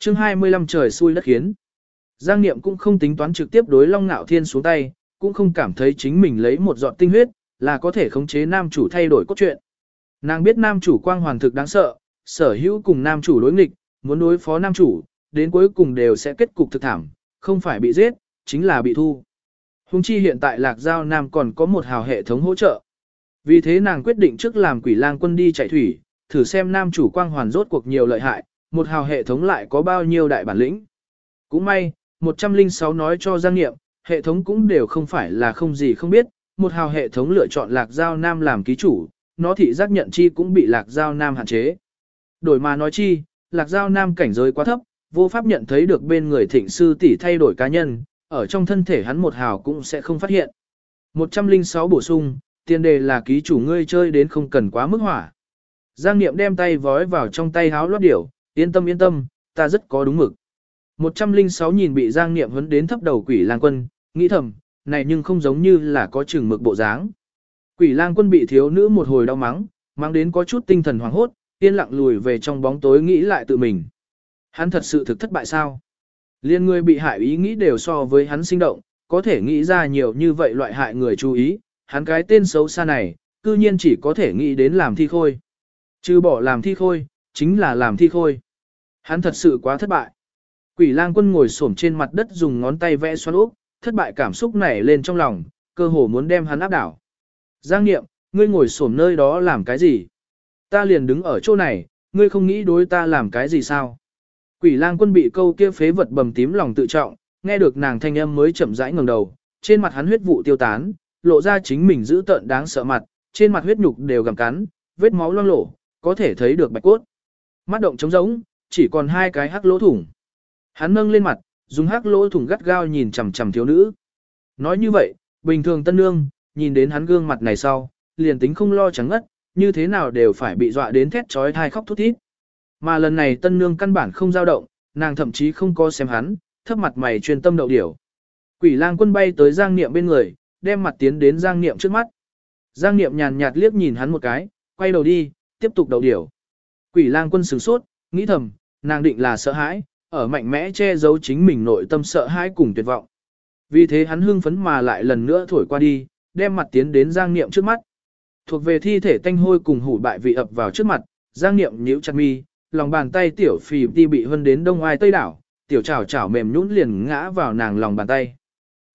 chương 25 trời xui đất khiến. Giang Niệm cũng không tính toán trực tiếp đối Long Nạo Thiên xuống tay, cũng không cảm thấy chính mình lấy một giọt tinh huyết, là có thể khống chế nam chủ thay đổi cốt truyện. Nàng biết nam chủ quang hoàn thực đáng sợ, sở hữu cùng nam chủ đối nghịch, muốn đối phó nam chủ, đến cuối cùng đều sẽ kết cục thực thảm, không phải bị giết, chính là bị thu. Hùng chi hiện tại lạc giao nam còn có một hào hệ thống hỗ trợ. Vì thế nàng quyết định trước làm quỷ lang quân đi chạy thủy, thử xem nam chủ quang hoàn rốt cuộc nhiều lợi hại, một hào hệ thống lại có bao nhiêu đại bản lĩnh. Cũng may, 106 nói cho Giang Nghiệm, hệ thống cũng đều không phải là không gì không biết, một hào hệ thống lựa chọn lạc giao nam làm ký chủ, nó thị giác nhận chi cũng bị lạc giao nam hạn chế. Đổi mà nói chi, lạc giao nam cảnh giới quá thấp, vô pháp nhận thấy được bên người thịnh sư tỷ thay đổi cá nhân, ở trong thân thể hắn một hào cũng sẽ không phát hiện. 106 bổ sung, tiền đề là ký chủ ngươi chơi đến không cần quá mức hỏa. Giang Niệm đem tay vói vào trong tay háo lót điểu, yên tâm yên tâm, ta rất có đúng mực. 106 nhìn bị Giang Niệm vấn đến thấp đầu quỷ lang quân, nghĩ thầm, này nhưng không giống như là có chừng mực bộ dáng. Quỷ lang quân bị thiếu nữ một hồi đau mắng, mang đến có chút tinh thần hoảng hốt, yên lặng lùi về trong bóng tối nghĩ lại tự mình. Hắn thật sự thực thất bại sao? Liên người bị hại ý nghĩ đều so với hắn sinh động, có thể nghĩ ra nhiều như vậy loại hại người chú ý, hắn cái tên xấu xa này, cư nhiên chỉ có thể nghĩ đến làm thi khôi. Chứ bỏ làm thi khôi, chính là làm thi khôi. Hắn thật sự quá thất bại. Quỷ lang quân ngồi xổm trên mặt đất dùng ngón tay vẽ xoắn úp, thất bại cảm xúc nảy lên trong lòng, cơ hồ muốn đem hắn áp đảo. Giang Niệm, ngươi ngồi xổm nơi đó làm cái gì? Ta liền đứng ở chỗ này, ngươi không nghĩ đối ta làm cái gì sao? Quỷ lang quân bị câu kia phế vật bầm tím lòng tự trọng, nghe được nàng thanh âm mới chậm rãi ngẩng đầu, trên mặt hắn huyết vụ tiêu tán, lộ ra chính mình giữ tợn đáng sợ mặt, trên mặt huyết nhục đều gặm cắn, vết máu loang lổ, có thể thấy được bạch cốt. Mắt động trống rỗng, chỉ còn hai cái hắc lỗ thủng. Hắn nâng lên mặt, dùng hắc lỗ thủng gắt gao nhìn chằm chằm thiếu nữ. Nói như vậy, bình thường tân nương, nhìn đến hắn gương mặt này sau, liền tính không lo trắng ngất, như thế nào đều phải bị dọa đến thét trói thai khóc thút thít. Mà lần này tân nương căn bản không dao động, nàng thậm chí không có xem hắn, thấp mặt mày chuyên tâm đậu điểu. Quỷ lang quân bay tới Giang Niệm bên người, đem mặt tiến đến Giang Niệm trước mắt. Giang Niệm nhàn nhạt liếc nhìn hắn một cái, quay đầu đi, tiếp tục đậu điểu. Quỷ lang quân sửng sốt, nghĩ thầm, nàng định là sợ hãi, ở mạnh mẽ che giấu chính mình nội tâm sợ hãi cùng tuyệt vọng. Vì thế hắn hưng phấn mà lại lần nữa thổi qua đi, đem mặt tiến đến Giang Niệm trước mắt. Thuộc về thi thể tanh hôi cùng hủ bại vị ập vào trước mặt, Giang Niệm nhíu chặt mi, lòng bàn tay tiểu phì đi bị hân đến đông ai tây đảo, tiểu chảo chảo mềm nhũn liền ngã vào nàng lòng bàn tay.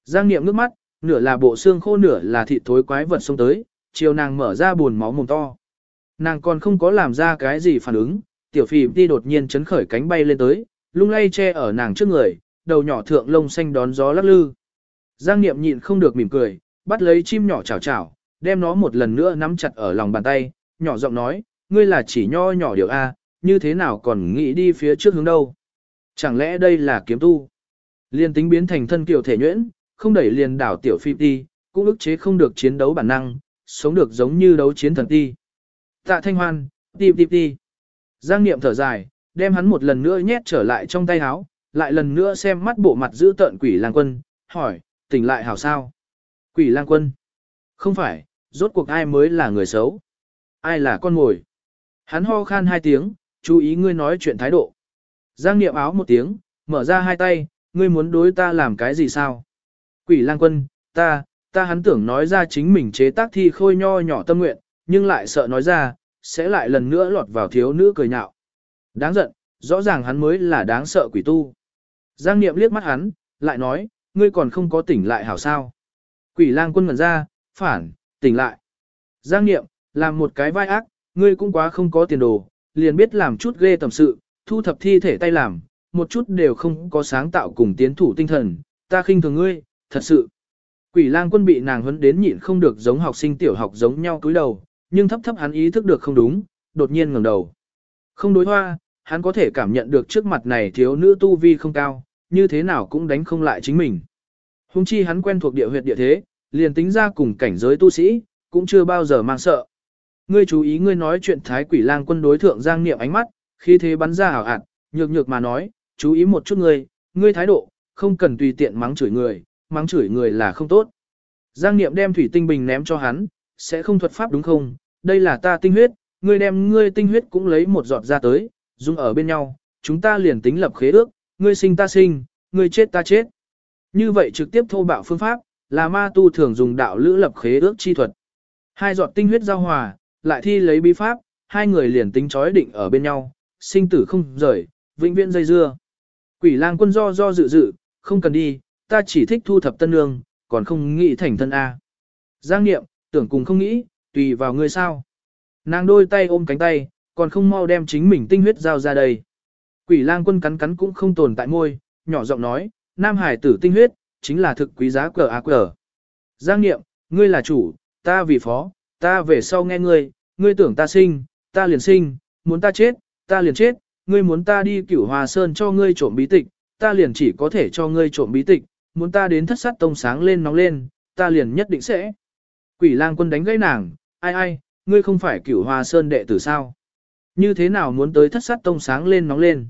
Giang Niệm nước mắt, nửa là bộ xương khô nửa là thịt thối quái vật xông tới, chiều nàng mở ra buồn máu mồm to. Nàng còn không có làm ra cái gì phản ứng, tiểu phì đi đột nhiên chấn khởi cánh bay lên tới, lung lay che ở nàng trước người, đầu nhỏ thượng lông xanh đón gió lắc lư. Giang Niệm nhịn không được mỉm cười, bắt lấy chim nhỏ chảo chảo, đem nó một lần nữa nắm chặt ở lòng bàn tay, nhỏ giọng nói, ngươi là chỉ nho nhỏ điều A, như thế nào còn nghĩ đi phía trước hướng đâu. Chẳng lẽ đây là kiếm tu? Liên tính biến thành thân kiểu thể nhuyễn, không đẩy liền đảo tiểu phi ti, cũng ức chế không được chiến đấu bản năng, sống được giống như đấu chiến thần ti. Tạ thanh hoan, ti ti ti. Giang niệm thở dài, đem hắn một lần nữa nhét trở lại trong tay áo, lại lần nữa xem mắt bộ mặt giữ tợn quỷ lang quân, hỏi, tỉnh lại hảo sao? Quỷ lang quân. Không phải, rốt cuộc ai mới là người xấu? Ai là con mồi? Hắn ho khan hai tiếng, chú ý ngươi nói chuyện thái độ. Giang niệm áo một tiếng, mở ra hai tay, ngươi muốn đối ta làm cái gì sao? Quỷ lang quân, ta, ta hắn tưởng nói ra chính mình chế tác thi khôi nho nhỏ tâm nguyện, nhưng lại sợ nói ra, sẽ lại lần nữa lọt vào thiếu nữ cười nhạo. Đáng giận, rõ ràng hắn mới là đáng sợ quỷ tu. Giang Niệm liếc mắt hắn, lại nói, ngươi còn không có tỉnh lại hảo sao. Quỷ lang quân ngẩn ra, phản, tỉnh lại. Giang Niệm, làm một cái vai ác, ngươi cũng quá không có tiền đồ, liền biết làm chút ghê tầm sự, thu thập thi thể tay làm, một chút đều không có sáng tạo cùng tiến thủ tinh thần, ta khinh thường ngươi, thật sự. Quỷ lang quân bị nàng huấn đến nhịn không được giống học sinh tiểu học giống nhau cúi đầu, nhưng thấp thấp hắn ý thức được không đúng, đột nhiên ngẩng đầu. Không đối hoa, hắn có thể cảm nhận được trước mặt này thiếu nữ tu vi không cao, như thế nào cũng đánh không lại chính mình. Hùng chi hắn quen thuộc địa huyệt địa thế, liền tính ra cùng cảnh giới tu sĩ, cũng chưa bao giờ mang sợ. Ngươi chú ý ngươi nói chuyện thái quỷ lang quân đối thượng giang niệm ánh mắt, khi thế bắn ra hảo ạt, nhược nhược mà nói, chú ý một chút ngươi, ngươi thái độ, không cần tùy tiện mắng chửi người, mắng chửi người là không tốt. Giang niệm đem thủy tinh bình ném cho hắn, sẽ không thuật pháp đúng không, đây là ta tinh huyết, ngươi đem ngươi tinh huyết cũng lấy một giọt ra tới, dung ở bên nhau, chúng ta liền tính lập khế ước, ngươi sinh ta sinh, ngươi chết ta chết. Như vậy trực tiếp thô bạo phương pháp, là ma tu thường dùng đạo lữ lập khế ước chi thuật. Hai giọt tinh huyết giao hòa, lại thi lấy bí pháp, hai người liền tính chói định ở bên nhau, sinh tử không rời, vĩnh viễn dây dưa. Quỷ lang quân do do dự dự, không cần đi, ta chỉ thích thu thập tân nương, còn không nghĩ thành thân A. Giang Niệm, tưởng cùng không nghĩ, tùy vào ngươi sao. Nàng đôi tay ôm cánh tay, còn không mau đem chính mình tinh huyết giao ra đây. Quỷ lang quân cắn cắn cũng không tồn tại môi, nhỏ giọng nói, Nam Hải tử tinh huyết, chính là thực quý giá cờ á cờ. Giang Niệm, ngươi là chủ, ta vì phó, ta về sau nghe ngươi, ngươi tưởng ta sinh, ta liền sinh, muốn ta chết, ta liền chết, ngươi muốn ta đi cửu hòa sơn cho ngươi trộm bí tịch, ta liền chỉ có thể cho ngươi trộm bí tịch, muốn ta đến thất sát tông sáng lên nóng lên, ta liền nhất định sẽ. Quỷ lang quân đánh gãy nàng, ai ai, ngươi không phải cửu hoa sơn đệ tử sao? Như thế nào muốn tới thất sát tông sáng lên nóng lên?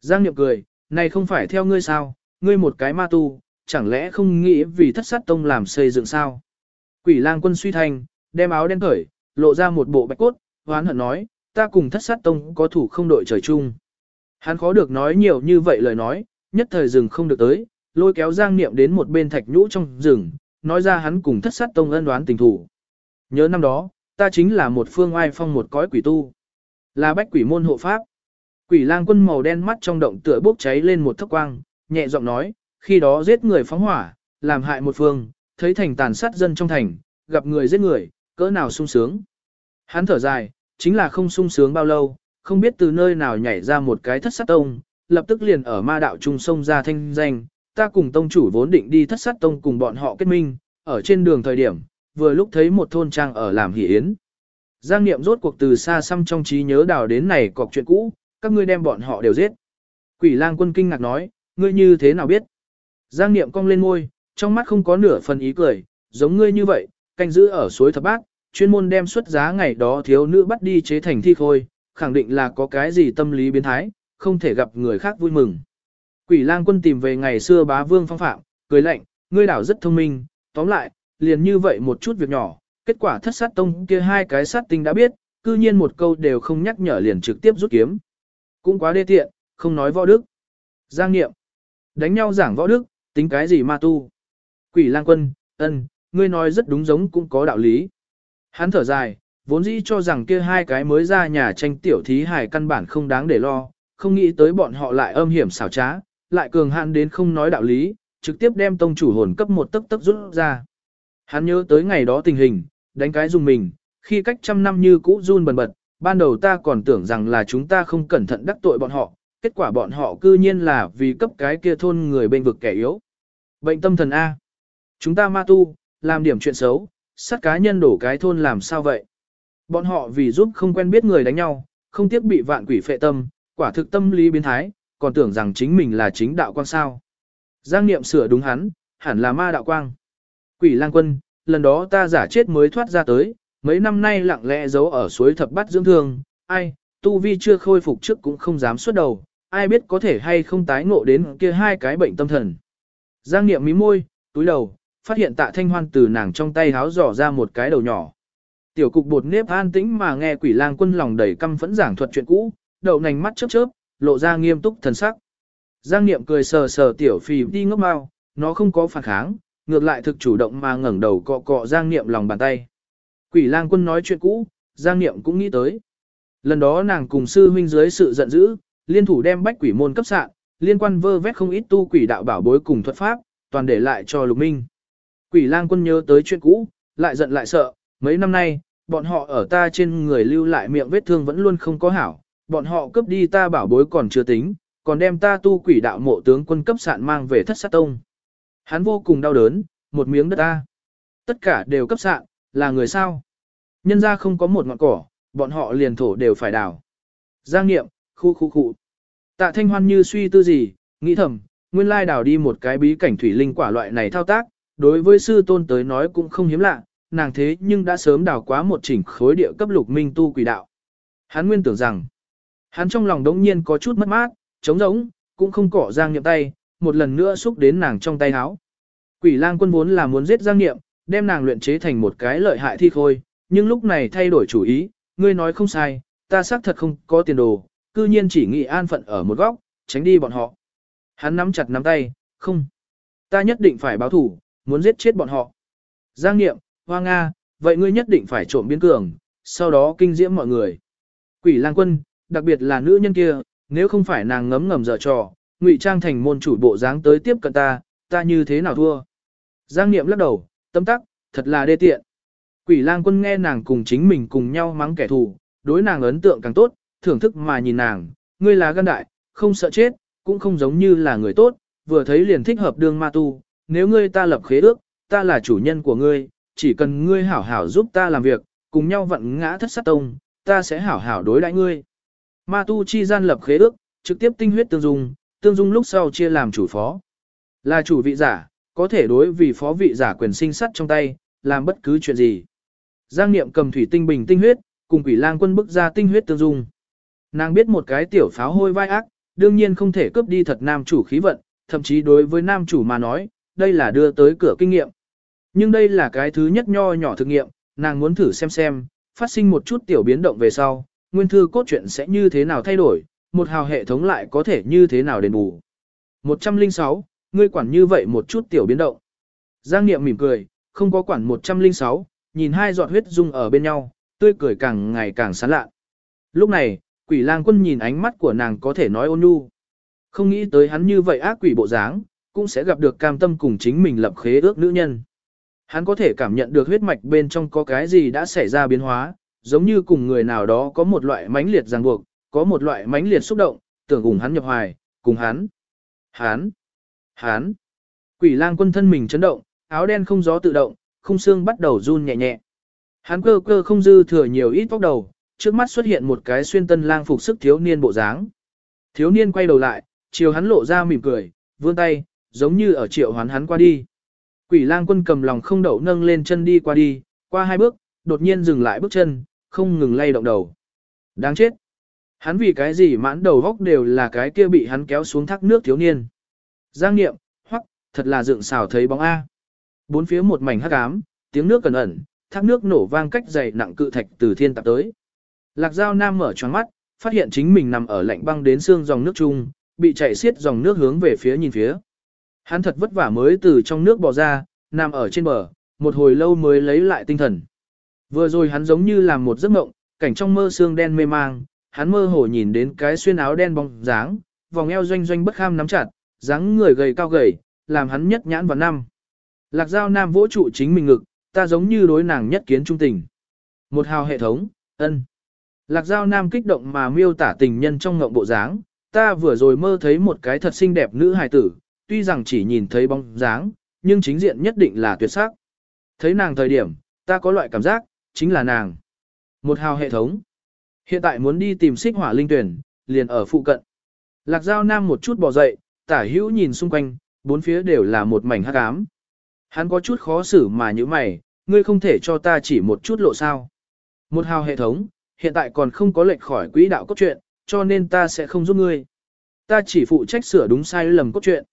Giang Niệm cười, này không phải theo ngươi sao, ngươi một cái ma tu, chẳng lẽ không nghĩ vì thất sát tông làm xây dựng sao? Quỷ lang quân suy thành, đem áo đen cởi, lộ ra một bộ bạch cốt, hoán hận nói, ta cùng thất sát tông có thủ không đội trời chung. Hắn khó được nói nhiều như vậy lời nói, nhất thời rừng không được tới, lôi kéo Giang Niệm đến một bên thạch nhũ trong rừng, nói ra hắn cùng thất sát tông ân đoán tình thủ. Nhớ năm đó, ta chính là một phương ai phong một cõi quỷ tu. Là bách quỷ môn hộ pháp. Quỷ lang quân màu đen mắt trong động tựa bốc cháy lên một thốc quang, nhẹ giọng nói, khi đó giết người phóng hỏa, làm hại một phương, thấy thành tàn sát dân trong thành, gặp người giết người, cỡ nào sung sướng. Hắn thở dài, chính là không sung sướng bao lâu, không biết từ nơi nào nhảy ra một cái thất sát tông, lập tức liền ở ma đạo trung sông ra thanh danh, ta cùng tông chủ vốn định đi thất sát tông cùng bọn họ kết minh, ở trên đường thời điểm, vừa lúc thấy một thôn trang ở làm hỷ yến. Giang Niệm rốt cuộc từ xa xăm trong trí nhớ đào đến này cọc chuyện cũ, các ngươi đem bọn họ đều giết. Quỷ lang quân kinh ngạc nói, ngươi như thế nào biết? Giang Niệm cong lên môi, trong mắt không có nửa phần ý cười, giống ngươi như vậy, canh giữ ở suối thập bát, chuyên môn đem xuất giá ngày đó thiếu nữ bắt đi chế thành thi khôi, khẳng định là có cái gì tâm lý biến thái, không thể gặp người khác vui mừng. Quỷ lang quân tìm về ngày xưa bá vương phong phạm, cười lạnh, ngươi đảo rất thông minh, tóm lại, liền như vậy một chút việc nhỏ, kết quả thất sát tông kia hai cái sát tinh đã biết, cư nhiên một câu đều không nhắc nhở liền trực tiếp rút kiếm. Cũng quá đê tiện, không nói võ đức. Giang nghiệm, đánh nhau giảng võ đức, tính cái gì ma tu. Quỷ lang quân, ân, ngươi nói rất đúng giống cũng có đạo lý. Hắn thở dài, vốn dĩ cho rằng kia hai cái mới ra nhà tranh tiểu thí hải căn bản không đáng để lo, không nghĩ tới bọn họ lại âm hiểm xảo trá, lại cường hạn đến không nói đạo lý, trực tiếp đem tông chủ hồn cấp một tấc tấc rút ra. Hắn nhớ tới ngày đó tình hình, đánh cái dùng mình, khi cách trăm năm như cũ run bần bật, ban đầu ta còn tưởng rằng là chúng ta không cẩn thận đắc tội bọn họ, kết quả bọn họ cư nhiên là vì cấp cái kia thôn người bên vực kẻ yếu. Bệnh tâm thần A. Chúng ta ma tu, làm điểm chuyện xấu, sát cá nhân đổ cái thôn làm sao vậy? Bọn họ vì giúp không quen biết người đánh nhau, không tiếc bị vạn quỷ phệ tâm, quả thực tâm lý biến thái, còn tưởng rằng chính mình là chính đạo quang sao. Giang Niệm sửa đúng hắn, hẳn là ma đạo quang. Quỷ lang quân, lần đó ta giả chết mới thoát ra tới, mấy năm nay lặng lẽ giấu ở suối thập bát dưỡng thương, ai, tu vi chưa khôi phục trước cũng không dám xuất đầu, ai biết có thể hay không tái ngộ đến kia hai cái bệnh tâm thần. Giang Niệm mí môi, túi đầu, phát hiện tạ thanh hoan từ nàng trong tay háo dò ra một cái đầu nhỏ. Tiểu cục bột nếp an tĩnh mà nghe quỷ lang quân lòng đầy căm phẫn giảng thuật chuyện cũ, đầu nành mắt chớp chớp, lộ ra nghiêm túc thần sắc. Giang Niệm cười sờ sờ tiểu phì đi ngốc mau, nó không có phản kháng, ngược lại thực chủ động mà ngẩng đầu cọ cọ Giang Niệm lòng bàn tay. Quỷ lang quân nói chuyện cũ, Giang Niệm cũng nghĩ tới. Lần đó nàng cùng sư huynh dưới sự giận dữ, liên thủ đem bách quỷ môn cấp sạn, liên quan vơ vét không ít tu quỷ đạo bảo bối cùng thuật pháp, toàn để lại cho lục minh. Quỷ lang quân nhớ tới chuyện cũ, lại giận lại sợ, mấy năm nay, bọn họ ở ta trên người lưu lại miệng vết thương vẫn luôn không có hảo, bọn họ cướp đi ta bảo bối còn chưa tính, còn đem ta tu quỷ đạo mộ tướng quân cấp sạn mang về thất sát tông. Hắn vô cùng đau đớn, một miếng đất ta. Tất cả đều cấp sạn, là người sao? Nhân ra không có một ngọn cỏ, bọn họ liền thổ đều phải đào. Giang nghiệm, khu khu khu. Tạ thanh hoan như suy tư gì, nghĩ thầm, nguyên lai đào đi một cái bí cảnh thủy linh quả loại này thao tác, đối với sư tôn tới nói cũng không hiếm lạ, nàng thế nhưng đã sớm đào quá một chỉnh khối địa cấp lục minh tu quỷ đạo. Hắn nguyên tưởng rằng, hắn trong lòng đống nhiên có chút mất mát, trống rỗng, cũng không cỏ giang nhậm tay, một lần nữa xúc đến nàng trong tay áo. Quỷ lang quân vốn là muốn giết giang niệm, đem nàng luyện chế thành một cái lợi hại thi khôi, nhưng lúc này thay đổi chủ ý, ngươi nói không sai, ta xác thật không có tiền đồ, cư nhiên chỉ nghĩ an phận ở một góc, tránh đi bọn họ. Hắn nắm chặt nắm tay, không. Ta nhất định phải báo thủ, muốn giết chết bọn họ. Giang Niệm, Hoa Nga, vậy ngươi nhất định phải trộm biến cường, sau đó kinh diễm mọi người. Quỷ lang quân, đặc biệt là nữ nhân kia, nếu không phải nàng ngấm ngầm dở trò, ngụy trang thành môn chủ bộ dáng tới tiếp cận ta, ta như thế nào thua. Giang Niệm lắc đầu, tâm tắc, thật là đê tiện. Quỷ lang quân nghe nàng cùng chính mình cùng nhau mắng kẻ thù, đối nàng ấn tượng càng tốt, thưởng thức mà nhìn nàng, ngươi là gan đại, không sợ chết, cũng không giống như là người tốt, vừa thấy liền thích hợp đương ma tu, nếu ngươi ta lập khế ước, ta là chủ nhân của ngươi, chỉ cần ngươi hảo hảo giúp ta làm việc, cùng nhau vận ngã thất sát tông, ta sẽ hảo hảo đối đãi ngươi. Ma tu chi gian lập khế ước, trực tiếp tinh huyết tương dung, tương dung lúc sau chia làm chủ phó. Là chủ vị giả, có thể đối vì phó vị giả quyền sinh sắt trong tay, làm bất cứ chuyện gì. Giang Niệm cầm thủy tinh bình tinh huyết, cùng quỷ lang quân bức ra tinh huyết tương dung. Nàng biết một cái tiểu pháo hôi vai ác, đương nhiên không thể cướp đi thật nam chủ khí vận, thậm chí đối với nam chủ mà nói, đây là đưa tới cửa kinh nghiệm. Nhưng đây là cái thứ nhất nho nhỏ thực nghiệm, nàng muốn thử xem xem, phát sinh một chút tiểu biến động về sau, nguyên thư cốt truyện sẽ như thế nào thay đổi, một hào hệ thống lại có thể như thế nào đền bù. 106, ngươi quản như vậy một chút tiểu biến động. Giang Niệm mỉm cười, không có quản 106, nhìn hai giọt huyết dung ở bên nhau, tươi cười càng ngày càng sán lạ. Lúc này, quỷ lang quân nhìn ánh mắt của nàng có thể nói ôn nhu. Không nghĩ tới hắn như vậy ác quỷ bộ dáng, cũng sẽ gặp được cam tâm cùng chính mình lập khế ước nữ nhân. Hắn có thể cảm nhận được huyết mạch bên trong có cái gì đã xảy ra biến hóa, giống như cùng người nào đó có một loại mãnh liệt ràng buộc, có một loại mãnh liệt xúc động, tưởng cùng hắn nhập hoài, cùng hắn. Hắn. Hắn. Quỷ lang quân thân mình chấn động, áo đen không gió tự động, khung xương bắt đầu run nhẹ nhẹ. Hắn cơ cơ không dư thừa nhiều ít tóc đầu, trước mắt xuất hiện một cái xuyên tân lang phục sức thiếu niên bộ dáng. Thiếu niên quay đầu lại, chiều hắn lộ ra mỉm cười, vươn tay, giống như ở triệu hoán hắn qua đi. Quỷ lang quân cầm lòng không đậu nâng lên chân đi qua đi, qua hai bước, đột nhiên dừng lại bước chân, không ngừng lay động đầu. Đáng chết. Hắn vì cái gì mãn đầu góc đều là cái kia bị hắn kéo xuống thác nước thiếu niên. Giang nghiệm, hoắc, thật là dựng xào thấy bóng A. Bốn phía một mảnh hắc ám, tiếng nước cần ẩn, thác nước nổ vang cách dày nặng cự thạch từ thiên tạp tới. Lạc Giao Nam mở choáng mắt, phát hiện chính mình nằm ở lạnh băng đến xương dòng nước chung, bị chảy xiết dòng nước hướng về phía nhìn phía. Hắn thật vất vả mới từ trong nước bò ra, nằm ở trên bờ, một hồi lâu mới lấy lại tinh thần. Vừa rồi hắn giống như làm một giấc mộng, cảnh trong mơ xương đen mê mang, hắn mơ hồ nhìn đến cái xuyên áo đen bóng dáng, vòng eo doanh doanh bất kham nắm chặt, dáng người gầy cao gầy, làm hắn nhất nhãn vào năm. Lạc Giao Nam vỗ trụ chính mình ngực, ta giống như đối nàng nhất kiến trung tình. Một hào hệ thống, ân. Lạc Giao Nam kích động mà miêu tả tình nhân trong ngộng bộ dáng, ta vừa rồi mơ thấy một cái thật xinh đẹp nữ hài tử, tuy rằng chỉ nhìn thấy bóng dáng, nhưng chính diện nhất định là tuyệt sắc. Thấy nàng thời điểm, ta có loại cảm giác, chính là nàng. Một hào hệ thống. Hiện tại muốn đi tìm xích hỏa linh tuyển, liền ở phụ cận. Lạc Giao Nam một chút bò dậy, tả hữu nhìn xung quanh, bốn phía đều là một mảnh hắc ám. Hắn có chút khó xử mà như mày, ngươi không thể cho ta chỉ một chút lộ sao. Một hào hệ thống, hiện tại còn không có lệch khỏi quỹ đạo cốt truyện, cho nên ta sẽ không giúp ngươi. Ta chỉ phụ trách sửa đúng sai lầm cốt truyện.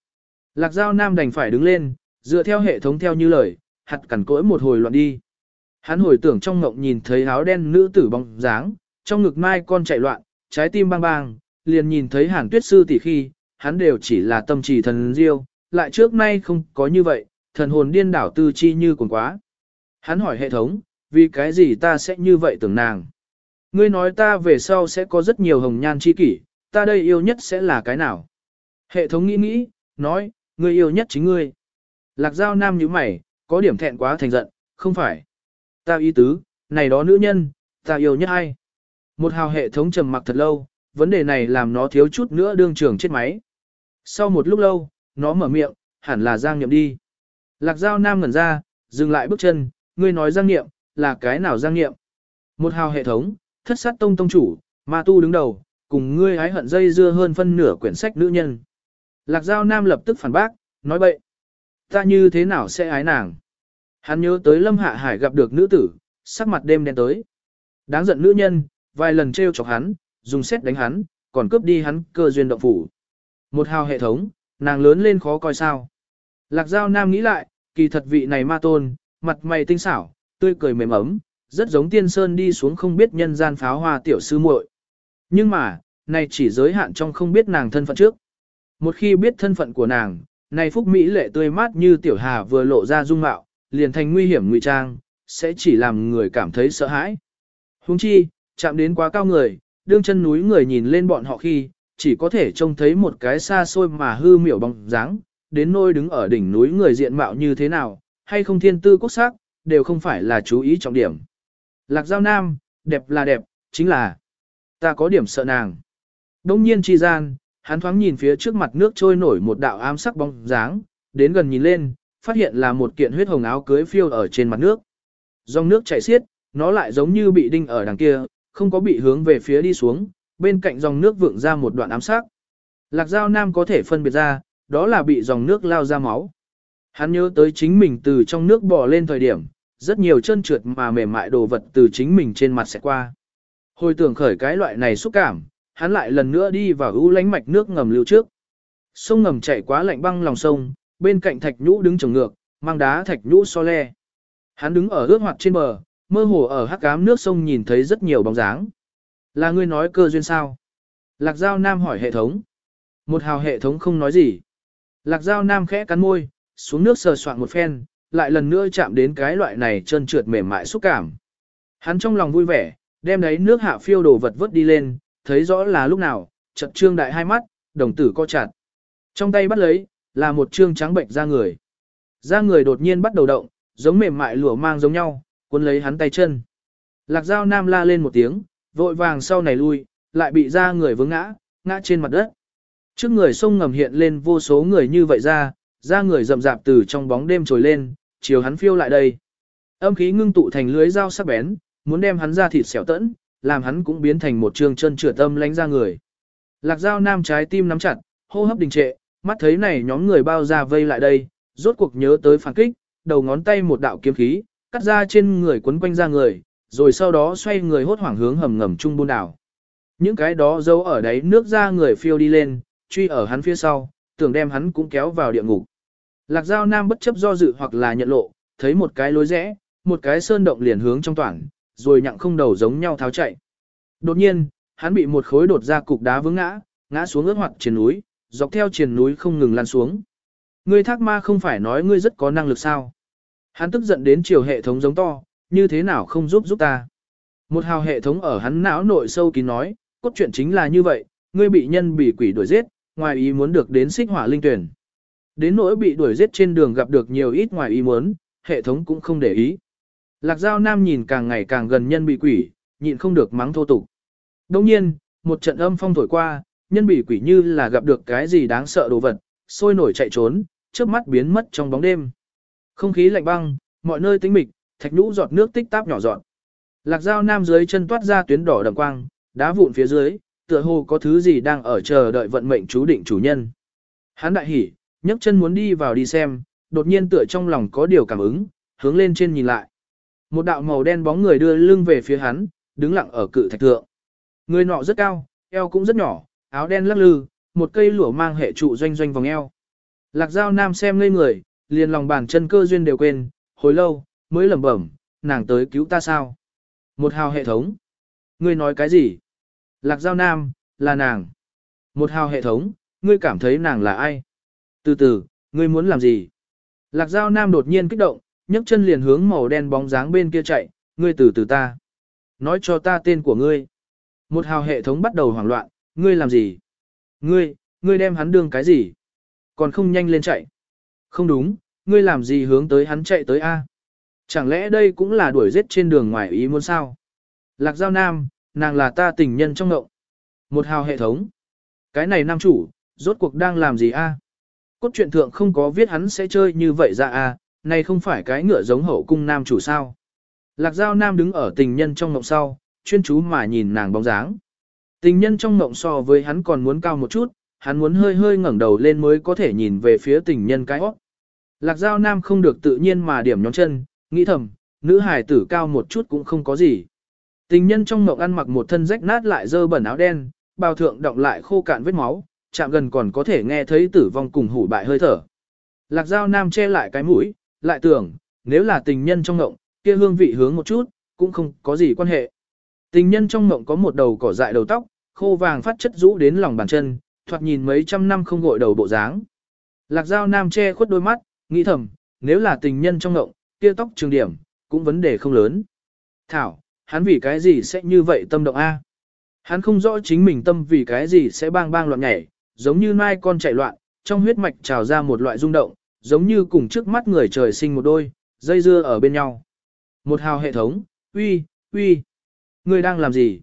Lạc Giao Nam đành phải đứng lên, dựa theo hệ thống theo như lời, hạt cẩn cỗi một hồi loạn đi. Hắn hồi tưởng trong ngộng nhìn thấy áo đen nữ tử bóng dáng, trong ngực mai con chạy loạn, trái tim bang bang, liền nhìn thấy hàn tuyết sư tỷ khi, hắn đều chỉ là tâm trì thần diêu, lại trước nay không có như vậy, thần hồn điên đảo tư chi như còn quá. Hắn hỏi hệ thống, vì cái gì ta sẽ như vậy tưởng nàng? Ngươi nói ta về sau sẽ có rất nhiều hồng nhan chi kỷ, ta đây yêu nhất sẽ là cái nào? Hệ thống nghĩ nghĩ, nói, ngươi yêu nhất chính ngươi. Lạc giao nam như mày, có điểm thẹn quá thành giận, không phải. Ta ý tứ, này đó nữ nhân, ta yêu nhất ai? Một hào hệ thống trầm mặc thật lâu, vấn đề này làm nó thiếu chút nữa đương trường chết máy. Sau một lúc lâu, nó mở miệng, hẳn là Giang Niệm đi. Lạc Giao Nam ngẩn ra, dừng lại bước chân, ngươi nói Giang Niệm, là cái nào Giang Niệm? Một hào hệ thống, thất sát tông tông chủ, ma tu đứng đầu, cùng ngươi hái hận dây dưa hơn phân nửa quyển sách nữ nhân. Lạc Giao Nam lập tức phản bác, nói bậy. Ta như thế nào sẽ ái nàng? Hắn nhớ tới Lâm Hạ Hải gặp được nữ tử, sắc mặt đêm đen tới. Đáng giận nữ nhân, vài lần treo chọc hắn, dùng xét đánh hắn, còn cướp đi hắn cơ duyên động phủ. Một hào hệ thống, nàng lớn lên khó coi sao. Lạc Giao Nam nghĩ lại, kỳ thật vị này ma tôn, mặt mày tinh xảo, tươi cười mềm ấm, rất giống tiên sơn đi xuống không biết nhân gian pháo hoa tiểu sư muội. Nhưng mà, này chỉ giới hạn trong không biết nàng thân phận trước. Một khi biết thân phận của nàng, này phúc Mỹ lệ tươi mát như tiểu hà vừa lộ ra dung mạo, liền thành nguy hiểm ngụy trang, sẽ chỉ làm người cảm thấy sợ hãi. Huống chi, chạm đến quá cao người, đương chân núi người nhìn lên bọn họ khi, chỉ có thể trông thấy một cái xa xôi mà hư miểu bóng dáng, đến nôi đứng ở đỉnh núi người diện mạo như thế nào, hay không thiên tư quốc sắc, đều không phải là chú ý trọng điểm. Lạc Giao Nam, đẹp là đẹp, chính là ta có điểm sợ nàng. Đông nhiên chi gian, hắn thoáng nhìn phía trước mặt nước trôi nổi một đạo ám sắc bóng dáng, đến gần nhìn lên, phát hiện là một kiện huyết hồng áo cưới phiêu ở trên mặt nước. Dòng nước chảy xiết, nó lại giống như bị đinh ở đằng kia, không có bị hướng về phía đi xuống, bên cạnh dòng nước vượng ra một đoạn ám sắc. Lạc Giao Nam có thể phân biệt ra, đó là bị dòng nước lao ra máu. Hắn nhớ tới chính mình từ trong nước bò lên thời điểm, rất nhiều chân trượt mà mềm mại đồ vật từ chính mình trên mặt sẽ qua. Hồi tưởng khởi cái loại này xúc cảm, hắn lại lần nữa đi vào ưu lánh mạch nước ngầm lưu trước. Sông ngầm chảy quá lạnh băng lòng sông, bên cạnh thạch nhũ đứng trồng ngược, mang đá thạch nhũ so le. Hắn đứng ở ướt hoạt trên bờ, mơ hồ ở hắc ám nước sông nhìn thấy rất nhiều bóng dáng. Là ngươi nói cơ duyên sao? Lạc Giao Nam hỏi hệ thống. Một hào hệ thống không nói gì. Lạc Giao Nam khẽ cắn môi, xuống nước sờ soạn một phen, lại lần nữa chạm đến cái loại này chân trượt mềm mại xúc cảm. Hắn trong lòng vui vẻ, đem đấy nước hạ phiêu đồ vật vớt đi lên, thấy rõ là lúc nào, chật trương đại hai mắt, đồng tử co chặt. Trong tay bắt lấy, là một trương trắng bệnh da người. Da người đột nhiên bắt đầu động, giống mềm mại lụa mang giống nhau, cuốn lấy hắn tay chân. Lạc dao nam la lên một tiếng, vội vàng sau này lui, lại bị ra người vướng ngã, ngã trên mặt đất. Trước người sông ngầm hiện lên vô số người như vậy ra, ra người rậm rạp từ trong bóng đêm trồi lên, chiều hắn phiêu lại đây. Âm khí ngưng tụ thành lưới dao sắc bén, muốn đem hắn ra thịt xẻo tẫn, làm hắn cũng biến thành một trường chân trượt tâm lánh ra người. Lạc dao nam trái tim nắm chặt, hô hấp đình trệ, mắt thấy này nhóm người bao ra vây lại đây, rốt cuộc nhớ tới phản kích, đầu ngón tay một đạo kiếm khí, cắt ra trên người quấn quanh ra người, rồi sau đó xoay người hốt hoảng hướng hầm ngầm trung buôn đảo. Những cái đó dấu ở đấy nước ra người phiêu đi lên, truy ở hắn phía sau, tưởng đem hắn cũng kéo vào địa ngục. Lạc Giao Nam bất chấp do dự hoặc là nhận lộ, thấy một cái lối rẽ, một cái sơn động liền hướng trong toàn, rồi nhặng không đầu giống nhau tháo chạy. Đột nhiên, hắn bị một khối đột ra cục đá vướng ngã, ngã xuống ướt hoặc trên núi, dọc theo trên núi không ngừng lăn xuống. Ngươi thác ma không phải nói ngươi rất có năng lực sao. Hắn tức giận đến chiều hệ thống giống to, như thế nào không giúp giúp ta. Một hào hệ thống ở hắn não nội sâu kín nói, cốt truyện chính là như vậy, ngươi bị nhân bị quỷ đuổi giết, ngoài ý muốn được đến xích hỏa linh tuyển. Đến nỗi bị đuổi giết trên đường gặp được nhiều ít ngoài ý muốn, hệ thống cũng không để ý. Lạc Giao Nam nhìn càng ngày càng gần nhân bị quỷ, nhịn không được mắng thô tục. Đồng nhiên, một trận âm phong thổi qua, nhân bị quỷ như là gặp được cái gì đáng sợ đồ vật, sôi nổi chạy trốn, trước mắt biến mất trong bóng đêm. Không khí lạnh băng, mọi nơi tĩnh mịch, thạch nhũ giọt nước tích táp nhỏ giọt. Lạc Giao Nam dưới chân toát ra tuyến đỏ đậm quang, đá vụn phía dưới, tựa hồ có thứ gì đang ở chờ đợi vận mệnh chú định chủ nhân. Hắn đại hỉ, nhấc chân muốn đi vào đi xem, đột nhiên tựa trong lòng có điều cảm ứng, hướng lên trên nhìn lại. Một đạo màu đen bóng người đưa lưng về phía hắn, đứng lặng ở cự thạch thượng. Người nọ rất cao, eo cũng rất nhỏ, áo đen lắc lư, một cây lửa mang hệ trụ doanh doanh vòng eo. Lạc Giao Nam xem ngây người, liền lòng bàn chân cơ duyên đều quên, hồi lâu, mới lẩm bẩm, nàng tới cứu ta sao? Một hào hệ thống. Ngươi nói cái gì? Lạc Giao Nam, là nàng. Một hào hệ thống, ngươi cảm thấy nàng là ai? Từ từ, ngươi muốn làm gì? Lạc Giao Nam đột nhiên kích động, nhấc chân liền hướng màu đen bóng dáng bên kia chạy, ngươi từ từ ta. Nói cho ta tên của ngươi. Một hào hệ thống bắt đầu hoảng loạn, ngươi làm gì? Ngươi, ngươi đem hắn đương cái gì? Còn không nhanh lên chạy. Không đúng, ngươi làm gì hướng tới hắn chạy tới A? Chẳng lẽ đây cũng là đuổi giết trên đường ngoài ý muốn sao? Lạc Giao Nam, nàng là ta tình nhân trong ngộng. Một hào hệ thống. Cái này nam chủ, rốt cuộc đang làm gì A? Cốt truyện thượng không có viết hắn sẽ chơi như vậy ra A, này không phải cái ngựa giống hậu cung nam chủ sao? Lạc Giao Nam đứng ở tình nhân trong ngộng sau, chuyên chú mà nhìn nàng bóng dáng. Tình nhân trong ngộng so với hắn còn muốn cao một chút, hắn muốn hơi hơi ngẩng đầu lên mới có thể nhìn về phía tình nhân cái hót. Lạc Giao Nam không được tự nhiên mà điểm nhóm chân, nghĩ thầm, nữ hài tử cao một chút cũng không có gì. Tình nhân trong mộng ăn mặc một thân rách nát lại dơ bẩn áo đen, bao thượng động lại khô cạn vết máu, chạm gần còn có thể nghe thấy tử vong cùng hủ bại hơi thở. Lạc Giao Nam che lại cái mũi, lại tưởng, nếu là tình nhân trong mộng, kia hương vị hướng một chút, cũng không có gì quan hệ. Tình nhân trong mộng có một đầu cỏ dại đầu tóc, khô vàng phát chất rũ đến lòng bàn chân, thoạt nhìn mấy trăm năm không gội đầu bộ dáng. Lạc Giao Nam che khuất đôi mắt, nghĩ thầm, nếu là tình nhân trong ngộng, kia tóc trường điểm, cũng vấn đề không lớn. Thảo, hắn vì cái gì sẽ như vậy tâm động A? Hắn không rõ chính mình tâm vì cái gì sẽ bang bang loạn nhảy, giống như mai con chạy loạn, trong huyết mạch trào ra một loại rung động, giống như cùng trước mắt người trời sinh một đôi, dây dưa ở bên nhau. Một hào hệ thống, uy, uy, người đang làm gì?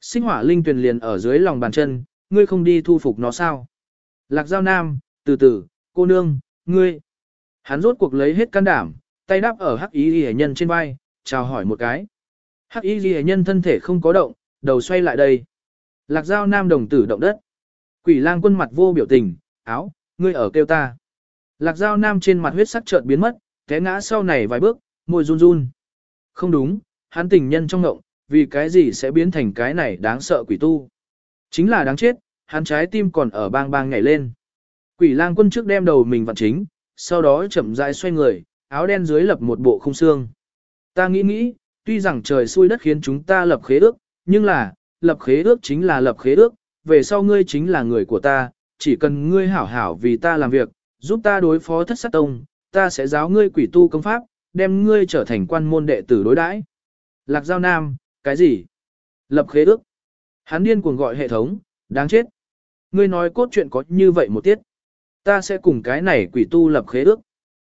Sinh hỏa linh tuyền liền ở dưới lòng bàn chân, ngươi không đi thu phục nó sao? Lạc giao nam, từ từ, cô nương, ngươi. Hắn rốt cuộc lấy hết can đảm, tay đáp ở hắc y ghi nhân trên vai, chào hỏi một cái. Hắc y ghi nhân thân thể không có động, đầu xoay lại đây. Lạc giao nam đồng tử động đất. Quỷ lang quân mặt vô biểu tình, áo, ngươi ở kêu ta. Lạc giao nam trên mặt huyết sắc chợt biến mất, té ngã sau này vài bước, môi run run. Không đúng, hắn tình nhân trong ngộng, vì cái gì sẽ biến thành cái này đáng sợ quỷ tu. Chính là đáng chết, hắn trái tim còn ở bang bang nhảy lên. Quỷ lang quân trước đem đầu mình vặn chính, sau đó chậm rãi xoay người, áo đen dưới lập một bộ khung xương. Ta nghĩ nghĩ, tuy rằng trời xui đất khiến chúng ta lập khế ước, nhưng là, lập khế ước chính là lập khế ước, về sau ngươi chính là người của ta, chỉ cần ngươi hảo hảo vì ta làm việc, giúp ta đối phó thất sát tông, ta sẽ giáo ngươi quỷ tu công pháp, đem ngươi trở thành quan môn đệ tử đối đãi. Lạc Giao Nam, cái gì? Lập khế ước. Hắn điên cuồng gọi hệ thống, đáng chết. Ngươi nói cốt truyện có như vậy một tiết. Ta sẽ cùng cái này quỷ tu lập khế ước.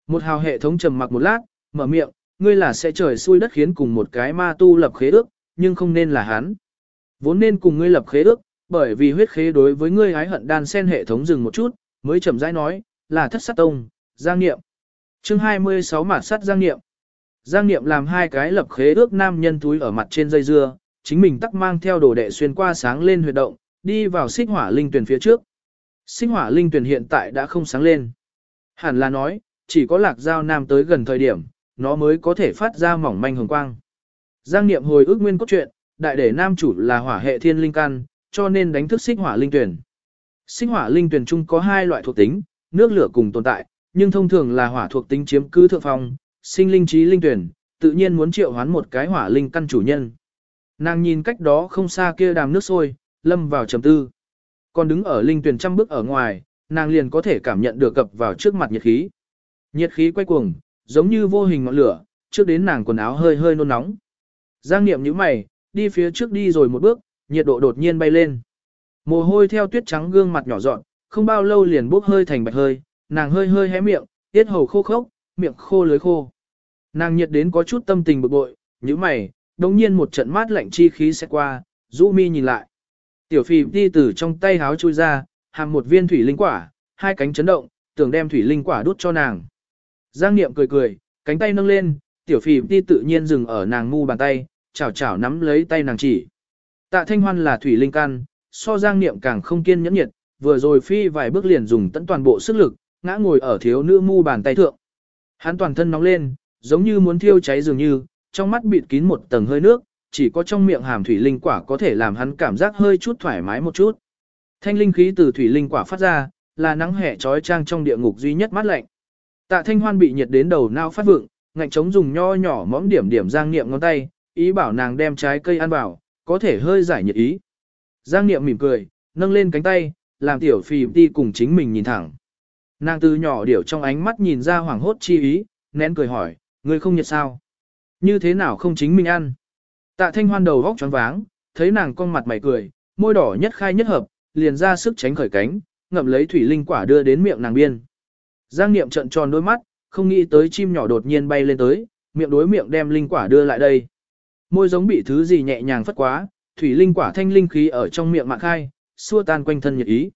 Một hào hệ thống trầm mặc một lát, mở miệng, ngươi là sẽ trời xui đất khiến cùng một cái ma tu lập khế ước, nhưng không nên là hắn. Vốn nên cùng ngươi lập khế ước, bởi vì huyết khế đối với ngươi ái hận đan sen hệ thống dừng một chút, mới chậm rãi nói, là thất sát tông, giang niệm. chương 26 mạt sát giang niệm. Giang niệm làm hai cái lập khế ước nam nhân túi ở mặt trên dây dưa, chính mình tắc mang theo đồ đệ xuyên qua sáng lên huyệt động, đi vào xích hỏa linh tuyển phía trước. Xích hỏa linh tuyển hiện tại đã không sáng lên. Hẳn là nói, chỉ có lạc giao nam tới gần thời điểm, nó mới có thể phát ra mỏng manh hồng quang. Giang niệm hồi ước nguyên cốt truyện, đại để nam chủ là hỏa hệ thiên linh căn, cho nên đánh thức xích hỏa linh tuyển. Xích hỏa linh tuyển chung có hai loại thuộc tính, nước lửa cùng tồn tại, nhưng thông thường là hỏa thuộc tính chiếm cứ thượng phong, sinh linh trí linh tuyển, tự nhiên muốn triệu hoán một cái hỏa linh căn chủ nhân. Nàng nhìn cách đó không xa kia đàm nước sôi, lâm vào trầm tư. Còn đứng ở linh tuyển trăm bước ở ngoài, nàng liền có thể cảm nhận được cập vào trước mặt nhiệt khí. Nhiệt khí quay cuồng, giống như vô hình ngọn lửa, trước đến nàng quần áo hơi hơi nôn nóng. Giang niệm như mày, đi phía trước đi rồi một bước, nhiệt độ đột nhiên bay lên. Mồ hôi theo tuyết trắng gương mặt nhỏ dọn, không bao lâu liền bốc hơi thành bạch hơi, nàng hơi hơi hé miệng, tiết hầu khô khốc, miệng khô lưới khô. Nàng nhiệt đến có chút tâm tình bực bội, như mày, đồng nhiên một trận mát lạnh chi khí sẽ qua, rũ mi nhìn lại. Tiểu phì đi từ trong tay háo chui ra, hàm một viên thủy linh quả, hai cánh chấn động, tưởng đem thủy linh quả đút cho nàng. Giang Niệm cười cười, cánh tay nâng lên, tiểu phì đi tự nhiên dừng ở nàng mu bàn tay, chảo chảo nắm lấy tay nàng chỉ. Tạ Thanh Hoan là thủy linh căn, so Giang Niệm càng không kiên nhẫn nhiệt, vừa rồi phi vài bước liền dùng tận toàn bộ sức lực, ngã ngồi ở thiếu nữ mu bàn tay thượng. Hắn toàn thân nóng lên, giống như muốn thiêu cháy dường như, trong mắt bịt kín một tầng hơi nước, chỉ có trong miệng hàm thủy linh quả có thể làm hắn cảm giác hơi chút thoải mái một chút. Thanh linh khí từ thủy linh quả phát ra, là nắng hè trói trang trong địa ngục duy nhất mát lạnh. Tạ Thanh Hoan bị nhiệt đến đầu nao phát vượng, ngạnh chống dùng nho nhỏ móng điểm điểm Giang Niệm ngón tay, ý bảo nàng đem trái cây ăn vào, có thể hơi giải nhiệt ý. Giang Niệm mỉm cười, nâng lên cánh tay, làm tiểu phì đi cùng chính mình nhìn thẳng. Nàng từ nhỏ điểu trong ánh mắt nhìn ra hoảng hốt chi ý, nén cười hỏi, ngươi không nhiệt sao? Như thế nào không chính mình ăn? Tạ thanh hoan đầu góc choáng váng, thấy nàng con mặt mày cười, môi đỏ nhất khai nhất hợp, liền ra sức tránh khởi cánh, ngậm lấy thủy linh quả đưa đến miệng nàng biên. Giang Niệm trợn tròn đôi mắt, không nghĩ tới chim nhỏ đột nhiên bay lên tới, miệng đối miệng đem linh quả đưa lại đây. Môi giống bị thứ gì nhẹ nhàng phất quá, thủy linh quả thanh linh khí ở trong miệng mạng khai, xua tan quanh thân nhiệt ý.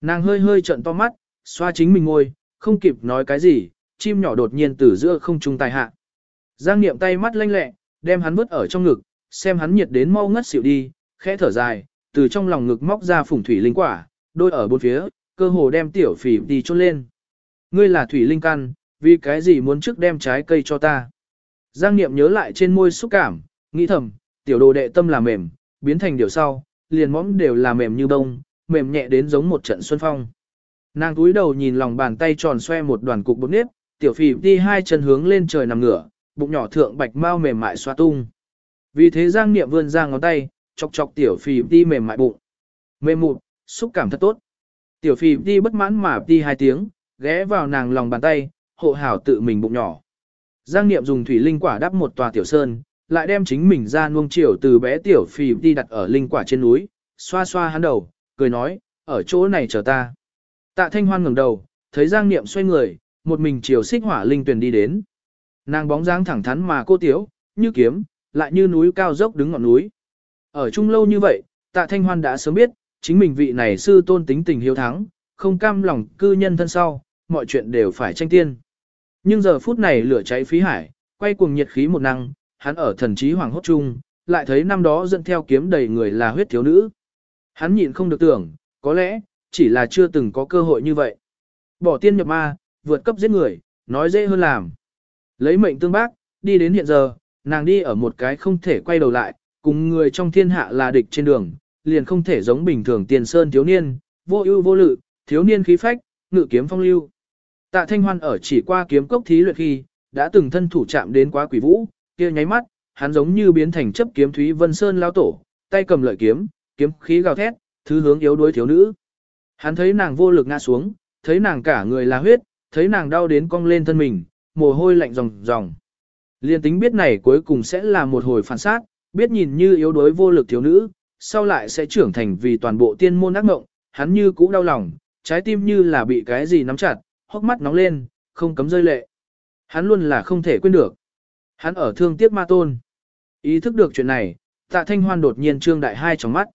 Nàng hơi hơi trợn to mắt, xoa chính mình ngôi, không kịp nói cái gì, chim nhỏ đột nhiên từ giữa không trung tài hạ. Giang Niệm tay mắt lanh lẹ, đem hắn vứt ở trong ngực, xem hắn nhiệt đến mau ngất xỉu đi, khẽ thở dài, từ trong lòng ngực móc ra phủng thủy linh quả, đôi ở bốn phía, cơ hồ đem tiểu phỉ đi chôn lên. Ngươi là thủy linh căn, vì cái gì muốn trước đem trái cây cho ta? Giang Niệm nhớ lại trên môi xúc cảm, nghĩ thầm, tiểu đồ đệ tâm là mềm, biến thành điều sau, liền mõm đều là mềm như bông, mềm nhẹ đến giống một trận xuân phong. Nàng túi đầu nhìn lòng bàn tay tròn xoe một đoàn cục bột nếp, tiểu phỉ đi hai chân hướng lên trời nằm ngửa, bụng nhỏ thượng bạch mau mềm mại xoa tung. Vì thế Giang Niệm vươn ra ngón tay, chọc chọc tiểu phì đi mềm mại bụng. Mềm mụn, xúc cảm thật tốt. Tiểu phì đi bất mãn mà đi hai tiếng, ghé vào nàng lòng bàn tay, hộ hảo tự mình bụng nhỏ. Giang Niệm dùng thủy linh quả đắp một tòa tiểu sơn, lại đem chính mình ra nuông chiều từ bé tiểu phì đi đặt ở linh quả trên núi, xoa xoa hắn đầu, cười nói, ở chỗ này chờ ta. Tạ Thanh Hoan ngẩng đầu, thấy Giang Niệm xoay người, một mình chiều xích hỏa linh tuyển đi đến. Nàng bóng dáng thẳng thắn mà cô tiếu, như kiếm, lại như núi cao dốc đứng ngọn núi. Ở chung lâu như vậy, Tạ Thanh Hoan đã sớm biết, chính mình vị này sư tôn tính tình hiếu thắng, không cam lòng cư nhân thân sau, mọi chuyện đều phải tranh tiên. Nhưng giờ phút này lửa cháy phí hải, quay cuồng nhiệt khí một năng, hắn ở thần trí hoàng hốt chung, lại thấy năm đó dẫn theo kiếm đầy người là huyết thiếu nữ. Hắn nhịn không được tưởng, có lẽ, chỉ là chưa từng có cơ hội như vậy. Bỏ tiên nhập ma, vượt cấp giết người, nói dễ hơn làm. Lấy mệnh tương bác, đi đến hiện giờ, nàng đi ở một cái không thể quay đầu lại, cùng người trong thiên hạ là địch trên đường, liền không thể giống bình thường tiền sơn thiếu niên, vô ưu vô lự, thiếu niên khí phách, ngự kiếm phong lưu. Tạ Thanh Hoan ở chỉ qua kiếm cốc thí luyện khi, đã từng thân thủ chạm đến quá quỷ vũ, kia nháy mắt, hắn giống như biến thành chấp kiếm Thúy Vân Sơn lao tổ, tay cầm lợi kiếm, kiếm khí gào thét, thứ hướng yếu đuối thiếu nữ. Hắn thấy nàng vô lực ngã xuống, thấy nàng cả người là huyết, thấy nàng đau đến cong lên thân mình, mồ hôi lạnh ròng ròng. Liên tính biết này cuối cùng sẽ là một hồi phản sát, biết nhìn như yếu đuối vô lực thiếu nữ, sau lại sẽ trưởng thành vì toàn bộ tiên môn ác ngộng, hắn như cũ đau lòng, trái tim như là bị cái gì nắm chặt, hốc mắt nóng lên, không cấm rơi lệ. Hắn luôn là không thể quên được. Hắn ở thương tiếc ma tôn. Ý thức được chuyện này, tạ thanh hoan đột nhiên trương đại hai trong mắt.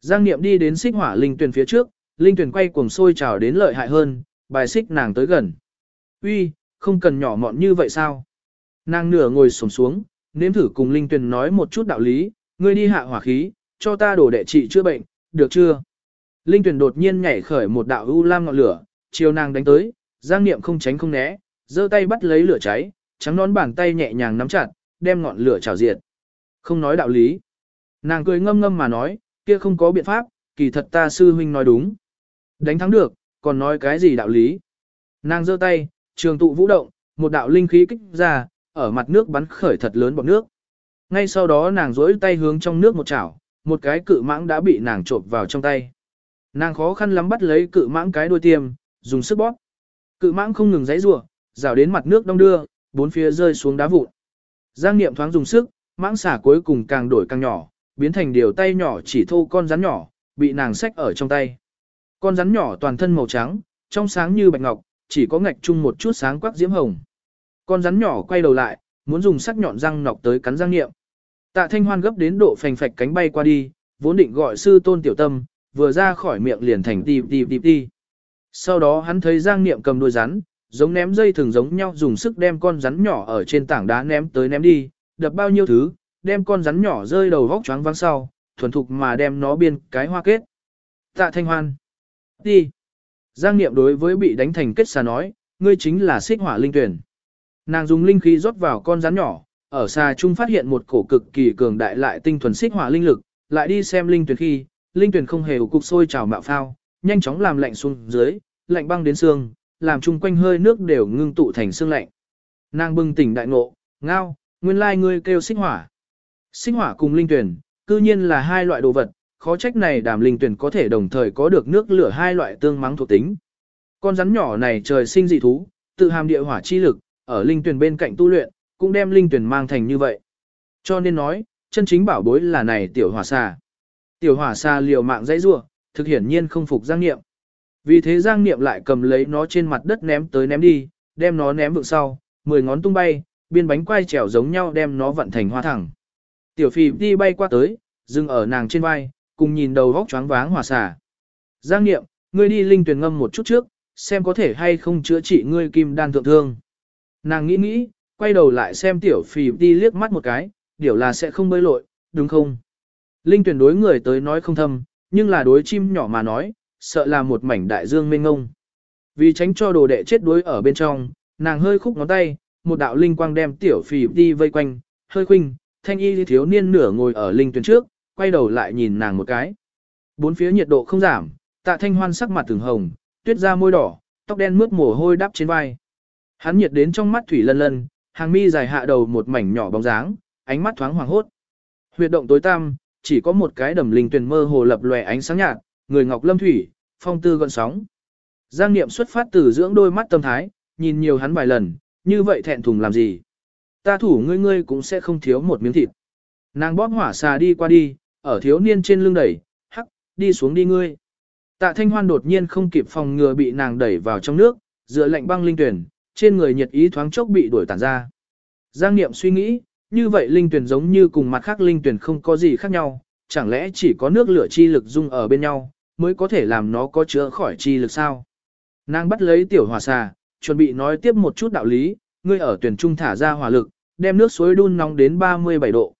Giang Niệm đi đến xích hỏa linh tuyển phía trước, linh tuyển quay cuồng sôi trào đến lợi hại hơn, bài xích nàng tới gần. Uy, không cần nhỏ mọn như vậy sao? Nàng nửa ngồi xổm xuống, nếm thử cùng linh Tuyền nói một chút đạo lý, ngươi đi hạ hỏa khí, cho ta đổ đệ trị chữa bệnh, được chưa? Linh Tuyền đột nhiên nhảy khởi một đạo u lam ngọn lửa, chiều nàng đánh tới, Giang Niệm không tránh không né, giơ tay bắt lấy lửa cháy, trắng nón bàn tay nhẹ nhàng nắm chặt, đem ngọn lửa trào diệt. Không nói đạo lý. Nàng cười ngâm ngâm mà nói, kia không có biện pháp, kỳ thật ta sư huynh nói đúng. Đánh thắng được, còn nói cái gì đạo lý. Nàng giơ tay, trường tụ vũ động, một đạo linh khí kích ra, ở mặt nước bắn khởi thật lớn bọt nước. Ngay sau đó nàng duỗi tay hướng trong nước một chảo, một cái cự mãng đã bị nàng trộn vào trong tay. Nàng khó khăn lắm bắt lấy cự mãng cái đuôi tiêm, dùng sức bóp. Cự mãng không ngừng giãy giụa, rào đến mặt nước đông đưa, bốn phía rơi xuống đá vụn. Giang Niệm thoáng dùng sức, mãng xả cuối cùng càng đổi càng nhỏ, biến thành điều tay nhỏ chỉ thô con rắn nhỏ, bị nàng xách ở trong tay. Con rắn nhỏ toàn thân màu trắng, trong sáng như bạch ngọc, chỉ có ngạch chung một chút sáng quắc diễm hồng. Con rắn nhỏ quay đầu lại, muốn dùng sắc nhọn răng nọc tới cắn Giang Niệm. Tạ Thanh Hoan gấp đến độ phành phạch cánh bay qua đi, vốn định gọi sư tôn tiểu tâm, vừa ra khỏi miệng liền thành tì tì tì tì. Sau đó hắn thấy Giang Niệm cầm đuôi rắn, giống ném dây thường giống nhau dùng sức đem con rắn nhỏ ở trên tảng đá ném tới ném đi, đập bao nhiêu thứ, đem con rắn nhỏ rơi đầu vóc choáng vắng sau, thuần thục mà đem nó biên cái hoa kết. Tạ Thanh Hoan. Đi. Giang Niệm đối với bị đánh thành kết xà nói, ngươi chính là xích hỏa linh tuyển. Nàng dùng linh khí rót vào con rắn nhỏ, ở xa trung phát hiện một cổ cực kỳ cường đại lại tinh thuần xích hỏa linh lực, lại đi xem linh tuyển khi, linh tuyển không hề cục sôi trào mạo phao, nhanh chóng làm lạnh xuống dưới, lạnh băng đến xương, làm chung quanh hơi nước đều ngưng tụ thành xương lạnh. Nàng bừng tỉnh đại ngộ, ngao, nguyên lai ngươi kêu xích hỏa. Xích hỏa cùng linh tuyển, cư nhiên là hai loại đồ vật, khó trách này đàm linh tuyển có thể đồng thời có được nước lửa hai loại tương mắng thuộc tính. Con rắn nhỏ này trời sinh dị thú, tự hàm địa hỏa chi lực, ở linh tuyển bên cạnh tu luyện, cũng đem linh tuyển mang thành như vậy. Cho nên nói, chân chính bảo bối là này tiểu hỏa xà. Tiểu hỏa xà liều mạng dãy rua, thực hiển nhiên không phục Giang Niệm. Vì thế Giang Niệm lại cầm lấy nó trên mặt đất ném tới ném đi, đem nó ném vượng sau, mười ngón tung bay, biên bánh quai trèo giống nhau đem nó vận thành hoa thẳng. Tiểu phì đi bay qua tới, dừng ở nàng trên vai, cùng nhìn đầu vóc choáng váng hòa xà. Giang Niệm, ngươi đi linh tuyển ngâm một chút trước, xem có thể hay không chữa trị ngươi kim đan thượng thương. Nàng nghĩ nghĩ, quay đầu lại xem tiểu phì đi liếc mắt một cái, điều là sẽ không bơi lội, đúng không? Linh tuyển đối người tới nói không thâm, nhưng là đối chim nhỏ mà nói, sợ là một mảnh đại dương mênh ngông. Vì tránh cho đồ đệ chết đuối ở bên trong, nàng hơi khúc ngón tay, một đạo linh quang đem tiểu phì đi vây quanh, hơi khuynh, thanh y thiếu niên nửa ngồi ở linh tuyển trước, quay đầu lại nhìn nàng một cái. Bốn phía nhiệt độ không giảm, tạ thanh hoan sắc mặt từng hồng, tuyết ra môi đỏ, tóc đen mướt mồ hôi đắp trên vai. Hắn nhiệt đến trong mắt thủy lân lân, hàng mi dài hạ đầu một mảnh nhỏ bóng dáng, ánh mắt thoáng hoàng hốt. Huyệt động tối tăm, chỉ có một cái đầm linh tuyền mơ hồ lập lòe ánh sáng nhạt, người ngọc lâm thủy, phong tư gọn sóng. Giang Niệm xuất phát từ dưỡng đôi mắt tâm thái, nhìn nhiều hắn vài lần, như vậy thẹn thùng làm gì. Ta thủ ngươi ngươi cũng sẽ không thiếu một miếng thịt. Nàng bóp hỏa xà đi qua đi, ở thiếu niên trên lưng đẩy, hắc, đi xuống đi ngươi. Tạ Thanh Hoan đột nhiên không kịp phòng ngừa bị nàng đẩy vào trong nước, dựa lạnh băng linh tuyển, trên người nhiệt ý thoáng chốc bị đuổi tản ra. Giang Niệm suy nghĩ, như vậy linh tuyển giống như cùng mặt khác linh tuyển không có gì khác nhau, chẳng lẽ chỉ có nước lửa chi lực dung ở bên nhau, mới có thể làm nó có chữa khỏi chi lực sao? Nàng bắt lấy tiểu hỏa xà, chuẩn bị nói tiếp một chút đạo lý, ngươi ở tuyển trung thả ra hỏa lực, đem nước suối đun nóng đến 37 độ.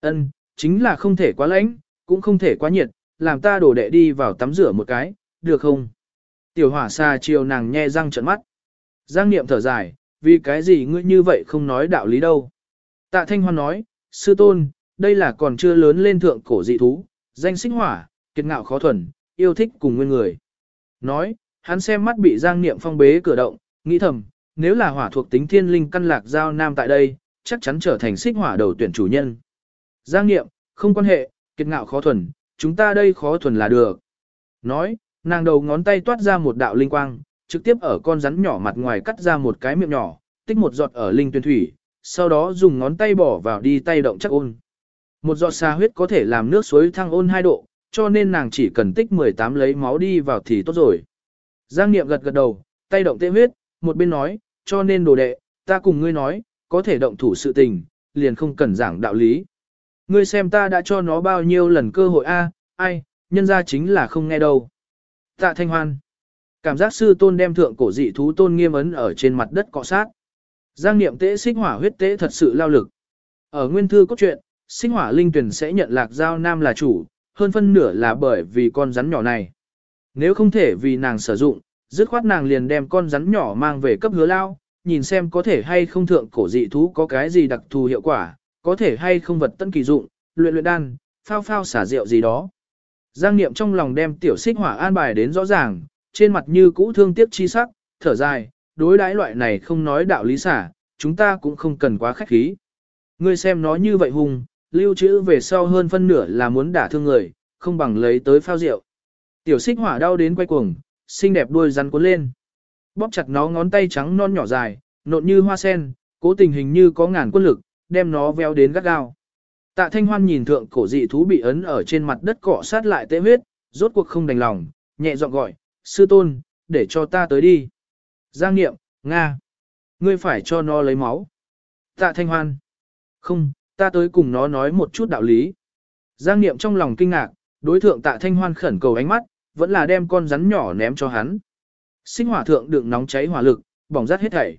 Ân, chính là không thể quá lạnh, cũng không thể quá nhiệt, làm ta đổ đệ đi vào tắm rửa một cái, được không? Tiểu hỏa xa chiều nàng nhe răng trợn mắt. Giang niệm thở dài, vì cái gì ngươi như vậy không nói đạo lý đâu. Tạ Thanh Hoan nói, sư tôn, đây là còn chưa lớn lên thượng cổ dị thú, danh sinh hỏa, kiệt ngạo khó thuần, yêu thích cùng nguyên người. Nói, hắn xem mắt bị Giang Niệm phong bế cửa động, nghĩ thầm, nếu là hỏa thuộc tính thiên linh căn lạc giao nam tại đây, chắc chắn trở thành xích hỏa đầu tuyển chủ nhân. Giang Niệm, không quan hệ, kiệt ngạo khó thuần, chúng ta đây khó thuần là được. Nói, nàng đầu ngón tay toát ra một đạo linh quang, trực tiếp ở con rắn nhỏ mặt ngoài cắt ra một cái miệng nhỏ, tích một giọt ở linh tuyên thủy, sau đó dùng ngón tay bỏ vào đi tay động chắc ôn. Một giọt xa huyết có thể làm nước suối thăng ôn 2 độ, cho nên nàng chỉ cần tích 18 lấy máu đi vào thì tốt rồi. Giang Niệm gật gật đầu, tay động tê huyết, một bên nói, cho nên đồ đệ, ta cùng ngươi nói, có thể động thủ sự tình, liền không cần giảng đạo lý. Ngươi xem ta đã cho nó bao nhiêu lần cơ hội a, ai, nhân ra chính là không nghe đâu. Tạ Thanh Hoan. Cảm giác sư tôn đem thượng cổ dị thú tôn nghiêm ấn ở trên mặt đất cọ sát. Giang niệm tế xích hỏa huyết tế thật sự lao lực. Ở nguyên thư cốt truyện, xích hỏa linh tuyển sẽ nhận lạc giao nam là chủ, hơn phân nửa là bởi vì con rắn nhỏ này. Nếu không thể vì nàng sử dụng, dứt khoát nàng liền đem con rắn nhỏ mang về cấp hứa lao, nhìn xem có thể hay không thượng cổ dị thú có cái gì đặc thù hiệu quả, có thể hay không vật tân kỳ dụng, luyện luyện đan, phao phao xả rượu gì đó. Giang Niệm trong lòng đem tiểu xích hỏa an bài đến rõ ràng, trên mặt như cũ thương tiếc chi sắc, thở dài, đối đãi loại này không nói đạo lý xả, chúng ta cũng không cần quá khách khí. Ngươi xem nó như vậy hùng, lưu trữ về sau hơn phân nửa là muốn đả thương người, không bằng lấy tới phao rượu. Tiểu xích hỏa đau đến quay cuồng, xinh đẹp đuôi rắn cuốn lên. Bóp chặt nó ngón tay trắng non nhỏ dài, nộn như hoa sen, cố tình hình như có ngàn quân lực, đem nó véo đến gắt gao. Tạ Thanh Hoan nhìn thượng cổ dị thú bị ấn ở trên mặt đất cọ sát lại tê huyết, rốt cuộc không đành lòng, nhẹ giọng gọi, sư tôn, để cho ta tới đi. Giang Niệm, Nga. Ngươi phải cho nó lấy máu. Tạ Thanh Hoan. Không, ta tới cùng nó nói một chút đạo lý. Giang Niệm trong lòng kinh ngạc, đối thượng Tạ Thanh Hoan khẩn cầu ánh mắt, vẫn là đem con rắn nhỏ ném cho hắn. Sinh hỏa thượng đựng nóng cháy hỏa lực, bỏng rát hết thảy.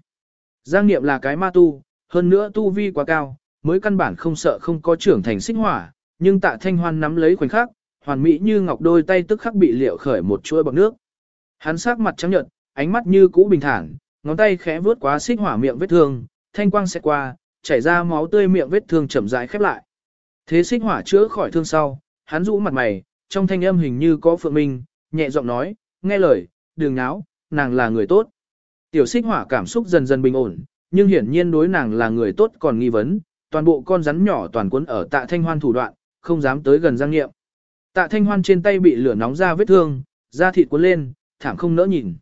Giang Niệm là cái ma tu, hơn nữa tu vi quá cao, mới căn bản không sợ không có trưởng thành xích hỏa, nhưng Tạ Thanh Hoan nắm lấy khoảnh khắc, hoàn mỹ như ngọc đôi tay tức khắc bị liệu khởi một chuỗi bọc nước. Hắn sắc mặt trắng nhợt, ánh mắt như cũ bình thản, ngón tay khẽ vuốt quá xích hỏa miệng vết thương, thanh quang sẽ qua, chảy ra máu tươi miệng vết thương chậm rãi khép lại. Thế xích hỏa chữa khỏi thương sau, hắn rũ mặt mày, trong thanh âm hình như có phượng minh, nhẹ giọng nói, nghe lời, đừng náo, nàng là người tốt. Tiểu xích hỏa cảm xúc dần dần bình ổn, nhưng hiển nhiên đối nàng là người tốt còn nghi vấn, toàn bộ con rắn nhỏ toàn cuốn ở tạ thanh hoan thủ đoạn, không dám tới gần giang nghiệm. Tạ thanh hoan trên tay bị lửa nóng ra vết thương, da thịt cuốn lên, thảm không nỡ nhìn.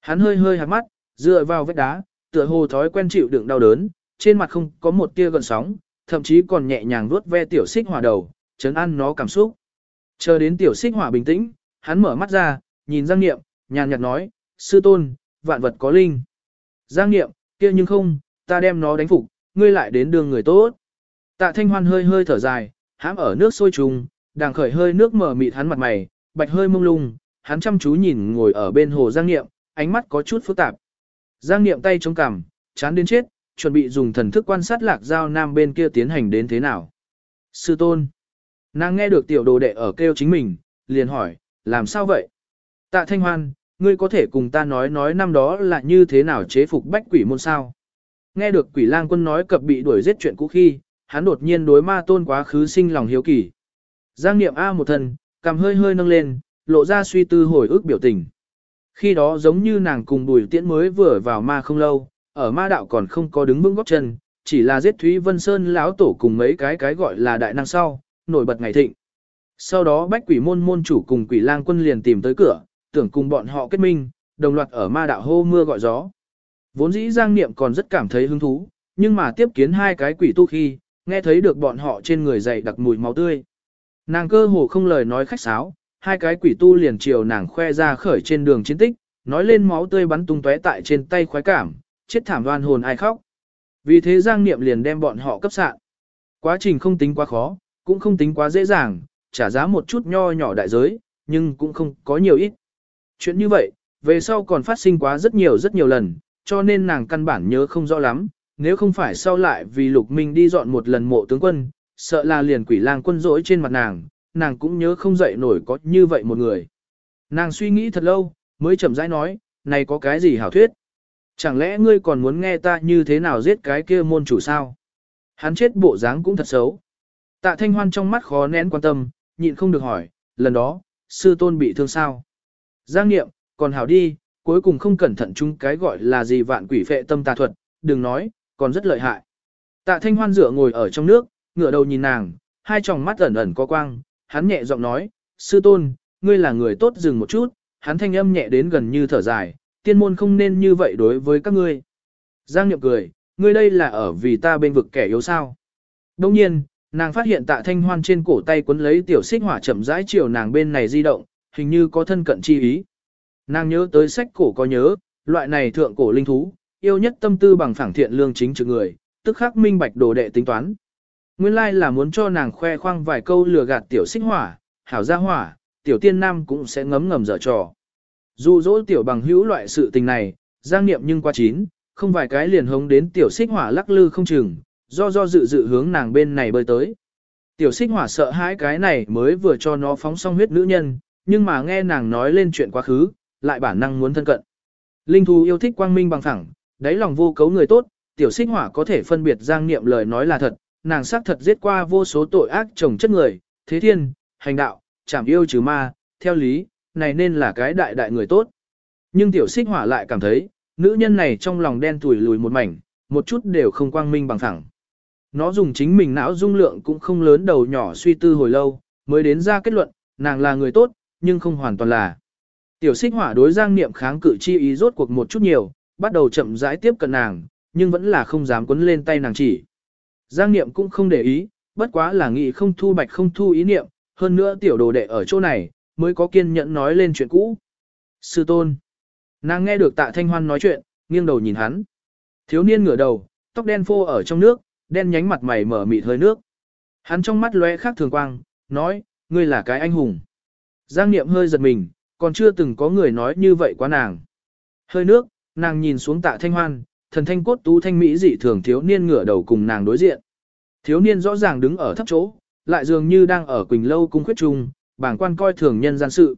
Hắn hơi hơi hạt mắt, dựa vào vết đá, tựa hồ thói quen chịu đựng đau đớn, trên mặt không có một tia gần sóng, thậm chí còn nhẹ nhàng vuốt ve tiểu xích hỏa đầu, chấn an nó cảm xúc. Chờ đến tiểu xích hỏa bình tĩnh, hắn mở mắt ra, nhìn Giang Niệm, nhàn nhạt nói, sư tôn, vạn vật có linh. Giang Niệm, kia nhưng không, ta đem nó đánh phục, ngươi lại đến đường người tốt. Tạ Thanh Hoan hơi hơi thở dài, hãm ở nước sôi trùng, đang khởi hơi nước mở mịt hắn mặt mày, bạch hơi mông lung, hắn chăm chú nhìn ngồi ở bên hồ Giang Niệm, ánh mắt có chút phức tạp. Giang Niệm tay chống cằm, chán đến chết, chuẩn bị dùng thần thức quan sát lạc giao nam bên kia tiến hành đến thế nào. Sư tôn. Nàng nghe được tiểu đồ đệ ở kêu chính mình, liền hỏi, làm sao vậy? Tạ Thanh Hoan, ngươi có thể cùng ta nói nói năm đó là như thế nào chế phục bách quỷ môn sao? Nghe được quỷ lang quân nói cập bị đuổi giết chuyện cũ khi, hắn đột nhiên đối ma tôn quá khứ sinh lòng hiếu kỳ. Giang niệm A một thần, cầm hơi hơi nâng lên, lộ ra suy tư hồi ức biểu tình. Khi đó giống như nàng cùng bùi tiễn mới vừa vào ma không lâu, ở ma đạo còn không có đứng vững góc chân, chỉ là giết Thúy Vân Sơn lão tổ cùng mấy cái cái gọi là đại năng sau, nổi bật ngày thịnh. Sau đó bách quỷ môn môn chủ cùng quỷ lang quân liền tìm tới cửa, tưởng cùng bọn họ kết minh, đồng loạt ở ma đạo hô mưa gọi gió. Vốn dĩ Giang Niệm còn rất cảm thấy hứng thú, nhưng mà tiếp kiến hai cái quỷ tu khi, nghe thấy được bọn họ trên người dày đặc mùi máu tươi. Nàng cơ hồ không lời nói khách sáo, hai cái quỷ tu liền chiều nàng khoe ra khởi trên đường chiến tích, nói lên máu tươi bắn tung tóe tại trên tay khoái cảm, chết thảm đoan hồn ai khóc. Vì thế Giang Niệm liền đem bọn họ cấp sạn. Quá trình không tính quá khó, cũng không tính quá dễ dàng, trả giá một chút nho nhỏ đại giới, nhưng cũng không có nhiều ít. Chuyện như vậy, về sau còn phát sinh quá rất nhiều rất nhiều lần, cho nên nàng căn bản nhớ không rõ lắm, nếu không phải sau lại vì Lục Minh đi dọn một lần mộ tướng quân, sợ là liền quỷ lang quân rỗi trên mặt nàng, nàng cũng nhớ không dậy nổi có như vậy một người. Nàng suy nghĩ thật lâu, mới chậm rãi nói, này có cái gì hảo thuyết? Chẳng lẽ ngươi còn muốn nghe ta như thế nào giết cái kia môn chủ sao? Hắn chết bộ dáng cũng thật xấu. Tạ Thanh Hoan trong mắt khó nén quan tâm, nhịn không được hỏi, lần đó, sư tôn bị thương sao? Giang nghiệm, còn hảo đi, cuối cùng không cẩn thận chúng cái gọi là gì vạn quỷ phệ tâm tà thuật, đừng nói, còn rất lợi hại. Tạ Thanh Hoan dựa ngồi ở trong nước, ngửa đầu nhìn nàng, hai tròng mắt ẩn ẩn có quang, hắn nhẹ giọng nói, sư tôn, ngươi là người tốt dừng một chút, hắn thanh âm nhẹ đến gần như thở dài, tiên môn không nên như vậy đối với các ngươi. Giang Niệm cười, ngươi đây là ở vì ta bên vực kẻ yếu sao. Đồng nhiên, nàng phát hiện tạ thanh hoan trên cổ tay quấn lấy tiểu xích hỏa chậm rãi chiều nàng bên này di động, hình như có thân cận chi ý. Nàng nhớ tới sách cổ có nhớ, loại này thượng cổ linh thú, yêu nhất tâm tư bằng phẳng thiện lương chính trực người, tức khắc minh bạch đồ đệ tính toán. Nguyên lai là muốn cho nàng khoe khoang vài câu lừa gạt tiểu xích hỏa, hảo gia hỏa, tiểu tiên nam cũng sẽ ngấm ngầm dở trò. Dù dỗ tiểu bằng hữu loại sự tình này, giang niệm nhưng qua chín, không vài cái liền hống đến tiểu xích hỏa lắc lư không chừng, do do dự dự hướng nàng bên này bơi tới. Tiểu xích hỏa sợ hãi cái này mới vừa cho nó phóng xong huyết nữ nhân, nhưng mà nghe nàng nói lên chuyện quá khứ, lại bản năng muốn thân cận. Linh thú yêu thích quang minh bằng thẳng, đáy lòng vô cấu người tốt, tiểu xích hỏa có thể phân biệt giang niệm lời nói là thật, nàng xác thật giết qua vô số tội ác chồng chất người, thế thiên, hành đạo, chảm yêu trừ ma, theo lý, này nên là cái đại đại người tốt. Nhưng tiểu xích hỏa lại cảm thấy, nữ nhân này trong lòng đen tủi lùi một mảnh, một chút đều không quang minh bằng thẳng. Nó dùng chính mình não dung lượng cũng không lớn đầu nhỏ suy tư hồi lâu, mới đến ra kết luận, nàng là người tốt, nhưng không hoàn toàn là. Tiểu xích hỏa đối giang niệm kháng cự chi ý rốt cuộc một chút nhiều, bắt đầu chậm rãi tiếp cận nàng, nhưng vẫn là không dám quấn lên tay nàng chỉ. Giang niệm cũng không để ý, bất quá là nghĩ không thu bạch không thu ý niệm, hơn nữa tiểu đồ đệ ở chỗ này, mới có kiên nhẫn nói lên chuyện cũ. Sư tôn. Nàng nghe được tạ thanh hoan nói chuyện, nghiêng đầu nhìn hắn. Thiếu niên ngửa đầu, tóc đen phô ở trong nước, đen nhánh mặt mày mở mịt hơi nước. Hắn trong mắt lóe khác thường quang, nói, ngươi là cái anh hùng. Giang Niệm hơi giật mình, còn chưa từng có người nói như vậy quá nàng. Hơi nước, nàng nhìn xuống tạ thanh hoan, thần thanh cốt tú thanh mỹ dị thường thiếu niên ngửa đầu cùng nàng đối diện. Thiếu niên rõ ràng đứng ở thấp chỗ, lại dường như đang ở Quỳnh Lâu cung khuyết trung, bảng quan coi thường nhân gian sự.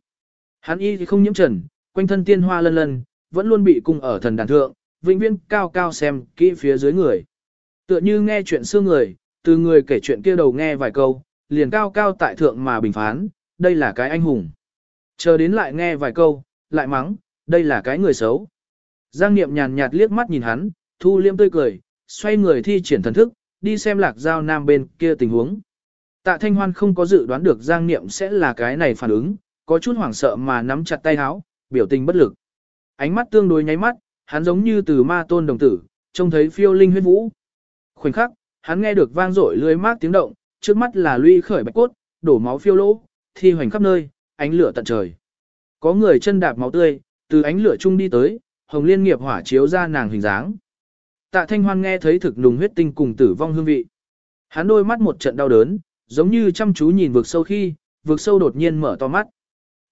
Hắn y thì không nhiễm trần, quanh thân tiên hoa lân lân, vẫn luôn bị cung ở thần đàn thượng, vĩnh viễn cao cao xem kỹ phía dưới người. Tựa như nghe chuyện xưa người, từ người kể chuyện kia đầu nghe vài câu, liền cao cao tại thượng mà bình phán, đây là cái anh hùng. Chờ đến lại nghe vài câu, lại mắng, đây là cái người xấu. Giang Niệm nhàn nhạt liếc mắt nhìn hắn, thu liêm tươi cười, xoay người thi triển thần thức, đi xem lạc giao nam bên kia tình huống. Tạ Thanh Hoan không có dự đoán được Giang Niệm sẽ là cái này phản ứng, có chút hoảng sợ mà nắm chặt tay áo, biểu tình bất lực. Ánh mắt tương đối nháy mắt, hắn giống như từ ma tôn đồng tử, trông thấy phiêu linh huyết vũ. Khoảnh khắc, hắn nghe được vang dội lưới mát tiếng động, trước mắt là lũy khởi bạch cốt, đổ máu phiêu lỗ, thi hoành khắp nơi, ánh lửa tận trời. Có người chân đạp máu tươi, từ ánh lửa chung đi tới, hồng liên nghiệp hỏa chiếu ra nàng hình dáng. Tạ Thanh Hoan nghe thấy thực nùng huyết tinh cùng tử vong hương vị. Hắn đôi mắt một trận đau đớn, giống như chăm chú nhìn vực sâu khi, vực sâu đột nhiên mở to mắt.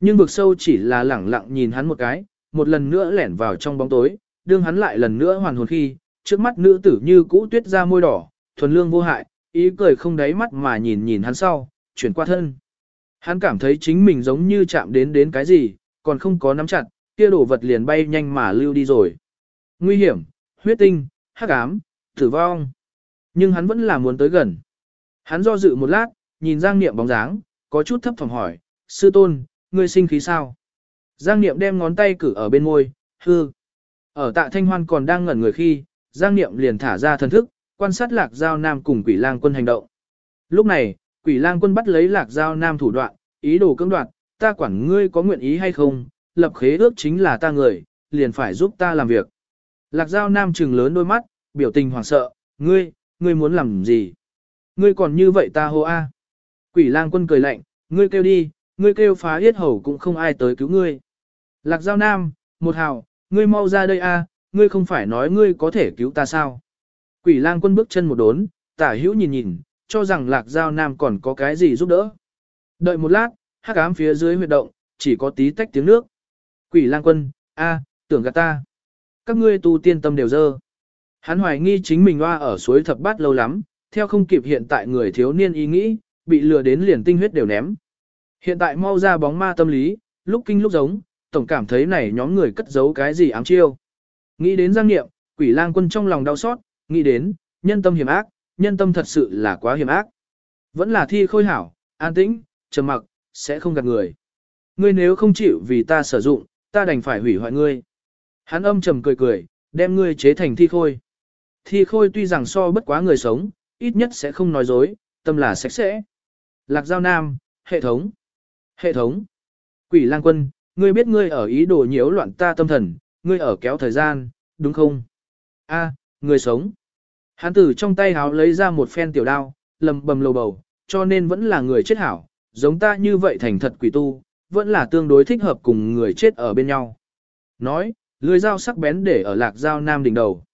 Nhưng vực sâu chỉ là lẳng lặng nhìn hắn một cái, một lần nữa lẻn vào trong bóng tối, đương hắn lại lần nữa hoàn hồn khi, trước mắt nữ tử như cũ tuyết ra môi đỏ, thuần lương vô hại, ý cười không đáy mắt mà nhìn nhìn hắn sau, chuyển qua thân. Hắn cảm thấy chính mình giống như chạm đến đến cái gì, còn không có nắm chặt, kia đổ vật liền bay nhanh mà lưu đi rồi. Nguy hiểm, huyết tinh, hắc ám, tử vong. Nhưng hắn vẫn là muốn tới gần. Hắn do dự một lát, nhìn Giang Niệm bóng dáng, có chút thấp thỏm hỏi, sư tôn, ngươi sinh khí sao? Giang Niệm đem ngón tay cử ở bên môi, hư. Ở tạ thanh hoan còn đang ngẩn người khi, Giang Niệm liền thả ra thần thức, quan sát lạc giao nam cùng quỷ lang quân hành động. Lúc này, Quỷ lang quân bắt lấy lạc giao nam thủ đoạn, ý đồ cưỡng đoạt, ta quản ngươi có nguyện ý hay không, lập khế ước chính là ta người, liền phải giúp ta làm việc. Lạc giao nam trừng lớn đôi mắt, biểu tình hoảng sợ, ngươi, ngươi muốn làm gì? Ngươi còn như vậy ta hô a. Quỷ lang quân cười lạnh, ngươi kêu đi, ngươi kêu phá yết hầu cũng không ai tới cứu ngươi. Lạc giao nam, một hào, ngươi mau ra đây a, ngươi không phải nói ngươi có thể cứu ta sao? Quỷ lang quân bước chân một đốn, tả hữu nhìn nhìn, cho rằng lạc giao nam còn có cái gì giúp đỡ. Đợi một lát, hắc ám phía dưới huyệt động, chỉ có tí tách tiếng nước. Quỷ lang quân, a, tưởng gạt ta. Các ngươi tu tiên tâm đều dơ. Hắn hoài nghi chính mình hoa ở suối thập bát lâu lắm, theo không kịp hiện tại người thiếu niên ý nghĩ, bị lừa đến liền tinh huyết đều ném. Hiện tại mau ra bóng ma tâm lý, lúc kinh lúc giống, tổng cảm thấy này nhóm người cất giấu cái gì ám chiêu. Nghĩ đến giang nghiệm, quỷ lang quân trong lòng đau xót, nghĩ đến, nhân tâm hiểm ác, nhân tâm thật sự là quá hiểm ác. Vẫn là thi khôi hảo, an tĩnh, trầm mặc, sẽ không gạt người. Ngươi nếu không chịu vì ta sử dụng, ta đành phải hủy hoại ngươi. Hắn âm trầm cười cười, đem ngươi chế thành thi khôi. Thi khôi tuy rằng so bất quá người sống, ít nhất sẽ không nói dối, tâm là sạch sẽ. Lạc Giao Nam, hệ thống. Hệ thống. Quỷ lang quân, ngươi biết ngươi ở ý đồ nhiễu loạn ta tâm thần, ngươi ở kéo thời gian, đúng không? A, người sống. Hắn từ trong tay háo lấy ra một phen tiểu đao, lầm bầm lầu bầu, cho nên vẫn là người chết hảo, giống ta như vậy thành thật quỷ tu, vẫn là tương đối thích hợp cùng người chết ở bên nhau. Nói, lưỡi dao sắc bén để ở lạc dao nam đỉnh đầu.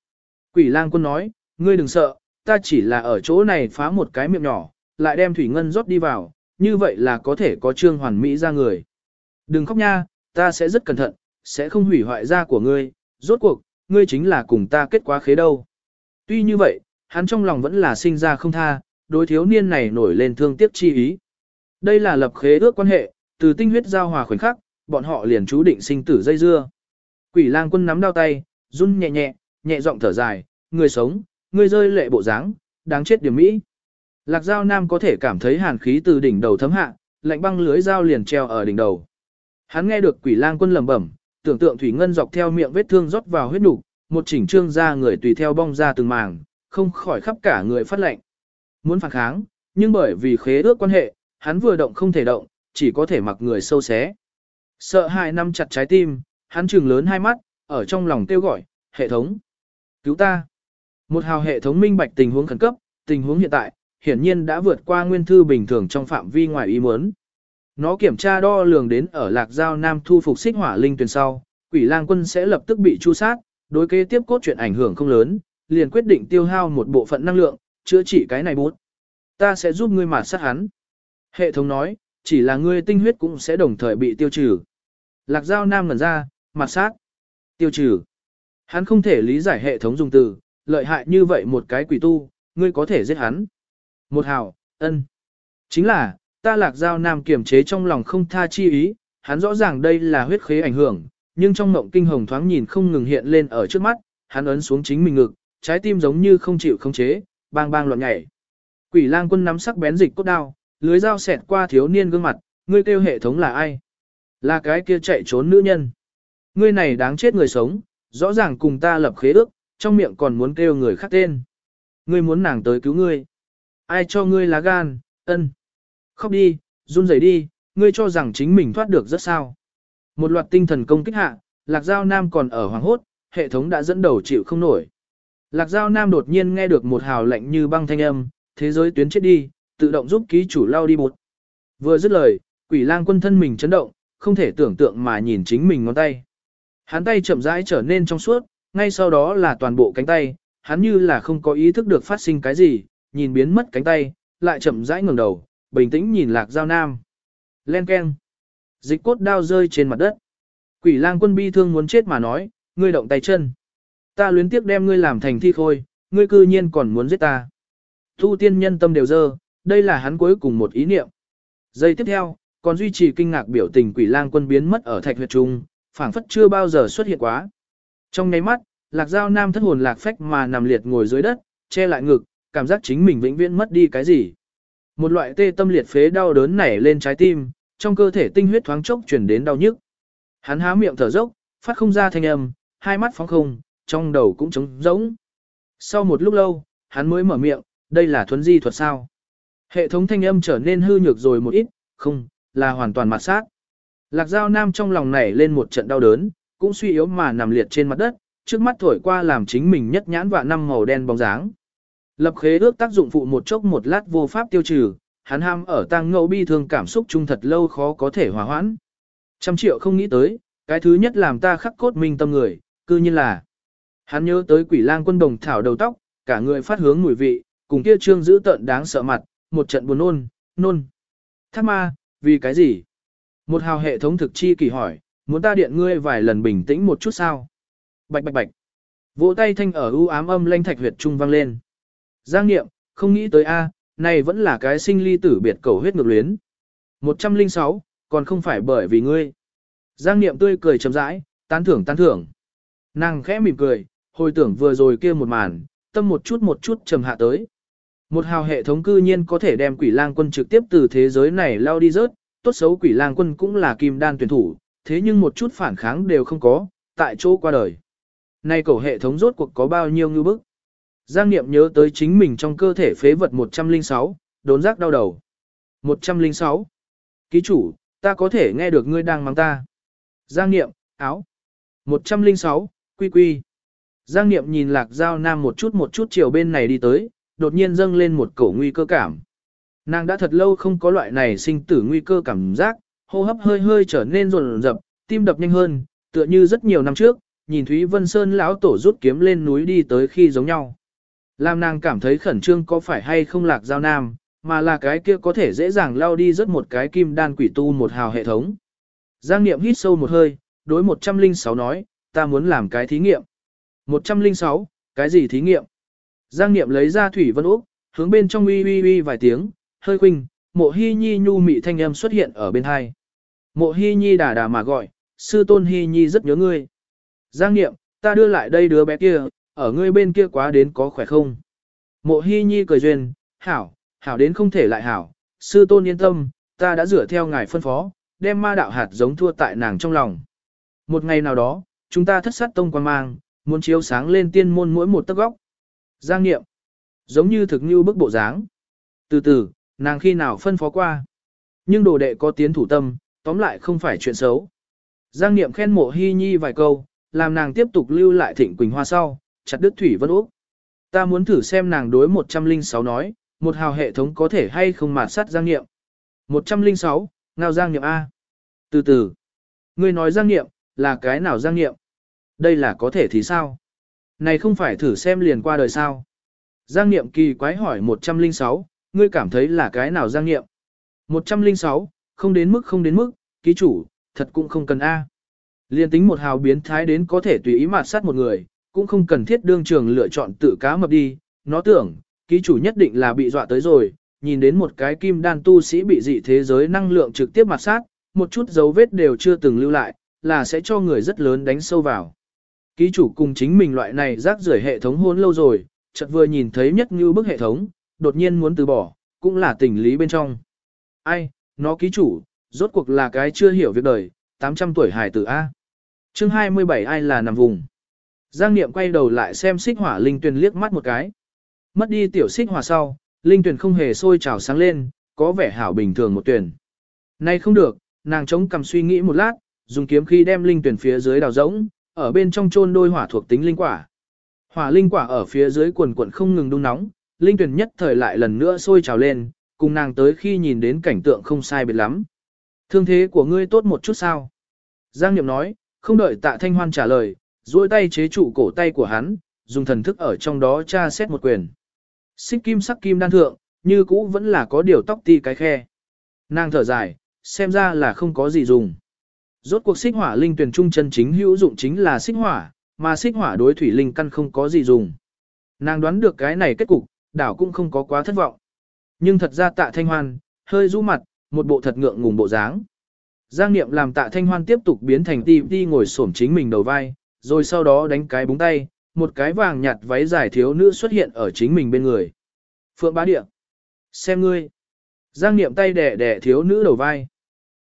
Quỷ lang quân nói, ngươi đừng sợ, ta chỉ là ở chỗ này phá một cái miệng nhỏ, lại đem thủy ngân rót đi vào, như vậy là có thể có trương hoàn mỹ ra người. Đừng khóc nha, ta sẽ rất cẩn thận, sẽ không hủy hoại da của ngươi, rốt cuộc, ngươi chính là cùng ta kết quá khế đâu. Tuy như vậy, hắn trong lòng vẫn là sinh ra không tha, đối thiếu niên này nổi lên thương tiếc chi ý. Đây là lập khế ước quan hệ, từ tinh huyết giao hòa khoảnh khắc, bọn họ liền chú định sinh tử dây dưa. Quỷ lang quân nắm đau tay, run nhẹ nhẹ, nhẹ giọng thở dài, người sống, người rơi lệ bộ dáng, đáng chết điểm mỹ. Lạc Giao Nam có thể cảm thấy hàn khí từ đỉnh đầu thấm hạ, lạnh băng lưới dao liền treo ở đỉnh đầu. Hắn nghe được quỷ lang quân lẩm bẩm, tưởng tượng thủy ngân dọc theo miệng vết thương rót vào huyết nục, một chỉnh trương ra người tùy theo bong ra từng màng, không khỏi khắp cả người phát lạnh. Muốn phản kháng, nhưng bởi vì khế ước quan hệ, hắn vừa động không thể động, chỉ có thể mặc người sâu xé. Sợ hai năm chặt trái tim, hắn trừng lớn hai mắt, ở trong lòng kêu gọi, hệ thống. Cứu ta. Một hào hệ thống minh bạch tình huống khẩn cấp, tình huống hiện tại, hiển nhiên đã vượt qua nguyên thư bình thường trong phạm vi ngoài ý muốn. Nó kiểm tra đo lường đến ở lạc giao nam thu phục xích hỏa linh tuyển sau, quỷ lang quân sẽ lập tức bị chu sát, đối kế tiếp cốt truyện ảnh hưởng không lớn, liền quyết định tiêu hao một bộ phận năng lượng, chữa trị cái này bút. Ta sẽ giúp ngươi mà sát hắn. Hệ thống nói, chỉ là ngươi tinh huyết cũng sẽ đồng thời bị tiêu trừ. Lạc Giao Nam ngẩn ra, mặt sát. Tiêu trừ. Hắn không thể lý giải hệ thống dùng từ, lợi hại như vậy một cái quỷ tu, ngươi có thể giết hắn. Một hào, ân. Chính là, ta Lạc Giao Nam kiềm chế trong lòng không tha chi ý, hắn rõ ràng đây là huyết khế ảnh hưởng, nhưng trong mộng kinh hồng thoáng nhìn không ngừng hiện lên ở trước mắt, hắn ấn xuống chính mình ngực, trái tim giống như không chịu không chế, bang bang loạn nhảy. Quỷ lang quân nắm sắc bén dịch cốt đao, lưới dao xẹt qua thiếu niên gương mặt, ngươi kêu hệ thống là ai? Là cái kia chạy trốn nữ nhân. Ngươi này đáng chết người sống, rõ ràng cùng ta lập khế ước, trong miệng còn muốn kêu người khác tên. Ngươi muốn nàng tới cứu ngươi. Ai cho ngươi lá gan, ân. Khóc đi, run rẩy đi, ngươi cho rằng chính mình thoát được rất sao. Một loạt tinh thần công kích hạ, Lạc Giao Nam còn ở hoàng hốt, hệ thống đã dẫn đầu chịu không nổi. Lạc Giao Nam đột nhiên nghe được một hào lệnh như băng thanh âm, thế giới tuyến chết đi, tự động giúp ký chủ lao đi một. Vừa dứt lời, quỷ lang quân thân mình chấn động, không thể tưởng tượng mà nhìn chính mình ngón tay. Hắn tay chậm rãi trở nên trong suốt, ngay sau đó là toàn bộ cánh tay, hắn như là không có ý thức được phát sinh cái gì, nhìn biến mất cánh tay, lại chậm rãi ngẩng đầu, bình tĩnh nhìn lạc giao nam. Len keng. Dịch cốt đao rơi trên mặt đất. Quỷ lang quân bi thương muốn chết mà nói, ngươi động tay chân. Ta luyến tiếc đem ngươi làm thành thi khôi, ngươi cư nhiên còn muốn giết ta. Thu tiên nhân tâm đều dơ, đây là hắn cuối cùng một ý niệm. Giây tiếp theo, còn duy trì kinh ngạc biểu tình quỷ lang quân biến mất ở thạch huyệt trung, phảng phất chưa bao giờ xuất hiện quá. Trong nháy mắt, lạc giao nam thất hồn lạc phách mà nằm liệt ngồi dưới đất, che lại ngực, cảm giác chính mình vĩnh viễn mất đi cái gì. Một loại tê tâm liệt phế đau đớn nảy lên trái tim, trong cơ thể tinh huyết thoáng chốc chuyển đến đau nhức. Hắn há miệng thở dốc, phát không ra thanh âm, hai mắt phóng không, trong đầu cũng trống rỗng. Sau một lúc lâu, hắn mới mở miệng, đây là thuấn di thuật sao? Hệ thống thanh âm trở nên hư nhược rồi một ít, không, là hoàn toàn mặt sát. Lạc Giao Nam trong lòng nảy lên một trận đau đớn, cũng suy yếu mà nằm liệt trên mặt đất, trước mắt thổi qua làm chính mình nhất nhãn và năm màu đen bóng dáng. Lập khế ước tác dụng phụ một chốc một lát vô pháp tiêu trừ, hắn ham ở tang ngẫu bi thương cảm xúc trung thật lâu khó có thể hòa hoãn. Trăm triệu không nghĩ tới, cái thứ nhất làm ta khắc cốt minh tâm người, cư nhiên là. Hắn nhớ tới quỷ lang quân đồng thảo đầu tóc, cả người phát hướng mùi vị, cùng kia trương giữ tận đáng sợ mặt, một trận buồn nôn, nôn. Thác ma, vì cái gì? Một hào hệ thống thực chi kỳ hỏi, muốn ta điện ngươi vài lần bình tĩnh một chút sao? Bạch bạch bạch. Vỗ tay thanh ở u ám âm lanh thạch huyệt trung vang lên. Giang nghiệm, không nghĩ tới a, này vẫn là cái sinh ly tử biệt cầu huyết ngược luyến. 106, còn không phải bởi vì ngươi. Giang Niệm tươi cười chậm rãi, tán thưởng tán thưởng. Nàng khẽ mỉm cười, hồi tưởng vừa rồi kia một màn, tâm một chút một chút trầm hạ tới. Một hào hệ thống cư nhiên có thể đem quỷ lang quân trực tiếp từ thế giới này lao đi rớt, tốt xấu quỷ lang quân cũng là kim đan tuyển thủ, thế nhưng một chút phản kháng đều không có, tại chỗ qua đời. Nay cầu hệ thống rốt cuộc có bao nhiêu ngư bức. Giang Niệm nhớ tới chính mình trong cơ thể phế vật 106, đốn giác đau đầu. 106. Ký chủ, ta có thể nghe được ngươi đang mắng ta. Giang Niệm, áo. 106, quy quy. Giang Niệm nhìn lạc giao nam một chút một chút chiều bên này đi tới, đột nhiên dâng lên một cổ nguy cơ cảm. Nàng đã thật lâu không có loại này sinh tử nguy cơ cảm giác, hô hấp hơi hơi trở nên rồn rập, tim đập nhanh hơn, tựa như rất nhiều năm trước, nhìn Thúy Vân Sơn lão tổ rút kiếm lên núi đi tới khi giống nhau. Làm nàng cảm thấy khẩn trương có phải hay không lạc giao nam, mà là cái kia có thể dễ dàng lao đi rất một cái kim đan quỷ tu một hào hệ thống. Giang Niệm hít sâu một hơi, đối 106 nói, ta muốn làm cái thí nghiệm. 106, cái gì thí nghiệm? Giang Niệm lấy ra thủy vân úc, hướng bên trong uy uy uy vài tiếng, hơi khuynh, mộ hy nhi nhu mị thanh âm xuất hiện ở bên hai. Mộ hy nhi đà đà mà gọi, sư tôn hy nhi rất nhớ ngươi. Giang Niệm, ta đưa lại đây đứa bé kia, ở ngươi bên kia quá đến có khỏe không? Mộ Hi nhi cười duyên, hảo, hảo đến không thể lại hảo, sư tôn yên tâm, ta đã rửa theo ngài phân phó, đem ma đạo hạt giống thua tại nàng trong lòng. Một ngày nào đó, chúng ta thất sát tông quan mang, muốn chiếu sáng lên tiên môn mỗi một tấc góc. Giang nghiệm, giống như thực như bức bộ dáng. Từ từ, nàng khi nào phân phó qua. Nhưng đồ đệ có tiến thủ tâm, tóm lại không phải chuyện xấu. Giang Niệm khen mộ hy nhi vài câu, làm nàng tiếp tục lưu lại thịnh Quỳnh Hoa sau, chặt đứt Thủy Vân Úc. Ta muốn thử xem nàng đối 106 nói, một hào hệ thống có thể hay không mà sát Giang Niệm. 106, ngao Giang Niệm A. Từ từ, ngươi nói Giang Niệm, là cái nào Giang Niệm? Đây là có thể thì sao? Này không phải thử xem liền qua đời sao? Giang Niệm kỳ quái hỏi 106, ngươi cảm thấy là cái nào Giang Niệm? 106, không đến mức không đến mức, ký chủ, thật cũng không cần A. Liên tính một hào biến thái đến có thể tùy ý mạt sát một người, cũng không cần thiết đương trường lựa chọn tự cá mập đi, nó tưởng, ký chủ nhất định là bị dọa tới rồi, nhìn đến một cái kim đan tu sĩ bị dị thế giới năng lượng trực tiếp mặt sát, một chút dấu vết đều chưa từng lưu lại, là sẽ cho người rất lớn đánh sâu vào. Ký chủ cùng chính mình loại này rác rưởi hệ thống hôn lâu rồi, chợt vừa nhìn thấy nhất như bức hệ thống, đột nhiên muốn từ bỏ, cũng là tình lý bên trong. Ai, nó ký chủ, rốt cuộc là cái chưa hiểu việc đời, 800 tuổi hài tử A. chương 27 ai là nằm vùng. Giang Niệm quay đầu lại xem xích hỏa linh tuyền liếc mắt một cái. Mất đi tiểu xích hỏa sau, linh tuyền không hề sôi trào sáng lên, có vẻ hảo bình thường một tuyển. Nay không được, nàng chống cầm suy nghĩ một lát, dùng kiếm khi đem linh tuyển phía dưới đào rỗng, ở bên trong chôn đôi hỏa thuộc tính linh quả. Hỏa linh quả ở phía dưới quần quần không ngừng đun nóng, linh tuyển nhất thời lại lần nữa sôi trào lên, cùng nàng tới khi nhìn đến cảnh tượng không sai biệt lắm. Thương thế của ngươi tốt một chút sao? Giang Niệm nói, không đợi tạ thanh hoan trả lời, duỗi tay chế trụ cổ tay của hắn, dùng thần thức ở trong đó tra xét một quyền. Xích kim sắc kim đan thượng, như cũ vẫn là có điều tóc ti cái khe. Nàng thở dài, xem ra là không có gì dùng. Rốt cuộc xích hỏa linh tuyển trung chân chính hữu dụng chính là xích hỏa, mà xích hỏa đối thủy linh căn không có gì dùng. Nàng đoán được cái này kết cục, đảo cũng không có quá thất vọng. Nhưng thật ra tạ thanh hoan, hơi rũ mặt, một bộ thật ngượng ngùng bộ dáng. Giang Niệm làm tạ thanh hoan tiếp tục biến thành ti ti ngồi xổm chính mình đầu vai, rồi sau đó đánh cái búng tay, một cái vàng nhạt váy dài thiếu nữ xuất hiện ở chính mình bên người. Phượng bá địa. Xem ngươi. Giang niệm tay đẻ đẻ thiếu nữ đầu vai.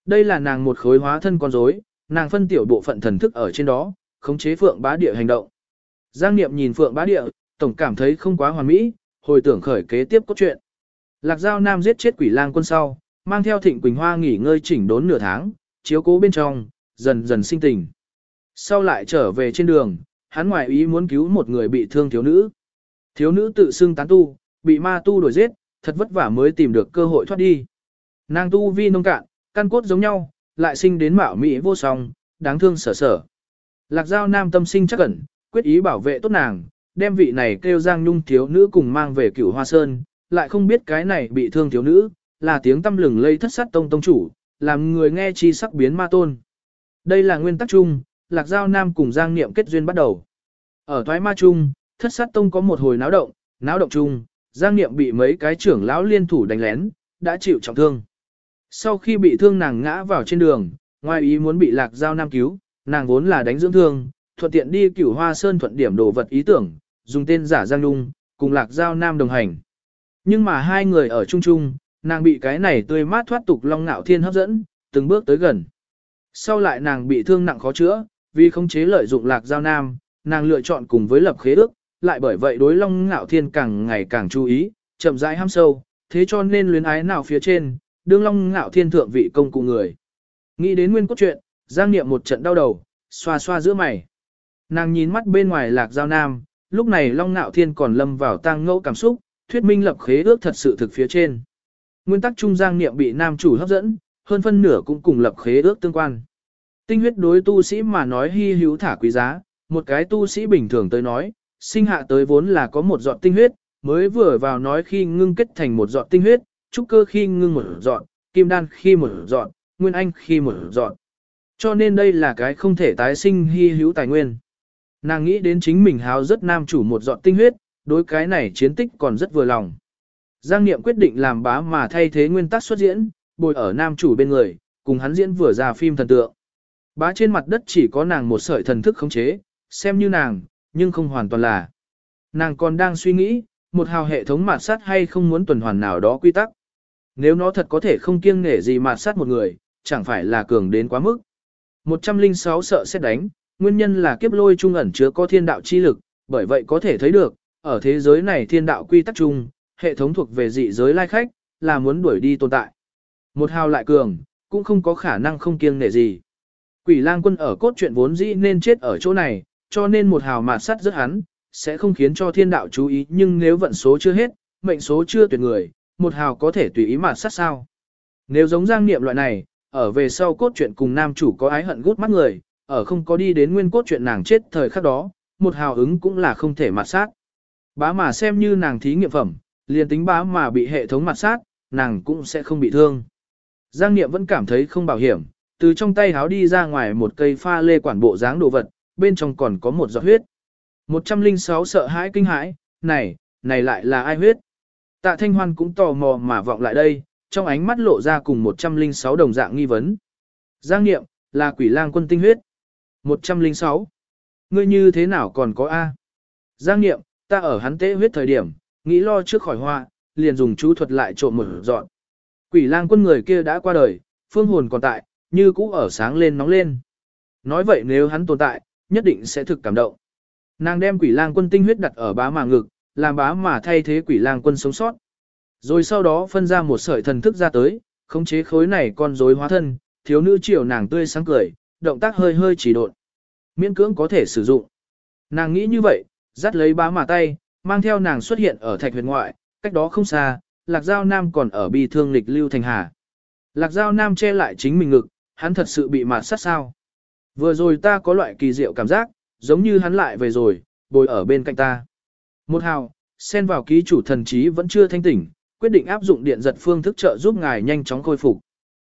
Đây là nàng một khối hóa thân con rối, nàng phân tiểu bộ phận thần thức ở trên đó, khống chế phượng bá địa hành động. Giang niệm nhìn phượng bá địa, tổng cảm thấy không quá hoàn mỹ, hồi tưởng khởi kế tiếp cốt truyện. Lạc Giao Nam giết chết quỷ lang quân sau, mang theo Thịnh Quỳnh Hoa nghỉ ngơi chỉnh đốn nửa tháng, chiếu cố bên trong, dần dần sinh tình. Sau lại trở về trên đường, hắn ngoại ý muốn cứu một người bị thương thiếu nữ. Thiếu nữ tự xưng tán tu, bị ma tu đuổi giết, thật vất vả mới tìm được cơ hội thoát đi. Nàng tu vi nông cạn, căn cốt giống nhau, lại sinh đến mạo mỹ vô song, đáng thương sở sở. Lạc Giao Nam tâm sinh chắc ẩn, quyết ý bảo vệ tốt nàng, đem vị này kêu Giang Nhung thiếu nữ cùng mang về cửu hoa sơn, lại không biết cái này bị thương thiếu nữ, là tiếng tâm lừng lây thất sát tông tông chủ, làm người nghe chi sắc biến ma tôn. Đây là nguyên tắc chung, Lạc Giao Nam cùng Giang Niệm kết duyên bắt đầu. Ở thoái ma Trung, thất sát tông có một hồi náo động, náo động chung, Giang Niệm bị mấy cái trưởng lão liên thủ đánh lén, đã chịu trọng thương. Sau khi bị thương nàng ngã vào trên đường, ngoài ý muốn bị Lạc Giao Nam cứu, nàng vốn là đánh dưỡng thương, thuận tiện đi cửu hoa sơn thuận điểm đồ vật ý tưởng, dùng tên giả Giang Nhung, cùng Lạc Giao Nam đồng hành. Nhưng mà hai người ở chung chung, nàng bị cái này tươi mát thoát tục long ngạo thiên hấp dẫn, từng bước tới gần. Sau lại nàng bị thương nặng khó chữa, vì không chế lợi dụng Lạc Giao Nam, nàng lựa chọn cùng với lập khế ước, lại bởi vậy đối long ngạo thiên càng ngày càng chú ý, chậm rãi ham sâu, thế cho nên luyến ái nào phía trên, đương long ngạo thiên thượng vị công cụ người. Nghĩ đến nguyên cốt truyện, Giang Niệm một trận đau đầu, xoa xoa giữa mày. Nàng nhìn mắt bên ngoài lạc giao nam, lúc này Long Nạo Thiên còn lâm vào tang ngẫu cảm xúc, thuyết minh lập khế ước thật sự thực phía trên. Nguyên tắc trung giang niệm bị nam chủ hấp dẫn, hơn phân nửa cũng cùng lập khế ước tương quan. Tinh huyết đối tu sĩ mà nói hy hữu thả quý giá, một cái tu sĩ bình thường tới nói, sinh hạ tới vốn là có một giọt tinh huyết, mới vừa vào nói khi ngưng kết thành một giọt tinh huyết, trúc cơ khi ngưng một giọt, kim đan khi một giọt, nguyên anh khi một giọt. Cho nên đây là cái không thể tái sinh hy hữu tài nguyên. Nàng nghĩ đến chính mình háo rất nam chủ một giọt tinh huyết, đối cái này chiến tích còn rất vừa lòng. Giang Niệm quyết định làm bá mà thay thế nguyên tắc xuất diễn, bồi ở nam chủ bên người, cùng hắn diễn vừa ra phim thần tượng. Bá trên mặt đất chỉ có nàng một sợi thần thức khống chế, xem như nàng, nhưng không hoàn toàn là. Nàng còn đang suy nghĩ, một hào hệ thống mạt sát hay không muốn tuần hoàn nào đó quy tắc. Nếu nó thật có thể không kiêng nể gì mạt sát một người, chẳng phải là cường đến quá mức. 106 sợ xét đánh, nguyên nhân là kiếp lôi trung ẩn chứa có thiên đạo chi lực, bởi vậy có thể thấy được, ở thế giới này thiên đạo quy tắc chung, hệ thống thuộc về dị giới lai khách, là muốn đuổi đi tồn tại. Một hào lại cường, cũng không có khả năng không kiêng nể gì. Quỷ lang quân ở cốt truyện vốn dĩ nên chết ở chỗ này, cho nên một hào mạt sắt rất hắn, sẽ không khiến cho thiên đạo chú ý nhưng nếu vận số chưa hết, mệnh số chưa tuyệt người, một hào có thể tùy ý mạt sắt sao. Nếu giống giang niệm loại này, ở về sau cốt truyện cùng nam chủ có ái hận gút mắt người, ở không có đi đến nguyên cốt truyện nàng chết thời khắc đó, một hào ứng cũng là không thể mặt sát. Bá mà xem như nàng thí nghiệm phẩm, liền tính bá mà bị hệ thống mặt sát, nàng cũng sẽ không bị thương. Giang Niệm vẫn cảm thấy không bảo hiểm, từ trong tay háo đi ra ngoài một cây pha lê quản bộ dáng đồ vật, bên trong còn có một giọt huyết. 106 sợ hãi kinh hãi, này, này lại là ai huyết? Tạ Thanh Hoan cũng tò mò mà vọng lại đây, trong ánh mắt lộ ra cùng 106 đồng dạng nghi vấn. Giang Niệm, là quỷ lang quân tinh huyết. 106. Ngươi như thế nào còn có A? Giang nghiệm, ta ở hắn tế huyết thời điểm, nghĩ lo trước khỏi hoa, liền dùng chú thuật lại trộm một dọn. Quỷ lang quân người kia đã qua đời, phương hồn còn tại, như cũ ở sáng lên nóng lên. Nói vậy nếu hắn tồn tại, nhất định sẽ thực cảm động. Nàng đem quỷ lang quân tinh huyết đặt ở bá mà ngực, làm bá mà thay thế quỷ lang quân sống sót. Rồi sau đó phân ra một sợi thần thức ra tới, khống chế khối này con rối hóa thân, thiếu nữ chiều nàng tươi sáng cười, động tác hơi hơi chỉ độn. Miễn cưỡng có thể sử dụng. Nàng nghĩ như vậy, dắt lấy bá mà tay, mang theo nàng xuất hiện ở thạch huyệt ngoại, cách đó không xa, Lạc Giao Nam còn ở bi thương lịch lưu thành hà. Lạc Giao Nam che lại chính mình ngực, hắn thật sự bị mạt sát sao. Vừa rồi ta có loại kỳ diệu cảm giác, giống như hắn lại về rồi, bồi ở bên cạnh ta. Một hào, xen vào ký chủ thần trí vẫn chưa thanh tỉnh, quyết định áp dụng điện giật phương thức trợ giúp ngài nhanh chóng khôi phục.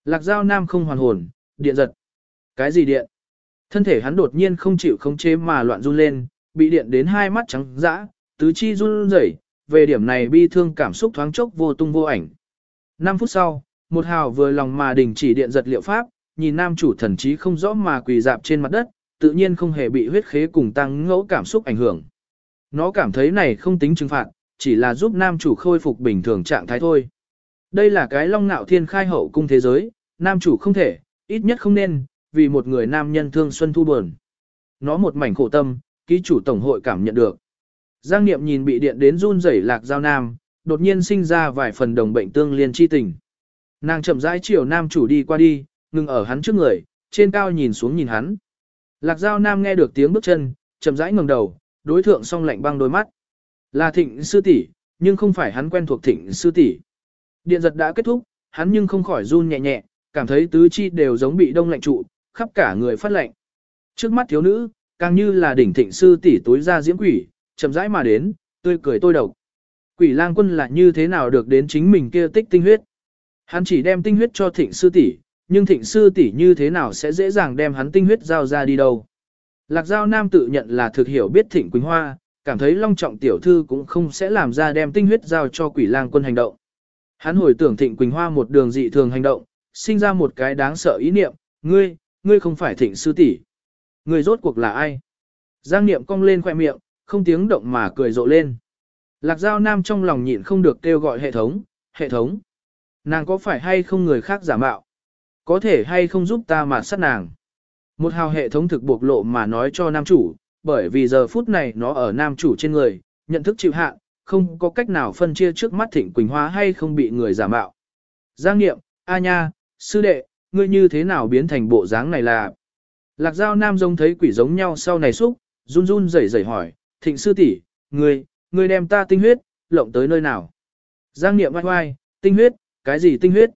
Lạc Giao Nam không hoàn hồn, điện giật. Cái gì điện? Thân thể hắn đột nhiên không chịu khống chế mà loạn run lên, bị điện đến hai mắt trắng dã, tứ chi run rẩy, về điểm này bi thương cảm xúc thoáng chốc vô tung vô ảnh. 5 phút sau, một hào vừa lòng mà đình chỉ điện giật liệu pháp, nhìn nam chủ thần trí không rõ mà quỳ dạp trên mặt đất, tự nhiên không hề bị huyết khế cùng tăng ngẫu cảm xúc ảnh hưởng. Nó cảm thấy này không tính trừng phạt, chỉ là giúp nam chủ khôi phục bình thường trạng thái thôi. Đây là cái long nạo thiên khai hậu cung thế giới, nam chủ không thể, ít nhất không nên, vì một người nam nhân thương xuân thu buồn. Nó một mảnh khổ tâm, ký chủ tổng hội cảm nhận được. Giang Niệm nhìn bị điện đến run rẩy lạc giao nam, đột nhiên sinh ra vài phần đồng bệnh tương liên chi tình. Nàng chậm rãi chiều nam chủ đi qua đi, ngừng ở hắn trước người, trên cao nhìn xuống nhìn hắn. Lạc Giao Nam nghe được tiếng bước chân, chậm rãi ngẩng đầu, đối thượng song lạnh băng đôi mắt. Là thịnh sư tỷ, nhưng không phải hắn quen thuộc thịnh sư tỷ. Điện giật đã kết thúc, hắn nhưng không khỏi run nhẹ nhẹ, cảm thấy tứ chi đều giống bị đông lạnh trụ, khắp cả người phát lạnh. Trước mắt thiếu nữ, càng như là đỉnh thịnh sư tỷ tối ra diễm quỷ, chậm rãi mà đến, tươi cười tôi độc. Quỷ lang quân là như thế nào được đến chính mình kia tích tinh huyết. Hắn chỉ đem tinh huyết cho thịnh sư tỷ, nhưng thịnh sư tỷ như thế nào sẽ dễ dàng đem hắn tinh huyết giao ra đi đâu. Lạc Giao Nam tự nhận là thực hiểu biết thịnh Quỳnh Hoa, cảm thấy long trọng tiểu thư cũng không sẽ làm ra đem tinh huyết giao cho quỷ lang quân hành động. Hắn hồi tưởng thịnh Quỳnh Hoa một đường dị thường hành động, sinh ra một cái đáng sợ ý niệm, ngươi, ngươi không phải thịnh sư tỷ, Ngươi rốt cuộc là ai? Giang niệm cong lên khoẻ miệng, không tiếng động mà cười rộ lên. Lạc Giao Nam trong lòng nhịn không được kêu gọi hệ thống, hệ thống. Nàng có phải hay không người khác giả mạo? Có thể hay không giúp ta mà sát nàng? Một hào hệ thống thực buộc lộ mà nói cho nam chủ, bởi vì giờ phút này nó ở nam chủ trên người, nhận thức chịu hạn, không có cách nào phân chia trước mắt Thịnh Quỳnh hóa hay không bị người giả mạo. Giang nghiệm, A nha, sư đệ, ngươi như thế nào biến thành bộ dáng này là... Lạc Giao Nam giống thấy quỷ giống nhau sau này xúc, run run rẩy rẩy hỏi, Thịnh sư tỷ, ngươi, ngươi đem ta tinh huyết, lộng tới nơi nào? Giang Niệm oai oai, tinh huyết, cái gì tinh huyết?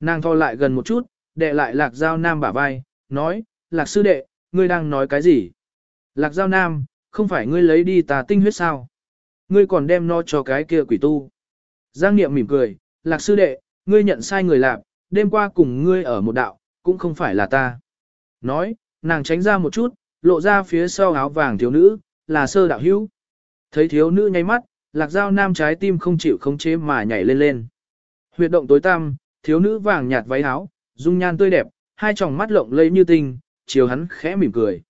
Nàng thò lại gần một chút, đệ lại Lạc Giao Nam bả vai, nói, Lạc sư đệ, ngươi đang nói cái gì? Lạc Giao Nam, không phải ngươi lấy đi tà tinh huyết sao? Ngươi còn đem nó cho cái kia quỷ tu. Giang Niệm mỉm cười, Lạc sư đệ, ngươi nhận sai người lạc, đêm qua cùng ngươi ở một đạo, cũng không phải là ta. Nói, nàng tránh ra một chút, lộ ra phía sau áo vàng thiếu nữ, là sơ đạo hữu. Thấy thiếu nữ nháy mắt, lạc Giao nam trái tim không chịu khống chế mà nhảy lên lên. Huyệt động tối tăm, thiếu nữ vàng nhạt váy áo, dung nhan tươi đẹp, hai tròng mắt lộng lẫy như tinh, chiều hắn khẽ mỉm cười.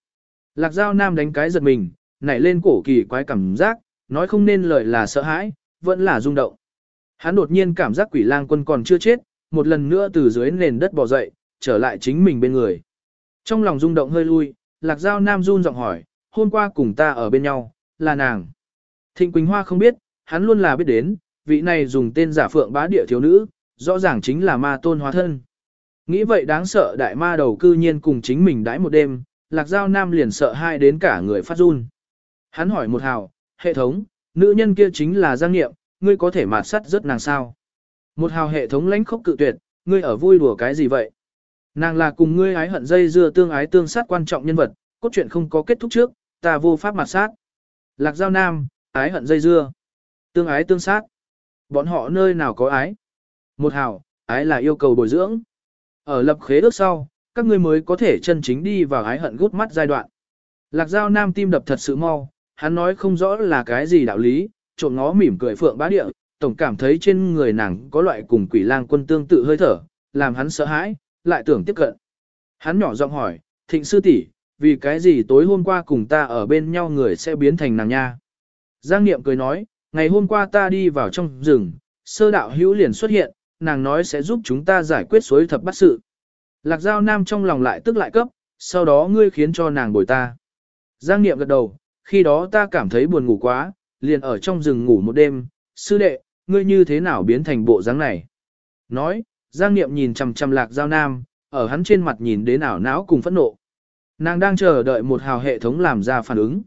Lạc Giao Nam đánh cái giật mình, nảy lên cổ kỳ quái cảm giác, nói không nên lời là sợ hãi, vẫn là rung động. Hắn đột nhiên cảm giác quỷ lang quân còn chưa chết, một lần nữa từ dưới nền đất bò dậy, trở lại chính mình bên người. Trong lòng rung động hơi lui, Lạc Giao Nam run giọng hỏi, hôm qua cùng ta ở bên nhau, là nàng. Thịnh Quỳnh Hoa không biết, hắn luôn là biết đến, vị này dùng tên giả phượng bá địa thiếu nữ, rõ ràng chính là ma tôn hóa thân. Nghĩ vậy đáng sợ đại ma đầu cư nhiên cùng chính mình đãi một đêm, lạc giao nam liền sợ hai đến cả người phát run. Hắn hỏi một hào, hệ thống, nữ nhân kia chính là Giang Nghiệm, ngươi có thể mạt sắt rất nàng sao. Một hào hệ thống lãnh khốc cự tuyệt, ngươi ở vui đùa cái gì vậy? Nàng là cùng ngươi ái hận dây dưa tương ái tương sát quan trọng nhân vật, cốt truyện không có kết thúc trước, ta vô pháp mạt sát. Lạc giao nam, ái hận dây dưa, tương ái tương sát. Bọn họ nơi nào có ái? Một hào, ái là yêu cầu bồi dưỡng. Ở lập khế ước sau, các ngươi mới có thể chân chính đi vào ái hận gút mắt giai đoạn. Lạc Giao Nam tim đập thật sự mau, hắn nói không rõ là cái gì đạo lý, trộn ngó mỉm cười phượng bá địa, tổng cảm thấy trên người nàng có loại cùng quỷ lang quân tương tự hơi thở, làm hắn sợ hãi, lại tưởng tiếp cận. Hắn nhỏ giọng hỏi, thịnh sư tỷ, vì cái gì tối hôm qua cùng ta ở bên nhau người sẽ biến thành nàng nha? Giang Niệm cười nói, ngày hôm qua ta đi vào trong rừng, sơ đạo hữu liền xuất hiện, nàng nói sẽ giúp chúng ta giải quyết suối thập bắt sự. Lạc Giao Nam trong lòng lại tức lại cấp, sau đó ngươi khiến cho nàng bồi ta. Giang Niệm gật đầu, khi đó ta cảm thấy buồn ngủ quá, liền ở trong rừng ngủ một đêm, sư đệ, ngươi như thế nào biến thành bộ dáng này? Nói, Giang Niệm nhìn chằm chằm Lạc Giao Nam, ở hắn trên mặt nhìn đến ảo não cùng phẫn nộ. Nàng đang chờ đợi một hào hệ thống làm ra phản ứng.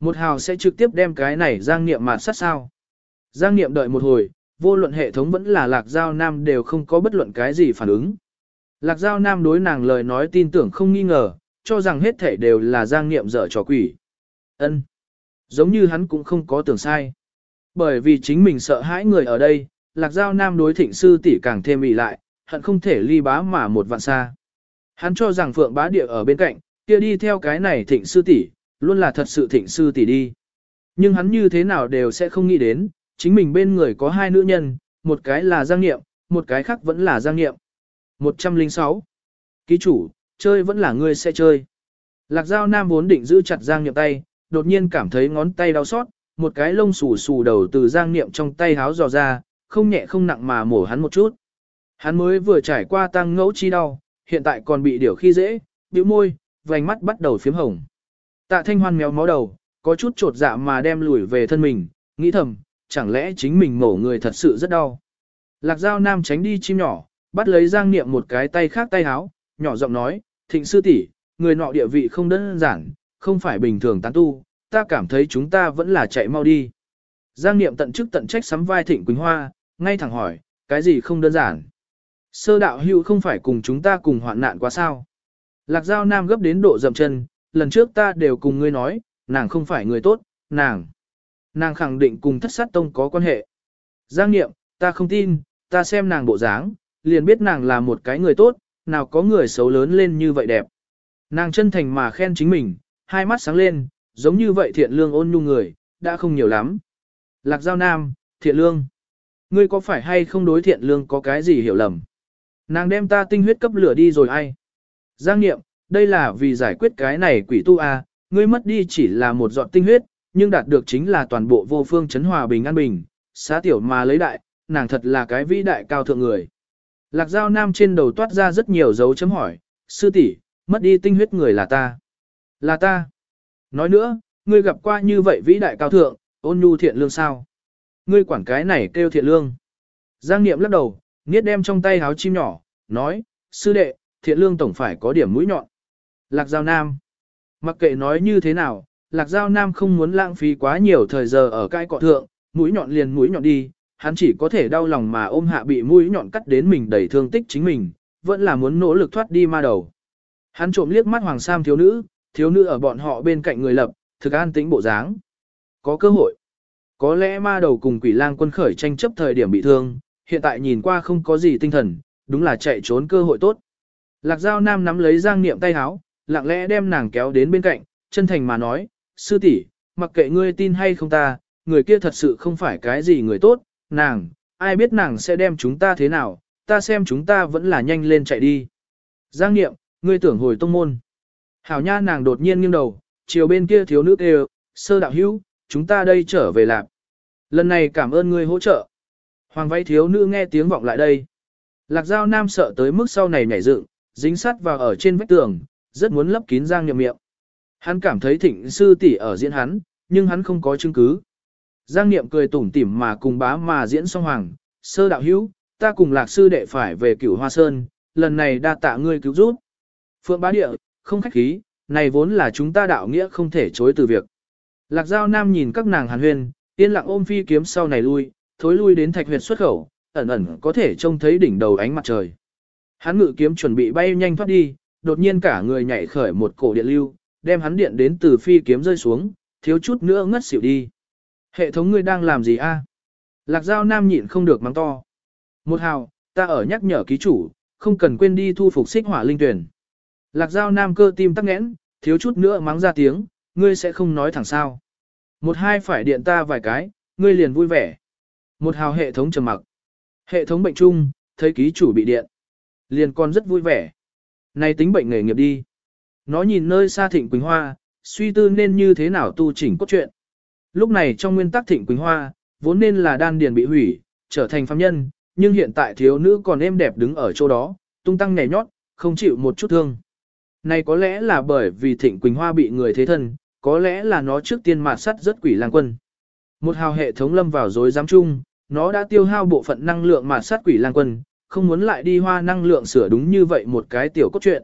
Một hào sẽ trực tiếp đem cái này Giang Niệm mạt sát sao. Giang Niệm đợi một hồi, vô luận hệ thống vẫn là Lạc Giao Nam đều không có bất luận cái gì phản ứng. Lạc Giao Nam đối nàng lời nói tin tưởng không nghi ngờ, cho rằng hết thể đều là Giang Niệm dở trò quỷ. Ân, Giống như hắn cũng không có tưởng sai. Bởi vì chính mình sợ hãi người ở đây, Lạc Giao Nam đối thịnh sư tỷ càng thêm ỉ lại, hận không thể ly bá mà một vạn xa. Hắn cho rằng Phượng bá địa ở bên cạnh, kia đi theo cái này thịnh sư tỷ, luôn là thật sự thịnh sư tỷ đi. Nhưng hắn như thế nào đều sẽ không nghĩ đến, chính mình bên người có hai nữ nhân, một cái là Giang Niệm, một cái khác vẫn là Giang Niệm. 106. Ký chủ, chơi vẫn là ngươi sẽ chơi. Lạc Giao Nam vốn định giữ chặt Giang Niệm tay, đột nhiên cảm thấy ngón tay đau xót, một cái lông xù xù đầu từ Giang Niệm trong tay háo dò ra, không nhẹ không nặng mà mổ hắn một chút. Hắn mới vừa trải qua tăng ngẫu chi đau, hiện tại còn bị điều khi dễ, bĩu môi, vành mắt bắt đầu phiếm hồng. Tạ Thanh Hoan méo mó đầu, có chút trột dạ mà đem lùi về thân mình, nghĩ thầm, chẳng lẽ chính mình mổ người thật sự rất đau. Lạc Giao Nam tránh đi chim nhỏ, bắt lấy Giang Niệm một cái tay khác tay háo, nhỏ giọng nói, thịnh sư tỷ, người nọ địa vị không đơn giản, không phải bình thường tán tu, ta cảm thấy chúng ta vẫn là chạy mau đi. Giang Niệm tận chức tận trách sắm vai Thịnh Quỳnh Hoa, ngay thẳng hỏi, cái gì không đơn giản. Sơ đạo hữu không phải cùng chúng ta cùng hoạn nạn quá sao. Lạc Giao Nam gấp đến độ dậm chân, lần trước ta đều cùng ngươi nói, nàng không phải người tốt, nàng. Nàng khẳng định cùng thất sát tông có quan hệ. Giang Niệm, ta không tin, ta xem nàng bộ dáng, liền biết nàng là một cái người tốt, nào có người xấu lớn lên như vậy đẹp. Nàng chân thành mà khen chính mình, hai mắt sáng lên, giống như vậy thiện lương ôn nhu người, đã không nhiều lắm. Lạc Giao Nam, thiện lương. Ngươi có phải hay không đối thiện lương có cái gì hiểu lầm? Nàng đem ta tinh huyết cấp lửa đi rồi ai? Giang Niệm, đây là vì giải quyết cái này quỷ tu a, à, ngươi mất đi chỉ là một giọt tinh huyết, nhưng đạt được chính là toàn bộ vô phương chấn hòa bình an bình, xá tiểu mà lấy đại, nàng thật là cái vĩ đại cao thượng người. Lạc Giao Nam trên đầu toát ra rất nhiều dấu chấm hỏi, sư tỷ, mất đi tinh huyết người là ta. Là ta. Nói nữa, ngươi gặp qua như vậy vĩ đại cao thượng, ôn nhu thiện lương sao? Ngươi quản cái này kêu thiện lương. Giang Niệm lắc đầu, niết đem trong tay háo chim nhỏ, nói, sư đệ, thiện lương tổng phải có điểm mũi nhọn. Lạc Giao Nam. Mặc kệ nói như thế nào, Lạc Giao Nam không muốn lãng phí quá nhiều thời giờ ở cai cọ thượng, mũi nhọn liền mũi nhọn đi, hắn chỉ có thể đau lòng mà ôm hạ bị mũi nhọn cắt đến mình đầy thương tích chính mình, vẫn là muốn nỗ lực thoát đi ma đầu. Hắn trộm liếc mắt Hoàng Sam thiếu nữ, thiếu nữ ở bọn họ bên cạnh người lập, thực an tĩnh bộ dáng. Có cơ hội. Có lẽ ma đầu cùng quỷ lang quân khởi tranh chấp thời điểm bị thương, hiện tại nhìn qua không có gì tinh thần, đúng là chạy trốn cơ hội tốt. Lạc Giao Nam nắm lấy Giang Niệm tay háo, lặng lẽ đem nàng kéo đến bên cạnh, chân thành mà nói, sư tỷ, mặc kệ ngươi tin hay không ta, người kia thật sự không phải cái gì người tốt, nàng, ai biết nàng sẽ đem chúng ta thế nào, ta xem chúng ta vẫn là nhanh lên chạy đi. Giang Niệm, ngươi tưởng hồi tông môn. Hảo nha nàng đột nhiên nghiêng đầu, chiều bên kia thiếu nữ đều, sơ đạo hữu, chúng ta đây trở về lạc. Lần này cảm ơn ngươi hỗ trợ. Hoàng váy thiếu nữ nghe tiếng vọng lại đây. Lạc Giao Nam sợ tới mức sau này nhảy dựng, dính sát vào ở trên vách tường, rất muốn lấp kín Giang Niệm miệng. Hắn cảm thấy thịnh sư tỷ ở diễn hắn, nhưng hắn không có chứng cứ. Giang Niệm cười tủm tỉm mà cùng bá mà diễn xong hoàng, sơ đạo hữu, ta cùng lạc sư đệ phải về cửu hoa sơn, lần này đa tạ ngươi cứu giúp. Phượng bá địa, không khách khí, này vốn là chúng ta đạo nghĩa không thể chối từ việc. Lạc Giao Nam nhìn các nàng hàn huyên, yên lặng ôm phi kiếm sau này lui, thối lui đến thạch huyệt xuất khẩu, ẩn ẩn có thể trông thấy đỉnh đầu ánh mặt trời. Hắn ngự kiếm chuẩn bị bay nhanh thoát đi, đột nhiên cả người nhảy khởi một cổ điện lưu, đem hắn điện đến từ phi kiếm rơi xuống, thiếu chút nữa ngất xỉu đi. Hệ thống ngươi đang làm gì a? Lạc Giao Nam nhịn không được mắng to. Một hào, ta ở nhắc nhở ký chủ, không cần quên đi thu phục xích hỏa linh tuyển. Lạc Giao Nam cơ tim tắc nghẽn, thiếu chút nữa mắng ra tiếng, ngươi sẽ không nói thẳng sao. Một hai phải điện ta vài cái, ngươi liền vui vẻ. Một hào hệ thống trầm mặc. Hệ thống bệnh chung, thấy ký chủ bị điện. Liền còn rất vui vẻ. Này tính bệnh nghề nghiệp đi. Nó nhìn nơi xa thịnh Quỳnh Hoa, suy tư nên như thế nào tu chỉnh cốt truyện. Lúc này trong nguyên tắc thịnh Quỳnh Hoa, vốn nên là đan điền bị hủy, trở thành phàm nhân, nhưng hiện tại thiếu nữ còn êm đẹp đứng ở chỗ đó, tung tăng nhảy nhót, không chịu một chút thương. Này có lẽ là bởi vì thịnh Quỳnh Hoa bị người thế thân, có lẽ là nó trước tiên mạt sắt rất quỷ lang quân. Một hào hệ thống lâm vào dối giám chung, nó đã tiêu hao bộ phận năng lượng mạt sát quỷ lang quân, không muốn lại đi hoa năng lượng sửa đúng như vậy một cái tiểu cốt truyện.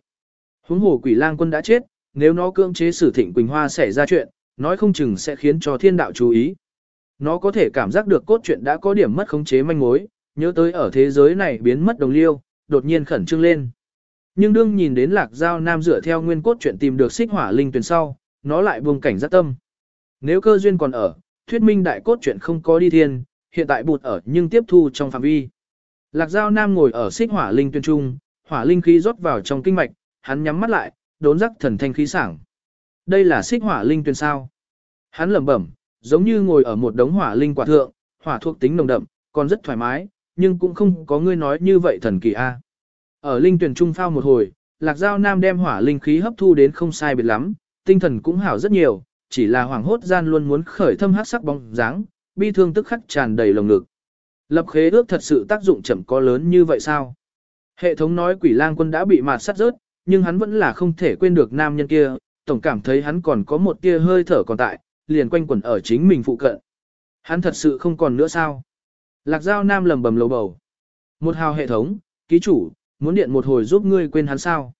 Huống hồ quỷ lang quân đã chết, nếu nó cưỡng chế sử thịnh Quỳnh Hoa xảy ra chuyện, nói không chừng sẽ khiến cho thiên đạo chú ý. Nó có thể cảm giác được cốt truyện đã có điểm mất khống chế manh mối, nhớ tới ở thế giới này biến mất đồng liêu, đột nhiên khẩn trương lên. Nhưng đương nhìn đến lạc giao nam dựa theo nguyên cốt truyện tìm được xích hỏa linh tuyển sau, nó lại buông cảnh giác tâm. Nếu cơ duyên còn ở, thuyết minh đại cốt truyện không có đi thiên, hiện tại bụt ở nhưng tiếp thu trong phạm vi. Lạc giao nam ngồi ở xích hỏa linh tuyển trung, hỏa linh khí rót vào trong kinh mạch, hắn nhắm mắt lại, đốn rắc thần thanh khí sảng. Đây là xích hỏa linh tuyền sao. Hắn lẩm bẩm, giống như ngồi ở một đống hỏa linh quả thượng, hỏa thuộc tính nồng đậm, còn rất thoải mái, nhưng cũng không có ngươi nói như vậy thần kỳ a. Ở linh tuyển trung phao một hồi, Lạc Giao Nam đem hỏa linh khí hấp thu đến không sai biệt lắm, tinh thần cũng hảo rất nhiều, chỉ là hoàng hốt gian luôn muốn khởi thâm hắc sắc bóng dáng, bi thương tức khắc tràn đầy lồng ngực. Lập khế ước thật sự tác dụng chậm có lớn như vậy sao? Hệ thống nói quỷ lang quân đã bị mạt sát rớt, nhưng hắn vẫn là không thể quên được nam nhân kia, tổng cảm thấy hắn còn có một tia hơi thở còn tại, liền quanh quẩn ở chính mình phụ cận. Hắn thật sự không còn nữa sao? Lạc Giao Nam lầm bầm lầu bầu. Một hào hệ thống, ký chủ, muốn điện một hồi giúp ngươi quên hắn sao?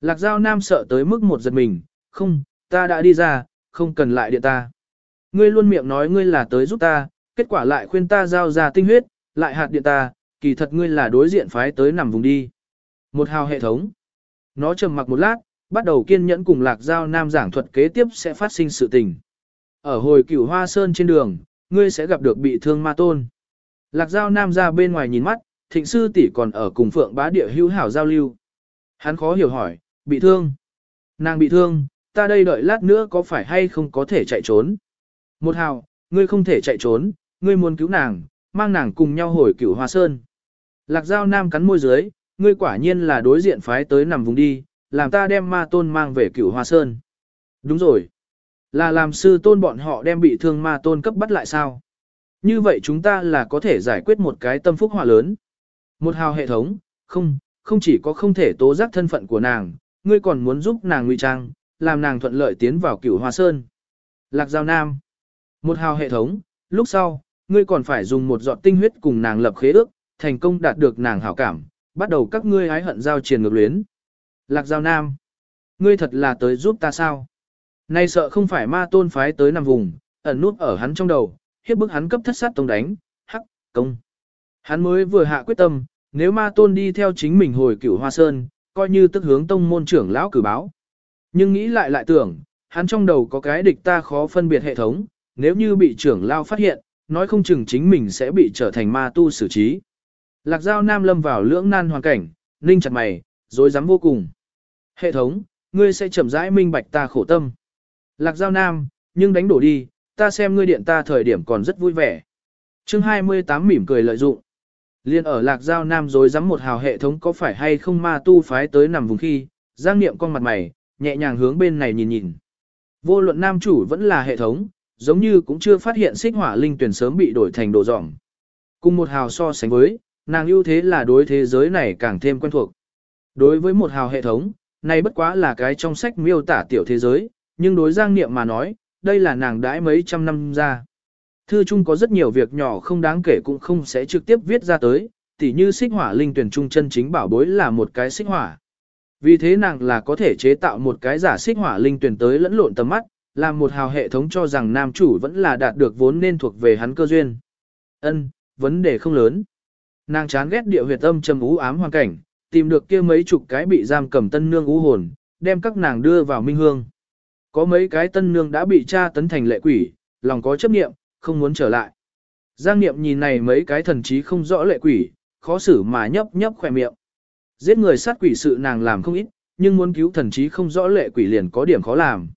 Lạc Giao Nam sợ tới mức một giật mình, không, ta đã đi ra, không cần lại điện ta. Ngươi luôn miệng nói ngươi là tới giúp ta, kết quả lại khuyên ta giao ra tinh huyết, lại hạt điện ta, kỳ thật ngươi là đối diện phái tới nằm vùng đi. Một hào hệ thống. Nó trầm mặc một lát, bắt đầu kiên nhẫn cùng Lạc Giao Nam giảng thuật kế tiếp sẽ phát sinh sự tình. Ở hồi cửu hoa sơn trên đường, ngươi sẽ gặp được bị thương ma tôn. Lạc Giao Nam ra bên ngoài nhìn mắt, thịnh sư tỷ còn ở cùng phượng bá địa hữu hảo giao lưu. Hắn khó hiểu hỏi, bị thương. Nàng bị thương, ta đây đợi lát nữa có phải hay không có thể chạy trốn. Một hào, ngươi không thể chạy trốn, ngươi muốn cứu nàng, mang nàng cùng nhau hồi cửu hoa sơn. Lạc Giao Nam cắn môi dưới, ngươi quả nhiên là đối diện phái tới nằm vùng đi, làm ta đem ma tôn mang về cửu hoa sơn. Đúng rồi. Là làm sư tôn bọn họ đem bị thương ma tôn cấp bắt lại sao? Như vậy chúng ta là có thể giải quyết một cái tâm phúc hòa lớn. Một hào hệ thống, không, không chỉ có không thể tố giác thân phận của nàng, ngươi còn muốn giúp nàng ngụy trang, làm nàng thuận lợi tiến vào cửu hoa sơn. Lạc Giao Nam. Một hào hệ thống, lúc sau, ngươi còn phải dùng một giọt tinh huyết cùng nàng lập khế ước, thành công đạt được nàng hảo cảm, bắt đầu các ngươi hái hận giao triền ngược luyến. Lạc Giao Nam. Ngươi thật là tới giúp ta sao? Nay sợ không phải ma tôn phái tới nằm vùng, ẩn nút ở hắn trong đầu, hiếp bức hắn cấp thất sát tông đánh, hắc, công. Hắn mới vừa hạ quyết tâm, nếu ma tôn đi theo chính mình hồi cửu hoa sơn, coi như tức hướng tông môn trưởng lão cử báo. Nhưng nghĩ lại lại tưởng, hắn trong đầu có cái địch ta khó phân biệt hệ thống, nếu như bị trưởng lão phát hiện, nói không chừng chính mình sẽ bị trở thành ma tu xử trí. Lạc Giao Nam lâm vào lưỡng nan hoàn cảnh, ninh chặt mày, dối dám vô cùng. Hệ thống, ngươi sẽ chậm rãi minh bạch ta khổ tâm. Lạc Giao Nam, nhưng đánh đổ đi, ta xem ngươi điện ta thời điểm còn rất vui vẻ. chương 28 mỉm cười lợi dụng. Liên ở Lạc Giao Nam dối dám một hào hệ thống có phải hay không ma tu phái tới nằm vùng khi, giang niệm con mặt mày, nhẹ nhàng hướng bên này nhìn nhìn. Vô luận nam chủ vẫn là hệ thống, giống như cũng chưa phát hiện xích hỏa linh tuyển sớm bị đổi thành đồ dỏng. Cùng một hào so sánh với, nàng ưu thế là đối thế giới này càng thêm quen thuộc. Đối với một hào hệ thống, này bất quá là cái trong sách miêu tả tiểu thế giới, nhưng đối Giang Niệm mà nói, đây là nàng đãi mấy trăm năm ra. Thư chung có rất nhiều việc nhỏ không đáng kể cũng không sẽ trực tiếp viết ra tới, tỉ như xích hỏa linh tuyển trung chân chính bảo bối là một cái xích hỏa. Vì thế nàng là có thể chế tạo một cái giả xích hỏa linh tuyển tới lẫn lộn tầm mắt, làm một hào hệ thống cho rằng nam chủ vẫn là đạt được vốn nên thuộc về hắn cơ duyên. Ân, vấn đề không lớn. Nàng chán ghét địa huyệt âm trầm ú ám hoàn cảnh, tìm được kia mấy chục cái bị giam cầm tân nương ú hồn, đem các nàng đưa vào minh hương. Có mấy cái tân nương đã bị cha tấn thành lệ quỷ, lòng có chấp niệm, không muốn trở lại. Giang niệm nhìn này mấy cái thần trí không rõ lệ quỷ, khó xử mà nhấp nhấp khỏe miệng. Giết người sát quỷ sự nàng làm không ít, nhưng muốn cứu thần trí không rõ lệ quỷ liền có điểm khó làm.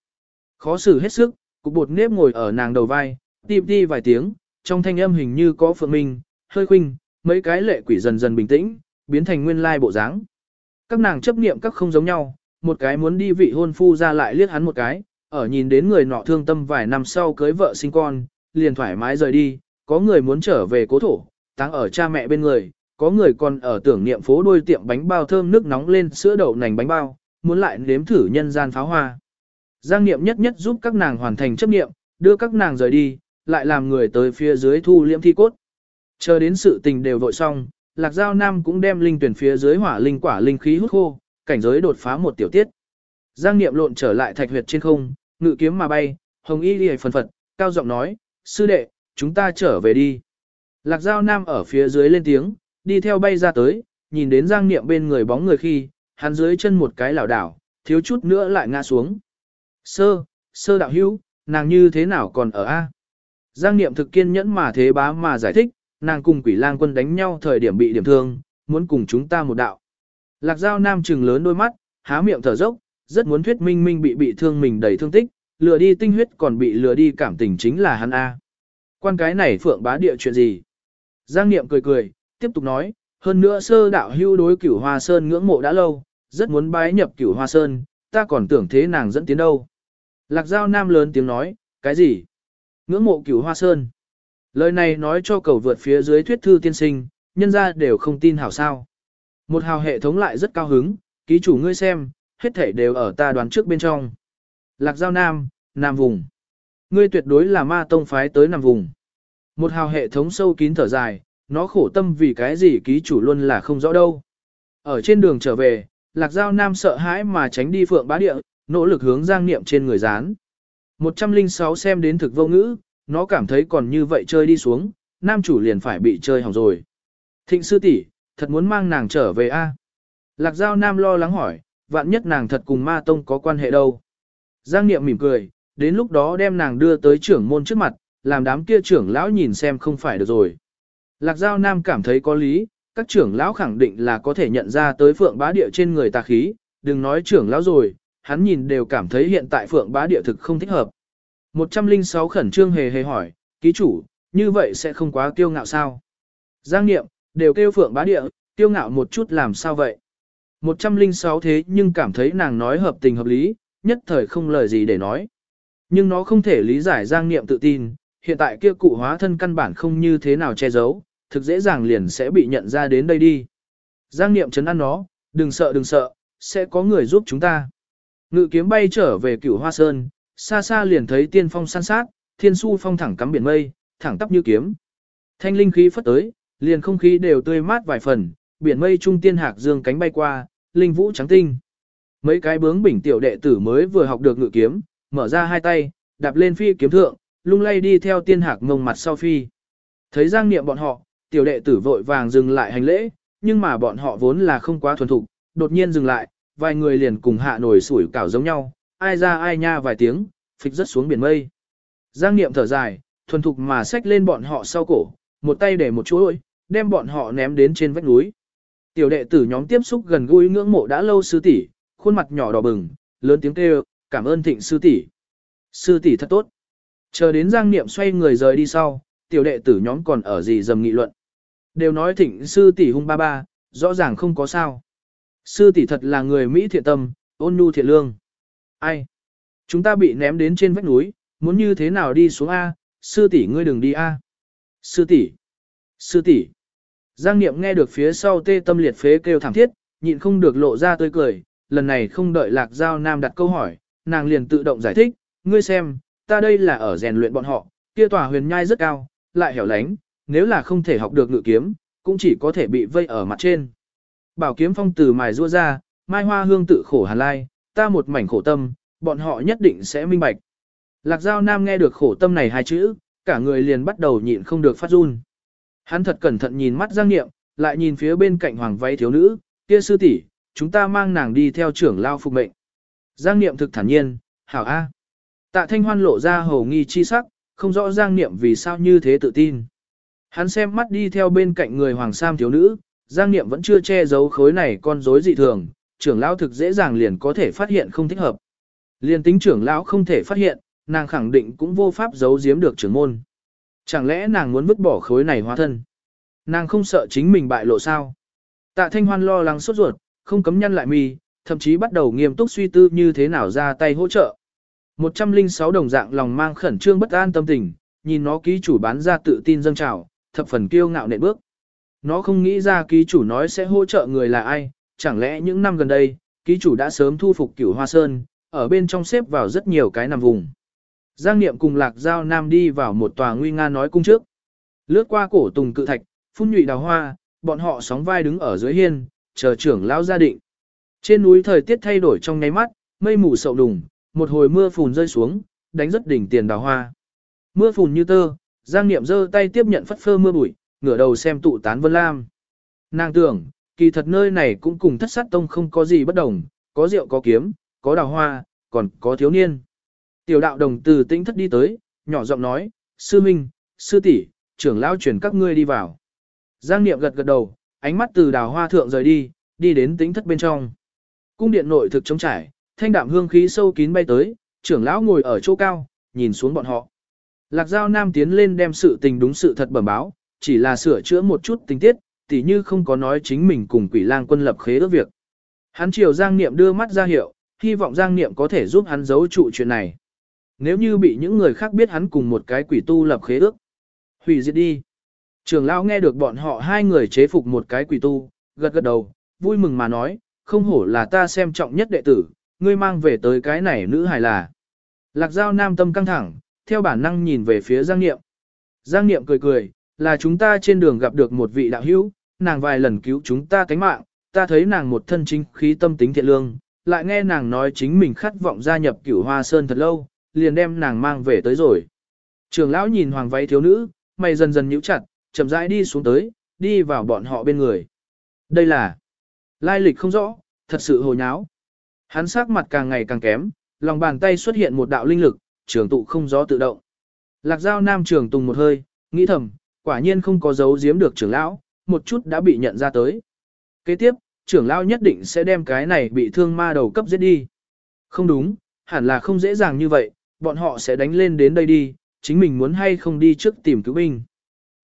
Khó xử hết sức, cục bột nếp ngồi ở nàng đầu vai, tìm đi vài tiếng, trong thanh âm hình như có phượng minh, hơi khinh mấy cái lệ quỷ dần dần bình tĩnh, biến thành nguyên lai bộ dáng. Các nàng chấp niệm các không giống nhau, một cái muốn đi vị hôn phu ra lại liếc hắn một cái, ở nhìn đến người nọ thương tâm vài năm sau cưới vợ sinh con, liền thoải mái rời đi, có người muốn trở về cố thổ, táng ở cha mẹ bên người, có người còn ở tưởng niệm phố đuôi tiệm bánh bao thơm nước nóng lên sữa đậu nành bánh bao, muốn lại nếm thử nhân gian pháo hoa. Giang niệm nhất nhất giúp các nàng hoàn thành chấp niệm, đưa các nàng rời đi, lại làm người tới phía dưới thu liễm thi cốt. Chờ đến sự tình đều vội xong, Lạc Giao Nam cũng đem linh tuyển phía dưới hỏa linh quả linh khí hút khô, cảnh giới đột phá một tiểu tiết. Giang Niệm lộn trở lại thạch huyệt trên không, ngự kiếm mà bay, hồng y liễu phần phật, cao giọng nói, sư đệ, chúng ta trở về đi. Lạc Giao Nam ở phía dưới lên tiếng, đi theo bay ra tới, nhìn đến Giang Niệm bên người bóng người khi, hắn dưới chân một cái lảo đảo, thiếu chút nữa lại ngã xuống. Sơ, sơ đạo hữu, nàng như thế nào còn ở A? Giang Niệm thực kiên nhẫn mà thế bá mà giải thích, nàng cùng quỷ lang quân đánh nhau thời điểm bị điểm thương, muốn cùng chúng ta một đạo. Lạc Giao Nam trừng lớn đôi mắt, há miệng thở dốc, rất muốn thuyết minh minh bị bị thương mình đầy thương tích, lừa đi tinh huyết còn bị lừa đi cảm tình chính là hắn A. Quan cái này phượng bá địa chuyện gì? Giang Niệm cười cười, tiếp tục nói, hơn nữa sơ đạo hưu đối cửu hoa sơn ngưỡng mộ đã lâu, rất muốn bái nhập cửu hoa sơn, ta còn tưởng thế nàng dẫn tiến đâu. Lạc Giao Nam lớn tiếng nói, cái gì? Ngưỡng mộ cửu hoa sơn. Lời này nói cho cầu vượt phía dưới thuyết thư tiên sinh, nhân ra đều không tin hảo sao. Một hào hệ thống lại rất cao hứng, ký chủ ngươi xem, hết thể đều ở ta đoán trước bên trong. Lạc Giao Nam, Nam Vùng. Ngươi tuyệt đối là ma tông phái tới Nam Vùng. Một hào hệ thống sâu kín thở dài, nó khổ tâm vì cái gì ký chủ luôn là không rõ đâu. Ở trên đường trở về, Lạc Giao Nam sợ hãi mà tránh đi phượng bá địa, nỗ lực hướng Giang Niệm trên người dán. 106 xem đến thực vô ngữ, nó cảm thấy còn như vậy chơi đi xuống, nam chủ liền phải bị chơi hỏng rồi. Thịnh sư tỷ, thật muốn mang nàng trở về a? Lạc Giao Nam lo lắng hỏi, vạn nhất nàng thật cùng ma tông có quan hệ đâu. Giang Niệm mỉm cười, đến lúc đó đem nàng đưa tới trưởng môn trước mặt, làm đám kia trưởng lão nhìn xem không phải được rồi. Lạc Giao Nam cảm thấy có lý, các trưởng lão khẳng định là có thể nhận ra tới phượng bá địa trên người tà khí, đừng nói trưởng lão rồi, hắn nhìn đều cảm thấy hiện tại phượng bá địa thực không thích hợp. 106 khẩn trương hề hề hỏi, ký chủ, như vậy sẽ không quá kiêu ngạo sao? Giang Niệm, đều kêu phượng bá địa, kiêu ngạo một chút làm sao vậy? 106 thế nhưng cảm thấy nàng nói hợp tình hợp lý, nhất thời không lời gì để nói. Nhưng nó không thể lý giải Giang Niệm tự tin, hiện tại kia cụ hóa thân căn bản không như thế nào che giấu, thực dễ dàng liền sẽ bị nhận ra đến đây đi. Giang Niệm chấn an nó, đừng sợ đừng sợ, sẽ có người giúp chúng ta. Ngự kiếm bay trở về cửu hoa sơn, xa xa liền thấy tiên phong san sát, thiên su phong thẳng cắm biển mây, thẳng tắp như kiếm. Thanh linh khí phất tới, liền không khí đều tươi mát vài phần, biển mây trung tiên hạc dương cánh bay qua, linh vũ trắng tinh. Mấy cái bướng bỉnh tiểu đệ tử mới vừa học được ngự kiếm, mở ra hai tay, đạp lên phi kiếm thượng, lung lay đi theo tiên hạc ngông mặt sau phi. Thấy giang niệm bọn họ, tiểu đệ tử vội vàng dừng lại hành lễ, nhưng mà bọn họ vốn là không quá thuần thục, đột nhiên dừng lại, vài người liền cùng hạ nổi sủi cảo giống nhau, ai ra ai nha vài tiếng, phịch rất xuống biển mây. Giang niệm thở dài, thuần thục mà xách lên bọn họ sau cổ, một tay để một chuỗi, đem bọn họ ném đến trên vách núi. Tiểu đệ tử nhóm tiếp xúc gần gũi ngưỡng mộ đã lâu sư tỷ, khuôn mặt nhỏ đỏ bừng, lớn tiếng kêu, cảm ơn thịnh sư tỷ. Sư tỷ thật tốt. Chờ đến Giang Niệm xoay người rời đi sau, tiểu đệ tử nhóm còn ở gì dầm nghị luận. Đều nói thịnh sư tỷ hung ba ba, rõ ràng không có sao. Sư tỷ thật là người Mỹ thiện tâm, ôn nhu thiện lương. Ai? Chúng ta bị ném đến trên vách núi, muốn như thế nào đi xuống A, sư tỷ ngươi đừng đi A. Sư tỷ, Sư tỷ. Giang Niệm nghe được phía sau tê tâm liệt phế kêu thảm thiết, nhịn không được lộ ra tươi cười, lần này không đợi Lạc Giao Nam đặt câu hỏi, nàng liền tự động giải thích, ngươi xem, ta đây là ở rèn luyện bọn họ, kia tòa huyền nhai rất cao, lại hẻo lánh, nếu là không thể học được ngự kiếm, cũng chỉ có thể bị vây ở mặt trên. Bảo kiếm phong từ mài rua ra, mai hoa hương tự khổ hàn lai, ta một mảnh khổ tâm, bọn họ nhất định sẽ minh bạch. Lạc Giao Nam nghe được khổ tâm này hai chữ, cả người liền bắt đầu nhịn không được phát run. Hắn thật cẩn thận nhìn mắt Giang Niệm, lại nhìn phía bên cạnh hoàng váy thiếu nữ, kia sư tỷ, chúng ta mang nàng đi theo trưởng lao phục mệnh. Giang Niệm thực thản nhiên, hảo a. Tạ Thanh Hoan lộ ra hầu nghi chi sắc, không rõ Giang Niệm vì sao như thế tự tin. Hắn xem mắt đi theo bên cạnh người hoàng sam thiếu nữ, Giang Niệm vẫn chưa che giấu khối này con rối dị thường, trưởng lão thực dễ dàng liền có thể phát hiện không thích hợp. liền tính trưởng lão không thể phát hiện, nàng khẳng định cũng vô pháp giấu giếm được trưởng môn. Chẳng lẽ nàng muốn vứt bỏ khối này hóa thân? Nàng không sợ chính mình bại lộ sao? Tạ Thanh Hoan lo lắng sốt ruột, không cấm nhăn lại mi, thậm chí bắt đầu nghiêm túc suy tư như thế nào ra tay hỗ trợ. 106 đồng dạng lòng mang khẩn trương bất an tâm tình, nhìn nó ký chủ bán ra tự tin dâng trào, thập phần kiêu ngạo nện bước. Nó không nghĩ ra ký chủ nói sẽ hỗ trợ người là ai, chẳng lẽ những năm gần đây, ký chủ đã sớm thu phục cửu hoa sơn, ở bên trong xếp vào rất nhiều cái nằm vùng. Giang Niệm cùng Lạc Giao Nam đi vào một tòa nguy nga nói cung trước. Lướt qua cổ tùng cự thạch, phun nhụy đào hoa, bọn họ sóng vai đứng ở dưới hiên, chờ trưởng lão gia định. Trên núi thời tiết thay đổi trong nháy mắt, mây mù sậu đùng, một hồi mưa phùn rơi xuống, đánh rất đỉnh tiền đào hoa. Mưa phùn như tơ, Giang Niệm giơ tay tiếp nhận phất phơ mưa bụi, ngửa đầu xem tụ tán vân lam. Nàng tưởng, kỳ thật nơi này cũng cùng thất sát tông không có gì bất đồng, có rượu có kiếm, có đào hoa, còn có thiếu niên. Tiểu đạo đồng từ tĩnh thất đi tới, nhỏ giọng nói, sư minh, sư tỷ, trưởng lão chuyển các ngươi đi vào. Giang Niệm gật gật đầu, ánh mắt từ đào hoa thượng rời đi, đi đến tĩnh thất bên trong. Cung điện nội thực trống trải, thanh đạm hương khí sâu kín bay tới, trưởng lão ngồi ở chỗ cao, nhìn xuống bọn họ. Lạc Giao Nam tiến lên đem sự tình đúng sự thật bẩm báo, chỉ là sửa chữa một chút tình tiết, tỉ như không có nói chính mình cùng quỷ lang quân lập khế ước việc. Hắn chiều Giang Niệm đưa mắt ra hiệu, hy vọng Giang Niệm có thể giúp hắn giấu trụ chuyện này. Nếu như bị những người khác biết hắn cùng một cái quỷ tu lập khế ước, hủy diệt đi. Trường lão nghe được bọn họ hai người chế phục một cái quỷ tu, gật gật đầu, vui mừng mà nói, không hổ là ta xem trọng nhất đệ tử, ngươi mang về tới cái này nữ hài là. Lạc Giao nam tâm căng thẳng, theo bản năng nhìn về phía Giang Niệm. Giang Niệm cười cười, là chúng ta trên đường gặp được một vị đạo hữu, nàng vài lần cứu chúng ta cánh mạng, ta thấy nàng một thân chính khí tâm tính thiện lương, lại nghe nàng nói chính mình khát vọng gia nhập cửu hoa sơn thật lâu, liền đem nàng mang về tới rồi. Trường lão nhìn hoàng váy thiếu nữ, mày dần dần nhíu chặt, chậm rãi đi xuống tới, đi vào bọn họ bên người. Đây là lai lịch không rõ, thật sự hồ nháo. Hắn sắc mặt càng ngày càng kém, lòng bàn tay xuất hiện một đạo linh lực, trường tụ không gió tự động. Lạc giao nam trường tùng một hơi, nghĩ thầm, quả nhiên không có dấu giếm được trưởng lão, một chút đã bị nhận ra tới. Kế tiếp, trưởng lão nhất định sẽ đem cái này bị thương ma đầu cấp giết đi. Không đúng, hẳn là không dễ dàng như vậy, bọn họ sẽ đánh lên đến đây đi, chính mình muốn hay không đi trước tìm cứu binh.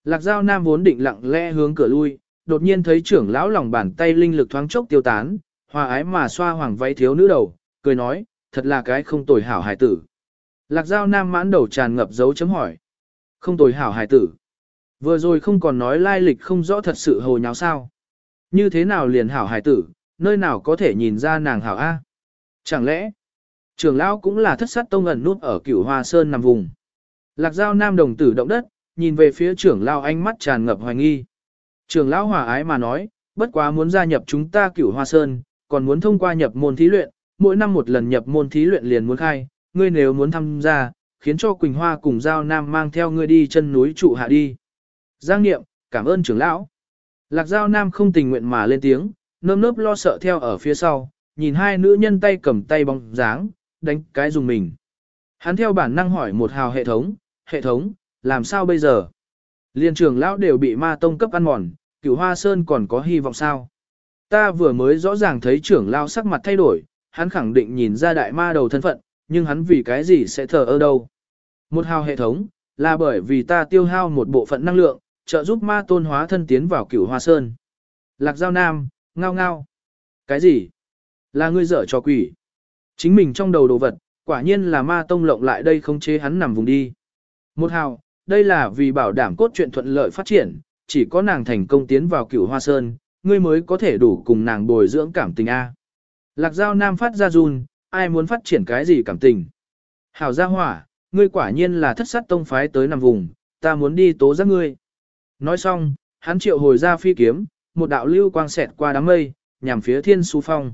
Lạc Giao Nam vốn định lặng lẽ hướng cửa lui, đột nhiên thấy trưởng lão lòng bàn tay linh lực thoáng chốc tiêu tán, hòa ái mà xoa hoàng váy thiếu nữ đầu, cười nói, thật là cái không tồi hảo hài tử. Lạc Giao Nam mãn đầu tràn ngập dấu chấm hỏi. Không tồi hảo hài tử. Vừa rồi không còn nói lai lịch không rõ thật sự hồ nháo sao. Như thế nào liền hảo hải tử, nơi nào có thể nhìn ra nàng hảo A. Chẳng lẽ, trưởng lão cũng là thất sát tông ẩn nút ở cửu hoa sơn nằm vùng. Lạc Giao Nam đồng tử động đất, nhìn về phía trưởng lão ánh mắt tràn ngập hoài nghi. Trưởng lão hòa ái mà nói, bất quá muốn gia nhập chúng ta cửu hoa sơn, còn muốn thông qua nhập môn thí luyện, mỗi năm một lần nhập môn thí luyện liền muốn khai, ngươi nếu muốn tham gia, khiến cho Quỳnh Hoa cùng Giao Nam mang theo ngươi đi chân núi trụ hạ đi. Giang Niệm, cảm ơn trưởng lão. Lạc Giao Nam không tình nguyện mà lên tiếng, nơm nớp lo sợ theo ở phía sau, nhìn hai nữ nhân tay cầm tay bóng dáng, đánh cái dùng mình. Hắn theo bản năng hỏi một hào hệ thống, hệ thống, làm sao bây giờ? Liên trưởng lão đều bị ma tông cấp ăn mòn, cửu hoa sơn còn có hy vọng sao? Ta vừa mới rõ ràng thấy trưởng lão sắc mặt thay đổi, hắn khẳng định nhìn ra đại ma đầu thân phận, nhưng hắn vì cái gì sẽ thờ ơ đâu? Một hào hệ thống, là bởi vì ta tiêu hao một bộ phận năng lượng, trợ giúp ma tôn hóa thân tiến vào cửu hoa sơn. Lạc giao nam, ngao ngao. Cái gì? Là ngươi dở cho quỷ. Chính mình trong đầu đồ vật, quả nhiên là ma tông lộng lại đây không chế hắn nằm vùng đi. Một hào, đây là vì bảo đảm cốt truyện thuận lợi phát triển, chỉ có nàng thành công tiến vào cửu hoa sơn, ngươi mới có thể đủ cùng nàng bồi dưỡng cảm tình A. Lạc giao nam phát ra run, ai muốn phát triển cái gì cảm tình. Hảo gia hỏa, ngươi quả nhiên là thất sát tông phái tới nằm vùng, ta muốn đi tố giác ngươi. Nói xong, hắn triệu hồi ra phi kiếm, một đạo lưu quang xẹt qua đám mây, nhằm phía thiên su phong.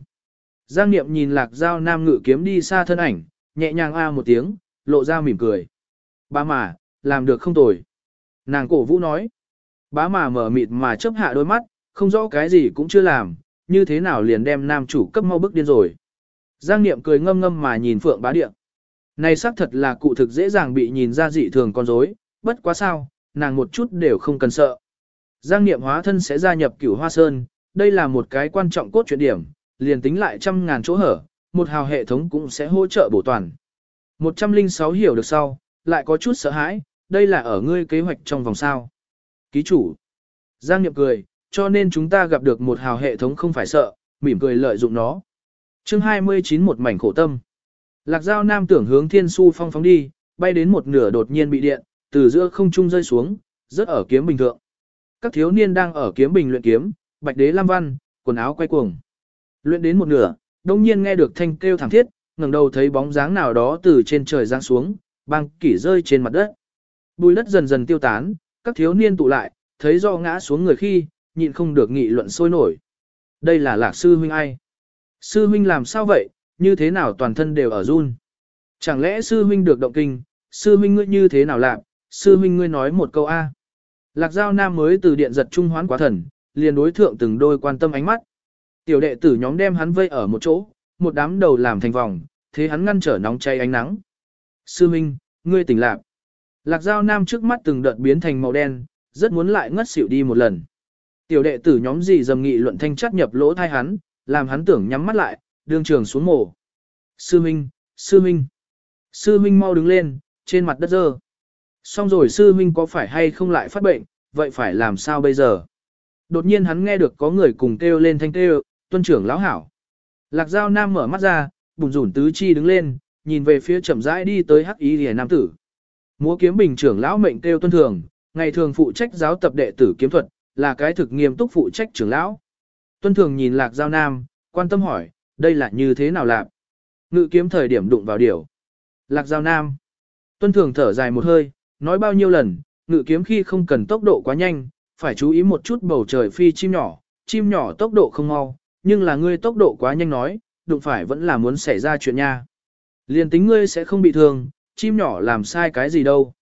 Giang Niệm nhìn lạc giao nam ngự kiếm đi xa thân ảnh, nhẹ nhàng a một tiếng, lộ ra mỉm cười. Bá mà, làm được không tồi. Nàng cổ vũ nói. Bá mà mở mịt mà chấp hạ đôi mắt, không rõ cái gì cũng chưa làm, như thế nào liền đem nam chủ cấp mau bức điên rồi. Giang Niệm cười ngâm ngâm mà nhìn Phượng Bá Điện. Này xác thật là cụ thực dễ dàng bị nhìn ra dị thường con rối, bất quá sao, nàng một chút đều không cần sợ. Giang Niệm hóa thân sẽ gia nhập cửu hoa sơn, đây là một cái quan trọng cốt truyện điểm, liền tính lại trăm ngàn chỗ hở, một hào hệ thống cũng sẽ hỗ trợ bổ toàn. 106 hiểu được sau, lại có chút sợ hãi, đây là ở ngươi kế hoạch trong vòng sao. Ký chủ. Giang Niệm cười, cho nên chúng ta gặp được một hào hệ thống không phải sợ, mỉm cười lợi dụng nó. chương 29 một mảnh khổ tâm. Lạc Giao Nam tưởng hướng thiên su phong phóng đi, bay đến một nửa đột nhiên bị điện, từ giữa không trung rơi xuống, rớt ở kiếm bình thượng. Các thiếu niên đang ở kiếm bình luyện kiếm, bạch đế lam văn, quần áo quay cuồng. Luyện đến một nửa, đông nhiên nghe được thanh kêu thảm thiết, ngẩng đầu thấy bóng dáng nào đó từ trên trời giáng xuống, băng kỷ rơi trên mặt đất. Bùi đất dần dần tiêu tán, các thiếu niên tụ lại, thấy do ngã xuống người khi, nhịn không được nghị luận sôi nổi. Đây là lạc sư huynh ai? Sư huynh làm sao vậy, như thế nào toàn thân đều ở run? Chẳng lẽ sư huynh được động kinh, sư huynh ngươi như thế nào làm, sư huynh ngươi nói một câu A. Lạc giao nam mới từ điện giật trung hoán quá thần, liền đối thượng từng đôi quan tâm ánh mắt. Tiểu đệ tử nhóm đem hắn vây ở một chỗ, một đám đầu làm thành vòng, thế hắn ngăn trở nóng cháy ánh nắng. Sư huynh, ngươi tỉnh lạc. Lạc giao nam trước mắt từng đợt biến thành màu đen, rất muốn lại ngất xỉu đi một lần. Tiểu đệ tử nhóm gì dầm nghị luận thanh chất nhập lỗ thai hắn, làm hắn tưởng nhắm mắt lại, đương trường xuống mổ. Sư huynh, sư huynh. Sư huynh mau đứng lên, trên mặt đất dơ. Xong rồi sư huynh có phải hay không lại phát bệnh, vậy phải làm sao bây giờ? Đột nhiên hắn nghe được có người cùng kêu lên thanh kêu, tuân trưởng lão hảo. Lạc Giao Nam mở mắt ra, bùn rủn tứ chi đứng lên, nhìn về phía chậm rãi đi tới hắc ý lìa nam tử. Múa kiếm bình trưởng lão mệnh kêu tuân thường, ngày thường phụ trách giáo tập đệ tử kiếm thuật, là cái thực nghiêm túc phụ trách trưởng lão. Tuân thường nhìn Lạc Giao Nam, quan tâm hỏi, đây là như thế nào lạc? Ngự kiếm thời điểm đụng vào điểu. Lạc Giao Nam. Tuân thường thở dài một hơi, nói bao nhiêu lần, ngự kiếm khi không cần tốc độ quá nhanh, phải chú ý một chút bầu trời phi chim nhỏ, chim nhỏ tốc độ không mau, nhưng là ngươi tốc độ quá nhanh nói, đụng phải vẫn là muốn xảy ra chuyện nha. Liên tính ngươi sẽ không bị thương, chim nhỏ làm sai cái gì đâu.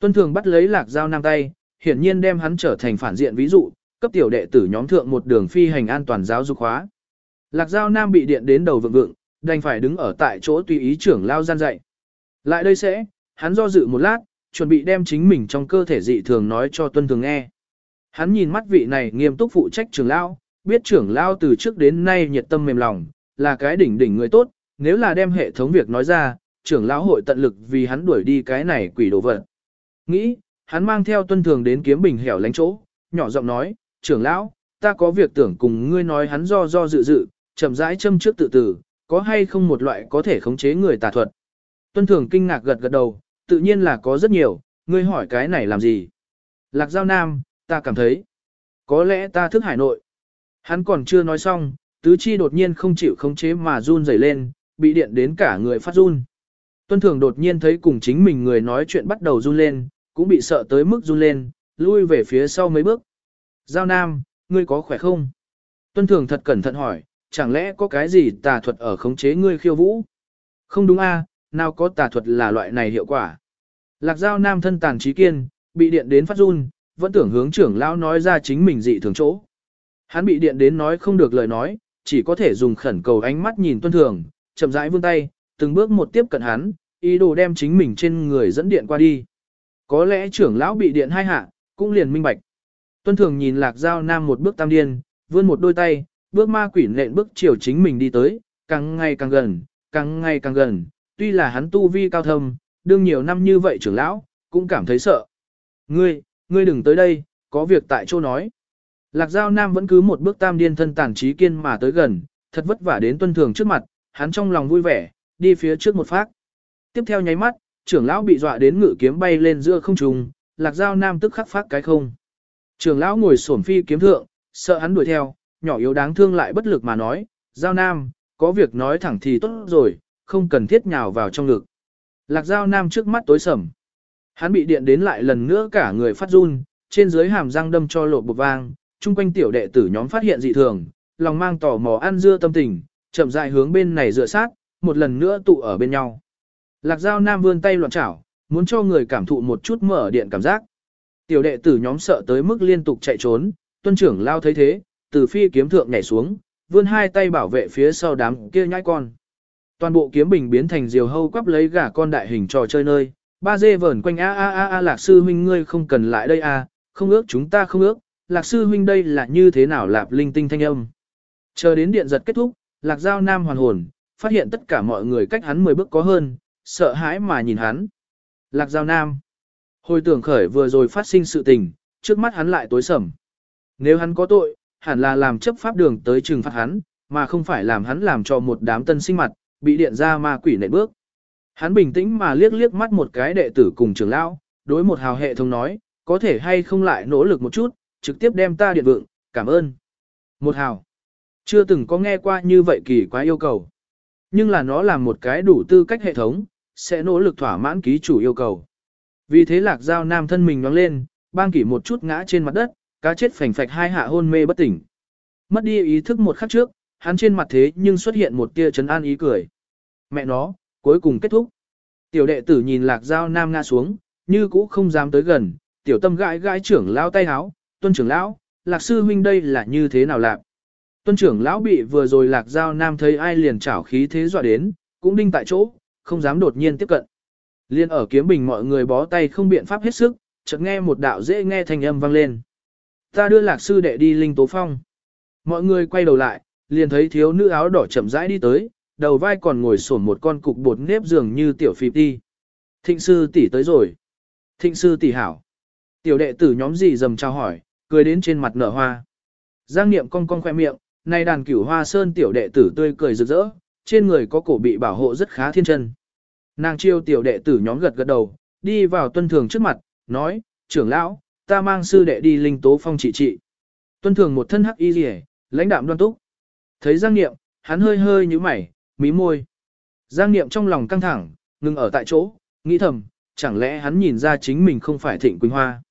Tuân thường bắt lấy lạc dao nam tay, hiển nhiên đem hắn trở thành phản diện ví dụ, cấp tiểu đệ tử nhóm thượng một đường phi hành an toàn giáo dục hóa. Lạc Giao Nam bị điện đến đầu vượng vượng, đành phải đứng ở tại chỗ tùy ý trưởng lao gian dạy. Lại đây sẽ, hắn do dự một lát, chuẩn bị đem chính mình trong cơ thể dị thường nói cho tuân thường nghe. Hắn nhìn mắt vị này nghiêm túc phụ trách trưởng lão biết trưởng lão từ trước đến nay nhiệt tâm mềm lòng, là cái đỉnh đỉnh người tốt, nếu là đem hệ thống việc nói ra, trưởng lão hội tận lực vì hắn đuổi đi cái này quỷ đồ vật. Nghĩ, hắn mang theo tuân thường đến kiếm bình hẻo lánh chỗ, nhỏ giọng nói, trưởng lão, ta có việc tưởng cùng ngươi nói hắn do do dự dự, chậm rãi châm trước tự tử, có hay không một loại có thể khống chế người tà thuật. Tuân thường kinh ngạc gật gật đầu, tự nhiên là có rất nhiều, ngươi hỏi cái này làm gì. Lạc giao nam, ta cảm thấy, có lẽ ta thức hải nội. Hắn còn chưa nói xong, tứ chi đột nhiên không chịu khống chế mà run rẩy lên, bị điện đến cả người phát run. Tuân thường đột nhiên thấy cùng chính mình người nói chuyện bắt đầu run lên, cũng bị sợ tới mức run lên, lui về phía sau mấy bước. Giao Nam, ngươi có khỏe không? Tuân thường thật cẩn thận hỏi, chẳng lẽ có cái gì tà thuật ở khống chế ngươi khiêu vũ? Không đúng a, nào có tà thuật là loại này hiệu quả. Lạc Giao Nam thân tàn trí kiên, bị điện đến phát run, vẫn tưởng hướng trưởng lão nói ra chính mình dị thường chỗ. Hắn bị điện đến nói không được lời nói, chỉ có thể dùng khẩn cầu ánh mắt nhìn tuân thường, chậm rãi vươn tay, từng bước một tiếp cận hắn, ý đồ đem chính mình trên người dẫn điện qua đi. Có lẽ trưởng lão bị điện hai hạ, cũng liền minh bạch. Tuân thường nhìn lạc giao nam một bước tam điên, vươn một đôi tay, bước ma quỷ nện bước chiều chính mình đi tới, càng ngày càng gần, càng ngày càng gần, tuy là hắn tu vi cao thâm, đương nhiều năm như vậy trưởng lão, cũng cảm thấy sợ. Ngươi, ngươi đừng tới đây, có việc tại chỗ nói. Lạc Giao Nam vẫn cứ một bước tam điên thân tàn trí kiên mà tới gần, thật vất vả đến tuân thường trước mặt, hắn trong lòng vui vẻ, đi phía trước một phát. Tiếp theo nháy mắt, trưởng lão bị dọa đến ngự kiếm bay lên giữa không trung, Lạc Giao Nam tức khắc phát cái không. Trưởng lão ngồi xổm phi kiếm thượng, sợ hắn đuổi theo, nhỏ yếu đáng thương lại bất lực mà nói, Giao Nam, có việc nói thẳng thì tốt rồi, không cần thiết nhào vào trong ngực. Lạc Giao Nam trước mắt tối sầm. Hắn bị điện đến lại lần nữa cả người phát run, trên dưới hàm răng đâm cho lộ bột vang, chung quanh tiểu đệ tử nhóm phát hiện dị thường, lòng mang tò mò ăn dưa tâm tình, chậm rãi hướng bên này dựa sát, một lần nữa tụ ở bên nhau. Lạc Giao Nam vươn tay loạn chảo, muốn cho người cảm thụ một chút mở điện cảm giác. Tiểu đệ tử nhóm sợ tới mức liên tục chạy trốn, tuân trưởng lao thấy thế, từ phi kiếm thượng nhảy xuống, vươn hai tay bảo vệ phía sau đám kia nhãi con. Toàn bộ kiếm bình biến thành diều hâu quắp lấy gà con đại hình trò chơi nơi, ba dê vờn quanh a a a a lạc sư huynh ngươi không cần lại đây a, không ước chúng ta không ước, lạc sư huynh đây là như thế nào lạp linh tinh thanh âm. Chờ đến điện giật kết thúc, lạc giao nam hoàn hồn, phát hiện tất cả mọi người cách hắn 10 bước có hơn, sợ hãi mà nhìn hắn. Lạc giao nam. Hồi tưởng khởi vừa rồi phát sinh sự tình, trước mắt hắn lại tối sầm. Nếu hắn có tội, hẳn là làm chấp pháp đường tới trừng phạt hắn, mà không phải làm hắn làm cho một đám tân sinh mặt, bị điện ra ma quỷ nệ bước. Hắn bình tĩnh mà liếc liếc mắt một cái đệ tử cùng trưởng lão, đối một hào hệ thống nói, có thể hay không lại nỗ lực một chút, trực tiếp đem ta điện vượng, cảm ơn. Một hào. Chưa từng có nghe qua như vậy kỳ quá yêu cầu. Nhưng là nó là một cái đủ tư cách hệ thống, sẽ nỗ lực thỏa mãn ký chủ yêu cầu. Vì thế lạc giao nam thân mình nhoáng lên, bang kỷ một chút ngã trên mặt đất, cá chết phành phạch hai hạ hôn mê bất tỉnh. Mất đi ý thức một khắc trước, hắn trên mặt thế nhưng xuất hiện một tia trấn an ý cười. Mẹ nó, cuối cùng kết thúc. Tiểu đệ tử nhìn lạc giao nam nga xuống, như cũ không dám tới gần, tiểu tâm gãi gãi trưởng lao tay háo, tuân trưởng lão, lạc sư huynh đây là như thế nào lạc. Tuân trưởng lão bị vừa rồi lạc giao nam thấy ai liền chảo khí thế dọa đến, cũng đinh tại chỗ, không dám đột nhiên tiếp cận. Liên ở kiếm bình mọi người bó tay không biện pháp hết sức, chợt nghe một đạo dễ nghe thanh âm vang lên. Ta đưa lạc sư đệ đi linh tố phong. Mọi người quay đầu lại, liền thấy thiếu nữ áo đỏ chậm rãi đi tới, đầu vai còn ngồi sổn một con cục bột nếp dường như tiểu phì đi. Thịnh sư tỷ tới rồi. Thịnh sư tỷ hảo. Tiểu đệ tử nhóm gì dầm trao hỏi, cười đến trên mặt nở hoa. Giang niệm cong cong khoe miệng, nay đàn cửu hoa sơn tiểu đệ tử tươi cười rực rỡ, trên người có cổ bị bảo hộ rất khá thiên chân. Nàng chiêu tiểu đệ tử nhóm gật gật đầu, đi vào tuân thường trước mặt, nói, trưởng lão, ta mang sư đệ đi linh tố phong trị trị. Tuân thường một thân hắc y rỉ, lãnh đạm đoan túc. Thấy Giang Niệm, hắn hơi hơi như mày, mí môi. Giang Niệm trong lòng căng thẳng, ngừng ở tại chỗ, nghĩ thầm, chẳng lẽ hắn nhìn ra chính mình không phải Thịnh Quỳnh Hoa.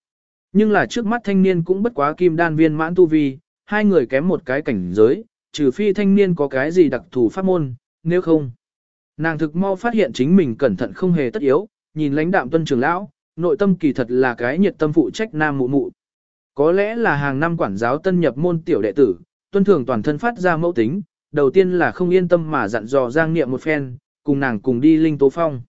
Nhưng là trước mắt thanh niên cũng bất quá kim đan viên mãn tu vi, hai người kém một cái cảnh giới, trừ phi thanh niên có cái gì đặc thù pháp môn, nếu không. Nàng thực mau phát hiện chính mình cẩn thận không hề tất yếu, nhìn lãnh đạm tuân trưởng lão, nội tâm kỳ thật là cái nhiệt tâm phụ trách nam mụ mụ. Có lẽ là hàng năm quản giáo tân nhập môn tiểu đệ tử, tuân thường toàn thân phát ra mẫu tính, đầu tiên là không yên tâm mà dặn dò Giang Niệm một phen, cùng nàng cùng đi Linh Tố Phong.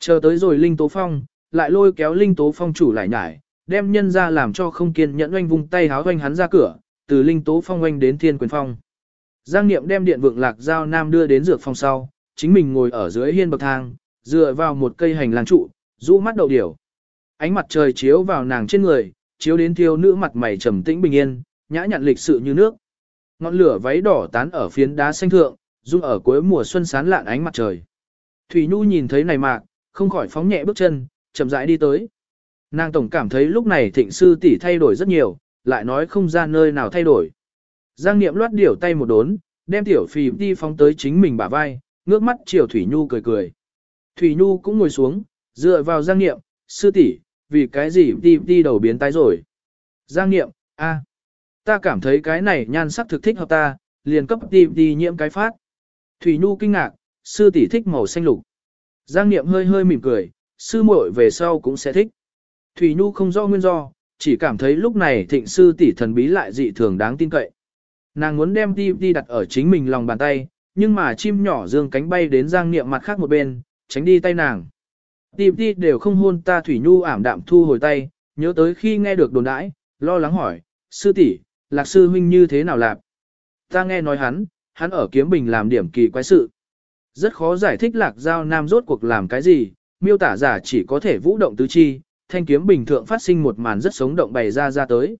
Chờ tới rồi Linh Tố Phong, lại lôi kéo Linh Tố Phong chủ lại nhải, đem nhân ra làm cho không kiên nhẫn oanh vung tay háo oanh hắn ra cửa, từ Linh Tố Phong oanh đến Thiên Quyền Phong. Giang Niệm đem điện vượng lạc giao nam đưa đến dược phòng sau, chính mình ngồi ở dưới hiên bậc thang, dựa vào một cây hành lang trụ, rũ mắt đậu điểu. Ánh mặt trời chiếu vào nàng trên người, chiếu đến thiếu nữ mặt mày trầm tĩnh bình yên, nhã nhặn lịch sự như nước. Ngọn lửa váy đỏ tán ở phiến đá xanh thượng, dung ở cuối mùa xuân sán lạn ánh mặt trời. Thủy Nhu nhìn thấy này mạc, không khỏi phóng nhẹ bước chân, chậm rãi đi tới. Nàng tổng cảm thấy lúc này thịnh sư tỷ thay đổi rất nhiều, lại nói không ra nơi nào thay đổi. Giang Niệm loát điểu tay một đốn, đem tiểu phì đi phóng tới chính mình bả vai, ngước mắt chiều Thủy Nhu cười cười. Thủy Nhu cũng ngồi xuống, dựa vào Giang Niệm, sư tỷ, vì cái gì đi đi đầu biến tái rồi. Giang Niệm, a, ta cảm thấy cái này nhan sắc thực thích hợp ta, liền cấp đi đi nhiễm cái phát. Thủy Nhu kinh ngạc, sư tỷ thích màu xanh lục. Giang Niệm hơi hơi mỉm cười, sư muội về sau cũng sẽ thích. Thủy Nhu không rõ nguyên do, chỉ cảm thấy lúc này thịnh sư tỷ thần bí lại dị thường đáng tin cậy. Nàng muốn đem đi đi đặt ở chính mình lòng bàn tay, nhưng mà chim nhỏ dương cánh bay đến Giang Niệm mặt khác một bên, tránh đi tay nàng. Đi đi đều không hôn ta Thủy Nhu ảm đạm thu hồi tay, nhớ tới khi nghe được đồn đãi, lo lắng hỏi, sư tỷ, lạc sư huynh như thế nào lạp? Ta nghe nói hắn, hắn ở kiếm bình làm điểm kỳ quái sự. Rất khó giải thích lạc giao nam rốt cuộc làm cái gì, miêu tả giả chỉ có thể vũ động tứ chi, thanh kiếm bình thượng phát sinh một màn rất sống động bày ra ra tới.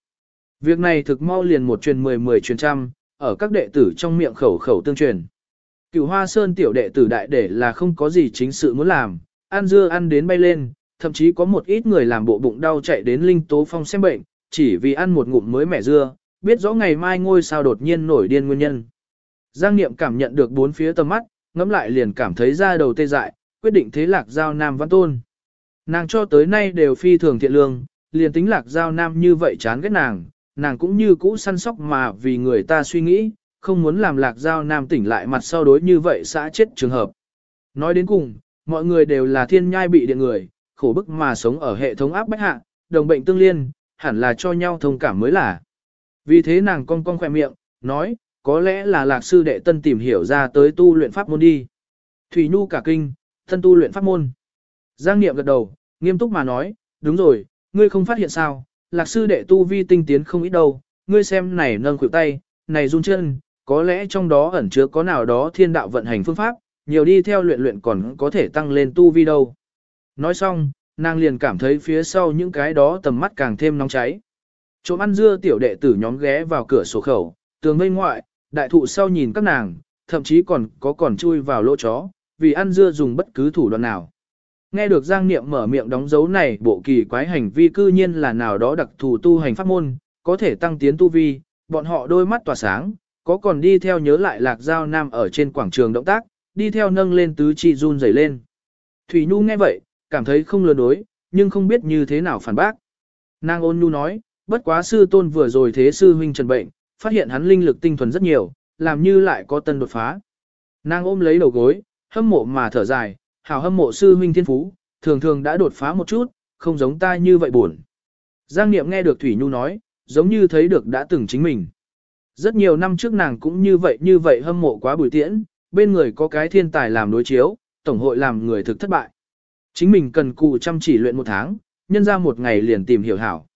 Việc này thực mau liền một truyền mười mười truyền trăm, ở các đệ tử trong miệng khẩu khẩu tương truyền. Cửu hoa sơn tiểu đệ tử đại để là không có gì chính sự muốn làm, ăn dưa ăn đến bay lên, thậm chí có một ít người làm bộ bụng đau chạy đến linh tố phong xem bệnh, chỉ vì ăn một ngụm mới mẻ dưa, biết rõ ngày mai ngôi sao đột nhiên nổi điên nguyên nhân. Giang Niệm cảm nhận được bốn phía tầm mắt, ngẫm lại liền cảm thấy da đầu tê dại, quyết định thế lạc giao nam văn tôn. Nàng cho tới nay đều phi thường thiện lương, liền tính lạc giao nam như vậy chán ghét nàng, nàng cũng như cũ săn sóc mà vì người ta suy nghĩ, không muốn làm lạc giao nam tỉnh lại mặt sau đối như vậy xã chết trường hợp. Nói đến cùng, mọi người đều là thiên nhai bị điện người, khổ bức mà sống ở hệ thống áp bách hạ, đồng bệnh tương liên, hẳn là cho nhau thông cảm mới là. Vì thế nàng cong cong khỏe miệng, nói, có lẽ là lạc sư đệ tân tìm hiểu ra tới tu luyện pháp môn đi. Thủy Nhu cả kinh, thân tu luyện pháp môn. Giang Niệm gật đầu, nghiêm túc mà nói, đúng rồi, ngươi không phát hiện sao, lạc sư đệ tu vi tinh tiến không ít đâu, ngươi xem này nâng khuỷu tay, này run chân, có lẽ trong đó ẩn chứa có nào đó thiên đạo vận hành phương pháp, nhiều đi theo luyện luyện còn có thể tăng lên tu vi đâu. Nói xong, nàng liền cảm thấy phía sau những cái đó tầm mắt càng thêm nóng cháy. Trộm ăn dưa tiểu đệ tử nhóm ghé vào cửa sổ khẩu, tường vây ngoại, đại thụ sau nhìn các nàng, thậm chí còn có còn chui vào lỗ chó, vì ăn dưa dùng bất cứ thủ đoạn nào. Nghe được Giang Niệm mở miệng đóng dấu này bộ kỳ quái hành vi cư nhiên là nào đó đặc thù tu hành pháp môn, có thể tăng tiến tu vi, bọn họ đôi mắt tỏa sáng, có còn đi theo nhớ lại lạc giao nam ở trên quảng trường động tác, đi theo nâng lên tứ chi run rẩy lên. Thủy Nhu nghe vậy, cảm thấy không lừa đối, nhưng không biết như thế nào phản bác. Nàng ôn nhu nói, bất quá sư tôn vừa rồi thế sư huynh trần bệnh, phát hiện hắn linh lực tinh thuần rất nhiều, làm như lại có tân đột phá. Nàng ôm lấy đầu gối, hâm mộ mà thở dài, hảo hâm mộ sư huynh thiên phú, thường thường đã đột phá một chút, không giống ta như vậy buồn. Giang Niệm nghe được Thủy Nhu nói, giống như thấy được đã từng chính mình. Rất nhiều năm trước nàng cũng như vậy như vậy hâm mộ quá bùi tiễn, bên người có cái thiên tài làm đối chiếu, tổng hội làm người thực thất bại. Chính mình cần cù chăm chỉ luyện một tháng, nhân ra một ngày liền tìm hiểu hảo.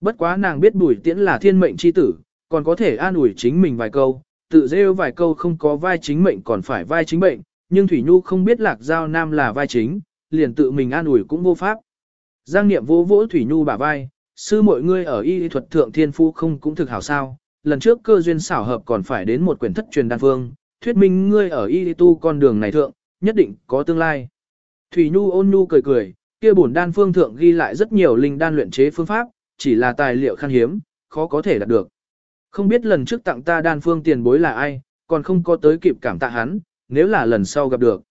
Bất quá nàng biết bùi tiễn là thiên mệnh chi tử, còn có thể an ủi chính mình vài câu, tự rêu vài câu không có vai chính mệnh còn phải vai chính mệnh, nhưng Thủy Nhu không biết lạc giao nam là vai chính, liền tự mình an ủi cũng vô pháp. Giang niệm vô vỗ Thủy Nhu bả vai, sư mọi ngươi ở y thuật thượng thiên phu không cũng thực hảo sao, lần trước cơ duyên xảo hợp còn phải đến một quyển thất truyền đan phương, thuyết minh ngươi ở y tu con đường này thượng, nhất định có tương lai. Thủy Nhu ôn nhu cười cười, kia bổn đan phương thượng ghi lại rất nhiều linh đan luyện chế phương pháp, chỉ là tài liệu khan hiếm, khó có thể đạt được. Không biết lần trước tặng ta đan phương tiền bối là ai, còn không có tới kịp cảm tạ hắn, nếu là lần sau gặp được.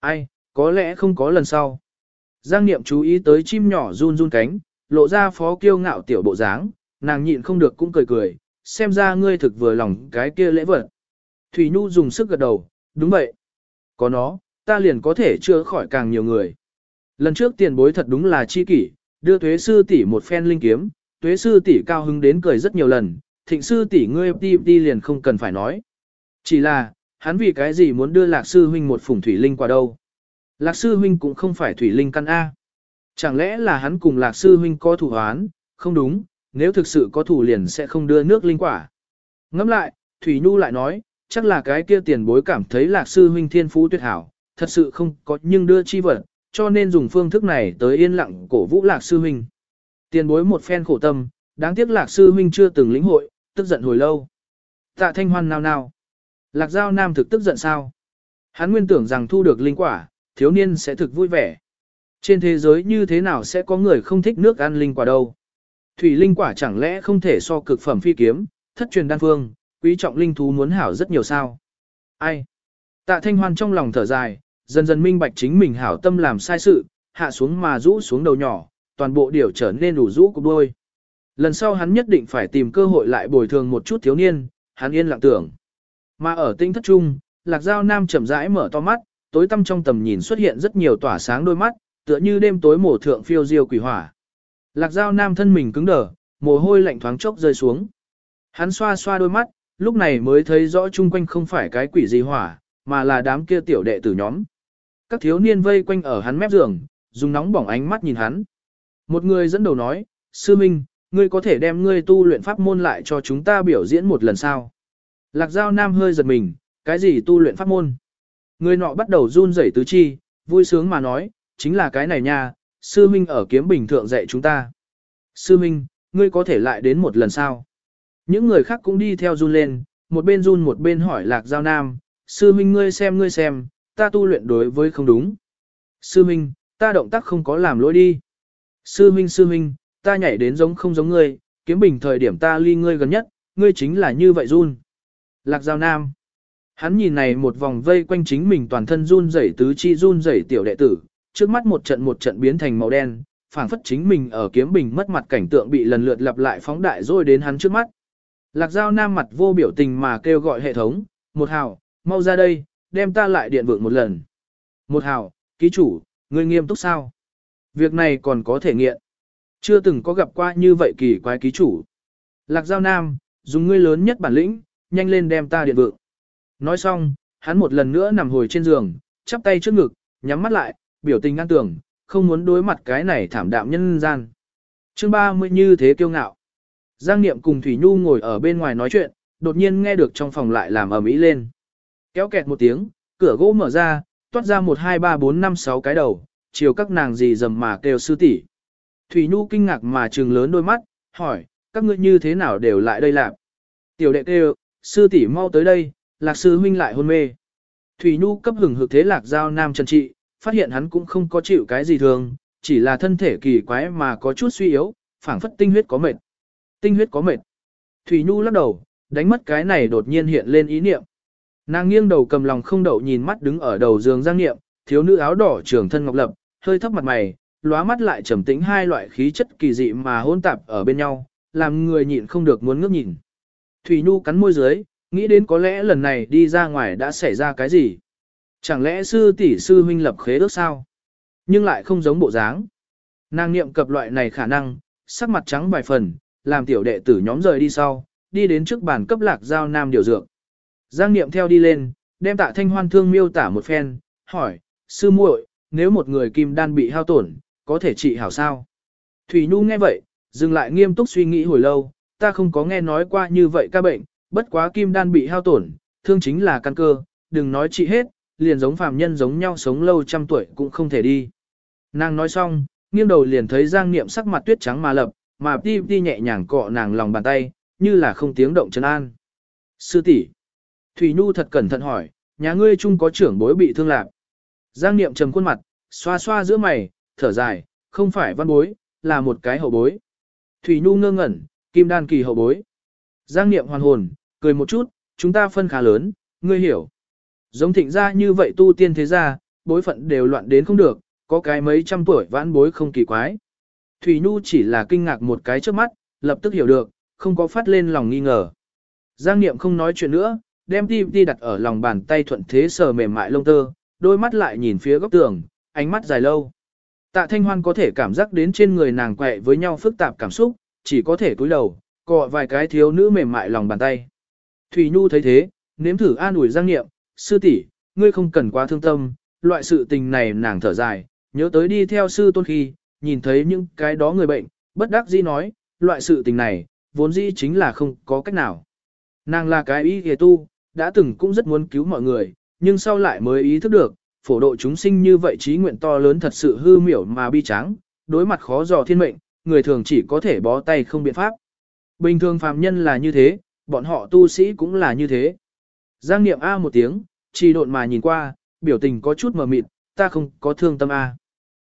Ai, có lẽ không có lần sau. Giang Niệm chú ý tới chim nhỏ run run cánh, lộ ra phó kiêu ngạo tiểu bộ dáng, nàng nhịn không được cũng cười cười, xem ra ngươi thực vừa lòng cái kia lễ vật. Thủy Nhu dùng sức gật đầu, đúng vậy. Có nó, ta liền có thể chữa khỏi càng nhiều người. Lần trước tiền bối thật đúng là chi kỷ, đưa tuế sư tỷ một phen linh kiếm, tuế sư tỷ cao hứng đến cười rất nhiều lần, thịnh sư tỷ ngươi đi đi liền không cần phải nói. Chỉ là, hắn vì cái gì muốn đưa lạc sư huynh một phủng thủy linh qua đâu. Lạc sư huynh cũng không phải thủy linh căn A. Chẳng lẽ là hắn cùng lạc sư huynh có thủ hoán, không đúng, nếu thực sự có thủ liền sẽ không đưa nước linh quả. Ngẫm lại, Thủy Nhu lại nói, chắc là cái kia tiền bối cảm thấy lạc sư huynh thiên phú tuyệt hảo, thật sự không có nhưng đưa chi vật, cho nên dùng phương thức này tới yên lặng cổ vũ lạc sư huynh. Tiền bối một phen khổ tâm, đáng tiếc lạc sư huynh chưa từng lĩnh hội, tức giận hồi lâu. Tạ thanh hoan nào nào. Lạc giao nam thực tức giận sao? Hắn nguyên tưởng rằng thu được linh quả, thiếu niên sẽ thực vui vẻ. Trên thế giới như thế nào sẽ có người không thích nước ăn linh quả đâu? Thủy linh quả chẳng lẽ không thể so cực phẩm phi kiếm, thất truyền đan phương, quý trọng linh thú muốn hảo rất nhiều sao? Ai? Tạ thanh hoan trong lòng thở dài, dần dần minh bạch chính mình hảo tâm làm sai sự, hạ xuống mà rũ xuống đầu nhỏ, toàn bộ điều trở nên đủ rũ cục đôi. Lần sau hắn nhất định phải tìm cơ hội lại bồi thường một chút thiếu niên, hắn yên lặng tưởng. Mà ở tinh thất trung, lạc giao nam chậm rãi mở to mắt, tối tăm trong tầm nhìn xuất hiện rất nhiều tỏa sáng đôi mắt, tựa như đêm tối mổ thượng phiêu diêu quỷ hỏa. Lạc giao nam thân mình cứng đờ, mồ hôi lạnh thoáng chốc rơi xuống. Hắn xoa xoa đôi mắt, lúc này mới thấy rõ chung quanh không phải cái quỷ gì hỏa, mà là đám kia tiểu đệ tử nhóm. Các thiếu niên vây quanh ở hắn mép giường, dùng nóng bỏng ánh mắt nhìn hắn. Một người dẫn đầu nói, Sư Minh, ngươi có thể đem ngươi tu luyện pháp môn lại cho chúng ta biểu diễn một lần sao? Lạc Giao Nam hơi giật mình, cái gì tu luyện pháp môn? Người nọ bắt đầu run rẩy tứ chi, vui sướng mà nói, chính là cái này nha, Sư Minh ở kiếm bình thượng dạy chúng ta. Sư Minh, ngươi có thể lại đến một lần sao? Những người khác cũng đi theo run lên, một bên run một bên hỏi Lạc Giao Nam, Sư Minh ngươi xem ngươi xem, ta tu luyện đối với không đúng. Sư Minh, ta động tác không có làm lỗi đi. Sư Minh Sư Minh, ta nhảy đến giống không giống ngươi, kiếm bình thời điểm ta ly ngươi gần nhất, ngươi chính là như vậy run. Lạc Giao Nam. Hắn nhìn này một vòng vây quanh chính mình toàn thân run rẩy tứ chi run rẩy tiểu đệ tử, trước mắt một trận một trận biến thành màu đen, phảng phất chính mình ở kiếm bình mất mặt cảnh tượng bị lần lượt lặp lại phóng đại rồi đến hắn trước mắt. Lạc Giao Nam mặt vô biểu tình mà kêu gọi hệ thống, một hào, mau ra đây, đem ta lại điện vượng một lần. Một hào, ký chủ, ngươi nghiêm túc sao? Việc này còn có thể nghiện. Chưa từng có gặp qua như vậy kỳ quái ký chủ. Lạc Giao Nam, dùng ngươi lớn nhất bản lĩnh, nhanh lên đem ta điện vượng. Nói xong, hắn một lần nữa nằm hồi trên giường, chắp tay trước ngực, nhắm mắt lại, biểu tình ngăn tưởng, không muốn đối mặt cái này thảm đạm nhân gian. Chương 30 như thế kiêu ngạo. Giang Niệm cùng Thủy Nhu ngồi ở bên ngoài nói chuyện, đột nhiên nghe được trong phòng lại làm ầm ĩ lên. Kéo kẹt một tiếng, cửa gỗ mở ra, toát ra một hai ba bốn năm sáu cái đầu, chiều các nàng gì dầm mà kêu sư tỷ. Thủy Nhu kinh ngạc mà trừng lớn đôi mắt, hỏi, các ngươi như thế nào đều lại đây làm? Tiểu đệ kêu, sư tỷ mau tới đây, lạc sư huynh lại hôn mê. Thủy Nhu cấp hừng hực thế lạc giao nam trần trị, phát hiện hắn cũng không có chịu cái gì thường, chỉ là thân thể kỳ quái mà có chút suy yếu, phảng phất tinh huyết có mệt. Tinh huyết có mệt. Thủy Nhu lắc đầu, đánh mất cái này đột nhiên hiện lên ý niệm. Nàng nghiêng đầu cầm lòng không đậu nhìn mắt đứng ở đầu giường Giang Niệm, thiếu nữ áo đỏ trưởng thân ngọc lập, hơi thấp mặt mày, lóa mắt lại trầm tĩnh hai loại khí chất kỳ dị mà hôn tạp ở bên nhau, làm người nhịn không được muốn ngước nhìn. Thủy Nhu cắn môi dưới, nghĩ đến có lẽ lần này đi ra ngoài đã xảy ra cái gì. Chẳng lẽ sư tỷ sư huynh lập khế ước sao? Nhưng lại không giống bộ dáng. Nàng niệm cập loại này khả năng, sắc mặt trắng vài phần, làm tiểu đệ tử nhóm rời đi sau, đi đến trước bàn cấp lạc giao nam điều dược. Giang niệm theo đi lên, đem tạ thanh hoan thương miêu tả một phen, hỏi, sư muội, nếu một người kim đan bị hao tổn, có thể trị hảo sao? Thủy Nhu nghe vậy, dừng lại nghiêm túc suy nghĩ hồi lâu, ta không có nghe nói qua như vậy ca bệnh, bất quá kim đan bị hao tổn, thương chính là căn cơ, đừng nói trị hết, liền giống phàm nhân giống nhau sống lâu trăm tuổi cũng không thể đi. Nàng nói xong, nghiêng đầu liền thấy Giang Niệm sắc mặt tuyết trắng mà lập, mà ti ti nhẹ nhàng cọ nàng lòng bàn tay, như là không tiếng động chân an. Sư tỷ, Thủy Nhu thật cẩn thận hỏi, nhà ngươi chung có trưởng bối bị thương lạc. Giang Niệm trầm khuôn mặt, xoa xoa giữa mày, thở dài, không phải văn bối, là một cái hậu bối. Thủy Nhu ngơ ngẩn, kim đan kỳ hậu bối. Giang Niệm hoàn hồn, cười một chút, chúng ta phân khá lớn, ngươi hiểu. Giống thịnh ra như vậy tu tiên thế gia, bối phận đều loạn đến không được, có cái mấy trăm tuổi vãn bối không kỳ quái. Thủy Nhu chỉ là kinh ngạc một cái trước mắt, lập tức hiểu được, không có phát lên lòng nghi ngờ. Giang Niệm không nói chuyện nữa, đem ti ti đặt ở lòng bàn tay thuận thế sờ mềm mại lông tơ, đôi mắt lại nhìn phía góc tường, ánh mắt dài lâu. Tạ Thanh Hoan có thể cảm giác đến trên người nàng quẹ với nhau phức tạp cảm xúc, chỉ có thể cúi đầu, cọ vài cái thiếu nữ mềm mại lòng bàn tay. Thủy Nhu thấy thế, nếm thử an ủi Giang Niệm, sư tỷ, ngươi không cần quá thương tâm, loại sự tình này nàng thở dài, nhớ tới đi theo sư tôn khi, nhìn thấy những cái đó người bệnh, bất đắc dĩ nói, loại sự tình này, vốn dĩ chính là không có cách nào. Nàng là cái ý hề tu, đã từng cũng rất muốn cứu mọi người, nhưng sau lại mới ý thức được, phổ độ chúng sinh như vậy trí nguyện to lớn thật sự hư miểu mà bi tráng, đối mặt khó dò thiên mệnh, người thường chỉ có thể bó tay không biện pháp. Bình thường phàm nhân là như thế, bọn họ tu sĩ cũng là như thế. Giang niệm A một tiếng, chỉ độn mà nhìn qua, biểu tình có chút mờ mịt, ta không có thương tâm A.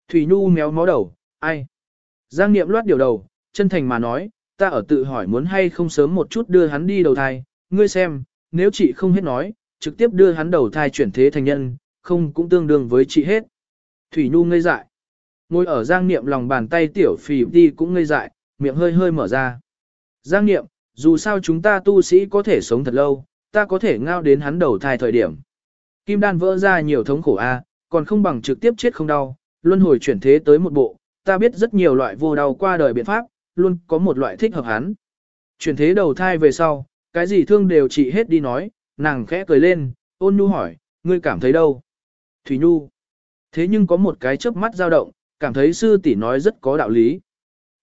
Thủy Nhu méo mó đầu, ai? Giang niệm loát điều đầu, chân thành mà nói, ta ở tự hỏi muốn hay không sớm một chút đưa hắn đi đầu thai, ngươi xem, nếu chị không hết nói, trực tiếp đưa hắn đầu thai chuyển thế thành nhân, không cũng tương đương với chị hết. Thủy Nhu ngây dại. Ngồi ở Giang Niệm lòng bàn tay tiểu phì đi cũng ngây dại, miệng hơi hơi mở ra. Giang Niệm, dù sao chúng ta tu sĩ có thể sống thật lâu, ta có thể ngao đến hắn đầu thai thời điểm. Kim đan vỡ ra nhiều thống khổ a, còn không bằng trực tiếp chết không đau, luân hồi chuyển thế tới một bộ, ta biết rất nhiều loại vô đau qua đời biện pháp, luôn có một loại thích hợp hắn. Chuyển thế đầu thai về sau, cái gì thương đều chị hết đi nói, nàng khẽ cười lên, ôn nhu hỏi, ngươi cảm thấy đâu? Thủy Nhu. Thế nhưng có một cái chớp mắt dao động, cảm thấy sư tỷ nói rất có đạo lý.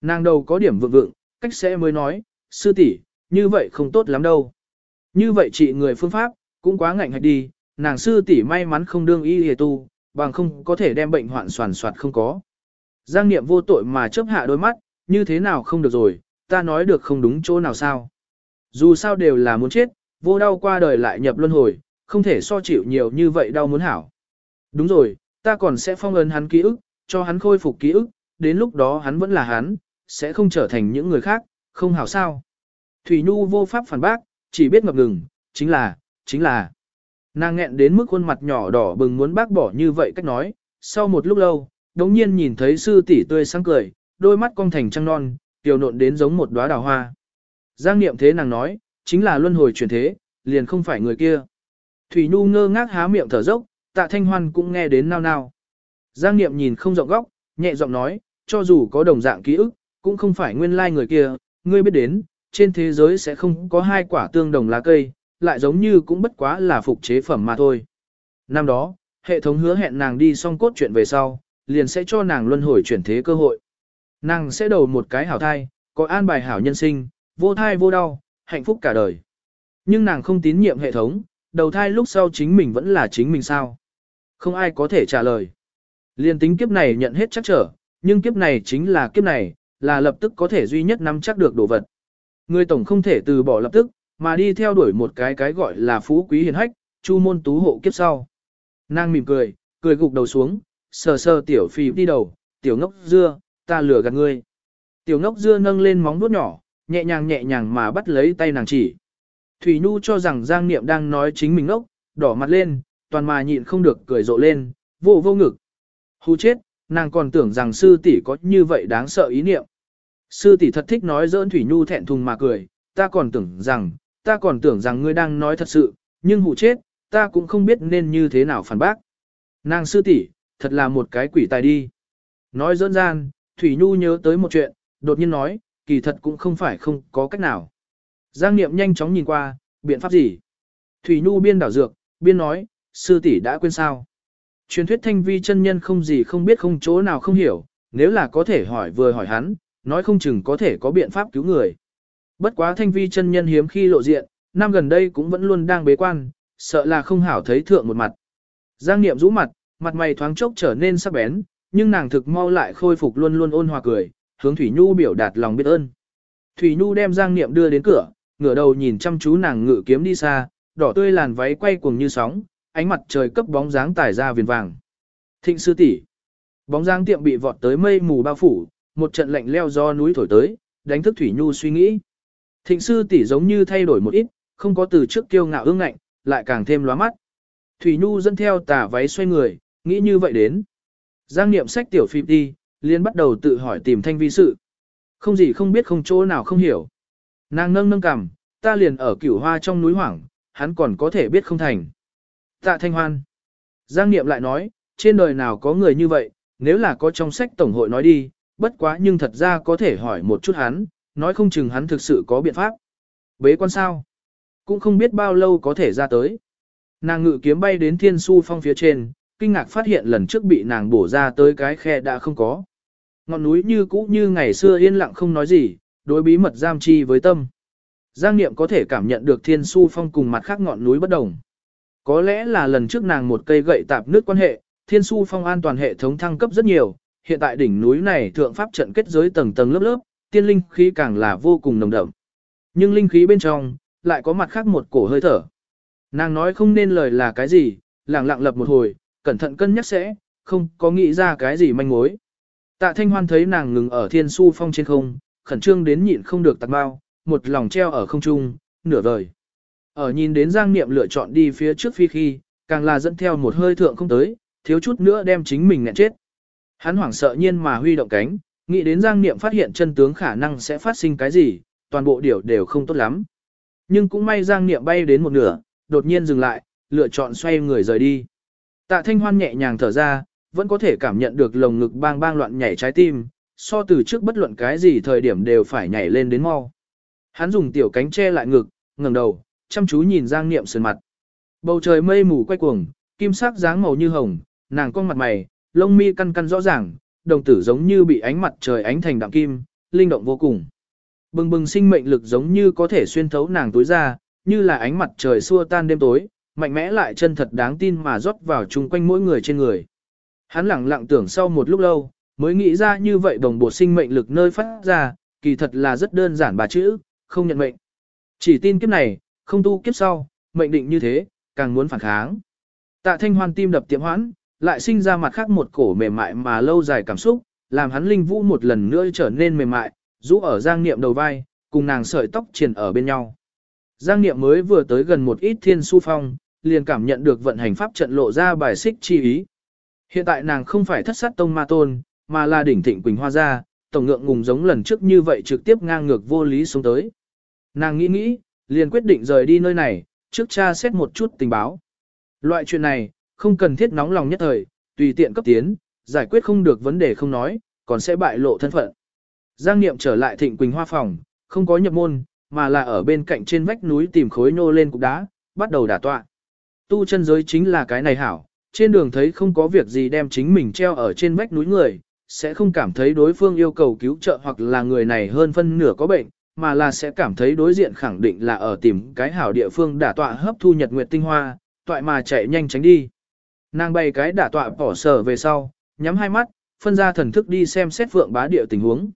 Nàng đầu có điểm vượng vượng, cách sẽ mới nói, sư tỷ, như vậy không tốt lắm đâu. Như vậy chị người phương pháp, cũng quá ngạnh hạch đi, nàng sư tỷ may mắn không đương y hề tu, bằng không có thể đem bệnh hoạn soàn soạt không có. Giang niệm vô tội mà chớp hạ đôi mắt, như thế nào không được rồi, ta nói được không đúng chỗ nào sao. Dù sao đều là muốn chết, vô đau qua đời lại nhập luân hồi, không thể so chịu nhiều như vậy đau muốn hảo. Đúng rồi, ta còn sẽ phong ấn hắn ký ức, cho hắn khôi phục ký ức, đến lúc đó hắn vẫn là hắn, sẽ không trở thành những người khác, không hảo sao. Thủy Nhu vô pháp phản bác, chỉ biết ngập ngừng, chính là, chính là. Nàng nghẹn đến mức khuôn mặt nhỏ đỏ bừng muốn bác bỏ như vậy cách nói, sau một lúc lâu, đống nhiên nhìn thấy sư tỷ tươi sáng cười, đôi mắt cong thành trăng non, tiểu nộn đến giống một đóa đào hoa. Giang niệm thế nàng nói, chính là luân hồi chuyển thế, liền không phải người kia. Thủy Nhu ngơ ngác há miệng thở dốc, tạ thanh hoan cũng nghe đến nao nao. Giang niệm nhìn không rộng góc, nhẹ giọng nói, cho dù có đồng dạng ký ức, cũng không phải nguyên lai người kia, ngươi biết đến, trên thế giới sẽ không có hai quả tương đồng lá cây, lại giống như cũng bất quá là phục chế phẩm mà thôi. Năm đó, hệ thống hứa hẹn nàng đi xong cốt chuyện về sau, liền sẽ cho nàng luân hồi chuyển thế cơ hội. Nàng sẽ đầu một cái hảo thai, có an bài hảo nhân sinh, vô thai vô đau, hạnh phúc cả đời. Nhưng nàng không tín nhiệm hệ thống, đầu thai lúc sau chính mình vẫn là chính mình sao. Không ai có thể trả lời. Liên tính kiếp này nhận hết chắc trở, nhưng kiếp này chính là kiếp này, là lập tức có thể duy nhất nắm chắc được đồ vật. Người tổng không thể từ bỏ lập tức, mà đi theo đuổi một cái cái gọi là phú quý hiền hách, chu môn tú hộ kiếp sau. Nàng mỉm cười, cười gục đầu xuống, sờ sờ tiểu phi đi đầu, tiểu ngốc dưa, ta lừa gạt ngươi. Tiểu ngốc dưa nâng lên móng vuốt nhỏ, nhẹ nhàng nhẹ nhàng mà bắt lấy tay nàng chỉ. Thủy Nhu cho rằng Giang Niệm đang nói chính mình ngốc, đỏ mặt lên, toàn mà nhịn không được cười rộ lên, vô vô ngực. Hù chết, nàng còn tưởng rằng sư tỷ có như vậy đáng sợ ý niệm. Sư tỷ thật thích nói giỡn Thủy Nhu thẹn thùng mà cười, ta còn tưởng rằng, ta còn tưởng rằng ngươi đang nói thật sự, nhưng hù chết, ta cũng không biết nên như thế nào phản bác. Nàng sư tỷ, thật là một cái quỷ tài đi. Nói dỡn gian, Thủy Nhu nhớ tới một chuyện, đột nhiên nói, kỳ thật cũng không phải không có cách nào. Giang Niệm nhanh chóng nhìn qua, biện pháp gì? Thủy Nhu biên đảo dược, biên nói, sư tỷ đã quên sao. Truyền thuyết thanh vi chân nhân không gì không biết không chỗ nào không hiểu, nếu là có thể hỏi vừa hỏi hắn, nói không chừng có thể có biện pháp cứu người. Bất quá thanh vi chân nhân hiếm khi lộ diện, năm gần đây cũng vẫn luôn đang bế quan, sợ là không hảo thấy thượng một mặt. Giang Niệm rũ mặt, mặt mày thoáng chốc trở nên sắc bén, nhưng nàng thực mau lại khôi phục luôn luôn ôn hòa cười, hướng Thủy Nhu biểu đạt lòng biết ơn. Thủy Nhu đem Giang Niệm đưa đến cửa, ngửa đầu nhìn chăm chú nàng ngự kiếm đi xa, đỏ tươi làn váy quay cuồng như sóng, ánh mặt trời cấp bóng dáng tải ra viền vàng. Thịnh sư tỷ, bóng dáng tiệm bị vọt tới mây mù bao phủ, một trận lạnh leo do núi thổi tới, đánh thức Thủy Nhu suy nghĩ. Thịnh sư tỷ giống như thay đổi một ít, không có từ trước kiêu ngạo ương ngạnh, lại càng thêm lóa mắt. Thủy Nhu dẫn theo tà váy xoay người, nghĩ như vậy đến. Giang niệm sách tiểu phim đi, liền bắt đầu tự hỏi tìm thanh vi sự. Không gì không biết không chỗ nào không hiểu. Nàng nâng nâng cằm, ta liền ở cửu hoa trong núi hoảng, hắn còn có thể biết không thành. Tạ thanh hoan. Giang Niệm lại nói, trên đời nào có người như vậy, nếu là có trong sách tổng hội nói đi, bất quá nhưng thật ra có thể hỏi một chút hắn, nói không chừng hắn thực sự có biện pháp. Bế quan sao? Cũng không biết bao lâu có thể ra tới. Nàng ngự kiếm bay đến thiên su phong phía trên, kinh ngạc phát hiện lần trước bị nàng bổ ra tới cái khe đã không có. Ngọn núi như cũ như ngày xưa yên lặng không nói gì, đối bí mật giam chi với tâm. Giang Niệm có thể cảm nhận được thiên su phong cùng mặt khác ngọn núi bất đồng. Có lẽ là lần trước nàng một cây gậy tạp nước quan hệ, thiên su phong an toàn hệ thống thăng cấp rất nhiều, hiện tại đỉnh núi này thượng pháp trận kết giới tầng tầng lớp lớp, tiên linh khí càng là vô cùng nồng đậm. Nhưng linh khí bên trong, lại có mặt khác một cổ hơi thở. Nàng nói không nên lời là cái gì, lặng lặng lập một hồi, cẩn thận cân nhắc sẽ, không có nghĩ ra cái gì manh mối. Tạ Thanh Hoan thấy nàng ngừng ở thiên su phong trên không, khẩn trương đến nhịn không được tạc bao, một lòng treo ở không trung, nửa vời. Ở nhìn đến Giang Niệm lựa chọn đi phía trước phi khi, càng là dẫn theo một hơi thượng không tới, thiếu chút nữa đem chính mình nghẹn chết. Hắn hoảng sợ nhiên mà huy động cánh, nghĩ đến Giang Niệm phát hiện chân tướng khả năng sẽ phát sinh cái gì, toàn bộ điều đều không tốt lắm. Nhưng cũng may Giang Niệm bay đến một nửa, đột nhiên dừng lại, lựa chọn xoay người rời đi. Tạ Thanh Hoan nhẹ nhàng thở ra, vẫn có thể cảm nhận được lồng ngực bang bang loạn nhảy trái tim, so từ trước bất luận cái gì thời điểm đều phải nhảy lên đến mau. Hắn dùng tiểu cánh che lại ngực, ngẩng đầu, chăm chú nhìn Giang Niệm sườn mặt. Bầu trời mây mù quay cuồng, kim sắc dáng màu như hồng, nàng cong mặt mày, lông mi căn căn rõ ràng, đồng tử giống như bị ánh mặt trời ánh thành đạm kim, linh động vô cùng. Bừng bừng sinh mệnh lực giống như có thể xuyên thấu nàng tối ra, như là ánh mặt trời xua tan đêm tối, mạnh mẽ lại chân thật đáng tin mà rót vào chung quanh mỗi người trên người. Hắn lặng lặng tưởng sau một lúc lâu, mới nghĩ ra như vậy đồng bộ sinh mệnh lực nơi phát ra, kỳ thật là rất đơn giản bà chữ, không nhận mệnh. Chỉ tin kiếp này, không tu kiếp sau, mệnh định như thế, càng muốn phản kháng. Tạ thanh hoan tim đập tiệm hoãn, lại sinh ra mặt khác một cổ mềm mại mà lâu dài cảm xúc, làm hắn linh vũ một lần nữa trở nên mềm mại, rũ ở giang niệm đầu vai, cùng nàng sợi tóc triền ở bên nhau. Giang niệm mới vừa tới gần một ít thiên su phong, liền cảm nhận được vận hành pháp trận lộ ra bài xích chi ý. Hiện tại nàng không phải thất sát tông ma tôn, mà là đỉnh thịnh quỳnh hoa gia, tổng ngượng ngùng giống lần trước như vậy trực tiếp ngang ngược vô lý xuống tới. Nàng nghĩ nghĩ, liền quyết định rời đi nơi này, trước cha xét một chút tình báo. Loại chuyện này, không cần thiết nóng lòng nhất thời, tùy tiện cấp tiến, giải quyết không được vấn đề không nói, còn sẽ bại lộ thân phận. Giang Niệm trở lại Thịnh Quỳnh Hoa phòng, không có nhập môn, mà là ở bên cạnh trên vách núi tìm khối nô lên cục đá, bắt đầu đả tọa. Tu chân giới chính là cái này hảo, trên đường thấy không có việc gì đem chính mình treo ở trên vách núi người, sẽ không cảm thấy đối phương yêu cầu cứu trợ hoặc là người này hơn phân nửa có bệnh, mà là sẽ cảm thấy đối diện khẳng định là ở tìm cái hảo địa phương đả tọa hấp thu nhật nguyệt tinh hoa, toại mà chạy nhanh tránh đi. Nàng bày cái đả tọa bỏ sở về sau, nhắm hai mắt, phân ra thần thức đi xem xét vượng bá địa tình huống.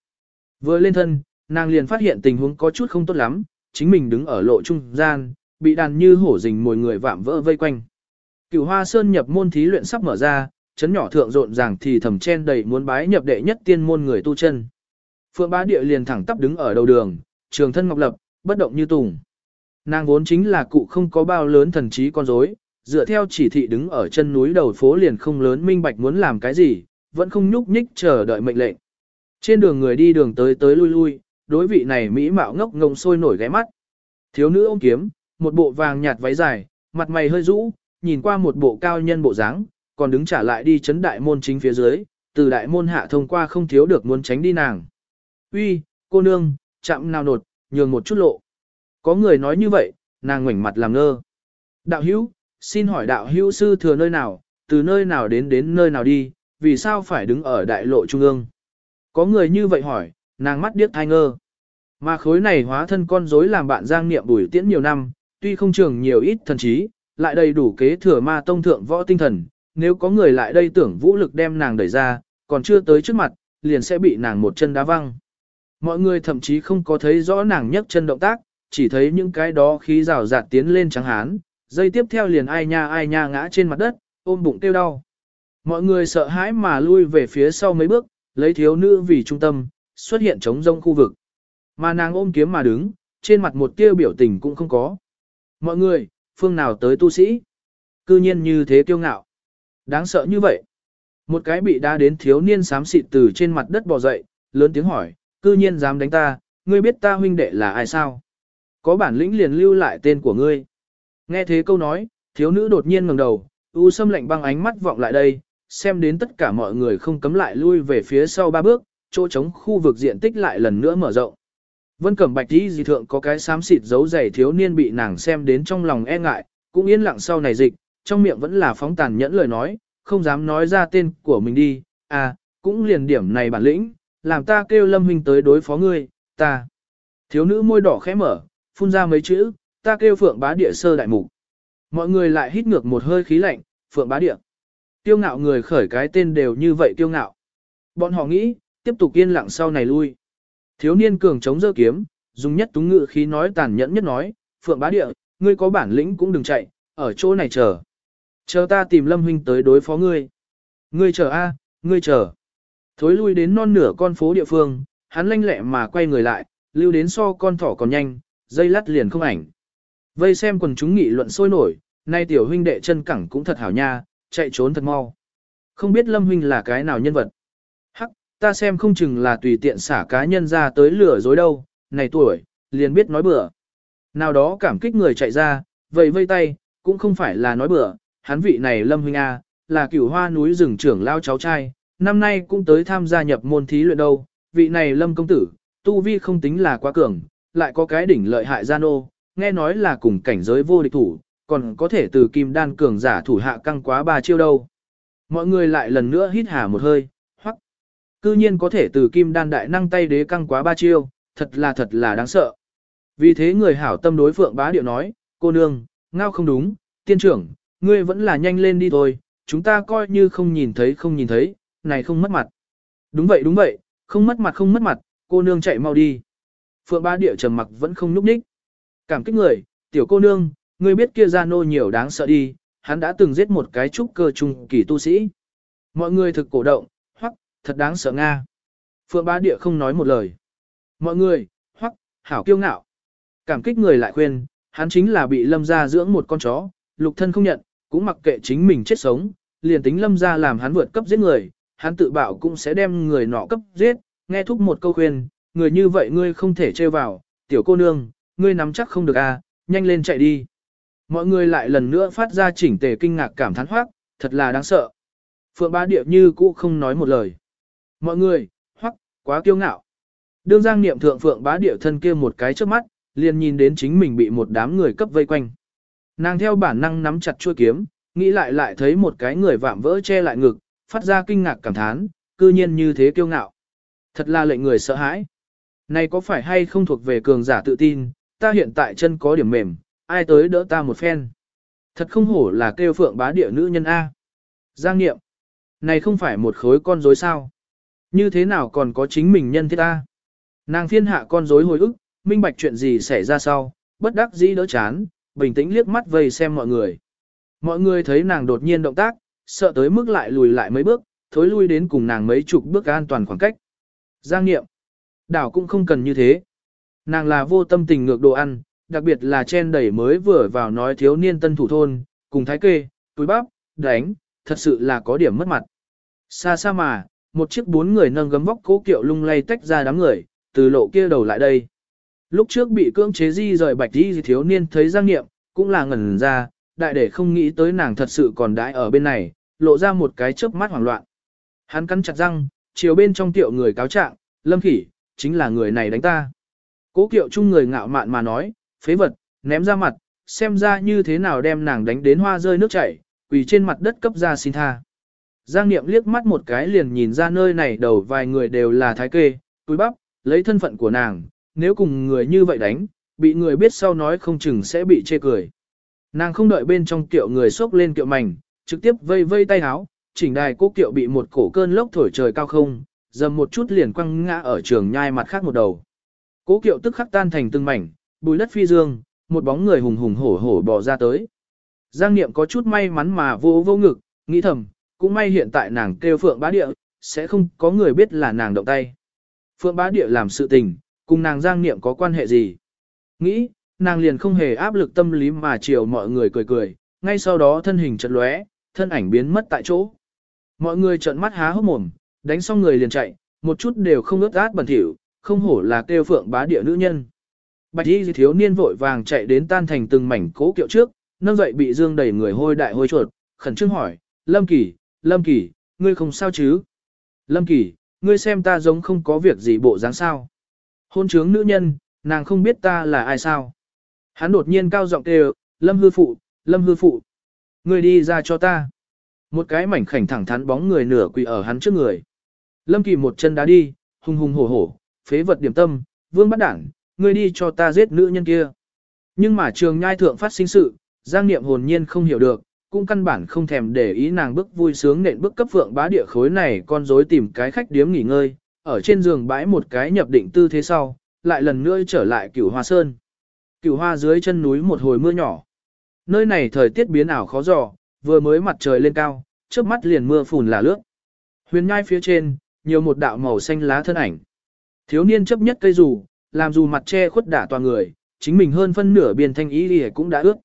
Vừa lên thân, nàng liền phát hiện tình huống có chút không tốt lắm, chính mình đứng ở lộ trung gian, bị đàn như hổ rình mồi người vạm vỡ vây quanh. Cửu Hoa Sơn nhập môn thí luyện sắp mở ra, chấn nhỏ thượng rộn ràng thì thầm chen đầy muốn bái nhập đệ nhất tiên môn người tu chân. Phượng Bá Địa liền thẳng tắp đứng ở đầu đường, trường thân ngọc lập, bất động như tùng. Nàng vốn chính là cụ không có bao lớn thần trí con rối, dựa theo chỉ thị đứng ở chân núi đầu phố liền không lớn minh bạch muốn làm cái gì, vẫn không nhúc nhích chờ đợi mệnh lệnh. Trên đường người đi đường tới tới lui lui, đối vị này mỹ mạo ngốc ngông sôi nổi ghé mắt. Thiếu nữ ôm kiếm, một bộ vàng nhạt váy dài, mặt mày hơi rũ, nhìn qua một bộ cao nhân bộ dáng, còn đứng trả lại đi chấn đại môn chính phía dưới, từ đại môn hạ thông qua không thiếu được muốn tránh đi nàng. Uy, cô nương, chạm nào nột, nhường một chút lộ. Có người nói như vậy, nàng ngoảnh mặt làm ngơ. Đạo hữu, xin hỏi đạo hữu sư thừa nơi nào, từ nơi nào đến đến nơi nào đi, vì sao phải đứng ở đại lộ trung ương? Có người như vậy hỏi, nàng mắt điếc thai ngơ. Mà khối này hóa thân con rối làm bạn giang niệm bùi tiễn nhiều năm, tuy không trường nhiều ít thần trí, lại đầy đủ kế thừa ma tông thượng võ tinh thần, nếu có người lại đây tưởng vũ lực đem nàng đẩy ra, còn chưa tới trước mặt, liền sẽ bị nàng một chân đá văng. Mọi người thậm chí không có thấy rõ nàng nhấc chân động tác, chỉ thấy những cái đó khí rào rạt tiến lên trắng hán, dây tiếp theo liền ai nha ai nha ngã trên mặt đất, ôm bụng tiêu đau. Mọi người sợ hãi mà lui về phía sau mấy bước, lấy thiếu nữ vì trung tâm, xuất hiện trống rông khu vực. Mà nàng ôm kiếm mà đứng, trên mặt một tia biểu tình cũng không có. Mọi người, phương nào tới tu sĩ? Cư nhiên như thế kiêu ngạo. Đáng sợ như vậy. Một cái bị đá đến thiếu niên xám xịt từ trên mặt đất bò dậy, lớn tiếng hỏi, cư nhiên dám đánh ta, ngươi biết ta huynh đệ là ai sao? Có bản lĩnh liền lưu lại tên của ngươi. Nghe thế câu nói, thiếu nữ đột nhiên ngẩng đầu, u sâm lạnh băng ánh mắt vọng lại đây, xem đến tất cả mọi người không cấm lại lui về phía sau ba bước, chỗ trống khu vực diện tích lại lần nữa mở rộng. Vân Cẩm Bạch tỷ dị thượng có cái xám xịt giấu giày thiếu niên bị nàng xem đến trong lòng e ngại, cũng yên lặng sau này dịch, trong miệng vẫn là phóng tàn nhẫn lời nói, không dám nói ra tên của mình đi, à, cũng liền điểm này bản lĩnh, làm ta kêu Lâm Huynh tới đối phó ngươi, ta. Thiếu nữ môi đỏ khẽ mở, phun ra mấy chữ, ta kêu Phượng Bá Địa sơ đại mục. Mọi người lại hít ngược một hơi khí lạnh, Phượng Bá Địa. Tiêu ngạo người khởi cái tên đều như vậy tiêu ngạo. Bọn họ nghĩ, tiếp tục yên lặng sau này lui. Thiếu niên cường chống dơ kiếm, dùng nhất túng ngự khí nói tàn nhẫn nhất nói, Phượng Bá Địa, ngươi có bản lĩnh cũng đừng chạy, ở chỗ này chờ. Chờ ta tìm Lâm Huynh tới đối phó ngươi. Ngươi chờ a, ngươi chờ. Thối lui đến non nửa con phố địa phương, hắn lanh lẹ mà quay người lại, lưu đến so con thỏ còn nhanh, dây lắt liền không ảnh. Vây xem quần chúng nghị luận sôi nổi, nay tiểu huynh đệ chân cẳng cũng thật hảo nha, chạy trốn thật mau. Không biết Lâm Huynh là cái nào nhân vật. Ta xem không chừng là tùy tiện xả cá nhân ra tới lửa dối đâu, này tuổi, liền biết nói bừa. Nào đó cảm kích người chạy ra, vầy vây tay, cũng không phải là nói bừa, hắn vị này Lâm Huynh A, là cửu hoa núi rừng trưởng lao cháu trai, năm nay cũng tới tham gia nhập môn thí luyện đâu, vị này Lâm Công Tử, tu vi không tính là quá cường, lại có cái đỉnh lợi hại gian ô, nghe nói là cùng cảnh giới vô địch thủ, còn có thể từ kim đan cường giả thủ hạ căng quá ba chiêu đâu. Mọi người lại lần nữa hít hà một hơi, cư nhiên có thể từ kim đan đại năng tay đế căng quá ba chiêu, thật là thật là đáng sợ. Vì thế người hảo tâm đối phượng bá điệu nói, cô nương, ngao không đúng, tiên trưởng, ngươi vẫn là nhanh lên đi thôi, chúng ta coi như không nhìn thấy không nhìn thấy, này không mất mặt. Đúng vậy đúng vậy, không mất mặt không mất mặt, cô nương chạy mau đi. Phượng bá điệu trầm mặc vẫn không núp ních. Cảm kích người, tiểu cô nương, ngươi biết kia gia nô nhiều đáng sợ đi, hắn đã từng giết một cái trúc cơ trung kỳ tu sĩ. Mọi người thực cổ động, thật đáng sợ Nga. Phượng bá địa không nói một lời. Mọi người, hoắc hảo kiêu ngạo. Cảm kích người lại khuyên, hắn chính là bị lâm gia dưỡng một con chó, lục thân không nhận, cũng mặc kệ chính mình chết sống, liền tính lâm gia làm hắn vượt cấp giết người, hắn tự bảo cũng sẽ đem người nọ cấp giết, nghe thúc một câu khuyên, người như vậy ngươi không thể trêu vào, tiểu cô nương, ngươi nắm chắc không được à, nhanh lên chạy đi. Mọi người lại lần nữa phát ra chỉnh tề kinh ngạc cảm thán hoác, thật là đáng sợ. Phượng bá địa như cũ không nói một lời. Mọi người, hoắc, quá kiêu ngạo. Đương giang niệm thượng phượng bá điệu thân kia một cái trước mắt, liền nhìn đến chính mình bị một đám người cấp vây quanh. Nàng theo bản năng nắm chặt chuôi kiếm, nghĩ lại lại thấy một cái người vạm vỡ che lại ngực, phát ra kinh ngạc cảm thán, cư nhiên như thế kiêu ngạo. Thật là lệnh người sợ hãi. Này có phải hay không thuộc về cường giả tự tin, ta hiện tại chân có điểm mềm, ai tới đỡ ta một phen. Thật không hổ là kêu phượng bá địa nữ nhân A. Giang nghiệm. Này không phải một khối con rối sao. Như thế nào còn có chính mình nhân thiết ta. Nàng phiên hạ con rối hồi ức, minh bạch chuyện gì xảy ra sau, bất đắc dĩ đỡ chán, bình tĩnh liếc mắt vây xem mọi người. Mọi người thấy nàng đột nhiên động tác, sợ tới mức lại lùi lại mấy bước, thối lui đến cùng nàng mấy chục bước an toàn khoảng cách. Giang nghiệm. Đảo cũng không cần như thế. Nàng là vô tâm tình ngược đồ ăn, đặc biệt là chen đẩy mới vừa vào nói thiếu niên tân thủ thôn, cùng thái kê, túi bắp, đánh, thật sự là có điểm mất mặt. Xa xa mà, một chiếc bốn người nâng gấm vóc cố kiệu lung lay tách ra đám người, từ lộ kia đầu lại đây. Lúc trước bị cưỡng chế di rời bạch di thiếu niên thấy giang nghiệm, cũng là ngẩn ra, đại để không nghĩ tới nàng thật sự còn đãi ở bên này, lộ ra một cái chớp mắt hoảng loạn. Hắn cắn chặt răng, chiều bên trong tiệu người cáo trạng, lâm khỉ, chính là người này đánh ta. Cố kiệu chung người ngạo mạn mà nói, phế vật, ném ra mặt, xem ra như thế nào đem nàng đánh đến hoa rơi nước chảy, quỳ trên mặt đất cấp ra xin tha. Giang Niệm liếc mắt một cái liền nhìn ra nơi này đầu vài người đều là thái kê, túi bắp, lấy thân phận của nàng, nếu cùng người như vậy đánh, bị người biết sau nói không chừng sẽ bị chê cười. Nàng không đợi bên trong kiệu người xốc lên kiệu mảnh, trực tiếp vây vây tay háo, chỉnh đài cố kiệu bị một cổ cơn lốc thổi trời cao không, dầm một chút liền quăng ngã ở trường nhai mặt khác một đầu. Cố kiệu tức khắc tan thành từng mảnh, bùi đất phi dương, một bóng người hùng hùng hổ hổ bò ra tới. Giang Niệm có chút may mắn mà vô vô ngực, nghĩ thầm, cũng may hiện tại nàng kêu Phượng Bá Địa, sẽ không có người biết là nàng động tay. Phượng Bá Địa làm sự tình, cùng nàng Giang Niệm có quan hệ gì? Nghĩ, nàng liền không hề áp lực tâm lý mà chiều mọi người cười cười, ngay sau đó thân hình chật lóe, thân ảnh biến mất tại chỗ. Mọi người trợn mắt há hốc mồm, đánh xong người liền chạy, một chút đều không ướt át bẩn thỉu, không hổ là kêu phượng bá địa nữ nhân. Bạch y thiếu niên vội vàng chạy đến tan thành từng mảnh cố kiệu trước, nâng dậy bị dương đầy người hôi đại hôi chuột, khẩn trương hỏi, Lâm Kỳ, Lâm Kỳ, ngươi không sao chứ? Lâm Kỳ, ngươi xem ta giống không có việc gì bộ dáng sao? Hôn trướng nữ nhân, nàng không biết ta là ai sao? Hắn đột nhiên cao giọng kêu, Lâm hư phụ, Lâm hư phụ. Ngươi đi ra cho ta. Một cái mảnh khảnh thẳng thắn bóng người nửa quỳ ở hắn trước người. Lâm Kỳ một chân đá đi, hung hung hổ hổ, phế vật điểm tâm, vương bắt đảng, ngươi đi cho ta giết nữ nhân kia. Nhưng mà trường nhai thượng phát sinh sự, Giang Niệm hồn nhiên không hiểu được, cũng căn bản không thèm để ý nàng bước vui sướng nện bước cấp phượng bá địa khối này con rối tìm cái khách điếm nghỉ ngơi, ở trên giường bãi một cái nhập định tư thế sau, lại lần nữa trở lại cửu hoa sơn. Cửu hoa dưới chân núi một hồi mưa nhỏ. Nơi này thời tiết biến ảo khó dò, vừa mới mặt trời lên cao, trước mắt liền mưa phùn là lướt. Huyền nhai phía trên, nhiều một đạo màu xanh lá thân ảnh. Thiếu niên chấp nhất cây dù, làm dù mặt che khuất đả toàn người, chính mình hơn phân nửa biên thanh ý đi cũng đã ướt.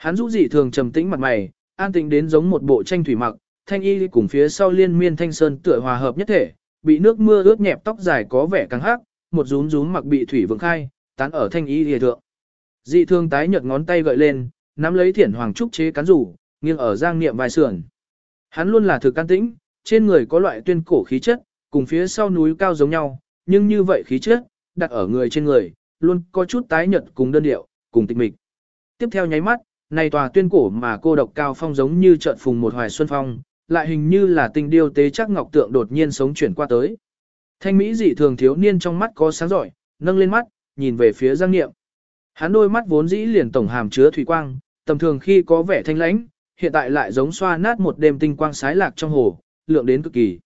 Hắn rũ dị thường trầm tĩnh mặt mày, an tĩnh đến giống một bộ tranh thủy mặc, thanh y cùng phía sau liên miên thanh sơn tựa hòa hợp nhất thể, bị nước mưa ướt nhẹp tóc dài có vẻ căng hắc, một rúm rúm mặc bị thủy vượng khai, tán ở thanh y lìa thượng. Dị thương tái nhợt ngón tay gợi lên, nắm lấy thiển hoàng trúc chế cán rủ, nghiêng ở giang niệm vai sườn. Hắn luôn là thực can tĩnh, trên người có loại tuyên cổ khí chất, cùng phía sau núi cao giống nhau, nhưng như vậy khí chất, đặt ở người trên người, luôn có chút tái nhợt cùng đơn điệu, cùng tịch mịch. Tiếp theo nháy mắt, này tòa tuyên cổ mà cô độc cao phong giống như trợn phùng một hoài xuân phong, lại hình như là tình điêu tế chắc ngọc tượng đột nhiên sống chuyển qua tới. Thanh Mỹ dị thường thiếu niên trong mắt có sáng giỏi, nâng lên mắt, nhìn về phía Giang Niệm. Hắn đôi mắt vốn dĩ liền tổng hàm chứa thủy quang, tầm thường khi có vẻ thanh lãnh, hiện tại lại giống xoa nát một đêm tinh quang sái lạc trong hồ, lượng đến cực kỳ.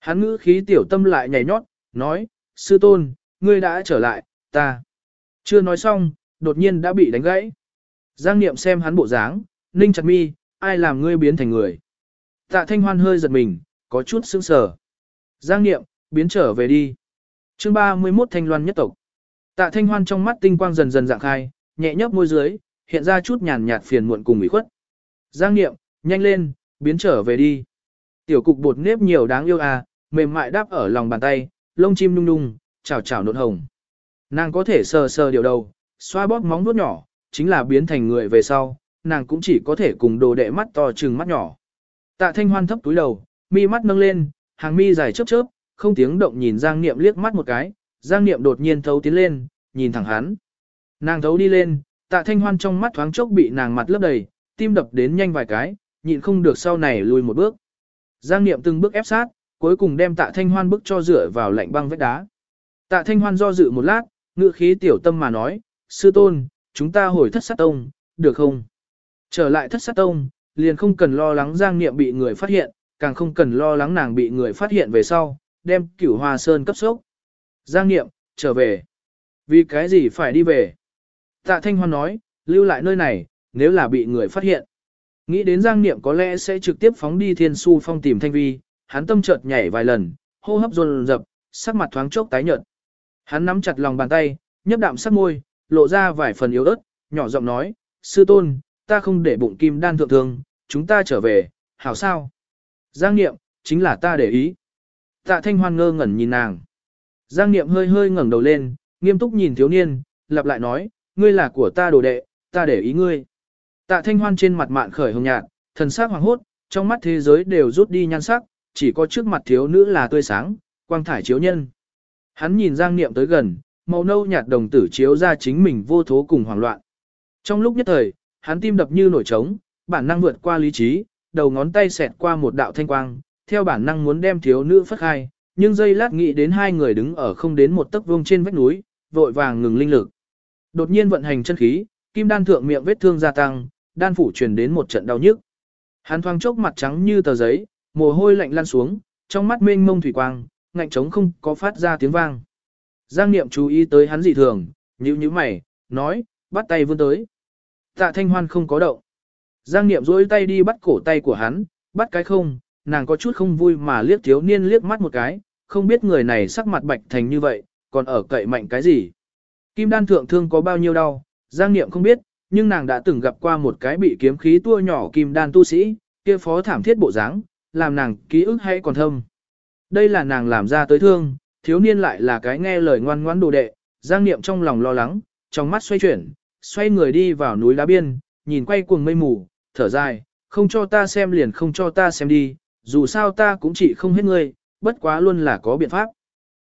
Hắn ngữ khí tiểu tâm lại nhảy nhót, nói, sư tôn, ngươi đã trở lại, ta. Chưa nói xong, đột nhiên đã bị đánh gãy. Giang Niệm xem hắn bộ dáng, ninh chặt mi, ai làm ngươi biến thành người. Tạ Thanh Hoan hơi giật mình, có chút sững sờ. Giang Niệm, biến trở về đi. Chương 31 Thanh Loan nhất tộc. Tạ Thanh Hoan trong mắt tinh quang dần dần dạng khai, nhẹ nhấp môi dưới, hiện ra chút nhàn nhạt phiền muộn cùng ủy khuất. Giang Niệm, nhanh lên, biến trở về đi. Tiểu cục bột nếp nhiều đáng yêu à, mềm mại đáp ở lòng bàn tay, lông chim nung nung, chảo chảo nộn hồng. Nàng có thể sờ sờ điều đầu, xoa bóp móng vuốt nhỏ, chính là biến thành người về sau, nàng cũng chỉ có thể cùng đồ đệ mắt to trừng mắt nhỏ. Tạ Thanh Hoan thấp túi đầu, mi mắt nâng lên, hàng mi dài chớp chớp, không tiếng động nhìn Giang Niệm liếc mắt một cái, Giang Niệm đột nhiên thấu tiến lên, nhìn thẳng hắn. Nàng thấu đi lên, Tạ Thanh Hoan trong mắt thoáng chốc bị nàng mặt lấp đầy, tim đập đến nhanh vài cái, nhịn không được sau này lùi một bước. Giang Niệm từng bước ép sát, cuối cùng đem Tạ Thanh Hoan bước cho rửa vào lạnh băng vách đá. Tạ Thanh Hoan do dự một lát, ngựa khí tiểu tâm mà nói, sư tôn, chúng ta hồi thất sát tông, được không? Trở lại thất sát tông, liền không cần lo lắng Giang Niệm bị người phát hiện, càng không cần lo lắng nàng bị người phát hiện về sau, đem cửu hoa sơn cấp sốc. Giang Niệm, trở về. Vì cái gì phải đi về? Tạ Thanh Hoan nói, lưu lại nơi này, nếu là bị người phát hiện. Nghĩ đến Giang Niệm có lẽ sẽ trực tiếp phóng đi thiên su phong tìm Thanh Vi, hắn tâm chợt nhảy vài lần, hô hấp dồn dập, sắc mặt thoáng chốc tái nhợt. Hắn nắm chặt lòng bàn tay, nhấp đạm sắc môi, lộ ra vài phần yếu ớt, nhỏ giọng nói, sư tôn, ta không để bụng kim đan thượng thương, chúng ta trở về, hảo sao? Giang Niệm, chính là ta để ý. Tạ Thanh Hoan ngơ ngẩn nhìn nàng. Giang Niệm hơi hơi ngẩng đầu lên, nghiêm túc nhìn thiếu niên, lặp lại nói, ngươi là của ta đồ đệ, ta để ý ngươi. Tạ Thanh Hoan trên mặt mạn khởi hồng nhạt, thần sắc hoàng hốt, trong mắt thế giới đều rút đi nhan sắc, chỉ có trước mặt thiếu nữ là tươi sáng, quang thải chiếu nhân. Hắn nhìn Giang Niệm tới gần, màu nâu nhạt đồng tử chiếu ra chính mình vô thố cùng hoảng loạn. Trong lúc nhất thời, hắn tim đập như nổi trống, bản năng vượt qua lý trí, đầu ngón tay xẹt qua một đạo thanh quang, theo bản năng muốn đem thiếu nữ phất khai, nhưng giây lát nghĩ đến hai người đứng ở không đến một tấc vuông trên vách núi, vội vàng ngừng linh lực. Đột nhiên vận hành chân khí, kim đan thượng miệng vết thương gia tăng, đan phủ truyền đến một trận đau nhức. Hắn thoáng chốc mặt trắng như tờ giấy, mồ hôi lạnh lan xuống, trong mắt mênh mông thủy quang, ngạnh trống không có phát ra tiếng vang. Giang Niệm chú ý tới hắn dị thường, nhíu nhíu mày, nói, bắt tay vươn tới. Tạ Thanh Hoan không có động. Giang Niệm duỗi tay đi bắt cổ tay của hắn, bắt cái không, nàng có chút không vui mà liếc thiếu niên liếc mắt một cái, không biết người này sắc mặt bạch thành như vậy, còn ở cậy mạnh cái gì. Kim đan thượng thương có bao nhiêu đau, Giang Niệm không biết, nhưng nàng đã từng gặp qua một cái bị kiếm khí tua nhỏ kim đan tu sĩ, kia phó thảm thiết bộ dáng, làm nàng ký ức hay còn thâm. Đây là nàng làm ra tới thương, thiếu niên lại là cái nghe lời ngoan ngoãn đồ đệ, Giang Niệm trong lòng lo lắng, trong mắt xoay chuyển, xoay người đi vào núi đá biên, nhìn quay cuồng mây mù, thở dài, không cho ta xem liền không cho ta xem đi, dù sao ta cũng chỉ không hết ngươi, bất quá luôn là có biện pháp.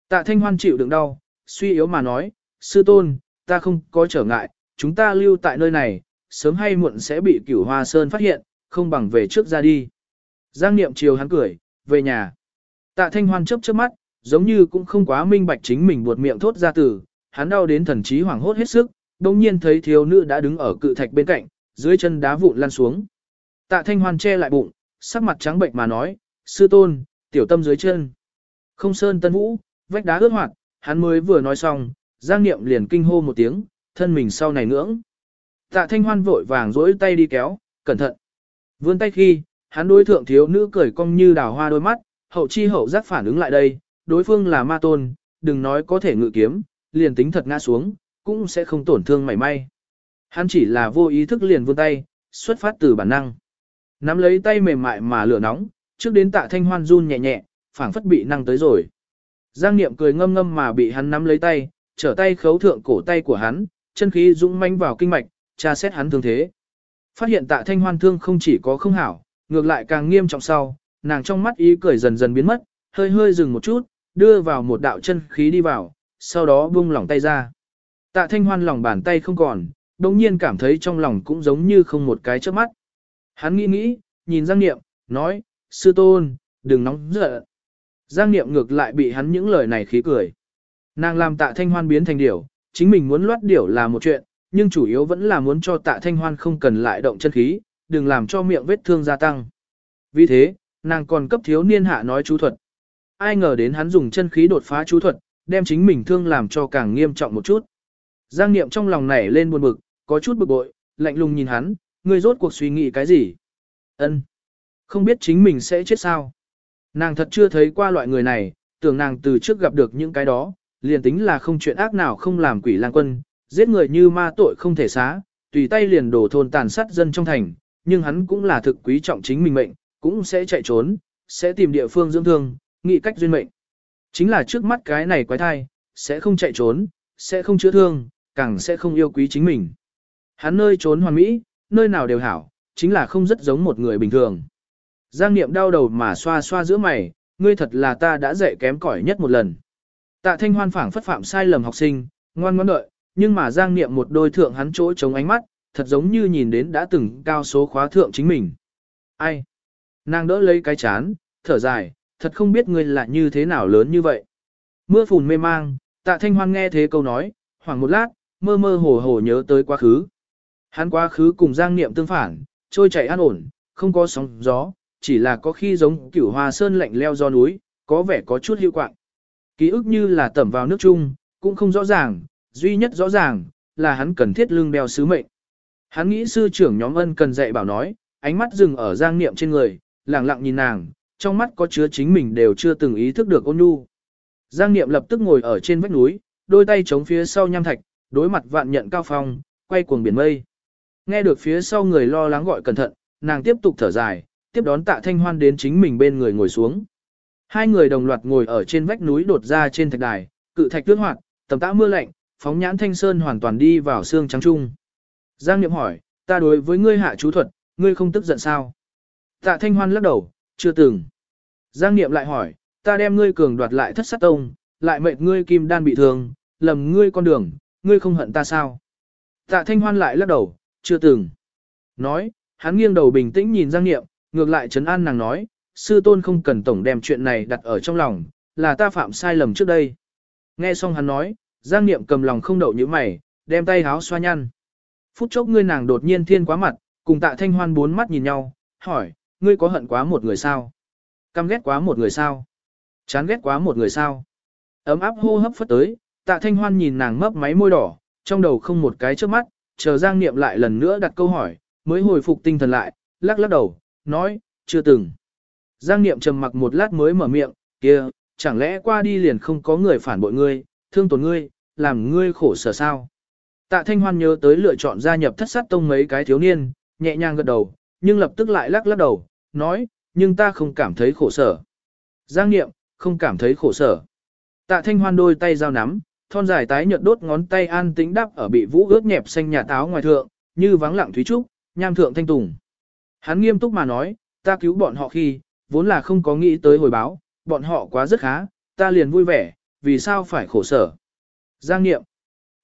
Tạ Thanh Hoan chịu đựng đau, suy yếu mà nói, sư tôn, ta không có trở ngại, chúng ta lưu tại nơi này, sớm hay muộn sẽ bị cửu hoa sơn phát hiện, không bằng về trước ra đi. Giang Niệm chiều hắn cười, về nhà. Tạ Thanh Hoan chớp chớp mắt, giống như cũng không quá minh bạch chính mình buột miệng thốt ra từ, hắn đau đến thần trí hoảng hốt hết sức, đồng nhiên thấy thiếu nữ đã đứng ở cự thạch bên cạnh, dưới chân đá vụn lăn xuống. Tạ Thanh Hoan che lại bụng, sắc mặt trắng bệnh mà nói, sư tôn, tiểu tâm dưới chân. Không sơn tân vũ, vách đá ướt hoạt, hắn mới vừa nói xong, Giang Niệm liền kinh hô một tiếng, thân mình sau này ngưỡng. Tạ Thanh Hoan vội vàng dỗi tay đi kéo, cẩn thận. Vươn tay khi, hắn đối thượng thiếu nữ cười cong như đào hoa đôi mắt, hậu chi hậu giác phản ứng lại đây, đối phương là ma tôn, đừng nói có thể ngự kiếm, liền tính thật ngã xuống, cũng sẽ không tổn thương mảy may. Hắn chỉ là vô ý thức liền vươn tay, xuất phát từ bản năng. Nắm lấy tay mềm mại mà lửa nóng, trước đến tạ thanh hoan run nhẹ nhẹ, phảng phất bị năng tới rồi. Giang Niệm cười ngâm ngâm mà bị hắn nắm lấy tay, trở tay khấu thượng cổ tay của hắn, chân khí dũng manh vào kinh mạch, tra xét hắn thương thế. Phát hiện tạ thanh hoan thương không chỉ có không hảo, ngược lại càng nghiêm trọng sau, nàng trong mắt ý cười dần dần biến mất, hơi hơi dừng một chút, đưa vào một đạo chân khí đi vào, sau đó buông lỏng tay ra. Tạ thanh hoan lòng bàn tay không còn, đồng nhiên cảm thấy trong lòng cũng giống như không một cái chớp mắt. Hắn nghĩ nghĩ, nhìn Giang Niệm, nói, sư tôn, đừng nóng giận. Giang Niệm ngược lại bị hắn những lời này khí cười. Nàng làm tạ thanh hoan biến thành điểu, chính mình muốn loát điểu là một chuyện, nhưng chủ yếu vẫn là muốn cho tạ thanh hoan không cần lại động chân khí, đừng làm cho miệng vết thương gia tăng. Vì thế, nàng còn cấp thiếu niên hạ nói chú thuật. Ai ngờ đến hắn dùng chân khí đột phá chú thuật, đem chính mình thương làm cho càng nghiêm trọng một chút. Giang Niệm trong lòng nảy lên buồn bực, có chút bực bội, lạnh lùng nhìn hắn, ngươi rốt cuộc suy nghĩ cái gì? Ân, Không biết chính mình sẽ chết sao? Nàng thật chưa thấy qua loại người này, tưởng nàng từ trước gặp được những cái đó, liền tính là không chuyện ác nào không làm quỷ lang quân, giết người như ma tội không thể xá, tùy tay liền đổ thôn tàn sát dân trong thành, nhưng hắn cũng là thực quý trọng chính mình mệnh, cũng sẽ chạy trốn, sẽ tìm địa phương dưỡng thương, nghĩ cách duyên mệnh. Chính là trước mắt cái này quái thai, sẽ không chạy trốn, sẽ không chữa thương, càng sẽ không yêu quý chính mình. Hắn nơi trốn hoàn mỹ, nơi nào đều hảo, chính là không rất giống một người bình thường. Giang Niệm đau đầu mà xoa xoa giữa mày, ngươi thật là ta đã dạy kém cỏi nhất một lần. Tạ Thanh Hoan phảng phất phạm sai lầm học sinh, ngoan ngoãn đợi, nhưng mà Giang Niệm một đôi thượng hắn chỗ chống ánh mắt, thật giống như nhìn đến đã từng cao số khóa thượng chính mình. Ai? Nàng đỡ lấy cái chán, thở dài, thật không biết ngươi là như thế nào lớn như vậy. Mưa phùn mê mang, tạ thanh hoan nghe thế câu nói, hoảng một lát, mơ mơ hồ hồ nhớ tới quá khứ. Hắn quá khứ cùng giang niệm tương phản, trôi chảy an ổn, không có sóng gió, chỉ là có khi giống cửu hoa sơn lạnh leo do núi, có vẻ có chút hiệu quạng. Ký ức như là tẩm vào nước chung, cũng không rõ ràng, duy nhất rõ ràng, là hắn cần thiết lương đeo sứ mệnh. Hắn nghĩ sư trưởng nhóm ân cần dạy bảo nói, ánh mắt dừng ở giang niệm trên người, lặng lặng nhìn nàng, trong mắt có chứa chính mình đều chưa từng ý thức được ôn nhu. Giang niệm lập tức ngồi ở trên vách núi, đôi tay chống phía sau nham thạch, đối mặt vạn nhận cao phong, quay cuồng biển mây. Nghe được phía sau người lo lắng gọi cẩn thận, nàng tiếp tục thở dài, tiếp đón tạ thanh hoan đến chính mình bên người ngồi xuống. Hai người đồng loạt ngồi ở trên vách núi đột ra trên thạch đài, cự thạch tuyết hoạt, tầm tã mưa lạnh, phóng nhãn thanh sơn hoàn toàn đi vào xương trắng trung. Giang Niệm hỏi, ta đối với ngươi hạ chú thuật, ngươi không tức giận sao? Tạ Thanh Hoan lắc đầu, chưa từng. Giang Niệm lại hỏi, ta đem ngươi cường đoạt lại thất sát tông, lại mệt ngươi kim đan bị thương, lầm ngươi con đường, ngươi không hận ta sao? Tạ Thanh Hoan lại lắc đầu, chưa từng. Nói, hắn nghiêng đầu bình tĩnh nhìn Giang Niệm, ngược lại trấn an nàng nói, sư tôn không cần tổng đem chuyện này đặt ở trong lòng, là ta phạm sai lầm trước đây. Nghe xong hắn nói, Giang Niệm cầm lòng không đậu như mày, đem tay háo xoa nhăn. Phút chốc ngươi nàng đột nhiên thiên quá mặt, cùng tạ thanh hoan bốn mắt nhìn nhau, hỏi, ngươi có hận quá một người sao? Căm ghét quá một người sao? Chán ghét quá một người sao? Ấm áp hô hấp phất tới, tạ thanh hoan nhìn nàng mấp máy môi đỏ, trong đầu không một cái trước mắt, chờ Giang Niệm lại lần nữa đặt câu hỏi, mới hồi phục tinh thần lại, lắc lắc đầu, nói, chưa từng. Giang Niệm trầm mặc một lát mới mở miệng, kia, chẳng lẽ qua đi liền không có người phản bội ngươi, thương tổn ngươi, làm ngươi khổ sở sao? Tạ Thanh Hoan nhớ tới lựa chọn gia nhập thất sát tông mấy cái thiếu niên, nhẹ nhàng gật đầu, nhưng lập tức lại lắc lắc đầu, nói, nhưng ta không cảm thấy khổ sở. Giang Niệm, không cảm thấy khổ sở. Tạ Thanh Hoan đôi tay giao nắm, thon dài tái nhợt đốt ngón tay an tĩnh đắp ở bị vũ ướt nhẹp xanh nhà táo ngoài thượng, như vắng lặng thúy trúc, nham thượng thanh tùng. Hắn nghiêm túc mà nói, ta cứu bọn họ khi, vốn là không có nghĩ tới hồi báo, bọn họ quá rất khá, ta liền vui vẻ, vì sao phải khổ sở. Giang Niệm,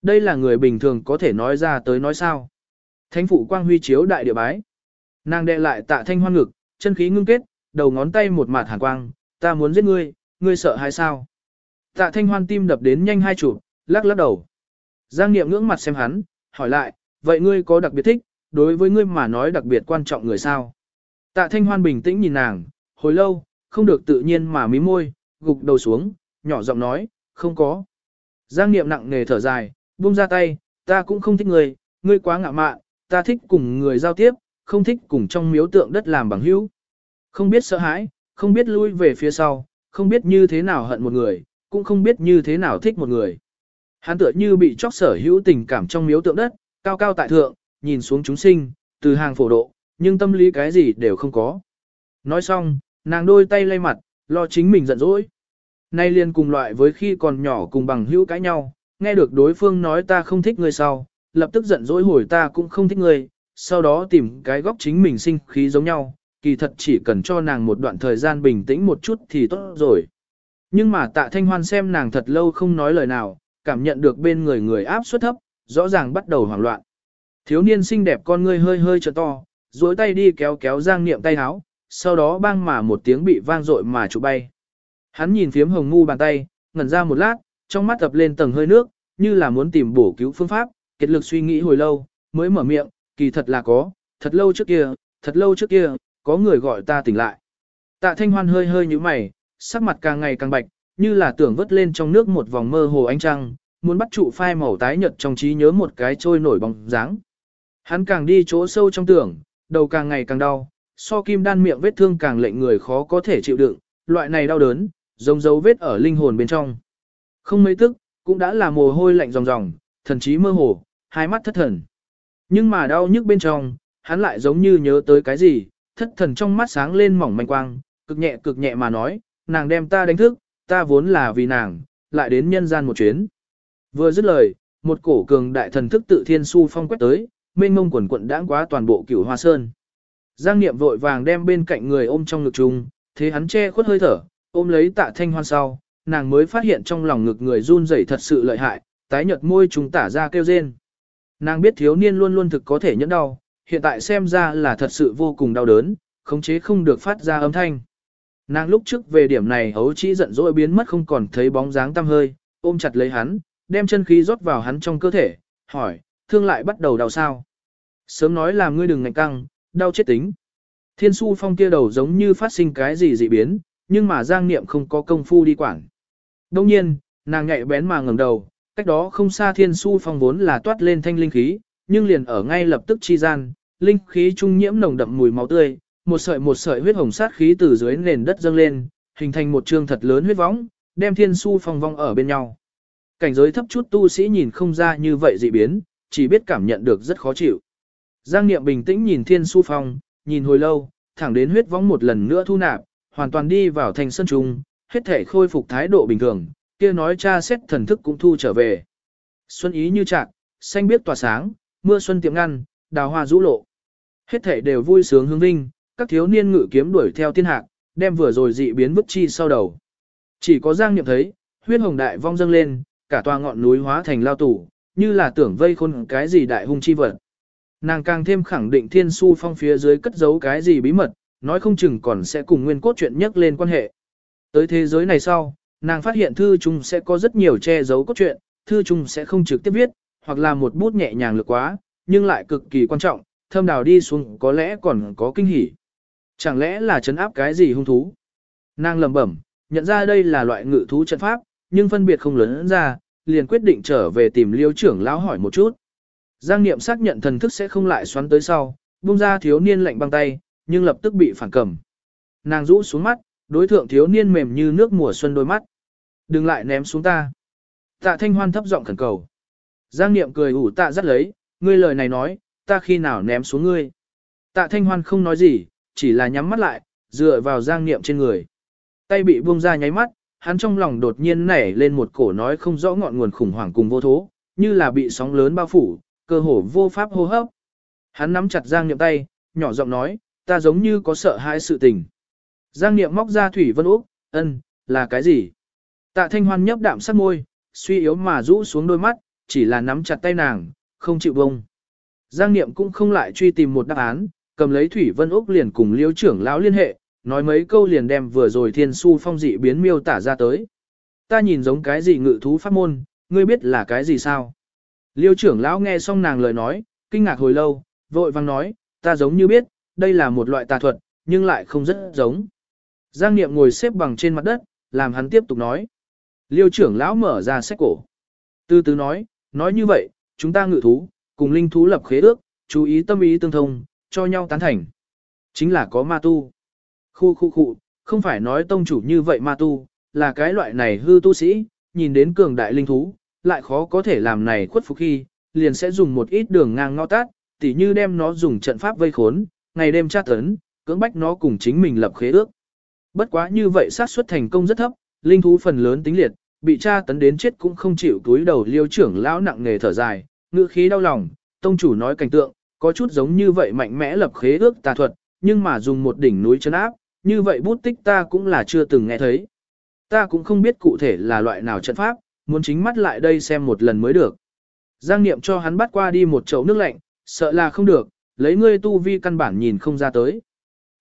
đây là người bình thường có thể nói ra tới nói sao. Thánh phụ quang huy chiếu đại địa bái. Nàng đệ lại tạ thanh hoan ngực, chân khí ngưng kết, đầu ngón tay một mạt hàn quang, ta muốn giết ngươi, ngươi sợ hay sao? Tạ thanh hoan tim đập đến nhanh hai chụp, lắc lắc đầu. Giang Niệm ngưỡng mặt xem hắn, hỏi lại, vậy ngươi có đặc biệt thích, đối với ngươi mà nói đặc biệt quan trọng người sao? Tạ thanh hoan bình tĩnh nhìn nàng, hồi lâu, không được tự nhiên mà mí môi, gục đầu xuống, nhỏ giọng nói, không có. Giang Niệm nặng nề thở dài, buông ra tay, ta cũng không thích ngươi, ngươi quá ngạo mạn, ta thích cùng người giao tiếp, không thích cùng trong miếu tượng đất làm bằng hữu. Không biết sợ hãi, không biết lui về phía sau, không biết như thế nào hận một người, cũng không biết như thế nào thích một người. Hắn tựa như bị chóc sở hữu tình cảm trong miếu tượng đất, cao cao tại thượng, nhìn xuống chúng sinh, từ hàng phổ độ, nhưng tâm lý cái gì đều không có. Nói xong, nàng đôi tay lay mặt, lo chính mình giận dỗi. Nay liền cùng loại với khi còn nhỏ cùng bằng hữu cãi nhau, nghe được đối phương nói ta không thích người sau, lập tức giận dỗi hồi ta cũng không thích người, sau đó tìm cái góc chính mình sinh khí giống nhau, kỳ thật chỉ cần cho nàng một đoạn thời gian bình tĩnh một chút thì tốt rồi. Nhưng mà tạ thanh hoan xem nàng thật lâu không nói lời nào, cảm nhận được bên người người áp suất thấp, rõ ràng bắt đầu hoảng loạn. Thiếu niên xinh đẹp con ngươi hơi hơi trợ to, duỗi tay đi kéo kéo giang niệm tay háo, sau đó bang mà một tiếng bị vang dội mà trụ bay. Hắn nhìn phiếm hồng ngu bàn tay, ngẩn ra một lát, trong mắt tập lên tầng hơi nước, như là muốn tìm bổ cứu phương pháp, kết lực suy nghĩ hồi lâu, mới mở miệng, kỳ thật là có, thật lâu trước kia, thật lâu trước kia, có người gọi ta tỉnh lại. Tạ thanh hoan hơi hơi như mày, sắc mặt càng ngày càng bạch, như là tưởng vớt lên trong nước một vòng mơ hồ ánh trăng, muốn bắt trụ phai màu tái nhật trong trí nhớ một cái trôi nổi bóng dáng. Hắn càng đi chỗ sâu trong tưởng, đầu càng ngày càng đau, so kim đan miệng vết thương càng lệnh người khó có thể chịu đựng, loại này đau đớn, giống dấu vết ở linh hồn bên trong. Không mấy tức, cũng đã là mồ hôi lạnh ròng ròng, thần trí mơ hồ, hai mắt thất thần. Nhưng mà đau nhức bên trong, hắn lại giống như nhớ tới cái gì, thất thần trong mắt sáng lên mỏng manh quang, cực nhẹ cực nhẹ mà nói, nàng đem ta đánh thức, ta vốn là vì nàng, lại đến nhân gian một chuyến. Vừa dứt lời, một cổ cường đại thần thức tự thiên su phong quét tới, mênh mông quần quận đãng quá toàn bộ cửu hoa sơn. Giang Niệm vội vàng đem bên cạnh người ôm trong ngực chung, thế hắn che khuất hơi thở, ôm lấy tạ thanh hoan sau, nàng mới phát hiện trong lòng ngực người run rẩy thật sự lợi hại, tái nhợt môi chúng tả ra kêu rên. Nàng biết thiếu niên luôn luôn thực có thể nhẫn đau, hiện tại xem ra là thật sự vô cùng đau đớn, khống chế không được phát ra âm thanh. Nàng lúc trước về điểm này hấu chỉ giận dỗi biến mất không còn thấy bóng dáng tăm hơi, ôm chặt lấy hắn, đem chân khí rót vào hắn trong cơ thể, hỏi, thương lại bắt đầu đau sao. Sớm nói là ngươi đừng ngạnh căng, đau chết tính. Thiên su phong kia đầu giống như phát sinh cái gì dị biến, nhưng mà giang niệm không có công phu đi quản. Đông nhiên, nàng nhạy bén mà ngẩng đầu, cách đó không xa thiên su phong vốn là toát lên thanh linh khí, nhưng liền ở ngay lập tức chi gian, linh khí trung nhiễm nồng đậm mùi máu tươi, một sợi một sợi huyết hồng sát khí từ dưới nền đất dâng lên, hình thành một trương thật lớn huyết võng, đem thiên su phong vong ở bên nhau. Cảnh giới thấp chút tu sĩ nhìn không ra như vậy dị biến, chỉ biết cảm nhận được rất khó chịu. Giang Niệm bình tĩnh nhìn thiên su phong, nhìn hồi lâu, thẳng đến huyết võng một lần nữa thu nạp, hoàn toàn đi vào thành sân trung, hết thể khôi phục thái độ bình thường, kia nói cha xét thần thức cũng thu trở về. Xuân ý như trạng, xanh biết tỏa sáng, mưa xuân tiệm ngăn, đào hoa rũ lộ. Hết thể đều vui sướng hương vinh, các thiếu niên ngự kiếm đuổi theo thiên hạc, đem vừa rồi dị biến vứt chi sau đầu. Chỉ có Giang Niệm thấy, huyết hồng đại vong dâng lên, cả tòa ngọn núi hóa thành lao tủ, như là tưởng vây khôn cái gì đại hung chi vật. Nàng càng thêm khẳng định thiên su phong phía dưới cất giấu cái gì bí mật, nói không chừng còn sẽ cùng nguyên cốt chuyện nhắc lên quan hệ. Tới thế giới này sau, nàng phát hiện thư chung sẽ có rất nhiều che giấu cốt truyện, thư chung sẽ không trực tiếp viết, hoặc là một bút nhẹ nhàng lược quá, nhưng lại cực kỳ quan trọng, thâm đào đi xuống có lẽ còn có kinh hỉ. Chẳng lẽ là chấn áp cái gì hung thú? Nàng lẩm bẩm, nhận ra đây là loại ngự thú trận pháp, nhưng phân biệt không lớn ra, liền quyết định trở về tìm liêu trưởng lão hỏi một chút. Giang Niệm xác nhận thần thức sẽ không lại xoắn tới sau, buông ra thiếu niên lạnh băng tay, nhưng lập tức bị phản cầm. Nàng rũ xuống mắt, đối thượng thiếu niên mềm như nước mùa xuân đôi mắt. Đừng lại ném xuống ta. Tạ Thanh Hoan thấp giọng khẩn cầu. Giang Niệm cười ủ tạ dắt lấy, ngươi lời này nói, ta khi nào ném xuống ngươi. Tạ Thanh Hoan không nói gì, chỉ là nhắm mắt lại, dựa vào Giang Niệm trên người. Tay bị buông ra nháy mắt, hắn trong lòng đột nhiên nảy lên một cổ nói không rõ ngọn nguồn khủng hoảng cùng vô thố, như là bị sóng lớn bao phủ, cơ hồ vô pháp hô hấp. Hắn nắm chặt Giang Niệm tay, nhỏ giọng nói, ta giống như có sợ hãi sự tình. Giang Niệm móc ra Thủy Vân Úc, ân, là cái gì? Tạ Thanh Hoan nhấp đạm sát môi, suy yếu mà rũ xuống đôi mắt, chỉ là nắm chặt tay nàng, không chịu bông. Giang Niệm cũng không lại truy tìm một đáp án, cầm lấy Thủy Vân Úc liền cùng liêu trưởng lão liên hệ, nói mấy câu liền đem vừa rồi thiên su phong dị biến miêu tả ra tới. Ta nhìn giống cái gì ngự thú pháp môn, ngươi biết là cái gì sao? Liêu trưởng lão nghe xong nàng lời nói, kinh ngạc hồi lâu, vội vang nói, ta giống như biết, đây là một loại tà thuật, nhưng lại không rất giống. Giang Niệm ngồi xếp bằng trên mặt đất, làm hắn tiếp tục nói. Liêu trưởng lão mở ra sách cổ. Từ từ nói, nói như vậy, chúng ta ngự thú, cùng linh thú lập khế ước, chú ý tâm ý tương thông, cho nhau tán thành. Chính là có ma tu. Khu khu khu, không phải nói tông chủ như vậy ma tu, là cái loại này hư tu sĩ, nhìn đến cường đại linh thú, lại khó có thể làm này khuất phục khi, liền sẽ dùng một ít đường ngang ngõ tát, tỉ như đem nó dùng trận pháp vây khốn, ngày đêm tra tấn, cưỡng bách nó cùng chính mình lập khế ước. Bất quá như vậy xác suất thành công rất thấp, linh thú phần lớn tính liệt, bị tra tấn đến chết cũng không chịu túi đầu liêu trưởng lão nặng nghề thở dài, ngữ khí đau lòng, tông chủ nói cảnh tượng, có chút giống như vậy mạnh mẽ lập khế ước tà thuật, nhưng mà dùng một đỉnh núi chân áp, như vậy bút tích ta cũng là chưa từng nghe thấy. Ta cũng không biết cụ thể là loại nào trận pháp, muốn chính mắt lại đây xem một lần mới được. Giang Niệm cho hắn bắt qua đi một chậu nước lạnh, sợ là không được, lấy ngươi tu vi căn bản nhìn không ra tới.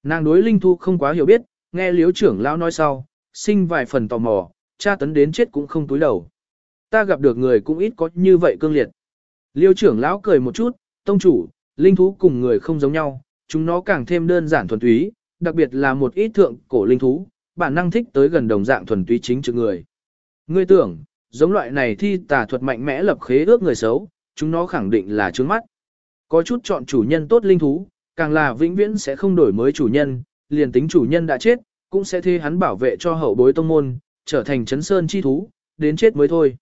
Nàng đối linh thu không quá hiểu biết, nghe liếu trưởng lão nói sau, sinh vài phần tò mò, cha tấn đến chết cũng không túi đầu. Ta gặp được người cũng ít có như vậy cương liệt. Liêu trưởng lão cười một chút, tông chủ, linh thú cùng người không giống nhau, chúng nó càng thêm đơn giản thuần túy, đặc biệt là một ít thượng cổ linh thú, bản năng thích tới gần đồng dạng thuần túy chính trực người. Ngươi tưởng, giống loại này thi tà thuật mạnh mẽ lập khế ước người xấu, chúng nó khẳng định là trướng mắt. Có chút chọn chủ nhân tốt linh thú, càng là vĩnh viễn sẽ không đổi mới chủ nhân, liền tính chủ nhân đã chết, cũng sẽ thuê hắn bảo vệ cho hậu bối tông môn, trở thành chấn sơn chi thú, đến chết mới thôi.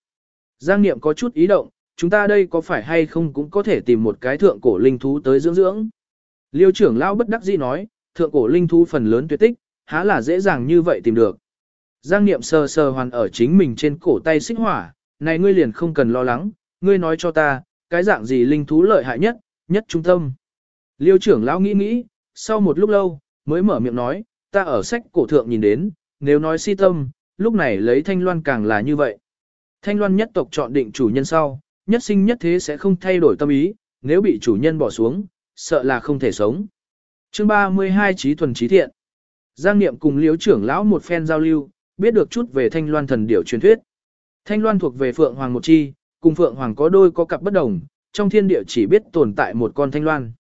Giang Niệm có chút ý động, chúng ta đây có phải hay không cũng có thể tìm một cái thượng cổ linh thú tới dưỡng dưỡng. Liêu trưởng lão bất đắc dĩ nói, thượng cổ linh thú phần lớn tuyệt tích, há là dễ dàng như vậy tìm được. Giang Niệm sờ sờ hoàn ở chính mình trên cổ tay xích hỏa, này ngươi liền không cần lo lắng, ngươi nói cho ta, cái dạng gì linh thú lợi hại nhất, nhất trung tâm. Liêu trưởng lão nghĩ nghĩ, sau một lúc lâu, mới mở miệng nói, ta ở sách cổ thượng nhìn đến, nếu nói si tâm, lúc này lấy thanh loan càng là như vậy. Thanh loan nhất tộc chọn định chủ nhân sau, nhất sinh nhất thế sẽ không thay đổi tâm ý, nếu bị chủ nhân bỏ xuống, sợ là không thể sống. Chương 32 Trí thuần trí thiện Giang Niệm cùng liếu trưởng lão một phen giao lưu, biết được chút về thanh loan thần điểu truyền thuyết. Thanh loan thuộc về Phượng Hoàng một chi, cùng Phượng Hoàng có đôi có cặp bất đồng, trong thiên địa chỉ biết tồn tại một con thanh loan.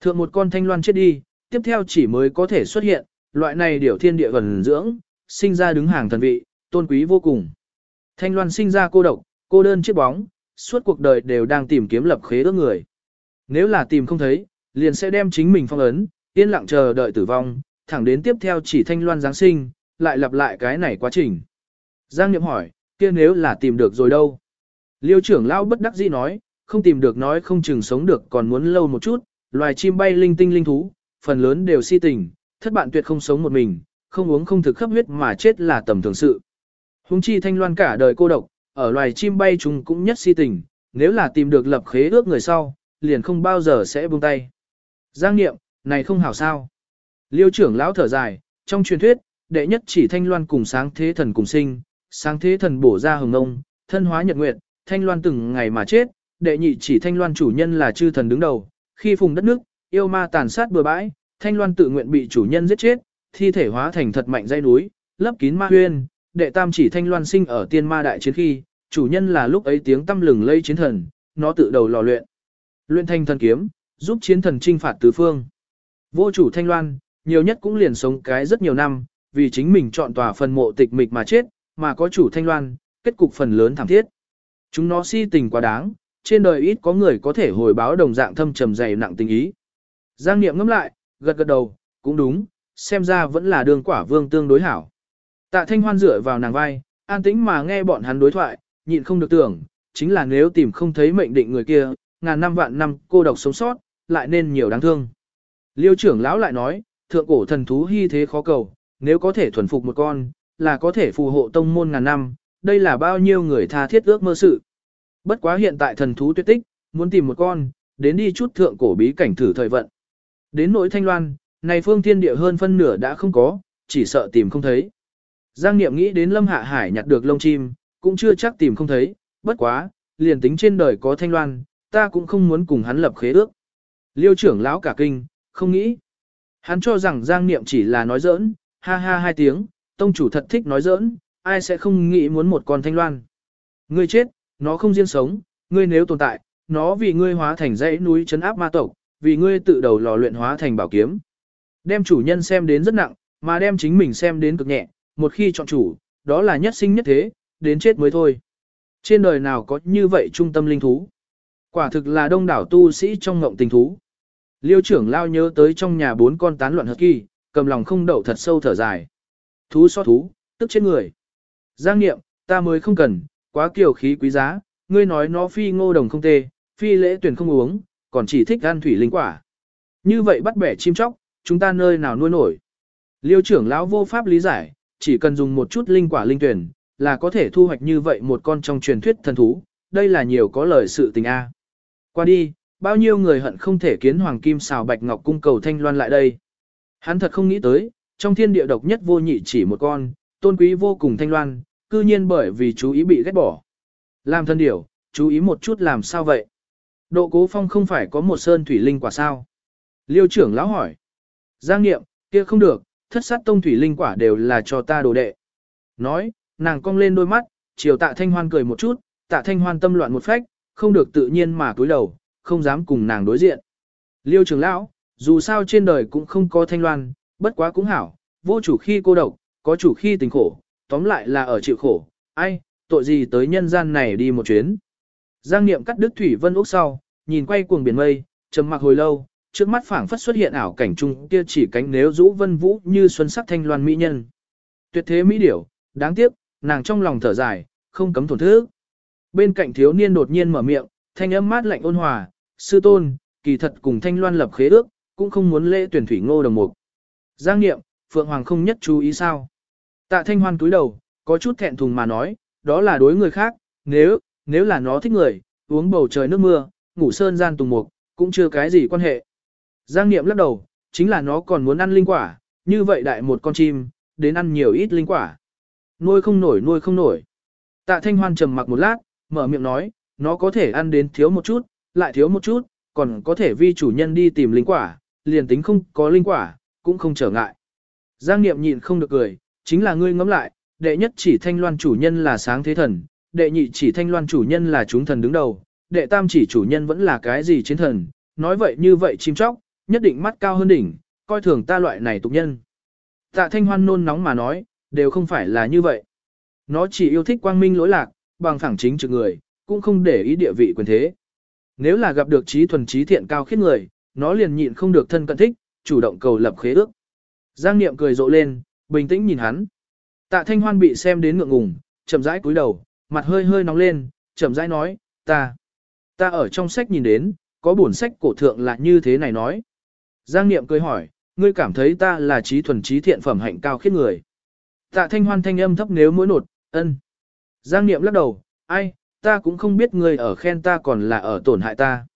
Thượng một con thanh loan chết đi, tiếp theo chỉ mới có thể xuất hiện, loại này điều thiên địa gần dưỡng, sinh ra đứng hàng thần vị, tôn quý vô cùng. Thanh loan sinh ra cô độc, cô đơn chiếc bóng, suốt cuộc đời đều đang tìm kiếm lập khế ước người. Nếu là tìm không thấy, liền sẽ đem chính mình phong ấn, yên lặng chờ đợi tử vong, thẳng đến tiếp theo chỉ thanh loan Giáng sinh, lại lặp lại cái này quá trình. Giang Niệm hỏi, kia nếu là tìm được rồi đâu? Liêu trưởng lão bất đắc dĩ nói, không tìm được nói không chừng sống được còn muốn lâu một chút, loài chim bay linh tinh linh thú, phần lớn đều si tình, thất bạn tuyệt không sống một mình, không uống không thực khắp huyết mà chết là tầm thường sự. Hùng chi thanh loan cả đời cô độc, ở loài chim bay chúng cũng nhất si tình, nếu là tìm được lập khế ước người sau, liền không bao giờ sẽ buông tay. Giang niệm, này không hảo sao. Liêu trưởng lão thở dài, trong truyền thuyết, đệ nhất chỉ thanh loan cùng sáng thế thần cùng sinh, sáng thế thần bổ ra hồng ngông, thân hóa nhật nguyệt, thanh loan từng ngày mà chết, đệ nhị chỉ thanh loan chủ nhân là chư thần đứng đầu, khi phùng đất nước, yêu ma tàn sát bừa bãi, thanh loan tự nguyện bị chủ nhân giết chết, thi thể hóa thành thật mạnh dây núi, lấp kín ma huyên, đệ tam chỉ thanh loan sinh ở tiên ma đại chiến khi, chủ nhân là lúc ấy tiếng tâm lừng lây chiến thần, nó tự đầu lò luyện. Luyện thanh thần kiếm, giúp chiến thần trinh phạt tứ phương. Vô chủ thanh loan, nhiều nhất cũng liền sống cái rất nhiều năm, vì chính mình chọn tòa phần mộ tịch mịch mà chết, mà có chủ thanh loan, kết cục phần lớn thảm thiết. Chúng nó si tình quá đáng, trên đời ít có người có thể hồi báo đồng dạng thâm trầm dày nặng tình ý. Giang Niệm ngẫm lại, gật gật đầu, cũng đúng, xem ra vẫn là đường quả vương tương đối hảo. Tạ Thanh Hoan dựa vào nàng vai, an tĩnh mà nghe bọn hắn đối thoại, nhịn không được tưởng, chính là nếu tìm không thấy mệnh định người kia, ngàn năm vạn năm cô độc sống sót, lại nên nhiều đáng thương. Liêu trưởng lão lại nói, thượng cổ thần thú hy thế khó cầu, nếu có thể thuần phục một con, là có thể phù hộ tông môn ngàn năm, đây là bao nhiêu người tha thiết ước mơ sự. Bất quá hiện tại thần thú tuyệt tích, muốn tìm một con, đến đi chút thượng cổ bí cảnh thử thời vận. Đến nỗi thanh loan, này phương thiên địa hơn phân nửa đã không có, chỉ sợ tìm không thấy. Giang Niệm nghĩ đến Lâm Hạ Hải nhặt được lông chim, cũng chưa chắc tìm không thấy, bất quá, liền tính trên đời có thanh loan, ta cũng không muốn cùng hắn lập khế ước. Liêu trưởng lão cả kinh, không nghĩ. Hắn cho rằng Giang Niệm chỉ là nói giỡn, ha ha hai tiếng, tông chủ thật thích nói giỡn, ai sẽ không nghĩ muốn một con thanh loan. Ngươi chết, nó không riêng sống, ngươi nếu tồn tại, nó vì ngươi hóa thành dãy núi chấn áp ma tộc, vì ngươi tự đầu lò luyện hóa thành bảo kiếm. Đem chủ nhân xem đến rất nặng, mà đem chính mình xem đến cực nhẹ, một khi chọn chủ, đó là nhất sinh nhất thế, đến chết mới thôi. Trên đời nào có như vậy trung tâm linh thú? Quả thực là đông đảo tu sĩ trong ngộng tình thú. Liêu trưởng lao nhớ tới trong nhà bốn con tán loạn hợp kỳ, cầm lòng không đậu thật sâu thở dài. Thú so thú, tức chết người. Giang nghiệm, ta mới không cần, quá kiều khí quý giá, ngươi nói nó phi ngô đồng không tê, phi lễ tuyển không uống, còn chỉ thích ăn thủy linh quả. Như vậy bắt bẻ chim chóc, chúng ta nơi nào nuôi nổi. Liêu trưởng lão vô pháp lý giải, chỉ cần dùng một chút linh quả linh tuyển, là có thể thu hoạch như vậy một con trong truyền thuyết thần thú, đây là nhiều có lời sự tình a. Qua đi, bao nhiêu người hận không thể kiến hoàng kim xào bạch ngọc cung cầu thanh loan lại đây. Hắn thật không nghĩ tới, trong thiên địa độc nhất vô nhị chỉ một con, tôn quý vô cùng thanh loan, cư nhiên bởi vì chú ý bị ghét bỏ. Làm thân điểu, chú ý một chút làm sao vậy? Độ cố phong không phải có một sơn thủy linh quả sao? Liêu trưởng lão hỏi. Giang nghiệm, kia không được, thất sát tông thủy linh quả đều là cho ta đồ đệ. Nói, nàng cong lên đôi mắt, chiều tạ thanh hoan cười một chút, tạ thanh hoan tâm loạn một phách, không được tự nhiên mà cúi đầu, không dám cùng nàng đối diện. Liêu trưởng lão, dù sao trên đời cũng không có thanh loan, bất quá cũng hảo, vô chủ khi cô độc, có chủ khi tình khổ, tóm lại là ở chịu khổ, ai, tội gì tới nhân gian này đi một chuyến. Giang Niệm cắt đứt thủy vân úc sau, nhìn quay cuồng biển mây, trầm mặc hồi lâu, trước mắt phảng phất xuất hiện ảo cảnh trung kia chỉ cánh nếu rũ vân vũ như xuân sắc thanh loan mỹ nhân. Tuyệt thế mỹ điểu, đáng tiếc, nàng trong lòng thở dài, không cấm thổn thức. Bên cạnh thiếu niên đột nhiên mở miệng, thanh âm mát lạnh ôn hòa, sư tôn, kỳ thật cùng thanh loan lập khế ước, cũng không muốn lễ tuyển thủy ngô đồng mục. Giang Niệm, Phượng Hoàng không nhất chú ý sao. Tạ thanh hoan cúi đầu, có chút thẹn thùng mà nói, đó là đối người khác, nếu, nếu là nó thích người, uống bầu trời nước mưa, ngủ sơn gian tùng mục, cũng chưa cái gì quan hệ. Giang Niệm lắc đầu, chính là nó còn muốn ăn linh quả, như vậy đại một con chim, đến ăn nhiều ít linh quả. Nuôi không nổi nuôi không nổi. Tạ Thanh Hoan trầm mặc một lát, mở miệng nói, nó có thể ăn đến thiếu một chút, lại thiếu một chút, còn có thể vi chủ nhân đi tìm linh quả, liền tính không có linh quả, cũng không trở ngại. Giang Niệm nhịn không được cười, chính là ngươi ngẫm lại, đệ nhất chỉ thanh loan chủ nhân là sáng thế thần, đệ nhị chỉ thanh loan chủ nhân là chúng thần đứng đầu, đệ tam chỉ chủ nhân vẫn là cái gì chiến thần, nói vậy như vậy chim chóc, nhất định mắt cao hơn đỉnh, coi thường ta loại này tục nhân. Tạ thanh hoan nôn nóng mà nói, đều không phải là như vậy. Nó chỉ yêu thích quang minh lỗi lạc, bằng phẳng chính trực người, cũng không để ý địa vị quyền thế. Nếu là gặp được trí thuần trí thiện cao khiết người, nó liền nhịn không được thân cận thích, chủ động cầu lập khế ước. Giang Niệm cười rộ lên, bình tĩnh nhìn hắn. Tạ Thanh Hoan bị xem đến ngượng ngùng, chậm rãi cúi đầu, mặt hơi hơi nóng lên, chậm rãi nói, ta, ta ở trong sách nhìn đến, có bổn sách cổ thượng là như thế này nói. Giang Niệm cười hỏi, ngươi cảm thấy ta là trí thuần trí thiện phẩm hạnh cao khiết người. Tạ Thanh Hoan thanh âm thấp nếu mỗi nột, ân. Giang Niệm lắc đầu, ai, ta cũng không biết ngươi ở khen ta còn là ở tổn hại ta.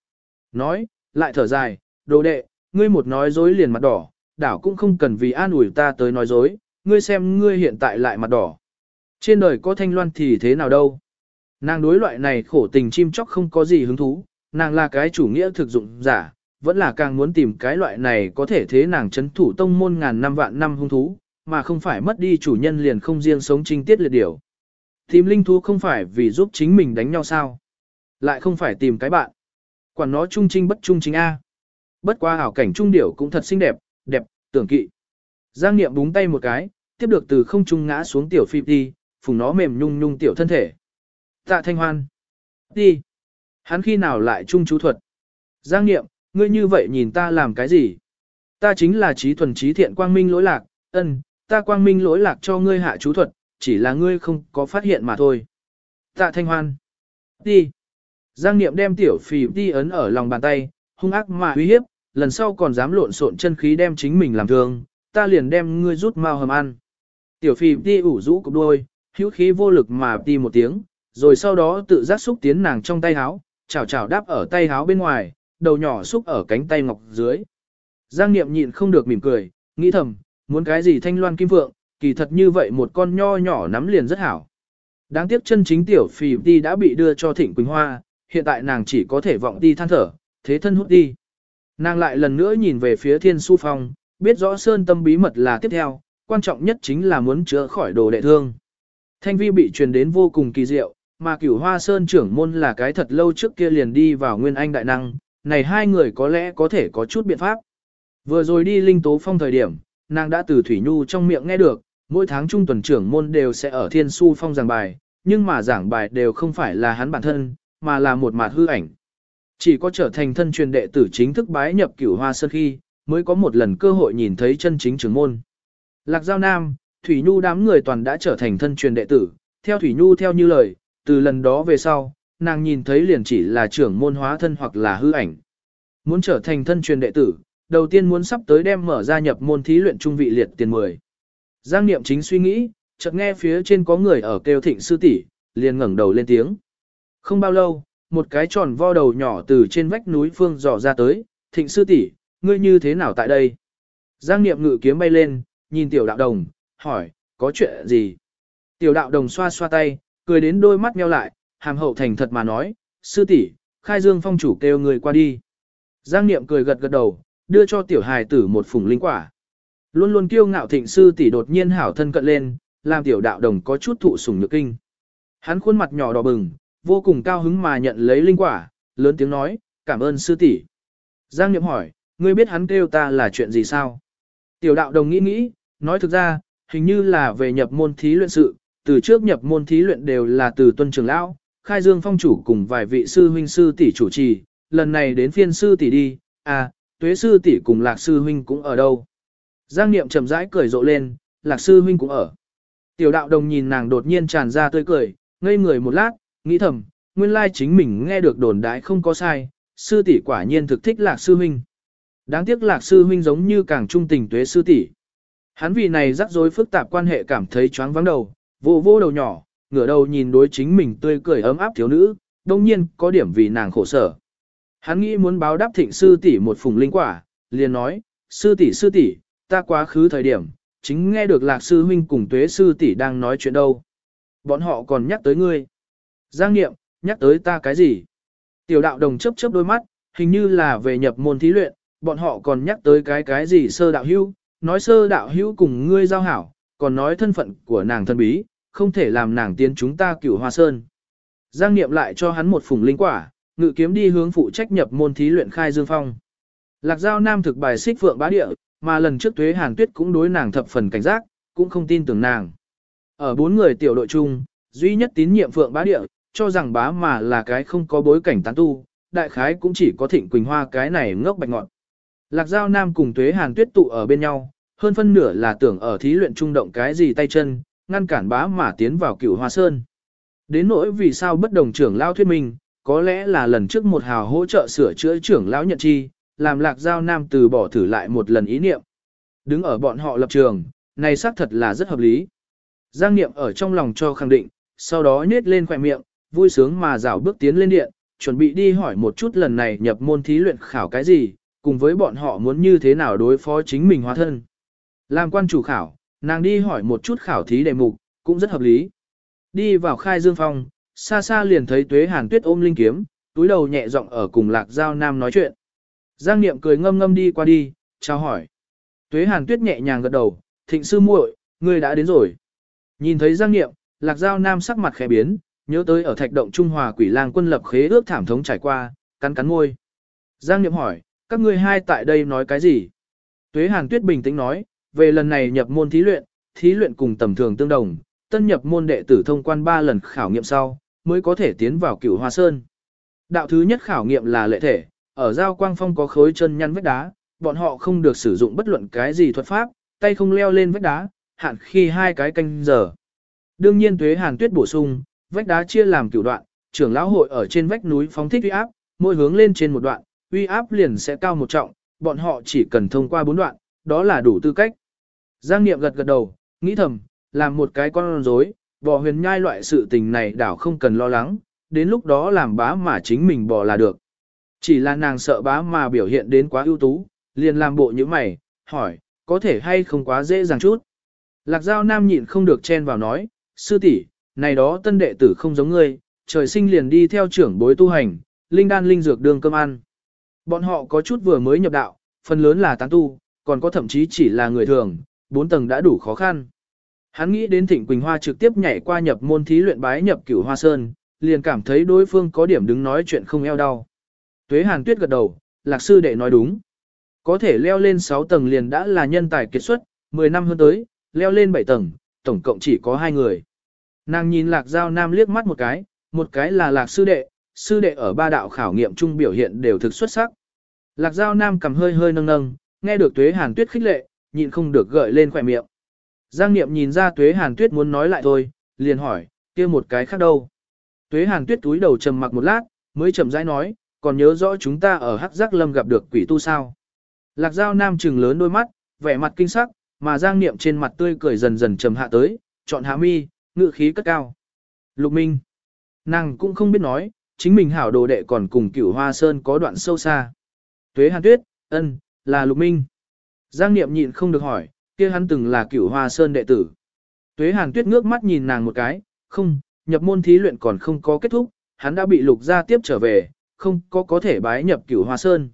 Nói, lại thở dài, đồ đệ, ngươi một nói dối liền mặt đỏ, đảo cũng không cần vì an ủi ta tới nói dối, ngươi xem ngươi hiện tại lại mặt đỏ. Trên đời có thanh loan thì thế nào đâu. Nàng đối loại này khổ tình chim chóc không có gì hứng thú, nàng là cái chủ nghĩa thực dụng giả, vẫn là càng muốn tìm cái loại này có thể thế nàng chấn thủ tông môn ngàn năm vạn năm hung thú, mà không phải mất đi chủ nhân liền không riêng sống trinh tiết liệt điều. Tìm linh thú không phải vì giúp chính mình đánh nhau sao. Lại không phải tìm cái bạn. Quản nó trung trinh bất trung chính A. Bất qua hảo cảnh trung điểu cũng thật xinh đẹp, đẹp, tưởng kỵ. Giang Niệm búng tay một cái, tiếp được từ không trung ngã xuống tiểu phi đi, phùng nó mềm nhung nhung tiểu thân thể. Tạ Thanh Hoan. Đi. Hắn khi nào lại trung chú thuật? Giang Niệm, ngươi như vậy nhìn ta làm cái gì? Ta chính là trí thuần trí thiện quang minh lỗi lạc, ân, ta quang minh lỗi lạc cho ngươi hạ chú thuật, chỉ là ngươi không có phát hiện mà thôi. Tạ Thanh Hoan. Đi. Giang Niệm đem tiểu phì đi ấn ở lòng bàn tay, hung ác mà uy hiếp, lần sau còn dám lộn xộn chân khí đem chính mình làm thương, ta liền đem ngươi rút mau hầm ăn. Tiểu phi đi ủ rũ cục đôi, hữu khí vô lực mà đi một tiếng, rồi sau đó tự giác xúc tiến nàng trong tay háo, chảo chảo đáp ở tay háo bên ngoài, đầu nhỏ xúc ở cánh tay ngọc dưới. Giang Niệm nhịn không được mỉm cười, nghĩ thầm, muốn cái gì thanh loan kim vượng, kỳ thật như vậy một con nho nhỏ nắm liền rất hảo. Đáng tiếc chân chính tiểu phì đi đã bị đưa cho Thịnh Quỳnh Hoa, hiện tại nàng chỉ có thể vọng đi than thở, thế thân hút đi. Nàng lại lần nữa nhìn về phía thiên su phong, biết rõ sơn tâm bí mật là tiếp theo, quan trọng nhất chính là muốn chữa khỏi đồ đệ thương. Thanh vi bị truyền đến vô cùng kỳ diệu, mà cửu hoa sơn trưởng môn là cái thật lâu trước kia liền đi vào nguyên anh đại năng, này hai người có lẽ có thể có chút biện pháp. Vừa rồi đi linh tố phong thời điểm, nàng đã từ Thủy Nhu trong miệng nghe được, mỗi tháng trung tuần trưởng môn đều sẽ ở thiên su phong giảng bài, nhưng mà giảng bài đều không phải là hắn bản thân, mà là một mặt hư ảnh. Chỉ có trở thành thân truyền đệ tử chính thức bái nhập cửu hoa sơn khi, mới có một lần cơ hội nhìn thấy chân chính trưởng môn. Lạc Giao Nam, Thủy Nhu đám người toàn đã trở thành thân truyền đệ tử, theo Thủy Nhu theo như lời, từ lần đó về sau, nàng nhìn thấy liền chỉ là trưởng môn hóa thân hoặc là hư ảnh. Muốn trở thành thân truyền đệ tử, đầu tiên muốn sắp tới đem mở ra nhập môn thí luyện trung vị liệt tiền 10. Giang Niệm chính suy nghĩ, chợt nghe phía trên có người ở kêu thịnh sư tỷ, liền ngẩng đầu lên tiếng. Không bao lâu, một cái tròn vo đầu nhỏ từ trên vách núi phương dò ra tới, thịnh sư tỷ, ngươi như thế nào tại đây? Giang Niệm ngự kiếm bay lên, nhìn tiểu đạo đồng, hỏi, có chuyện gì? Tiểu đạo đồng xoa xoa tay, cười đến đôi mắt nheo lại, hàm hậu thành thật mà nói, sư tỷ, khai dương phong chủ kêu người qua đi. Giang Niệm cười gật gật đầu, đưa cho tiểu hài tử một phùng linh quả. Luôn luôn kiêu ngạo thịnh sư tỷ đột nhiên hảo thân cận lên, làm tiểu đạo đồng có chút thụ sủng nhược kinh. Hắn khuôn mặt nhỏ đỏ bừng, vô cùng cao hứng mà nhận lấy linh quả, lớn tiếng nói, cảm ơn sư tỷ. Giang Niệm hỏi, ngươi biết hắn kêu ta là chuyện gì sao? Tiểu đạo đồng nghĩ nghĩ, nói thực ra, hình như là về nhập môn thí luyện sự, từ trước nhập môn thí luyện đều là từ tuân trường lão, khai dương phong chủ cùng vài vị sư huynh sư tỷ chủ trì, lần này đến phiên sư tỷ đi, à, tuế sư tỷ cùng lạc sư huynh cũng ở đâu. Giang Niệm chậm rãi cười rộ lên, lạc sư huynh cũng ở. Tiểu đạo đồng nhìn nàng đột nhiên tràn ra tươi cười, ngây người một lát, nghĩ thầm, nguyên lai chính mình nghe được đồn đãi không có sai, sư tỷ quả nhiên thực thích lạc sư huynh. Đáng tiếc lạc sư huynh giống như càng trung tình tuế sư tỷ. Hắn vì này rắc rối phức tạp quan hệ cảm thấy choáng vắng đầu, vô vô đầu nhỏ, ngửa đầu nhìn đối chính mình tươi cười ấm áp thiếu nữ, đông nhiên có điểm vì nàng khổ sở. Hắn nghĩ muốn báo đáp thịnh sư tỷ một phùng linh quả, liền nói, sư tỷ sư tỷ, ta quá khứ thời điểm, chính nghe được lạc sư huynh cùng tuế sư tỷ đang nói chuyện đâu. Bọn họ còn nhắc tới ngươi. Giang nghiệm, nhắc tới ta cái gì? Tiểu đạo đồng chấp chớp đôi mắt, hình như là về nhập môn thí luyện, bọn họ còn nhắc tới cái cái gì sơ đạo hưu nói sơ đạo hữu cùng ngươi giao hảo, còn nói thân phận của nàng thân bí, không thể làm nàng tiến chúng ta cửu hoa sơn. Giang Niệm lại cho hắn một phùng linh quả, ngự kiếm đi hướng phụ trách nhập môn thí luyện khai dương phong. Lạc Giao Nam thực bài xích phượng bá địa, mà lần trước Tuế Hàn Tuyết cũng đối nàng thập phần cảnh giác, cũng không tin tưởng nàng. Ở bốn người tiểu đội chung, duy nhất tín nhiệm phượng bá địa, cho rằng bá mà là cái không có bối cảnh tán tu, đại khái cũng chỉ có thịnh quỳnh hoa cái này ngốc bạch ngọn. Lạc Giao Nam cùng Tuế Hàn Tuyết tụ ở bên nhau, hơn phân nửa là tưởng ở thí luyện trung động cái gì tay chân, ngăn cản bá mà tiến vào cửu hoa sơn. Đến nỗi vì sao bất đồng trưởng lao thuyết minh, có lẽ là lần trước một hào hỗ trợ sửa chữa trưởng lão nhận chi, làm lạc giao nam từ bỏ thử lại một lần ý niệm. Đứng ở bọn họ lập trường, này xác thật là rất hợp lý. Giang niệm ở trong lòng cho khẳng định, sau đó nhếch lên khỏe miệng, vui sướng mà rảo bước tiến lên điện, chuẩn bị đi hỏi một chút lần này nhập môn thí luyện khảo cái gì, cùng với bọn họ muốn như thế nào đối phó chính mình hóa thân. Làm quan chủ khảo, nàng đi hỏi một chút khảo thí đề mục, cũng rất hợp lý. Đi vào khai dương phong, xa xa liền thấy tuế hàn tuyết ôm linh kiếm, túi đầu nhẹ giọng ở cùng lạc giao nam nói chuyện. Giang niệm cười ngâm ngâm đi qua đi, chào hỏi. Tuế hàn tuyết nhẹ nhàng gật đầu, thịnh sư muội, ngươi đã đến rồi. Nhìn thấy giang niệm, lạc giao nam sắc mặt khẽ biến, nhớ tới ở thạch động Trung Hòa quỷ lang quân lập khế ước thảm thống trải qua, cắn cắn môi. Giang niệm hỏi, các ngươi hai tại đây nói cái gì? Tuế hàn tuyết bình tĩnh nói, về lần này nhập môn thí luyện, thí luyện cùng tầm thường tương đồng, tân nhập môn đệ tử thông quan 3 lần khảo nghiệm sau, mới có thể tiến vào cửu hoa sơn. Đạo thứ nhất khảo nghiệm là lệ thể, ở giao quang phong có khối chân nhăn vách đá, bọn họ không được sử dụng bất luận cái gì thuật pháp, tay không leo lên vách đá, hạn khi hai cái canh giờ. Đương nhiên tuế hàn tuyết bổ sung, vách đá chia làm cửu đoạn, trưởng lão hội ở trên vách núi phóng thích uy áp, mỗi hướng lên trên một đoạn, uy áp liền sẽ cao một trọng, bọn họ chỉ cần thông qua bốn đoạn, đó là đủ tư cách. Giang Niệm gật gật đầu, nghĩ thầm, làm một cái con rối, bỏ huyền nhai loại sự tình này đảo không cần lo lắng, đến lúc đó làm bá mà chính mình bỏ là được. Chỉ là nàng sợ bá mà biểu hiện đến quá ưu tú, liền làm bộ như mày, hỏi, có thể hay không quá dễ dàng chút. Lạc Giao Nam nhịn không được chen vào nói, sư tỷ, này đó tân đệ tử không giống ngươi, trời sinh liền đi theo trưởng bối tu hành, linh đan linh dược đường cơm ăn. Bọn họ có chút vừa mới nhập đạo, phần lớn là tán tu, còn có thậm chí chỉ là người thường, bốn tầng đã đủ khó khăn. Hắn nghĩ đến Thịnh Quỳnh Hoa trực tiếp nhảy qua nhập môn thí luyện bái nhập cửu hoa sơn, liền cảm thấy đối phương có điểm đứng nói chuyện không eo đau. Tuế Hàn Tuyết gật đầu, lạc sư đệ nói đúng. Có thể leo lên 6 tầng liền đã là nhân tài kiệt xuất, 10 năm hơn tới, leo lên 7 tầng, tổng cộng chỉ có hai người. Nàng nhìn lạc giao nam liếc mắt một cái, một cái là lạc sư đệ, sư đệ ở ba đạo khảo nghiệm chung biểu hiện đều thực xuất sắc. Lạc giao nam cầm hơi hơi nâng nâng, nghe được tuế hàn tuyết khích lệ, nhịn không được gợi lên khỏe miệng. Giang niệm nhìn ra tuế hàn tuyết muốn nói lại thôi, liền hỏi, kia một cái khác đâu. Tuế hàn tuyết túi đầu trầm mặc một lát, mới chậm rãi nói, còn nhớ rõ chúng ta ở hắc giác lâm gặp được quỷ tu sao. Lạc giao nam trừng lớn đôi mắt, vẻ mặt kinh sắc, mà giang niệm trên mặt tươi cười dần dần trầm hạ tới, chọn hạ mi, ngự khí cất cao. Lục Minh. Nàng cũng không biết nói, chính mình hảo đồ đệ còn cùng cửu hoa sơn có đoạn sâu xa. Tuế hàn tuyết, ân, là Lục Minh. Giang niệm nhịn không được hỏi, kia hắn từng là cửu hoa sơn đệ tử. Tuế hàn tuyết ngước mắt nhìn nàng một cái, không, nhập môn thí luyện còn không có kết thúc, hắn đã bị lục gia tiếp trở về, không có có thể bái nhập cửu hoa sơn.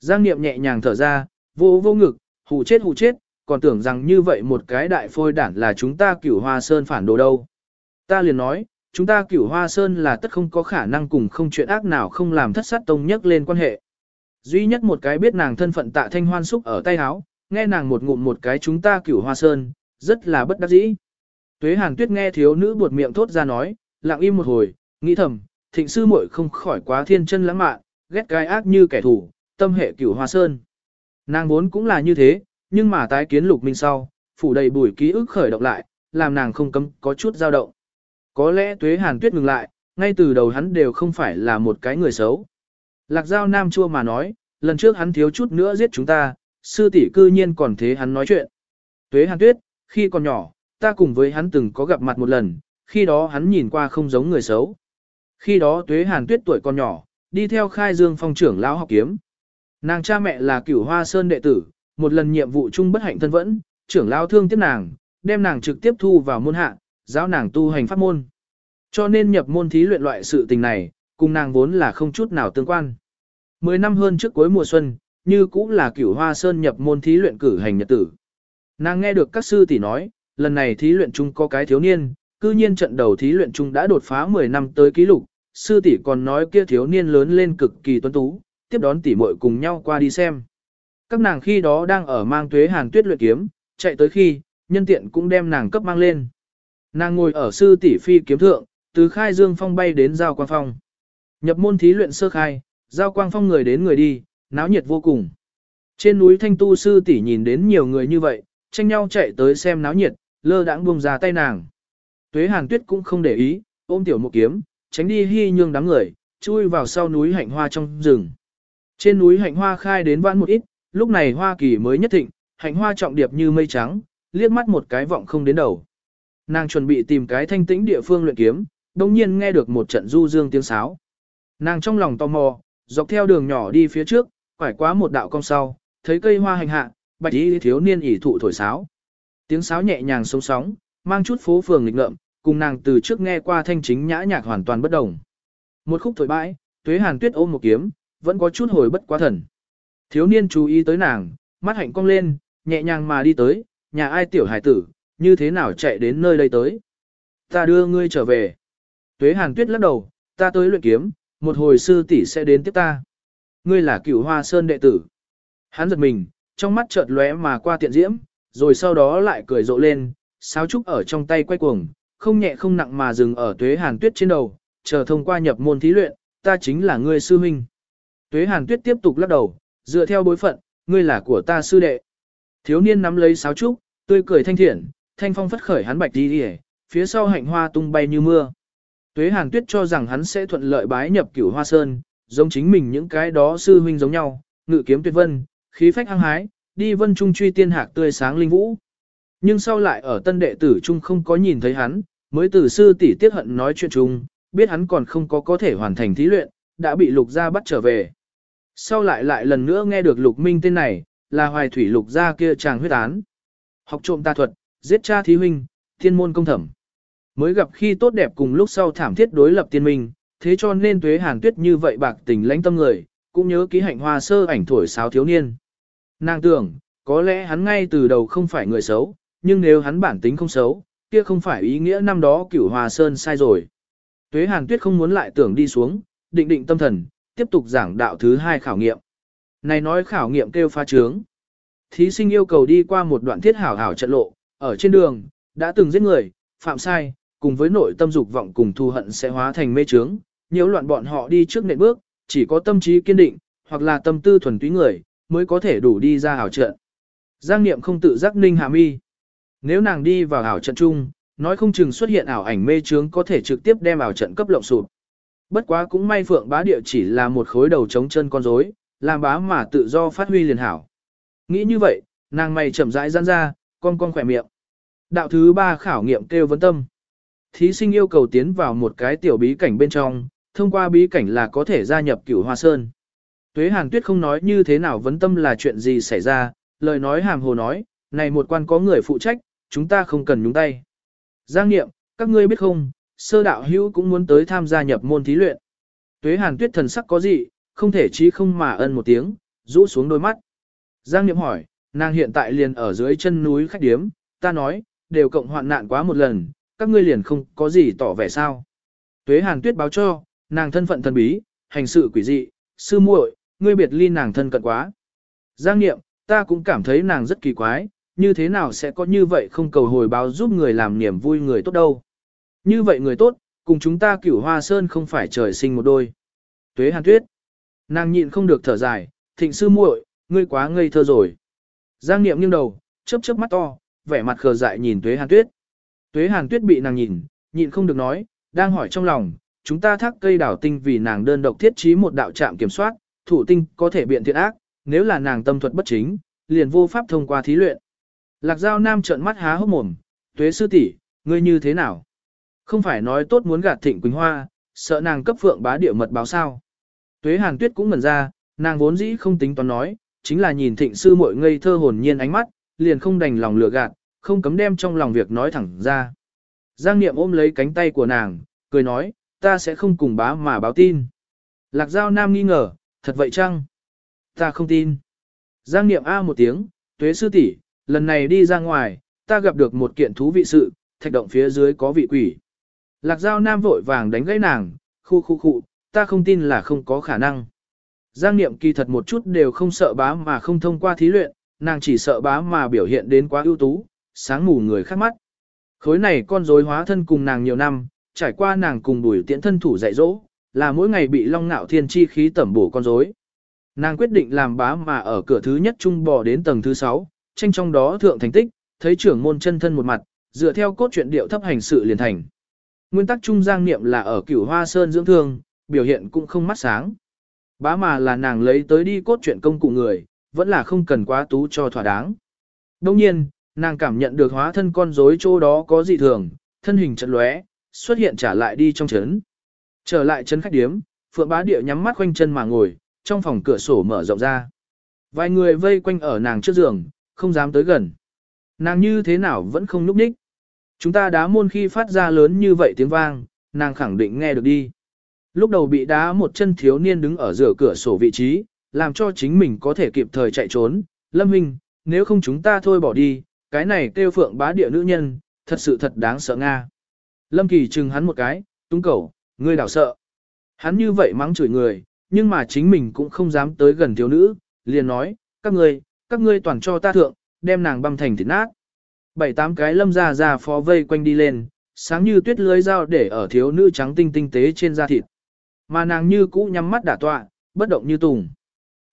Giang niệm nhẹ nhàng thở ra, vô vô ngực, hù chết hù chết, còn tưởng rằng như vậy một cái đại phôi đản là chúng ta cửu hoa sơn phản đồ đâu. Ta liền nói, chúng ta cửu hoa sơn là tất không có khả năng cùng không chuyện ác nào không làm thất sát tông nhất lên quan hệ. Duy nhất một cái biết nàng thân phận tạ thanh hoan xúc ở tay áo, nghe nàng một ngụm một cái chúng ta cửu hoa sơn, rất là bất đắc dĩ. Tuế hàn tuyết nghe thiếu nữ buột miệng thốt ra nói, lặng im một hồi, nghĩ thầm, thịnh sư muội không khỏi quá thiên chân lãng mạn, ghét gai ác như kẻ thù, tâm hệ cửu hoa sơn. Nàng vốn cũng là như thế, nhưng mà tái kiến lục minh sau, phủ đầy bùi ký ức khởi động lại, làm nàng không cấm có chút dao động. Có lẽ tuế hàn tuyết ngừng lại, ngay từ đầu hắn đều không phải là một cái người xấu. Lạc giao nam chua mà nói, lần trước hắn thiếu chút nữa giết chúng ta, sư tỷ cư nhiên còn thế hắn nói chuyện. Tuế hàn tuyết, khi còn nhỏ, ta cùng với hắn từng có gặp mặt một lần, khi đó hắn nhìn qua không giống người xấu. Khi đó tuế hàn tuyết tuổi còn nhỏ, đi theo khai dương phong trưởng lão học kiếm. Nàng cha mẹ là cửu hoa sơn đệ tử, một lần nhiệm vụ chung bất hạnh thân vẫn, trưởng lão thương tiếp nàng, đem nàng trực tiếp thu vào môn hạ, giáo nàng tu hành pháp môn. Cho nên nhập môn thí luyện loại sự tình này, cùng nàng vốn là không chút nào tương quan. Mười năm hơn trước cuối mùa xuân, như cũng là cửu hoa sơn nhập môn thí luyện cử hành nhật tử. Nàng nghe được các sư tỷ nói, lần này thí luyện chung có cái thiếu niên, cư nhiên trận đầu thí luyện chung đã đột phá 10 năm tới ký lục, sư tỷ còn nói kia thiếu niên lớn lên cực kỳ tuấn tú, tiếp đón tỷ muội cùng nhau qua đi xem. Các nàng khi đó đang ở mang tuế hàn tuyết luyện kiếm, chạy tới khi, nhân tiện cũng đem nàng cấp mang lên. Nàng ngồi ở sư tỷ phi kiếm thượng, từ khai dương phong bay đến giao quang phong. Nhập môn thí luyện sơ khai, giao quang phong người đến người đi, náo nhiệt vô cùng. Trên núi thanh tu sư tỷ nhìn đến nhiều người như vậy, tranh nhau chạy tới xem náo nhiệt, lơ đãng buông ra tay nàng. Tuế hàn tuyết cũng không để ý, ôm tiểu một kiếm, tránh đi hy nhương đám người, chui vào sau núi hạnh hoa trong rừng. Trên núi hạnh hoa khai đến vãn một ít, lúc này Hoa Kỳ mới nhất thịnh, hạnh hoa trọng điệp như mây trắng, liếc mắt một cái vọng không đến đầu. Nàng chuẩn bị tìm cái thanh tĩnh địa phương luyện kiếm, đồng nhiên nghe được một trận du dương tiếng sáo. Nàng trong lòng tò mò, dọc theo đường nhỏ đi phía trước, quải quá một đạo cong sau, thấy cây hoa hành hạ, bạch y thiếu niên ỉ thụ thổi sáo. Tiếng sáo nhẹ nhàng sống sóng, mang chút phố phường lịch ngợm, cùng nàng từ trước nghe qua thanh chính nhã nhạc hoàn toàn bất đồng. Một khúc thổi bãi, tuế hàn tuyết ôm một kiếm, vẫn có chút hồi bất quá thần. Thiếu niên chú ý tới nàng, mắt hạnh cong lên, nhẹ nhàng mà đi tới, nhà ai tiểu hải tử, như thế nào chạy đến nơi đây tới. Ta đưa ngươi trở về. Tuế hàn tuyết lắc đầu, ta tới luyện kiếm, một hồi sư tỷ sẽ đến tiếp ta. Ngươi là cửu hoa sơn đệ tử. Hắn giật mình, trong mắt chợt lóe mà qua tiện diễm, rồi sau đó lại cười rộ lên, sáo trúc ở trong tay quay cuồng, không nhẹ không nặng mà dừng ở tuế hàn tuyết trên đầu, chờ thông qua nhập môn thí luyện, ta chính là ngươi sư huynh. Tuế hàn tuyết tiếp tục lắc đầu, dựa theo bối phận, ngươi là của ta sư đệ. Thiếu niên nắm lấy sáo trúc, tươi cười thanh thiện, thanh phong phất khởi hắn bạch đi đi phía sau hạnh hoa tung bay như mưa. Tuế hàn tuyết cho rằng hắn sẽ thuận lợi bái nhập cửu hoa sơn, giống chính mình những cái đó sư huynh giống nhau, ngự kiếm tuyệt vân, khí phách hăng hái, đi vân trung truy tiên hạc tươi sáng linh vũ. Nhưng sau lại ở tân đệ tử trung không có nhìn thấy hắn, mới từ sư tỷ tiết hận nói chuyện chung, biết hắn còn không có có thể hoàn thành thí luyện, đã bị lục gia bắt trở về. Sau lại lại lần nữa nghe được lục minh tên này, là hoài thủy lục gia kia chàng huyết án. Học trộm ta thuật, giết cha thí huynh, thiên môn công thẩm. Mới gặp khi tốt đẹp cùng lúc sau thảm thiết đối lập tiên minh, thế cho nên tuế hàn tuyết như vậy bạc tình lãnh tâm người, cũng nhớ ký hạnh hoa sơ ảnh thổi sáo thiếu niên. Nàng tưởng, có lẽ hắn ngay từ đầu không phải người xấu, nhưng nếu hắn bản tính không xấu, kia không phải ý nghĩa năm đó cửu hòa sơn sai rồi. Tuế hàn tuyết không muốn lại tưởng đi xuống, định định tâm thần, tiếp tục giảng đạo thứ hai khảo nghiệm. Này nói khảo nghiệm kêu pha trướng. Thí sinh yêu cầu đi qua một đoạn thiết hảo hảo trận lộ, ở trên đường, đã từng giết người, phạm sai, cùng với nội tâm dục vọng cùng thù hận sẽ hóa thành mê trướng, nhiễu loạn bọn họ đi trước nệm bước, chỉ có tâm trí kiên định, hoặc là tâm tư thuần túy người, mới có thể đủ đi ra hảo trận. Giang Niệm không tự giác ninh hạ mi. Nếu nàng đi vào ảo trận chung, nói không chừng xuất hiện ảo ảnh mê trướng có thể trực tiếp đem ảo trận cấp lộng sụp. Bất quá cũng may phượng bá địa chỉ là một khối đầu trống chân con rối, làm bá mà tự do phát huy liền hảo. Nghĩ như vậy, nàng mày chậm rãi giãn ra, con con khỏe miệng. Đạo thứ ba khảo nghiệm kêu vấn tâm. Thí sinh yêu cầu tiến vào một cái tiểu bí cảnh bên trong, thông qua bí cảnh là có thể gia nhập cửu hoa sơn. Tuế Hàn Tuyết không nói như thế nào vấn tâm là chuyện gì xảy ra, lời nói hàm hồ nói, này một quan có người phụ trách, chúng ta không cần nhúng tay. Giang Niệm, các ngươi biết không, sơ đạo hữu cũng muốn tới tham gia nhập môn thí luyện. Tuế Hàn Tuyết thần sắc có gì, không thể chí không mà ân một tiếng, rũ xuống đôi mắt. Giang Niệm hỏi, nàng hiện tại liền ở dưới chân núi khách điếm, ta nói, đều cộng hoạn nạn quá một lần, các ngươi liền không có gì tỏ vẻ sao. Tuế Hàn Tuyết báo cho, nàng thân phận thần bí, hành sự quỷ dị, sư muội, ngươi biệt ly nàng thân cận quá. Giang Niệm, ta cũng cảm thấy nàng rất kỳ quái, như thế nào sẽ có như vậy không cầu hồi báo giúp người làm niềm vui người tốt đâu. Như vậy người tốt, cùng chúng ta cửu hoa sơn không phải trời sinh một đôi. Tuế hàn tuyết. Nàng nhịn không được thở dài, thịnh sư muội, ngươi quá ngây thơ rồi. Giang niệm nghiêng đầu, chớp chớp mắt to, vẻ mặt khờ dại nhìn tuế hàn tuyết. Tuế hàn tuyết bị nàng nhìn, nhịn không được nói, đang hỏi trong lòng, chúng ta thác cây đảo tinh vì nàng đơn độc thiết trí một đạo trạm kiểm soát, thủ tinh có thể biện thiện ác, nếu là nàng tâm thuật bất chính, liền vô pháp thông qua thí luyện. Lạc Giao Nam trợn mắt há hốc mồm, tuế sư tỷ, ngươi như thế nào? Không phải nói tốt muốn gạt thịnh Quỳnh Hoa, sợ nàng cấp phượng bá địa mật báo sao. Tuế Hàn Tuyết cũng ngẩn ra, nàng vốn dĩ không tính toán nói, chính là nhìn thịnh sư muội ngây thơ hồn nhiên ánh mắt, liền không đành lòng lừa gạt, không cấm đem trong lòng việc nói thẳng ra. Giang Niệm ôm lấy cánh tay của nàng, cười nói, ta sẽ không cùng bá mà báo tin. Lạc Giao Nam nghi ngờ, thật vậy chăng? Ta không tin. Giang Niệm A một tiếng, tuế sư tỷ, lần này đi ra ngoài, ta gặp được một kiện thú vị sự, thạch động phía dưới có vị quỷ. Lạc Giao Nam vội vàng đánh gãy nàng, khu khu khu, ta không tin là không có khả năng. Giang Niệm kỳ thật một chút đều không sợ bá mà không thông qua thí luyện, nàng chỉ sợ bá mà biểu hiện đến quá ưu tú, sáng mù người khác mắt. Khối này con rối hóa thân cùng nàng nhiều năm, trải qua nàng cùng đuổi tiễn thân thủ dạy dỗ, là mỗi ngày bị long ngạo thiên chi khí tẩm bổ con rối. Nàng quyết định làm bá mà ở cửa thứ nhất trung bò đến tầng thứ 6, tranh trong đó thượng thành tích, thấy trưởng môn chân thân một mặt, dựa theo cốt truyện điệu thấp hành sự liền thành. Nguyên tắc trung giang niệm là ở cửu hoa sơn dưỡng thương, biểu hiện cũng không mắt sáng. Bá mà là nàng lấy tới đi cốt truyện công cụ người, vẫn là không cần quá tú cho thỏa đáng. Đồng nhiên, nàng cảm nhận được hóa thân con rối chỗ đó có dị thường, thân hình trận lóe, xuất hiện trả lại đi trong chấn. Trở lại chấn khách điếm, Phượng Bá Địa nhắm mắt quanh chân mà ngồi, trong phòng cửa sổ mở rộng ra. Vài người vây quanh ở nàng trước giường, không dám tới gần. Nàng như thế nào vẫn không núp ních. Chúng ta đá môn khi phát ra lớn như vậy tiếng vang, nàng khẳng định nghe được đi. Lúc đầu bị đá một chân thiếu niên đứng ở giữa cửa sổ vị trí, làm cho chính mình có thể kịp thời chạy trốn. Lâm Minh, nếu không chúng ta thôi bỏ đi, cái này kêu phượng bá địa nữ nhân, thật sự thật đáng sợ Nga. Lâm Kỳ chừng hắn một cái, tung cầu, ngươi đảo sợ. Hắn như vậy mắng chửi người, nhưng mà chính mình cũng không dám tới gần thiếu nữ, liền nói, các ngươi, các ngươi toàn cho ta thượng, đem nàng băm thành thịt nát. Bảy tám cái lâm ra ra phó vây quanh đi lên, sáng như tuyết lưới dao để ở thiếu nữ trắng tinh tinh tế trên da thịt. Mà nàng như cũ nhắm mắt đả tọa, bất động như tùng.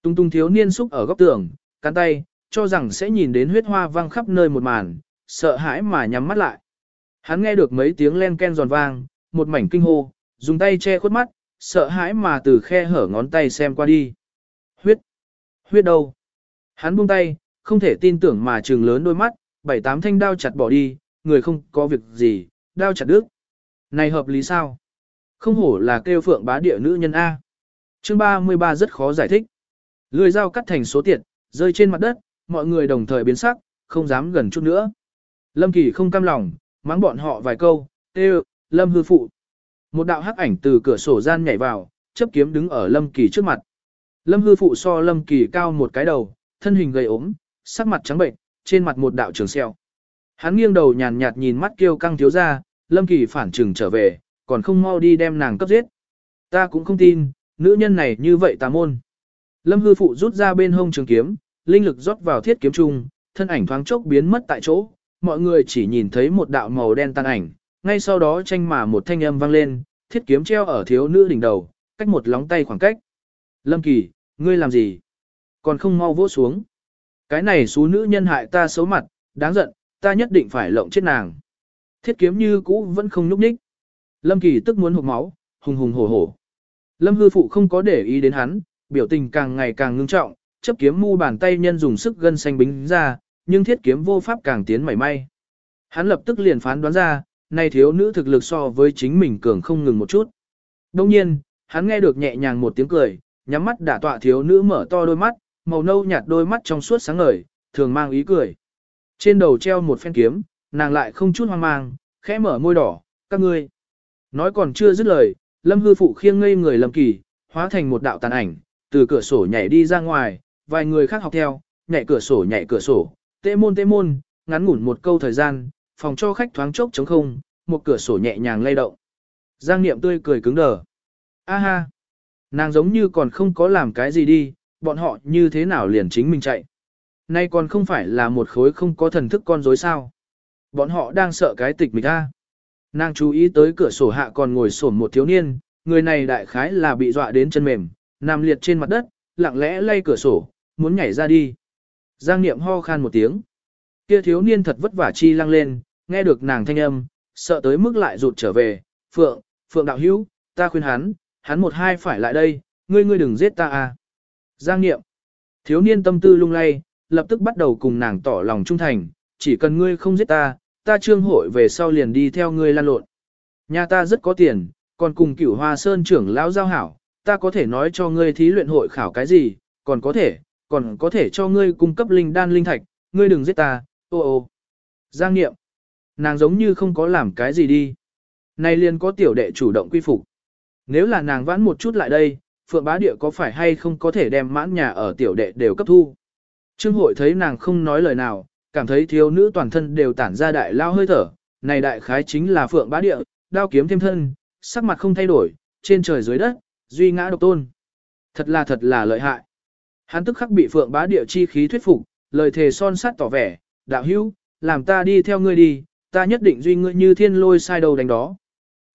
Tung tung thiếu niên xúc ở góc tường, cắn tay, cho rằng sẽ nhìn đến huyết hoa văng khắp nơi một màn, sợ hãi mà nhắm mắt lại. Hắn nghe được mấy tiếng len ken giòn vang, một mảnh kinh hô, dùng tay che khuất mắt, sợ hãi mà từ khe hở ngón tay xem qua đi. Huyết! Huyết đâu? Hắn buông tay, không thể tin tưởng mà trừng lớn đôi mắt, bảy tám thanh đao chặt bỏ đi, người không có việc gì, đao chặt đứt. Này hợp lý sao? Không hổ là kêu phượng bá địa nữ nhân A. Chương 33 rất khó giải thích. Lưỡi dao cắt thành số tiệt, rơi trên mặt đất, mọi người đồng thời biến sắc, không dám gần chút nữa. Lâm Kỳ không cam lòng, mắng bọn họ vài câu, tê Lâm hư phụ. Một đạo hắc ảnh từ cửa sổ gian nhảy vào, chấp kiếm đứng ở Lâm Kỳ trước mặt. Lâm hư phụ so Lâm Kỳ cao một cái đầu, thân hình gầy ốm, sắc mặt trắng bệnh, trên mặt một đạo trường sẹo. Hắn nghiêng đầu nhàn nhạt nhìn mắt kêu căng thiếu ra, Lâm Kỳ phản trừng trở về, còn không mau đi đem nàng cấp giết. Ta cũng không tin, nữ nhân này như vậy tà môn. Lâm hư phụ rút ra bên hông trường kiếm, linh lực rót vào thiết kiếm trung, thân ảnh thoáng chốc biến mất tại chỗ, mọi người chỉ nhìn thấy một đạo màu đen tan ảnh, ngay sau đó tranh mà một thanh âm vang lên, thiết kiếm treo ở thiếu nữ đỉnh đầu, cách một lóng tay khoảng cách. Lâm Kỳ, ngươi làm gì? Còn không mau vỗ xuống. Cái này số nữ nhân hại ta xấu mặt, đáng giận, ta nhất định phải lộng chết nàng. Thiết kiếm như cũ vẫn không nhúc nhích. Lâm Kỳ tức muốn hụt máu, hùng hùng hổ hổ. Lâm hư phụ không có để ý đến hắn, biểu tình càng ngày càng ngưng trọng, chấp kiếm mu bàn tay nhân dùng sức gân xanh bính ra, nhưng thiết kiếm vô pháp càng tiến mảy may. Hắn lập tức liền phán đoán ra, nay thiếu nữ thực lực so với chính mình cường không ngừng một chút. Đồng nhiên, hắn nghe được nhẹ nhàng một tiếng cười, nhắm mắt đả tọa thiếu nữ mở to đôi mắt, màu nâu nhạt đôi mắt trong suốt sáng ngời, thường mang ý cười. Trên đầu treo một phen kiếm, nàng lại không chút hoang mang, khẽ mở môi đỏ, các ngươi. Nói còn chưa dứt lời, lâm hư phụ khiêng ngây người lâm kỳ, hóa thành một đạo tàn ảnh, từ cửa sổ nhảy đi ra ngoài, vài người khác học theo, nhảy cửa sổ nhảy cửa sổ, tê môn tê môn, ngắn ngủn một câu thời gian, phòng cho khách thoáng chốc trống không, một cửa sổ nhẹ nhàng lay động. Giang Niệm tươi cười cứng đờ. A ha, nàng giống như còn không có làm cái gì đi, bọn họ như thế nào liền chính mình chạy. Nay còn không phải là một khối không có thần thức con rối sao. Bọn họ đang sợ cái tịch mình ta. Nàng chú ý tới cửa sổ hạ còn ngồi sổm một thiếu niên, người này đại khái là bị dọa đến chân mềm, nằm liệt trên mặt đất, lặng lẽ lay cửa sổ, muốn nhảy ra đi. Giang Niệm ho khan một tiếng. Kia thiếu niên thật vất vả chi lăng lên, nghe được nàng thanh âm, sợ tới mức lại rụt trở về. Phượng, Phượng đạo hữu, ta khuyên hắn, hắn một hai phải lại đây, ngươi ngươi đừng giết ta à. Giang Niệm. Thiếu niên tâm tư lung lay, lập tức bắt đầu cùng nàng tỏ lòng trung thành, chỉ cần ngươi không giết ta, ta trương hội về sau liền đi theo ngươi lan lộn. Nhà ta rất có tiền, còn cùng cửu hoa sơn trưởng lão giao hảo, ta có thể nói cho ngươi thí luyện hội khảo cái gì, còn có thể, còn có thể cho ngươi cung cấp linh đan linh thạch, ngươi đừng giết ta, ô ô. Giang Niệm, nàng giống như không có làm cái gì đi. Này liền có tiểu đệ chủ động quy phục. Nếu là nàng vãn một chút lại đây, Phượng Bá Địa có phải hay không có thể đem mãn nhà ở tiểu đệ đều cấp thu. Trương hội thấy nàng không nói lời nào, cảm thấy thiếu nữ toàn thân đều tản ra đại lao hơi thở. Này đại khái chính là Phượng Bá Địa, đao kiếm thêm thân, sắc mặt không thay đổi, trên trời dưới đất, duy ngã độc tôn. Thật là thật là lợi hại. Hắn tức khắc bị phượng bá địa chi khí thuyết phục, lời thề son sắt tỏ vẻ, đạo hữu, làm ta đi theo ngươi đi, ta nhất định duy ngươi như thiên lôi sai đầu đánh đó.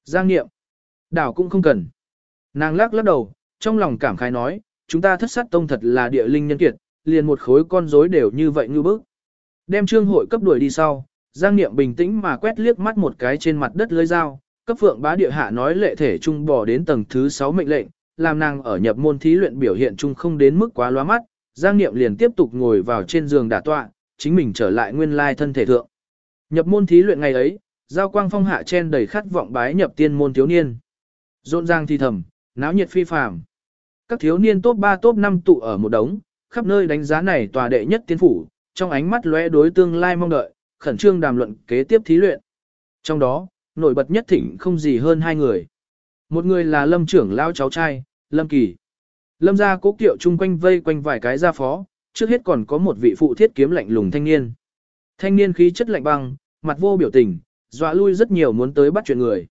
Giang nghiệm, đảo cũng không cần. Nàng lắc lắc đầu, trong lòng cảm khái nói, chúng ta thất sát tông thật là địa linh nhân kiệt, liền một khối con rối đều như vậy như bức. Đem trương hội cấp đuổi đi sau, Giang Niệm bình tĩnh mà quét liếc mắt một cái trên mặt đất lưới dao, cấp phượng bá địa hạ nói lệ thể trung bỏ đến tầng thứ 6 mệnh lệnh, làm nàng ở nhập môn thí luyện biểu hiện trung không đến mức quá lóa mắt, Giang Niệm liền tiếp tục ngồi vào trên giường đả tọa, chính mình trở lại nguyên lai thân thể thượng. Nhập môn thí luyện ngày ấy, giao quang phong hạ chen đầy khát vọng bái nhập tiên môn thiếu niên. Rộn ràng thi thầm, náo nhiệt phi phàm. Các thiếu niên top 3 top 5 tụ ở một đống, khắp nơi đánh giá này tòa đệ nhất tiên phủ, trong ánh mắt lóe đối tương lai mong đợi, khẩn trương đàm luận kế tiếp thí luyện. Trong đó, nổi bật nhất thỉnh không gì hơn hai người. Một người là lâm trưởng lao cháu trai, lâm kỳ. Lâm gia cố kiệu chung quanh vây quanh vài cái gia phó, trước hết còn có một vị phụ thiết kiếm lạnh lùng thanh niên. Thanh niên khí chất lạnh băng, mặt vô biểu tình, dọa lui rất nhiều muốn tới bắt chuyện người.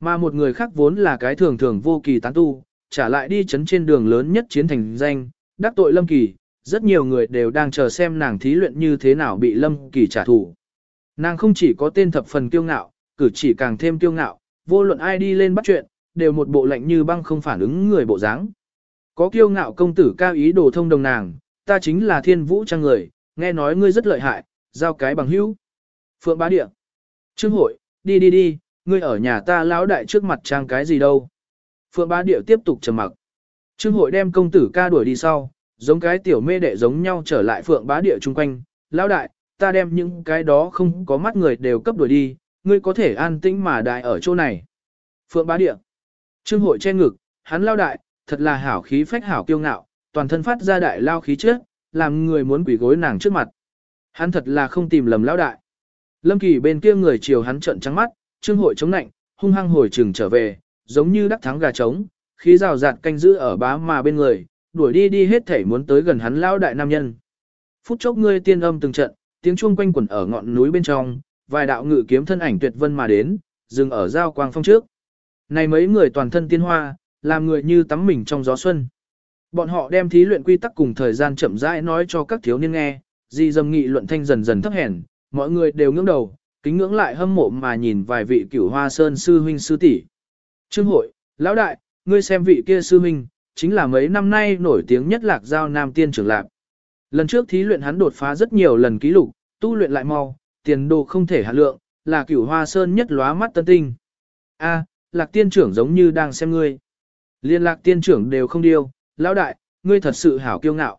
Mà một người khác vốn là cái thường thường vô kỳ tán tu, trả lại đi chấn trên đường lớn nhất chiến thành danh, đắc tội Lâm Kỳ, rất nhiều người đều đang chờ xem nàng thí luyện như thế nào bị Lâm Kỳ trả thù. Nàng không chỉ có tên thập phần kiêu ngạo, cử chỉ càng thêm kiêu ngạo, vô luận ai đi lên bắt chuyện, đều một bộ lạnh như băng không phản ứng người bộ dáng. Có kiêu ngạo công tử cao ý đồ thông đồng nàng, ta chính là thiên vũ trang người, nghe nói ngươi rất lợi hại, giao cái bằng hữu. Phượng bá địa. Trương hội, đi đi đi, ngươi ở nhà ta lão đại trước mặt trang cái gì đâu. Phượng bá địa tiếp tục trầm mặc. Trương hội đem công tử ca đuổi đi sau, giống cái tiểu mê đệ giống nhau trở lại phượng bá địa chung quanh, lão đại, ta đem những cái đó không có mắt người đều cấp đuổi đi, ngươi có thể an tĩnh mà đại ở chỗ này. Phượng bá địa. Trương hội che ngực, hắn lao đại, thật là hảo khí phách hảo kiêu ngạo, toàn thân phát ra đại lao khí trước, làm người muốn quỷ gối nàng trước mặt. Hắn thật là không tìm lầm lao đại. Lâm Kỳ bên kia người chiều hắn trợn trắng mắt, trương hội chống nạnh, hung hăng hồi trừng trở về, giống như đắc thắng gà trống, khí rào rạt canh giữ ở bá mà bên người, đuổi đi đi hết thể muốn tới gần hắn lao đại nam nhân. Phút chốc ngươi tiên âm từng trận, tiếng chuông quanh quẩn ở ngọn núi bên trong, vài đạo ngự kiếm thân ảnh tuyệt vân mà đến, dừng ở giao quang phong trước. Này mấy người toàn thân tiên hoa, làm người như tắm mình trong gió xuân. Bọn họ đem thí luyện quy tắc cùng thời gian chậm rãi nói cho các thiếu niên nghe, di dâm nghị luận thanh dần dần thấp hèn, mọi người đều ngưỡng đầu, kính ngưỡng lại hâm mộ mà nhìn vài vị cửu hoa sơn sư huynh sư tỷ. Trương hội, lão đại, ngươi xem vị kia sư huynh, chính là mấy năm nay nổi tiếng nhất lạc giao nam tiên trưởng lạc. Lần trước thí luyện hắn đột phá rất nhiều lần ký lục, tu luyện lại mau, tiền đồ không thể hạ lượng, là cửu hoa sơn nhất lóa mắt tân tinh. A, lạc tiên trưởng giống như đang xem ngươi. Liên lạc tiên trưởng đều không điêu, lão đại, ngươi thật sự hảo kiêu ngạo.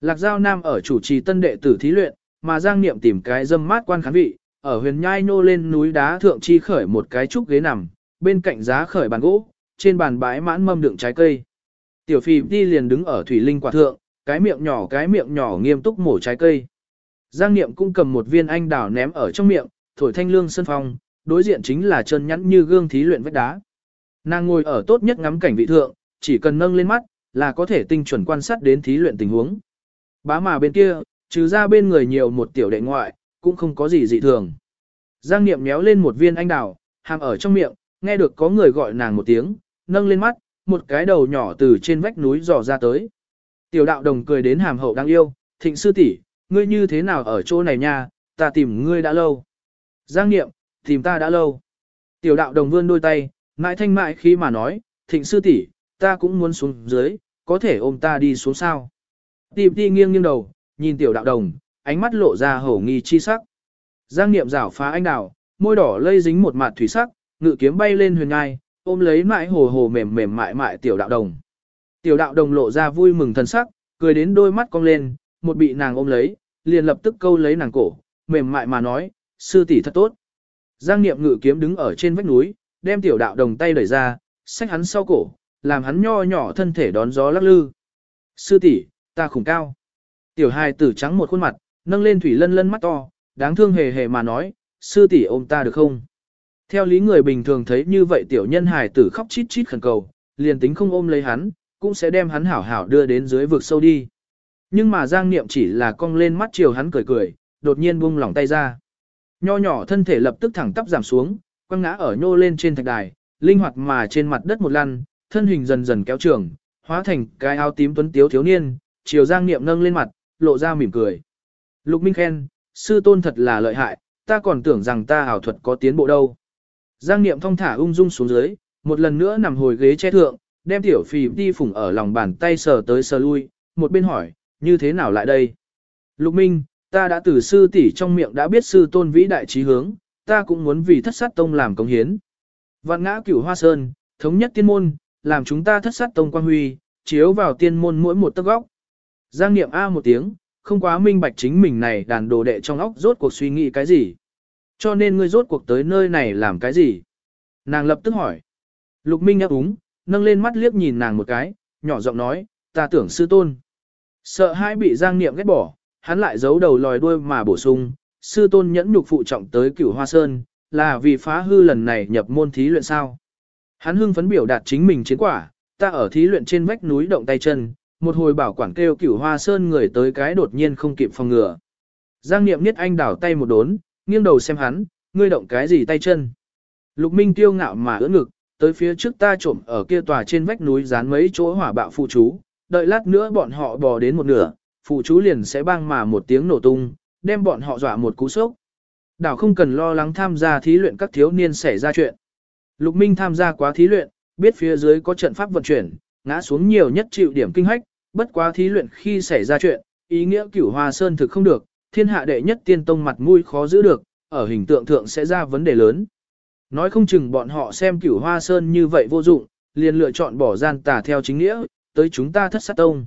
Lạc Giao Nam ở chủ trì tân đệ tử thí luyện, mà Giang Niệm tìm cái dâm mát quan khán vị, ở huyền nhai nô lên núi đá thượng chi khởi một cái trúc ghế nằm, bên cạnh giá khởi bàn gỗ, trên bàn bãi mãn mâm đựng trái cây. Tiểu Phi đi liền đứng ở thủy linh quả thượng, cái miệng nhỏ cái miệng nhỏ nghiêm túc mổ trái cây. Giang Niệm cũng cầm một viên anh đào ném ở trong miệng, thổi thanh lương sân phong, đối diện chính là chân nhắn như gương thí luyện vách đá. Nàng ngồi ở tốt nhất ngắm cảnh vị thượng, chỉ cần nâng lên mắt, là có thể tinh chuẩn quan sát đến thí luyện tình huống. Bá mà bên kia, trừ ra bên người nhiều một tiểu đệ ngoại, cũng không có gì dị thường. Giang Niệm méo lên một viên anh đào, hàm ở trong miệng, nghe được có người gọi nàng một tiếng, nâng lên mắt, một cái đầu nhỏ từ trên vách núi dò ra tới. Tiểu đạo đồng cười đến hàm hậu đang yêu, thịnh sư tỷ, ngươi như thế nào ở chỗ này nha, ta tìm ngươi đã lâu. Giang Niệm, tìm ta đã lâu. Tiểu đạo đồng vươn đôi tay, mãi thanh mại khi mà nói, thịnh sư tỷ, ta cũng muốn xuống dưới, có thể ôm ta đi xuống sao. Tìm đi nghiêng nghiêng đầu, nhìn tiểu đạo đồng, ánh mắt lộ ra hổ nghi chi sắc. Giang Niệm rảo phá anh đào, môi đỏ lây dính một mặt thủy sắc, ngự kiếm bay lên huyền ngai, ôm lấy mãi hồ hồ mềm mềm mại mại tiểu đạo đồng. Tiểu đạo đồng lộ ra vui mừng thần sắc, cười đến đôi mắt cong lên, một bị nàng ôm lấy, liền lập tức câu lấy nàng cổ, mềm mại mà nói, sư tỷ thật tốt. Giang Niệm ngự kiếm đứng ở trên vách núi, đem tiểu đạo đồng tay đẩy ra, xách hắn sau cổ, làm hắn nho nhỏ thân thể đón gió lắc lư. Sư tỷ, ta khủng cao. Tiểu hài tử trắng một khuôn mặt, nâng lên thủy lân lân mắt to, đáng thương hề hề mà nói, sư tỷ ôm ta được không? Theo lý người bình thường thấy như vậy tiểu nhân hài tử khóc chít chít khẩn cầu, liền tính không ôm lấy hắn, cũng sẽ đem hắn hảo hảo đưa đến dưới vực sâu đi. Nhưng mà Giang Niệm chỉ là cong lên mắt chiều hắn cười cười, đột nhiên buông lỏng tay ra. Nho nhỏ thân thể lập tức thẳng tắp giảm xuống, quăng ngã ở nhô lên trên thạch đài, linh hoạt mà trên mặt đất một lăn, thân hình dần dần kéo trường, hóa thành cái áo tím tuấn tiếu thiếu niên, chiều Giang Niệm nâng lên mặt, lộ ra mỉm cười. Lục Minh khen, sư tôn thật là lợi hại, ta còn tưởng rằng ta ảo thuật có tiến bộ đâu. Giang Niệm thong thả ung dung xuống dưới, một lần nữa nằm hồi ghế che thượng, đem tiểu phì đi phủng ở lòng bàn tay sờ tới sờ lui, một bên hỏi, như thế nào lại đây? Lục Minh, ta đã từ sư tỷ trong miệng đã biết sư tôn vĩ đại trí hướng, ta cũng muốn vì thất sát tông làm công hiến. Vạn ngã cửu hoa sơn, thống nhất tiên môn, làm chúng ta thất sát tông quan huy, chiếu vào tiên môn mỗi một tấc góc. Giang niệm A một tiếng, không quá minh bạch chính mình này đàn đồ đệ trong óc rốt cuộc suy nghĩ cái gì. Cho nên ngươi rốt cuộc tới nơi này làm cái gì? Nàng lập tức hỏi. Lục Minh ngáp úng, nâng lên mắt liếc nhìn nàng một cái, nhỏ giọng nói, ta tưởng sư tôn. Sợ hai bị Giang Niệm ghét bỏ, hắn lại giấu đầu lòi đuôi mà bổ sung, sư tôn nhẫn nhục phụ trọng tới cửu hoa sơn, là vì phá hư lần này nhập môn thí luyện sao. Hắn hưng phấn biểu đạt chính mình chiến quả, ta ở thí luyện trên vách núi động tay chân, một hồi bảo quản kêu cửu hoa sơn người tới cái đột nhiên không kịp phòng ngừa. Giang Niệm niết anh đảo tay một đốn, nghiêng đầu xem hắn, ngươi động cái gì tay chân. Lục Minh tiêu ngạo mà ưỡn ngực, tới phía trước ta trộm ở kia tòa trên vách núi dán mấy chỗ hỏa bạo phụ chú, đợi lát nữa bọn họ bò đến một nửa, phụ chú liền sẽ bang mà một tiếng nổ tung, đem bọn họ dọa một cú sốc. Đảo không cần lo lắng tham gia thí luyện các thiếu niên xảy ra chuyện. Lục Minh tham gia quá thí luyện, biết phía dưới có trận pháp vận chuyển, ngã xuống nhiều nhất chịu điểm kinh hách, bất quá thí luyện khi xảy ra chuyện, ý nghĩa cửu hoa sơn thực không được, thiên hạ đệ nhất tiên tông mặt mũi khó giữ được, ở hình tượng thượng sẽ ra vấn đề lớn. Nói không chừng bọn họ xem cửu hoa sơn như vậy vô dụng, liền lựa chọn bỏ gian tà theo chính nghĩa, tới chúng ta thất sát tông.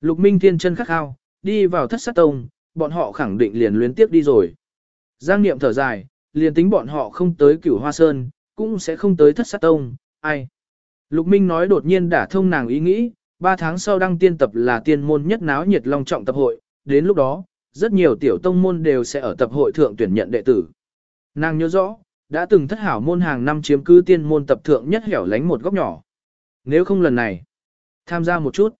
Lục Minh Thiên chân khắc khao, đi vào thất sát tông, bọn họ khẳng định liền luyến tiếp đi rồi. Giang Niệm thở dài, liền tính bọn họ không tới cửu hoa sơn, cũng sẽ không tới thất sát tông, ai. Lục Minh nói đột nhiên đả thông nàng ý nghĩ, ba tháng sau đăng tiên tập là tiên môn nhất náo nhiệt long trọng tập hội, đến lúc đó, rất nhiều tiểu tông môn đều sẽ ở tập hội thượng tuyển nhận đệ tử. Nàng nhớ rõ, đã từng thất hảo môn hàng năm chiếm cứ tiên môn tập thượng nhất hẻo lánh một góc nhỏ. Nếu không lần này, tham gia một chút.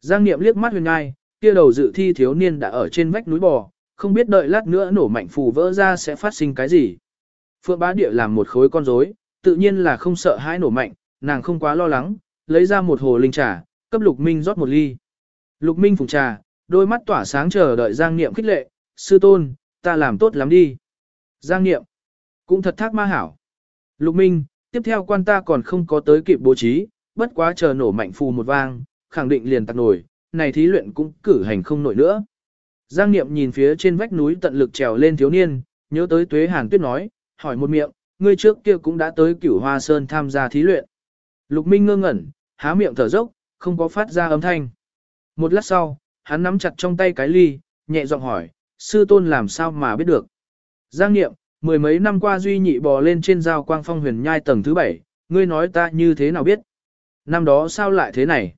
Giang Niệm liếc mắt huyền ngai, kia đầu dự thi thiếu niên đã ở trên vách núi bò, không biết đợi lát nữa nổ mạnh phù vỡ ra sẽ phát sinh cái gì. Phượng bá địa làm một khối con rối, tự nhiên là không sợ hãi nổ mạnh, nàng không quá lo lắng, lấy ra một hồ linh trà, cấp Lục Minh rót một ly. Lục Minh phùng trà, đôi mắt tỏa sáng chờ đợi Giang Niệm khích lệ, sư tôn, ta làm tốt lắm đi. Giang Niệm, cũng thật thác ma hảo. Lục Minh, tiếp theo quan ta còn không có tới kịp bố trí, bất quá chờ nổ mạnh phù một vang, khẳng định liền tạc nổi, này thí luyện cũng cử hành không nổi nữa. Giang Niệm nhìn phía trên vách núi tận lực trèo lên thiếu niên, nhớ tới Tuế Hàn Tuyết nói, hỏi một miệng, ngươi trước kia cũng đã tới Cửu Hoa Sơn tham gia thí luyện. Lục Minh ngơ ngẩn, há miệng thở dốc, không có phát ra âm thanh. Một lát sau, hắn nắm chặt trong tay cái ly, nhẹ giọng hỏi, sư tôn làm sao mà biết được. Giang Niệm, mười mấy năm qua duy nhị bò lên trên giao quang phong huyền nhai tầng thứ bảy, ngươi nói ta như thế nào biết. Năm đó sao lại thế này?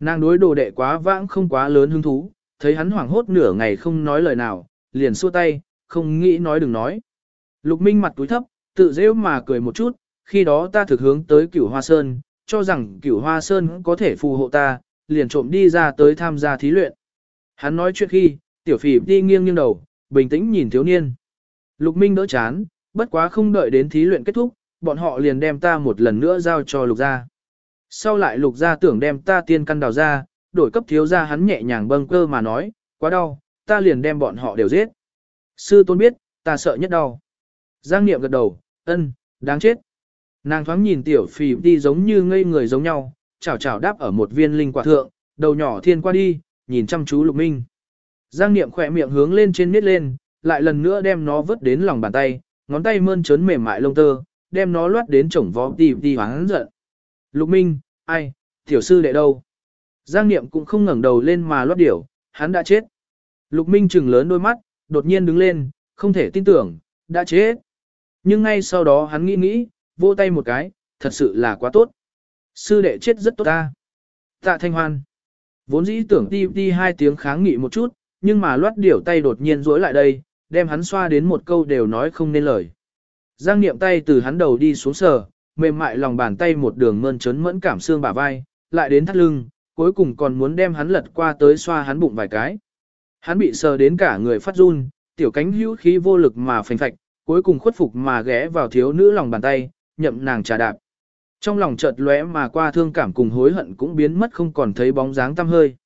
Nàng đối đồ đệ quá vãng không quá lớn hứng thú, thấy hắn hoảng hốt nửa ngày không nói lời nào, liền xua tay, không nghĩ nói đừng nói. Lục Minh mặt túi thấp, tự dễ mà cười một chút, khi đó ta thực hướng tới cửu hoa sơn, cho rằng cửu hoa sơn có thể phù hộ ta, liền trộm đi ra tới tham gia thí luyện. Hắn nói chuyện khi, tiểu phỉ đi nghiêng nghiêng đầu, bình tĩnh nhìn thiếu niên. Lục Minh đỡ chán, bất quá không đợi đến thí luyện kết thúc, bọn họ liền đem ta một lần nữa giao cho lục gia. Sau lại lục gia tưởng đem ta tiên căn đào ra, đổi cấp thiếu gia hắn nhẹ nhàng bâng cơ mà nói, quá đau, ta liền đem bọn họ đều giết. Sư tôn biết, ta sợ nhất đau. Giang Niệm gật đầu, ân, đáng chết. Nàng thoáng nhìn tiểu phì đi giống như ngây người giống nhau, chảo chảo đáp ở một viên linh quả thượng, đầu nhỏ thiên qua đi, nhìn chăm chú lục minh. Giang Niệm khỏe miệng hướng lên trên miết lên, lại lần nữa đem nó vứt đến lòng bàn tay, ngón tay mơn trớn mềm mại lông tơ, đem nó loát đến chổng vó đi đi hoáng giận. Lục Minh, ai, tiểu sư đệ đâu? Giang Niệm cũng không ngẩng đầu lên mà lót điểu, hắn đã chết. Lục Minh trừng lớn đôi mắt, đột nhiên đứng lên, không thể tin tưởng, đã chết. Nhưng ngay sau đó hắn nghĩ nghĩ, vỗ tay một cái, thật sự là quá tốt. Sư đệ chết rất tốt ta. Tạ Thanh Hoan. Vốn dĩ tưởng ti ti hai tiếng kháng nghị một chút, nhưng mà loát điểu tay đột nhiên rối lại đây, đem hắn xoa đến một câu đều nói không nên lời. Giang niệm tay từ hắn đầu đi xuống sờ, mềm mại lòng bàn tay một đường mơn trớn mẫn cảm xương bả vai, lại đến thắt lưng, cuối cùng còn muốn đem hắn lật qua tới xoa hắn bụng vài cái. Hắn bị sờ đến cả người phát run, tiểu cánh hữu khí vô lực mà phình phạch, cuối cùng khuất phục mà ghé vào thiếu nữ lòng bàn tay, nhậm nàng trà đạp. Trong lòng chợt lóe mà qua thương cảm cùng hối hận cũng biến mất không còn thấy bóng dáng tăm hơi.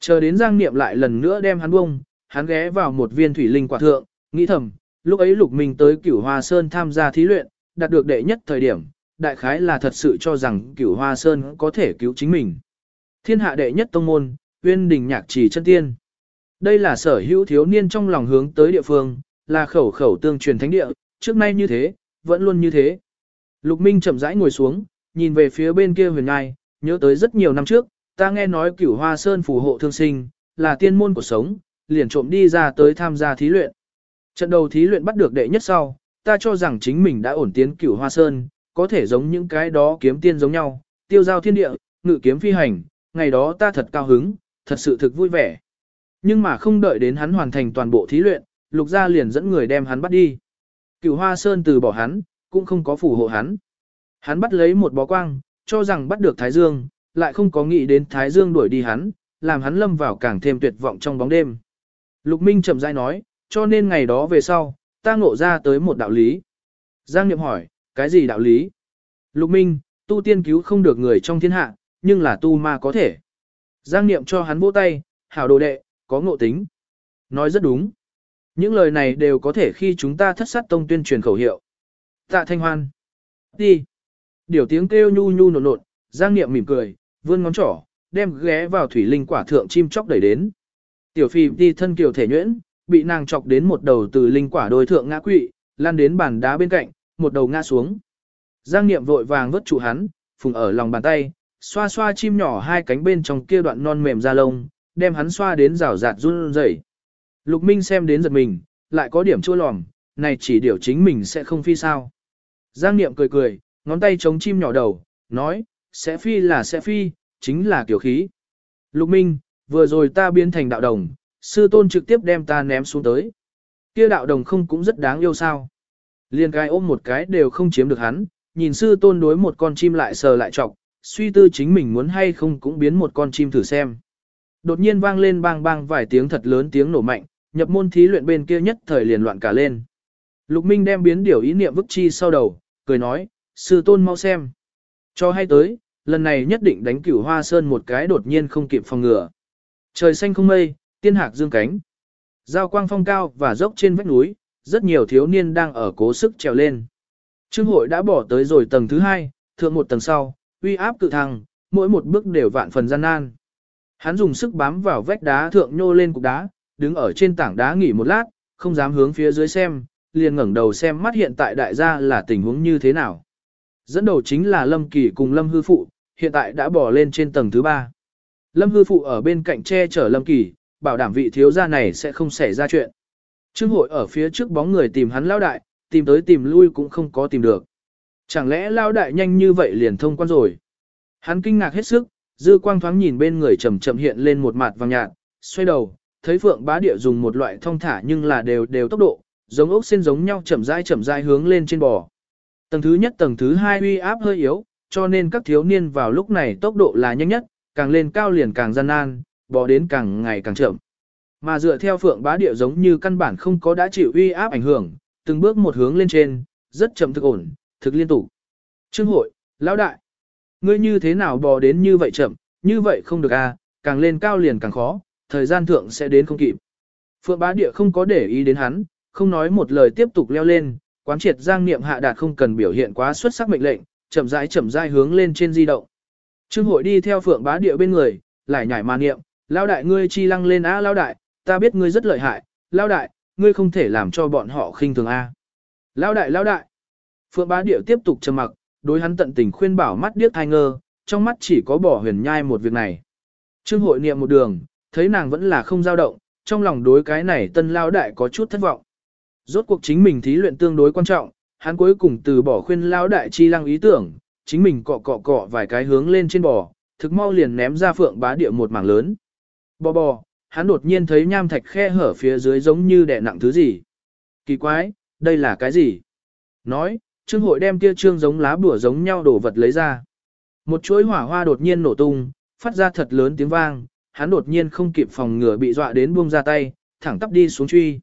Chờ đến Giang Niệm lại lần nữa đem hắn bông, hắn ghé vào một viên thủy linh quả thượng, nghĩ thầm, lúc ấy Lục Minh tới Cửu Hoa Sơn tham gia thí luyện, đạt được đệ nhất thời điểm, đại khái là thật sự cho rằng Cửu Hoa Sơn có thể cứu chính mình. Thiên hạ đệ nhất tông môn, Uyên Đình Nhạc Chỉ chân tiên. Đây là sở hữu thiếu niên trong lòng hướng tới địa phương, là khẩu khẩu tương truyền thánh địa, trước nay như thế, vẫn luôn như thế. Lục Minh chậm rãi ngồi xuống, nhìn về phía bên kia huyền ngai, nhớ tới rất nhiều năm trước, ta nghe nói cửu hoa sơn phù hộ thương sinh, là tiên môn của sống, liền trộm đi ra tới tham gia thí luyện. Trận đầu thí luyện bắt được đệ nhất sau, ta cho rằng chính mình đã ổn tiến cửu hoa sơn, có thể giống những cái đó kiếm tiên giống nhau, tiêu giao thiên địa, ngự kiếm phi hành, ngày đó ta thật cao hứng, thật sự thực vui vẻ. Nhưng mà không đợi đến hắn hoàn thành toàn bộ thí luyện, lục gia liền dẫn người đem hắn bắt đi. Cửu hoa sơn từ bỏ hắn, cũng không có phù hộ hắn. Hắn bắt lấy một bó quang, cho rằng bắt được Thái Dương, lại không có nghĩ đến Thái Dương đuổi đi hắn, làm hắn lâm vào càng thêm tuyệt vọng trong bóng đêm. Lục Minh chậm rãi nói, cho nên ngày đó về sau, ta ngộ ra tới một đạo lý. Giang Niệm hỏi, cái gì đạo lý? Lục Minh, tu tiên cứu không được người trong thiên hạ, nhưng là tu ma có thể. Giang Niệm cho hắn vỗ tay, hảo đồ đệ, có ngộ tính. Nói rất đúng. Những lời này đều có thể khi chúng ta thất sát tông tuyên truyền khẩu hiệu. Tạ Thanh Hoan. Đi. Điều tiếng kêu nhu nhu nột nột, Giang Niệm mỉm cười, vươn ngón trỏ, đem ghé vào thủy linh quả thượng chim chóc đẩy đến. Tiểu phi đi thân kiều thể nhuyễn, bị nàng chọc đến một đầu từ linh quả đôi thượng ngã quỵ, lan đến bàn đá bên cạnh, một đầu ngã xuống. Giang Niệm vội vàng vớt trụ hắn, phùng ở lòng bàn tay, xoa xoa chim nhỏ hai cánh bên trong kia đoạn non mềm da lông, đem hắn xoa đến rào rạt run rẩy. Lục Minh xem đến giật mình, lại có điểm chua lòm, này chỉ điều chính mình sẽ không phi sao. Giang Niệm cười cười, ngón tay chống chim nhỏ đầu, nói, sẽ phi là sẽ phi, chính là kiểu khí. Lục Minh, vừa rồi ta biến thành đạo đồng, sư tôn trực tiếp đem ta ném xuống tới. Kia đạo đồng không cũng rất đáng yêu sao. Liên cái ôm một cái đều không chiếm được hắn, nhìn sư tôn đối một con chim lại sờ lại trọc, suy tư chính mình muốn hay không cũng biến một con chim thử xem. Đột nhiên vang lên bang bang vài tiếng thật lớn tiếng nổ mạnh, nhập môn thí luyện bên kia nhất thời liền loạn cả lên. Lục Minh đem biến điều ý niệm vức chi sau đầu, cười nói, sư tôn mau xem. Cho hay tới, lần này nhất định đánh cửu hoa sơn một cái đột nhiên không kịp phòng ngừa. Trời xanh không mây, tiên hạc dương cánh. Giao quang phong cao và dốc trên vách núi, rất nhiều thiếu niên đang ở cố sức trèo lên. Trương hội đã bỏ tới rồi tầng thứ hai, thượng một tầng sau, uy áp cự thăng, mỗi một bước đều vạn phần gian nan. Hắn dùng sức bám vào vách đá thượng nhô lên cục đá, đứng ở trên tảng đá nghỉ một lát, không dám hướng phía dưới xem, liền ngẩng đầu xem mắt hiện tại đại gia là tình huống như thế nào. Dẫn đầu chính là Lâm Kỳ cùng Lâm Hư Phụ, hiện tại đã bỏ lên trên tầng thứ ba. Lâm Hư Phụ ở bên cạnh che chở Lâm Kỳ, bảo đảm vị thiếu gia này sẽ không xảy ra chuyện. Trương hội ở phía trước bóng người tìm hắn lao đại, tìm tới tìm lui cũng không có tìm được. Chẳng lẽ lao đại nhanh như vậy liền thông quan rồi? Hắn kinh ngạc hết sức, dư quang thoáng nhìn bên người chậm chậm hiện lên một mặt vàng nhạt, xoay đầu, thấy phượng bá địa dùng một loại thông thả nhưng là đều đều tốc độ, giống ốc sen giống nhau chậm rãi chậm rãi hướng lên trên bò. Tầng thứ nhất tầng thứ hai uy áp hơi yếu, cho nên các thiếu niên vào lúc này tốc độ là nhanh nhất, càng lên cao liền càng gian nan, bò đến càng ngày càng chậm. Mà dựa theo phượng bá địa giống như căn bản không có đã chịu uy áp ảnh hưởng, từng bước một hướng lên trên, rất chậm thực ổn, thực liên tục. Trương hội, lão đại, ngươi như thế nào bò đến như vậy chậm, như vậy không được à, càng lên cao liền càng khó, thời gian thượng sẽ đến không kịp. Phượng bá địa không có để ý đến hắn, không nói một lời tiếp tục leo lên, quán triệt giang niệm hạ đạt không cần biểu hiện quá xuất sắc mệnh lệnh, chậm rãi chậm rãi hướng lên trên di động. Trương hội đi theo phượng bá địa bên người, lại nhảy mà niệm, lão đại ngươi chi lăng lên á lão đại, ta biết ngươi rất lợi hại, lao đại, ngươi không thể làm cho bọn họ khinh thường a. Lao đại lao đại. Phượng bá điệu tiếp tục trầm mặc, đối hắn tận tình khuyên bảo mắt điếc thai ngơ, trong mắt chỉ có bỏ huyền nhai một việc này. Trương hội niệm một đường, thấy nàng vẫn là không dao động, trong lòng đối cái này tân lao đại có chút thất vọng. Rốt cuộc chính mình thí luyện tương đối quan trọng, hắn cuối cùng từ bỏ khuyên lao đại chi lăng ý tưởng, chính mình cọ cọ cọ vài cái hướng lên trên bò, thực mau liền ném ra phượng bá địa một mảng lớn. Bò bò, hắn đột nhiên thấy nham thạch khe hở phía dưới giống như đè nặng thứ gì. Kỳ quái, đây là cái gì? Nói, trương hội đem kia trương giống lá bùa giống nhau đổ vật lấy ra. Một chuỗi hỏa hoa đột nhiên nổ tung, phát ra thật lớn tiếng vang, hắn đột nhiên không kịp phòng ngừa bị dọa đến buông ra tay, thẳng tắp đi xuống truy.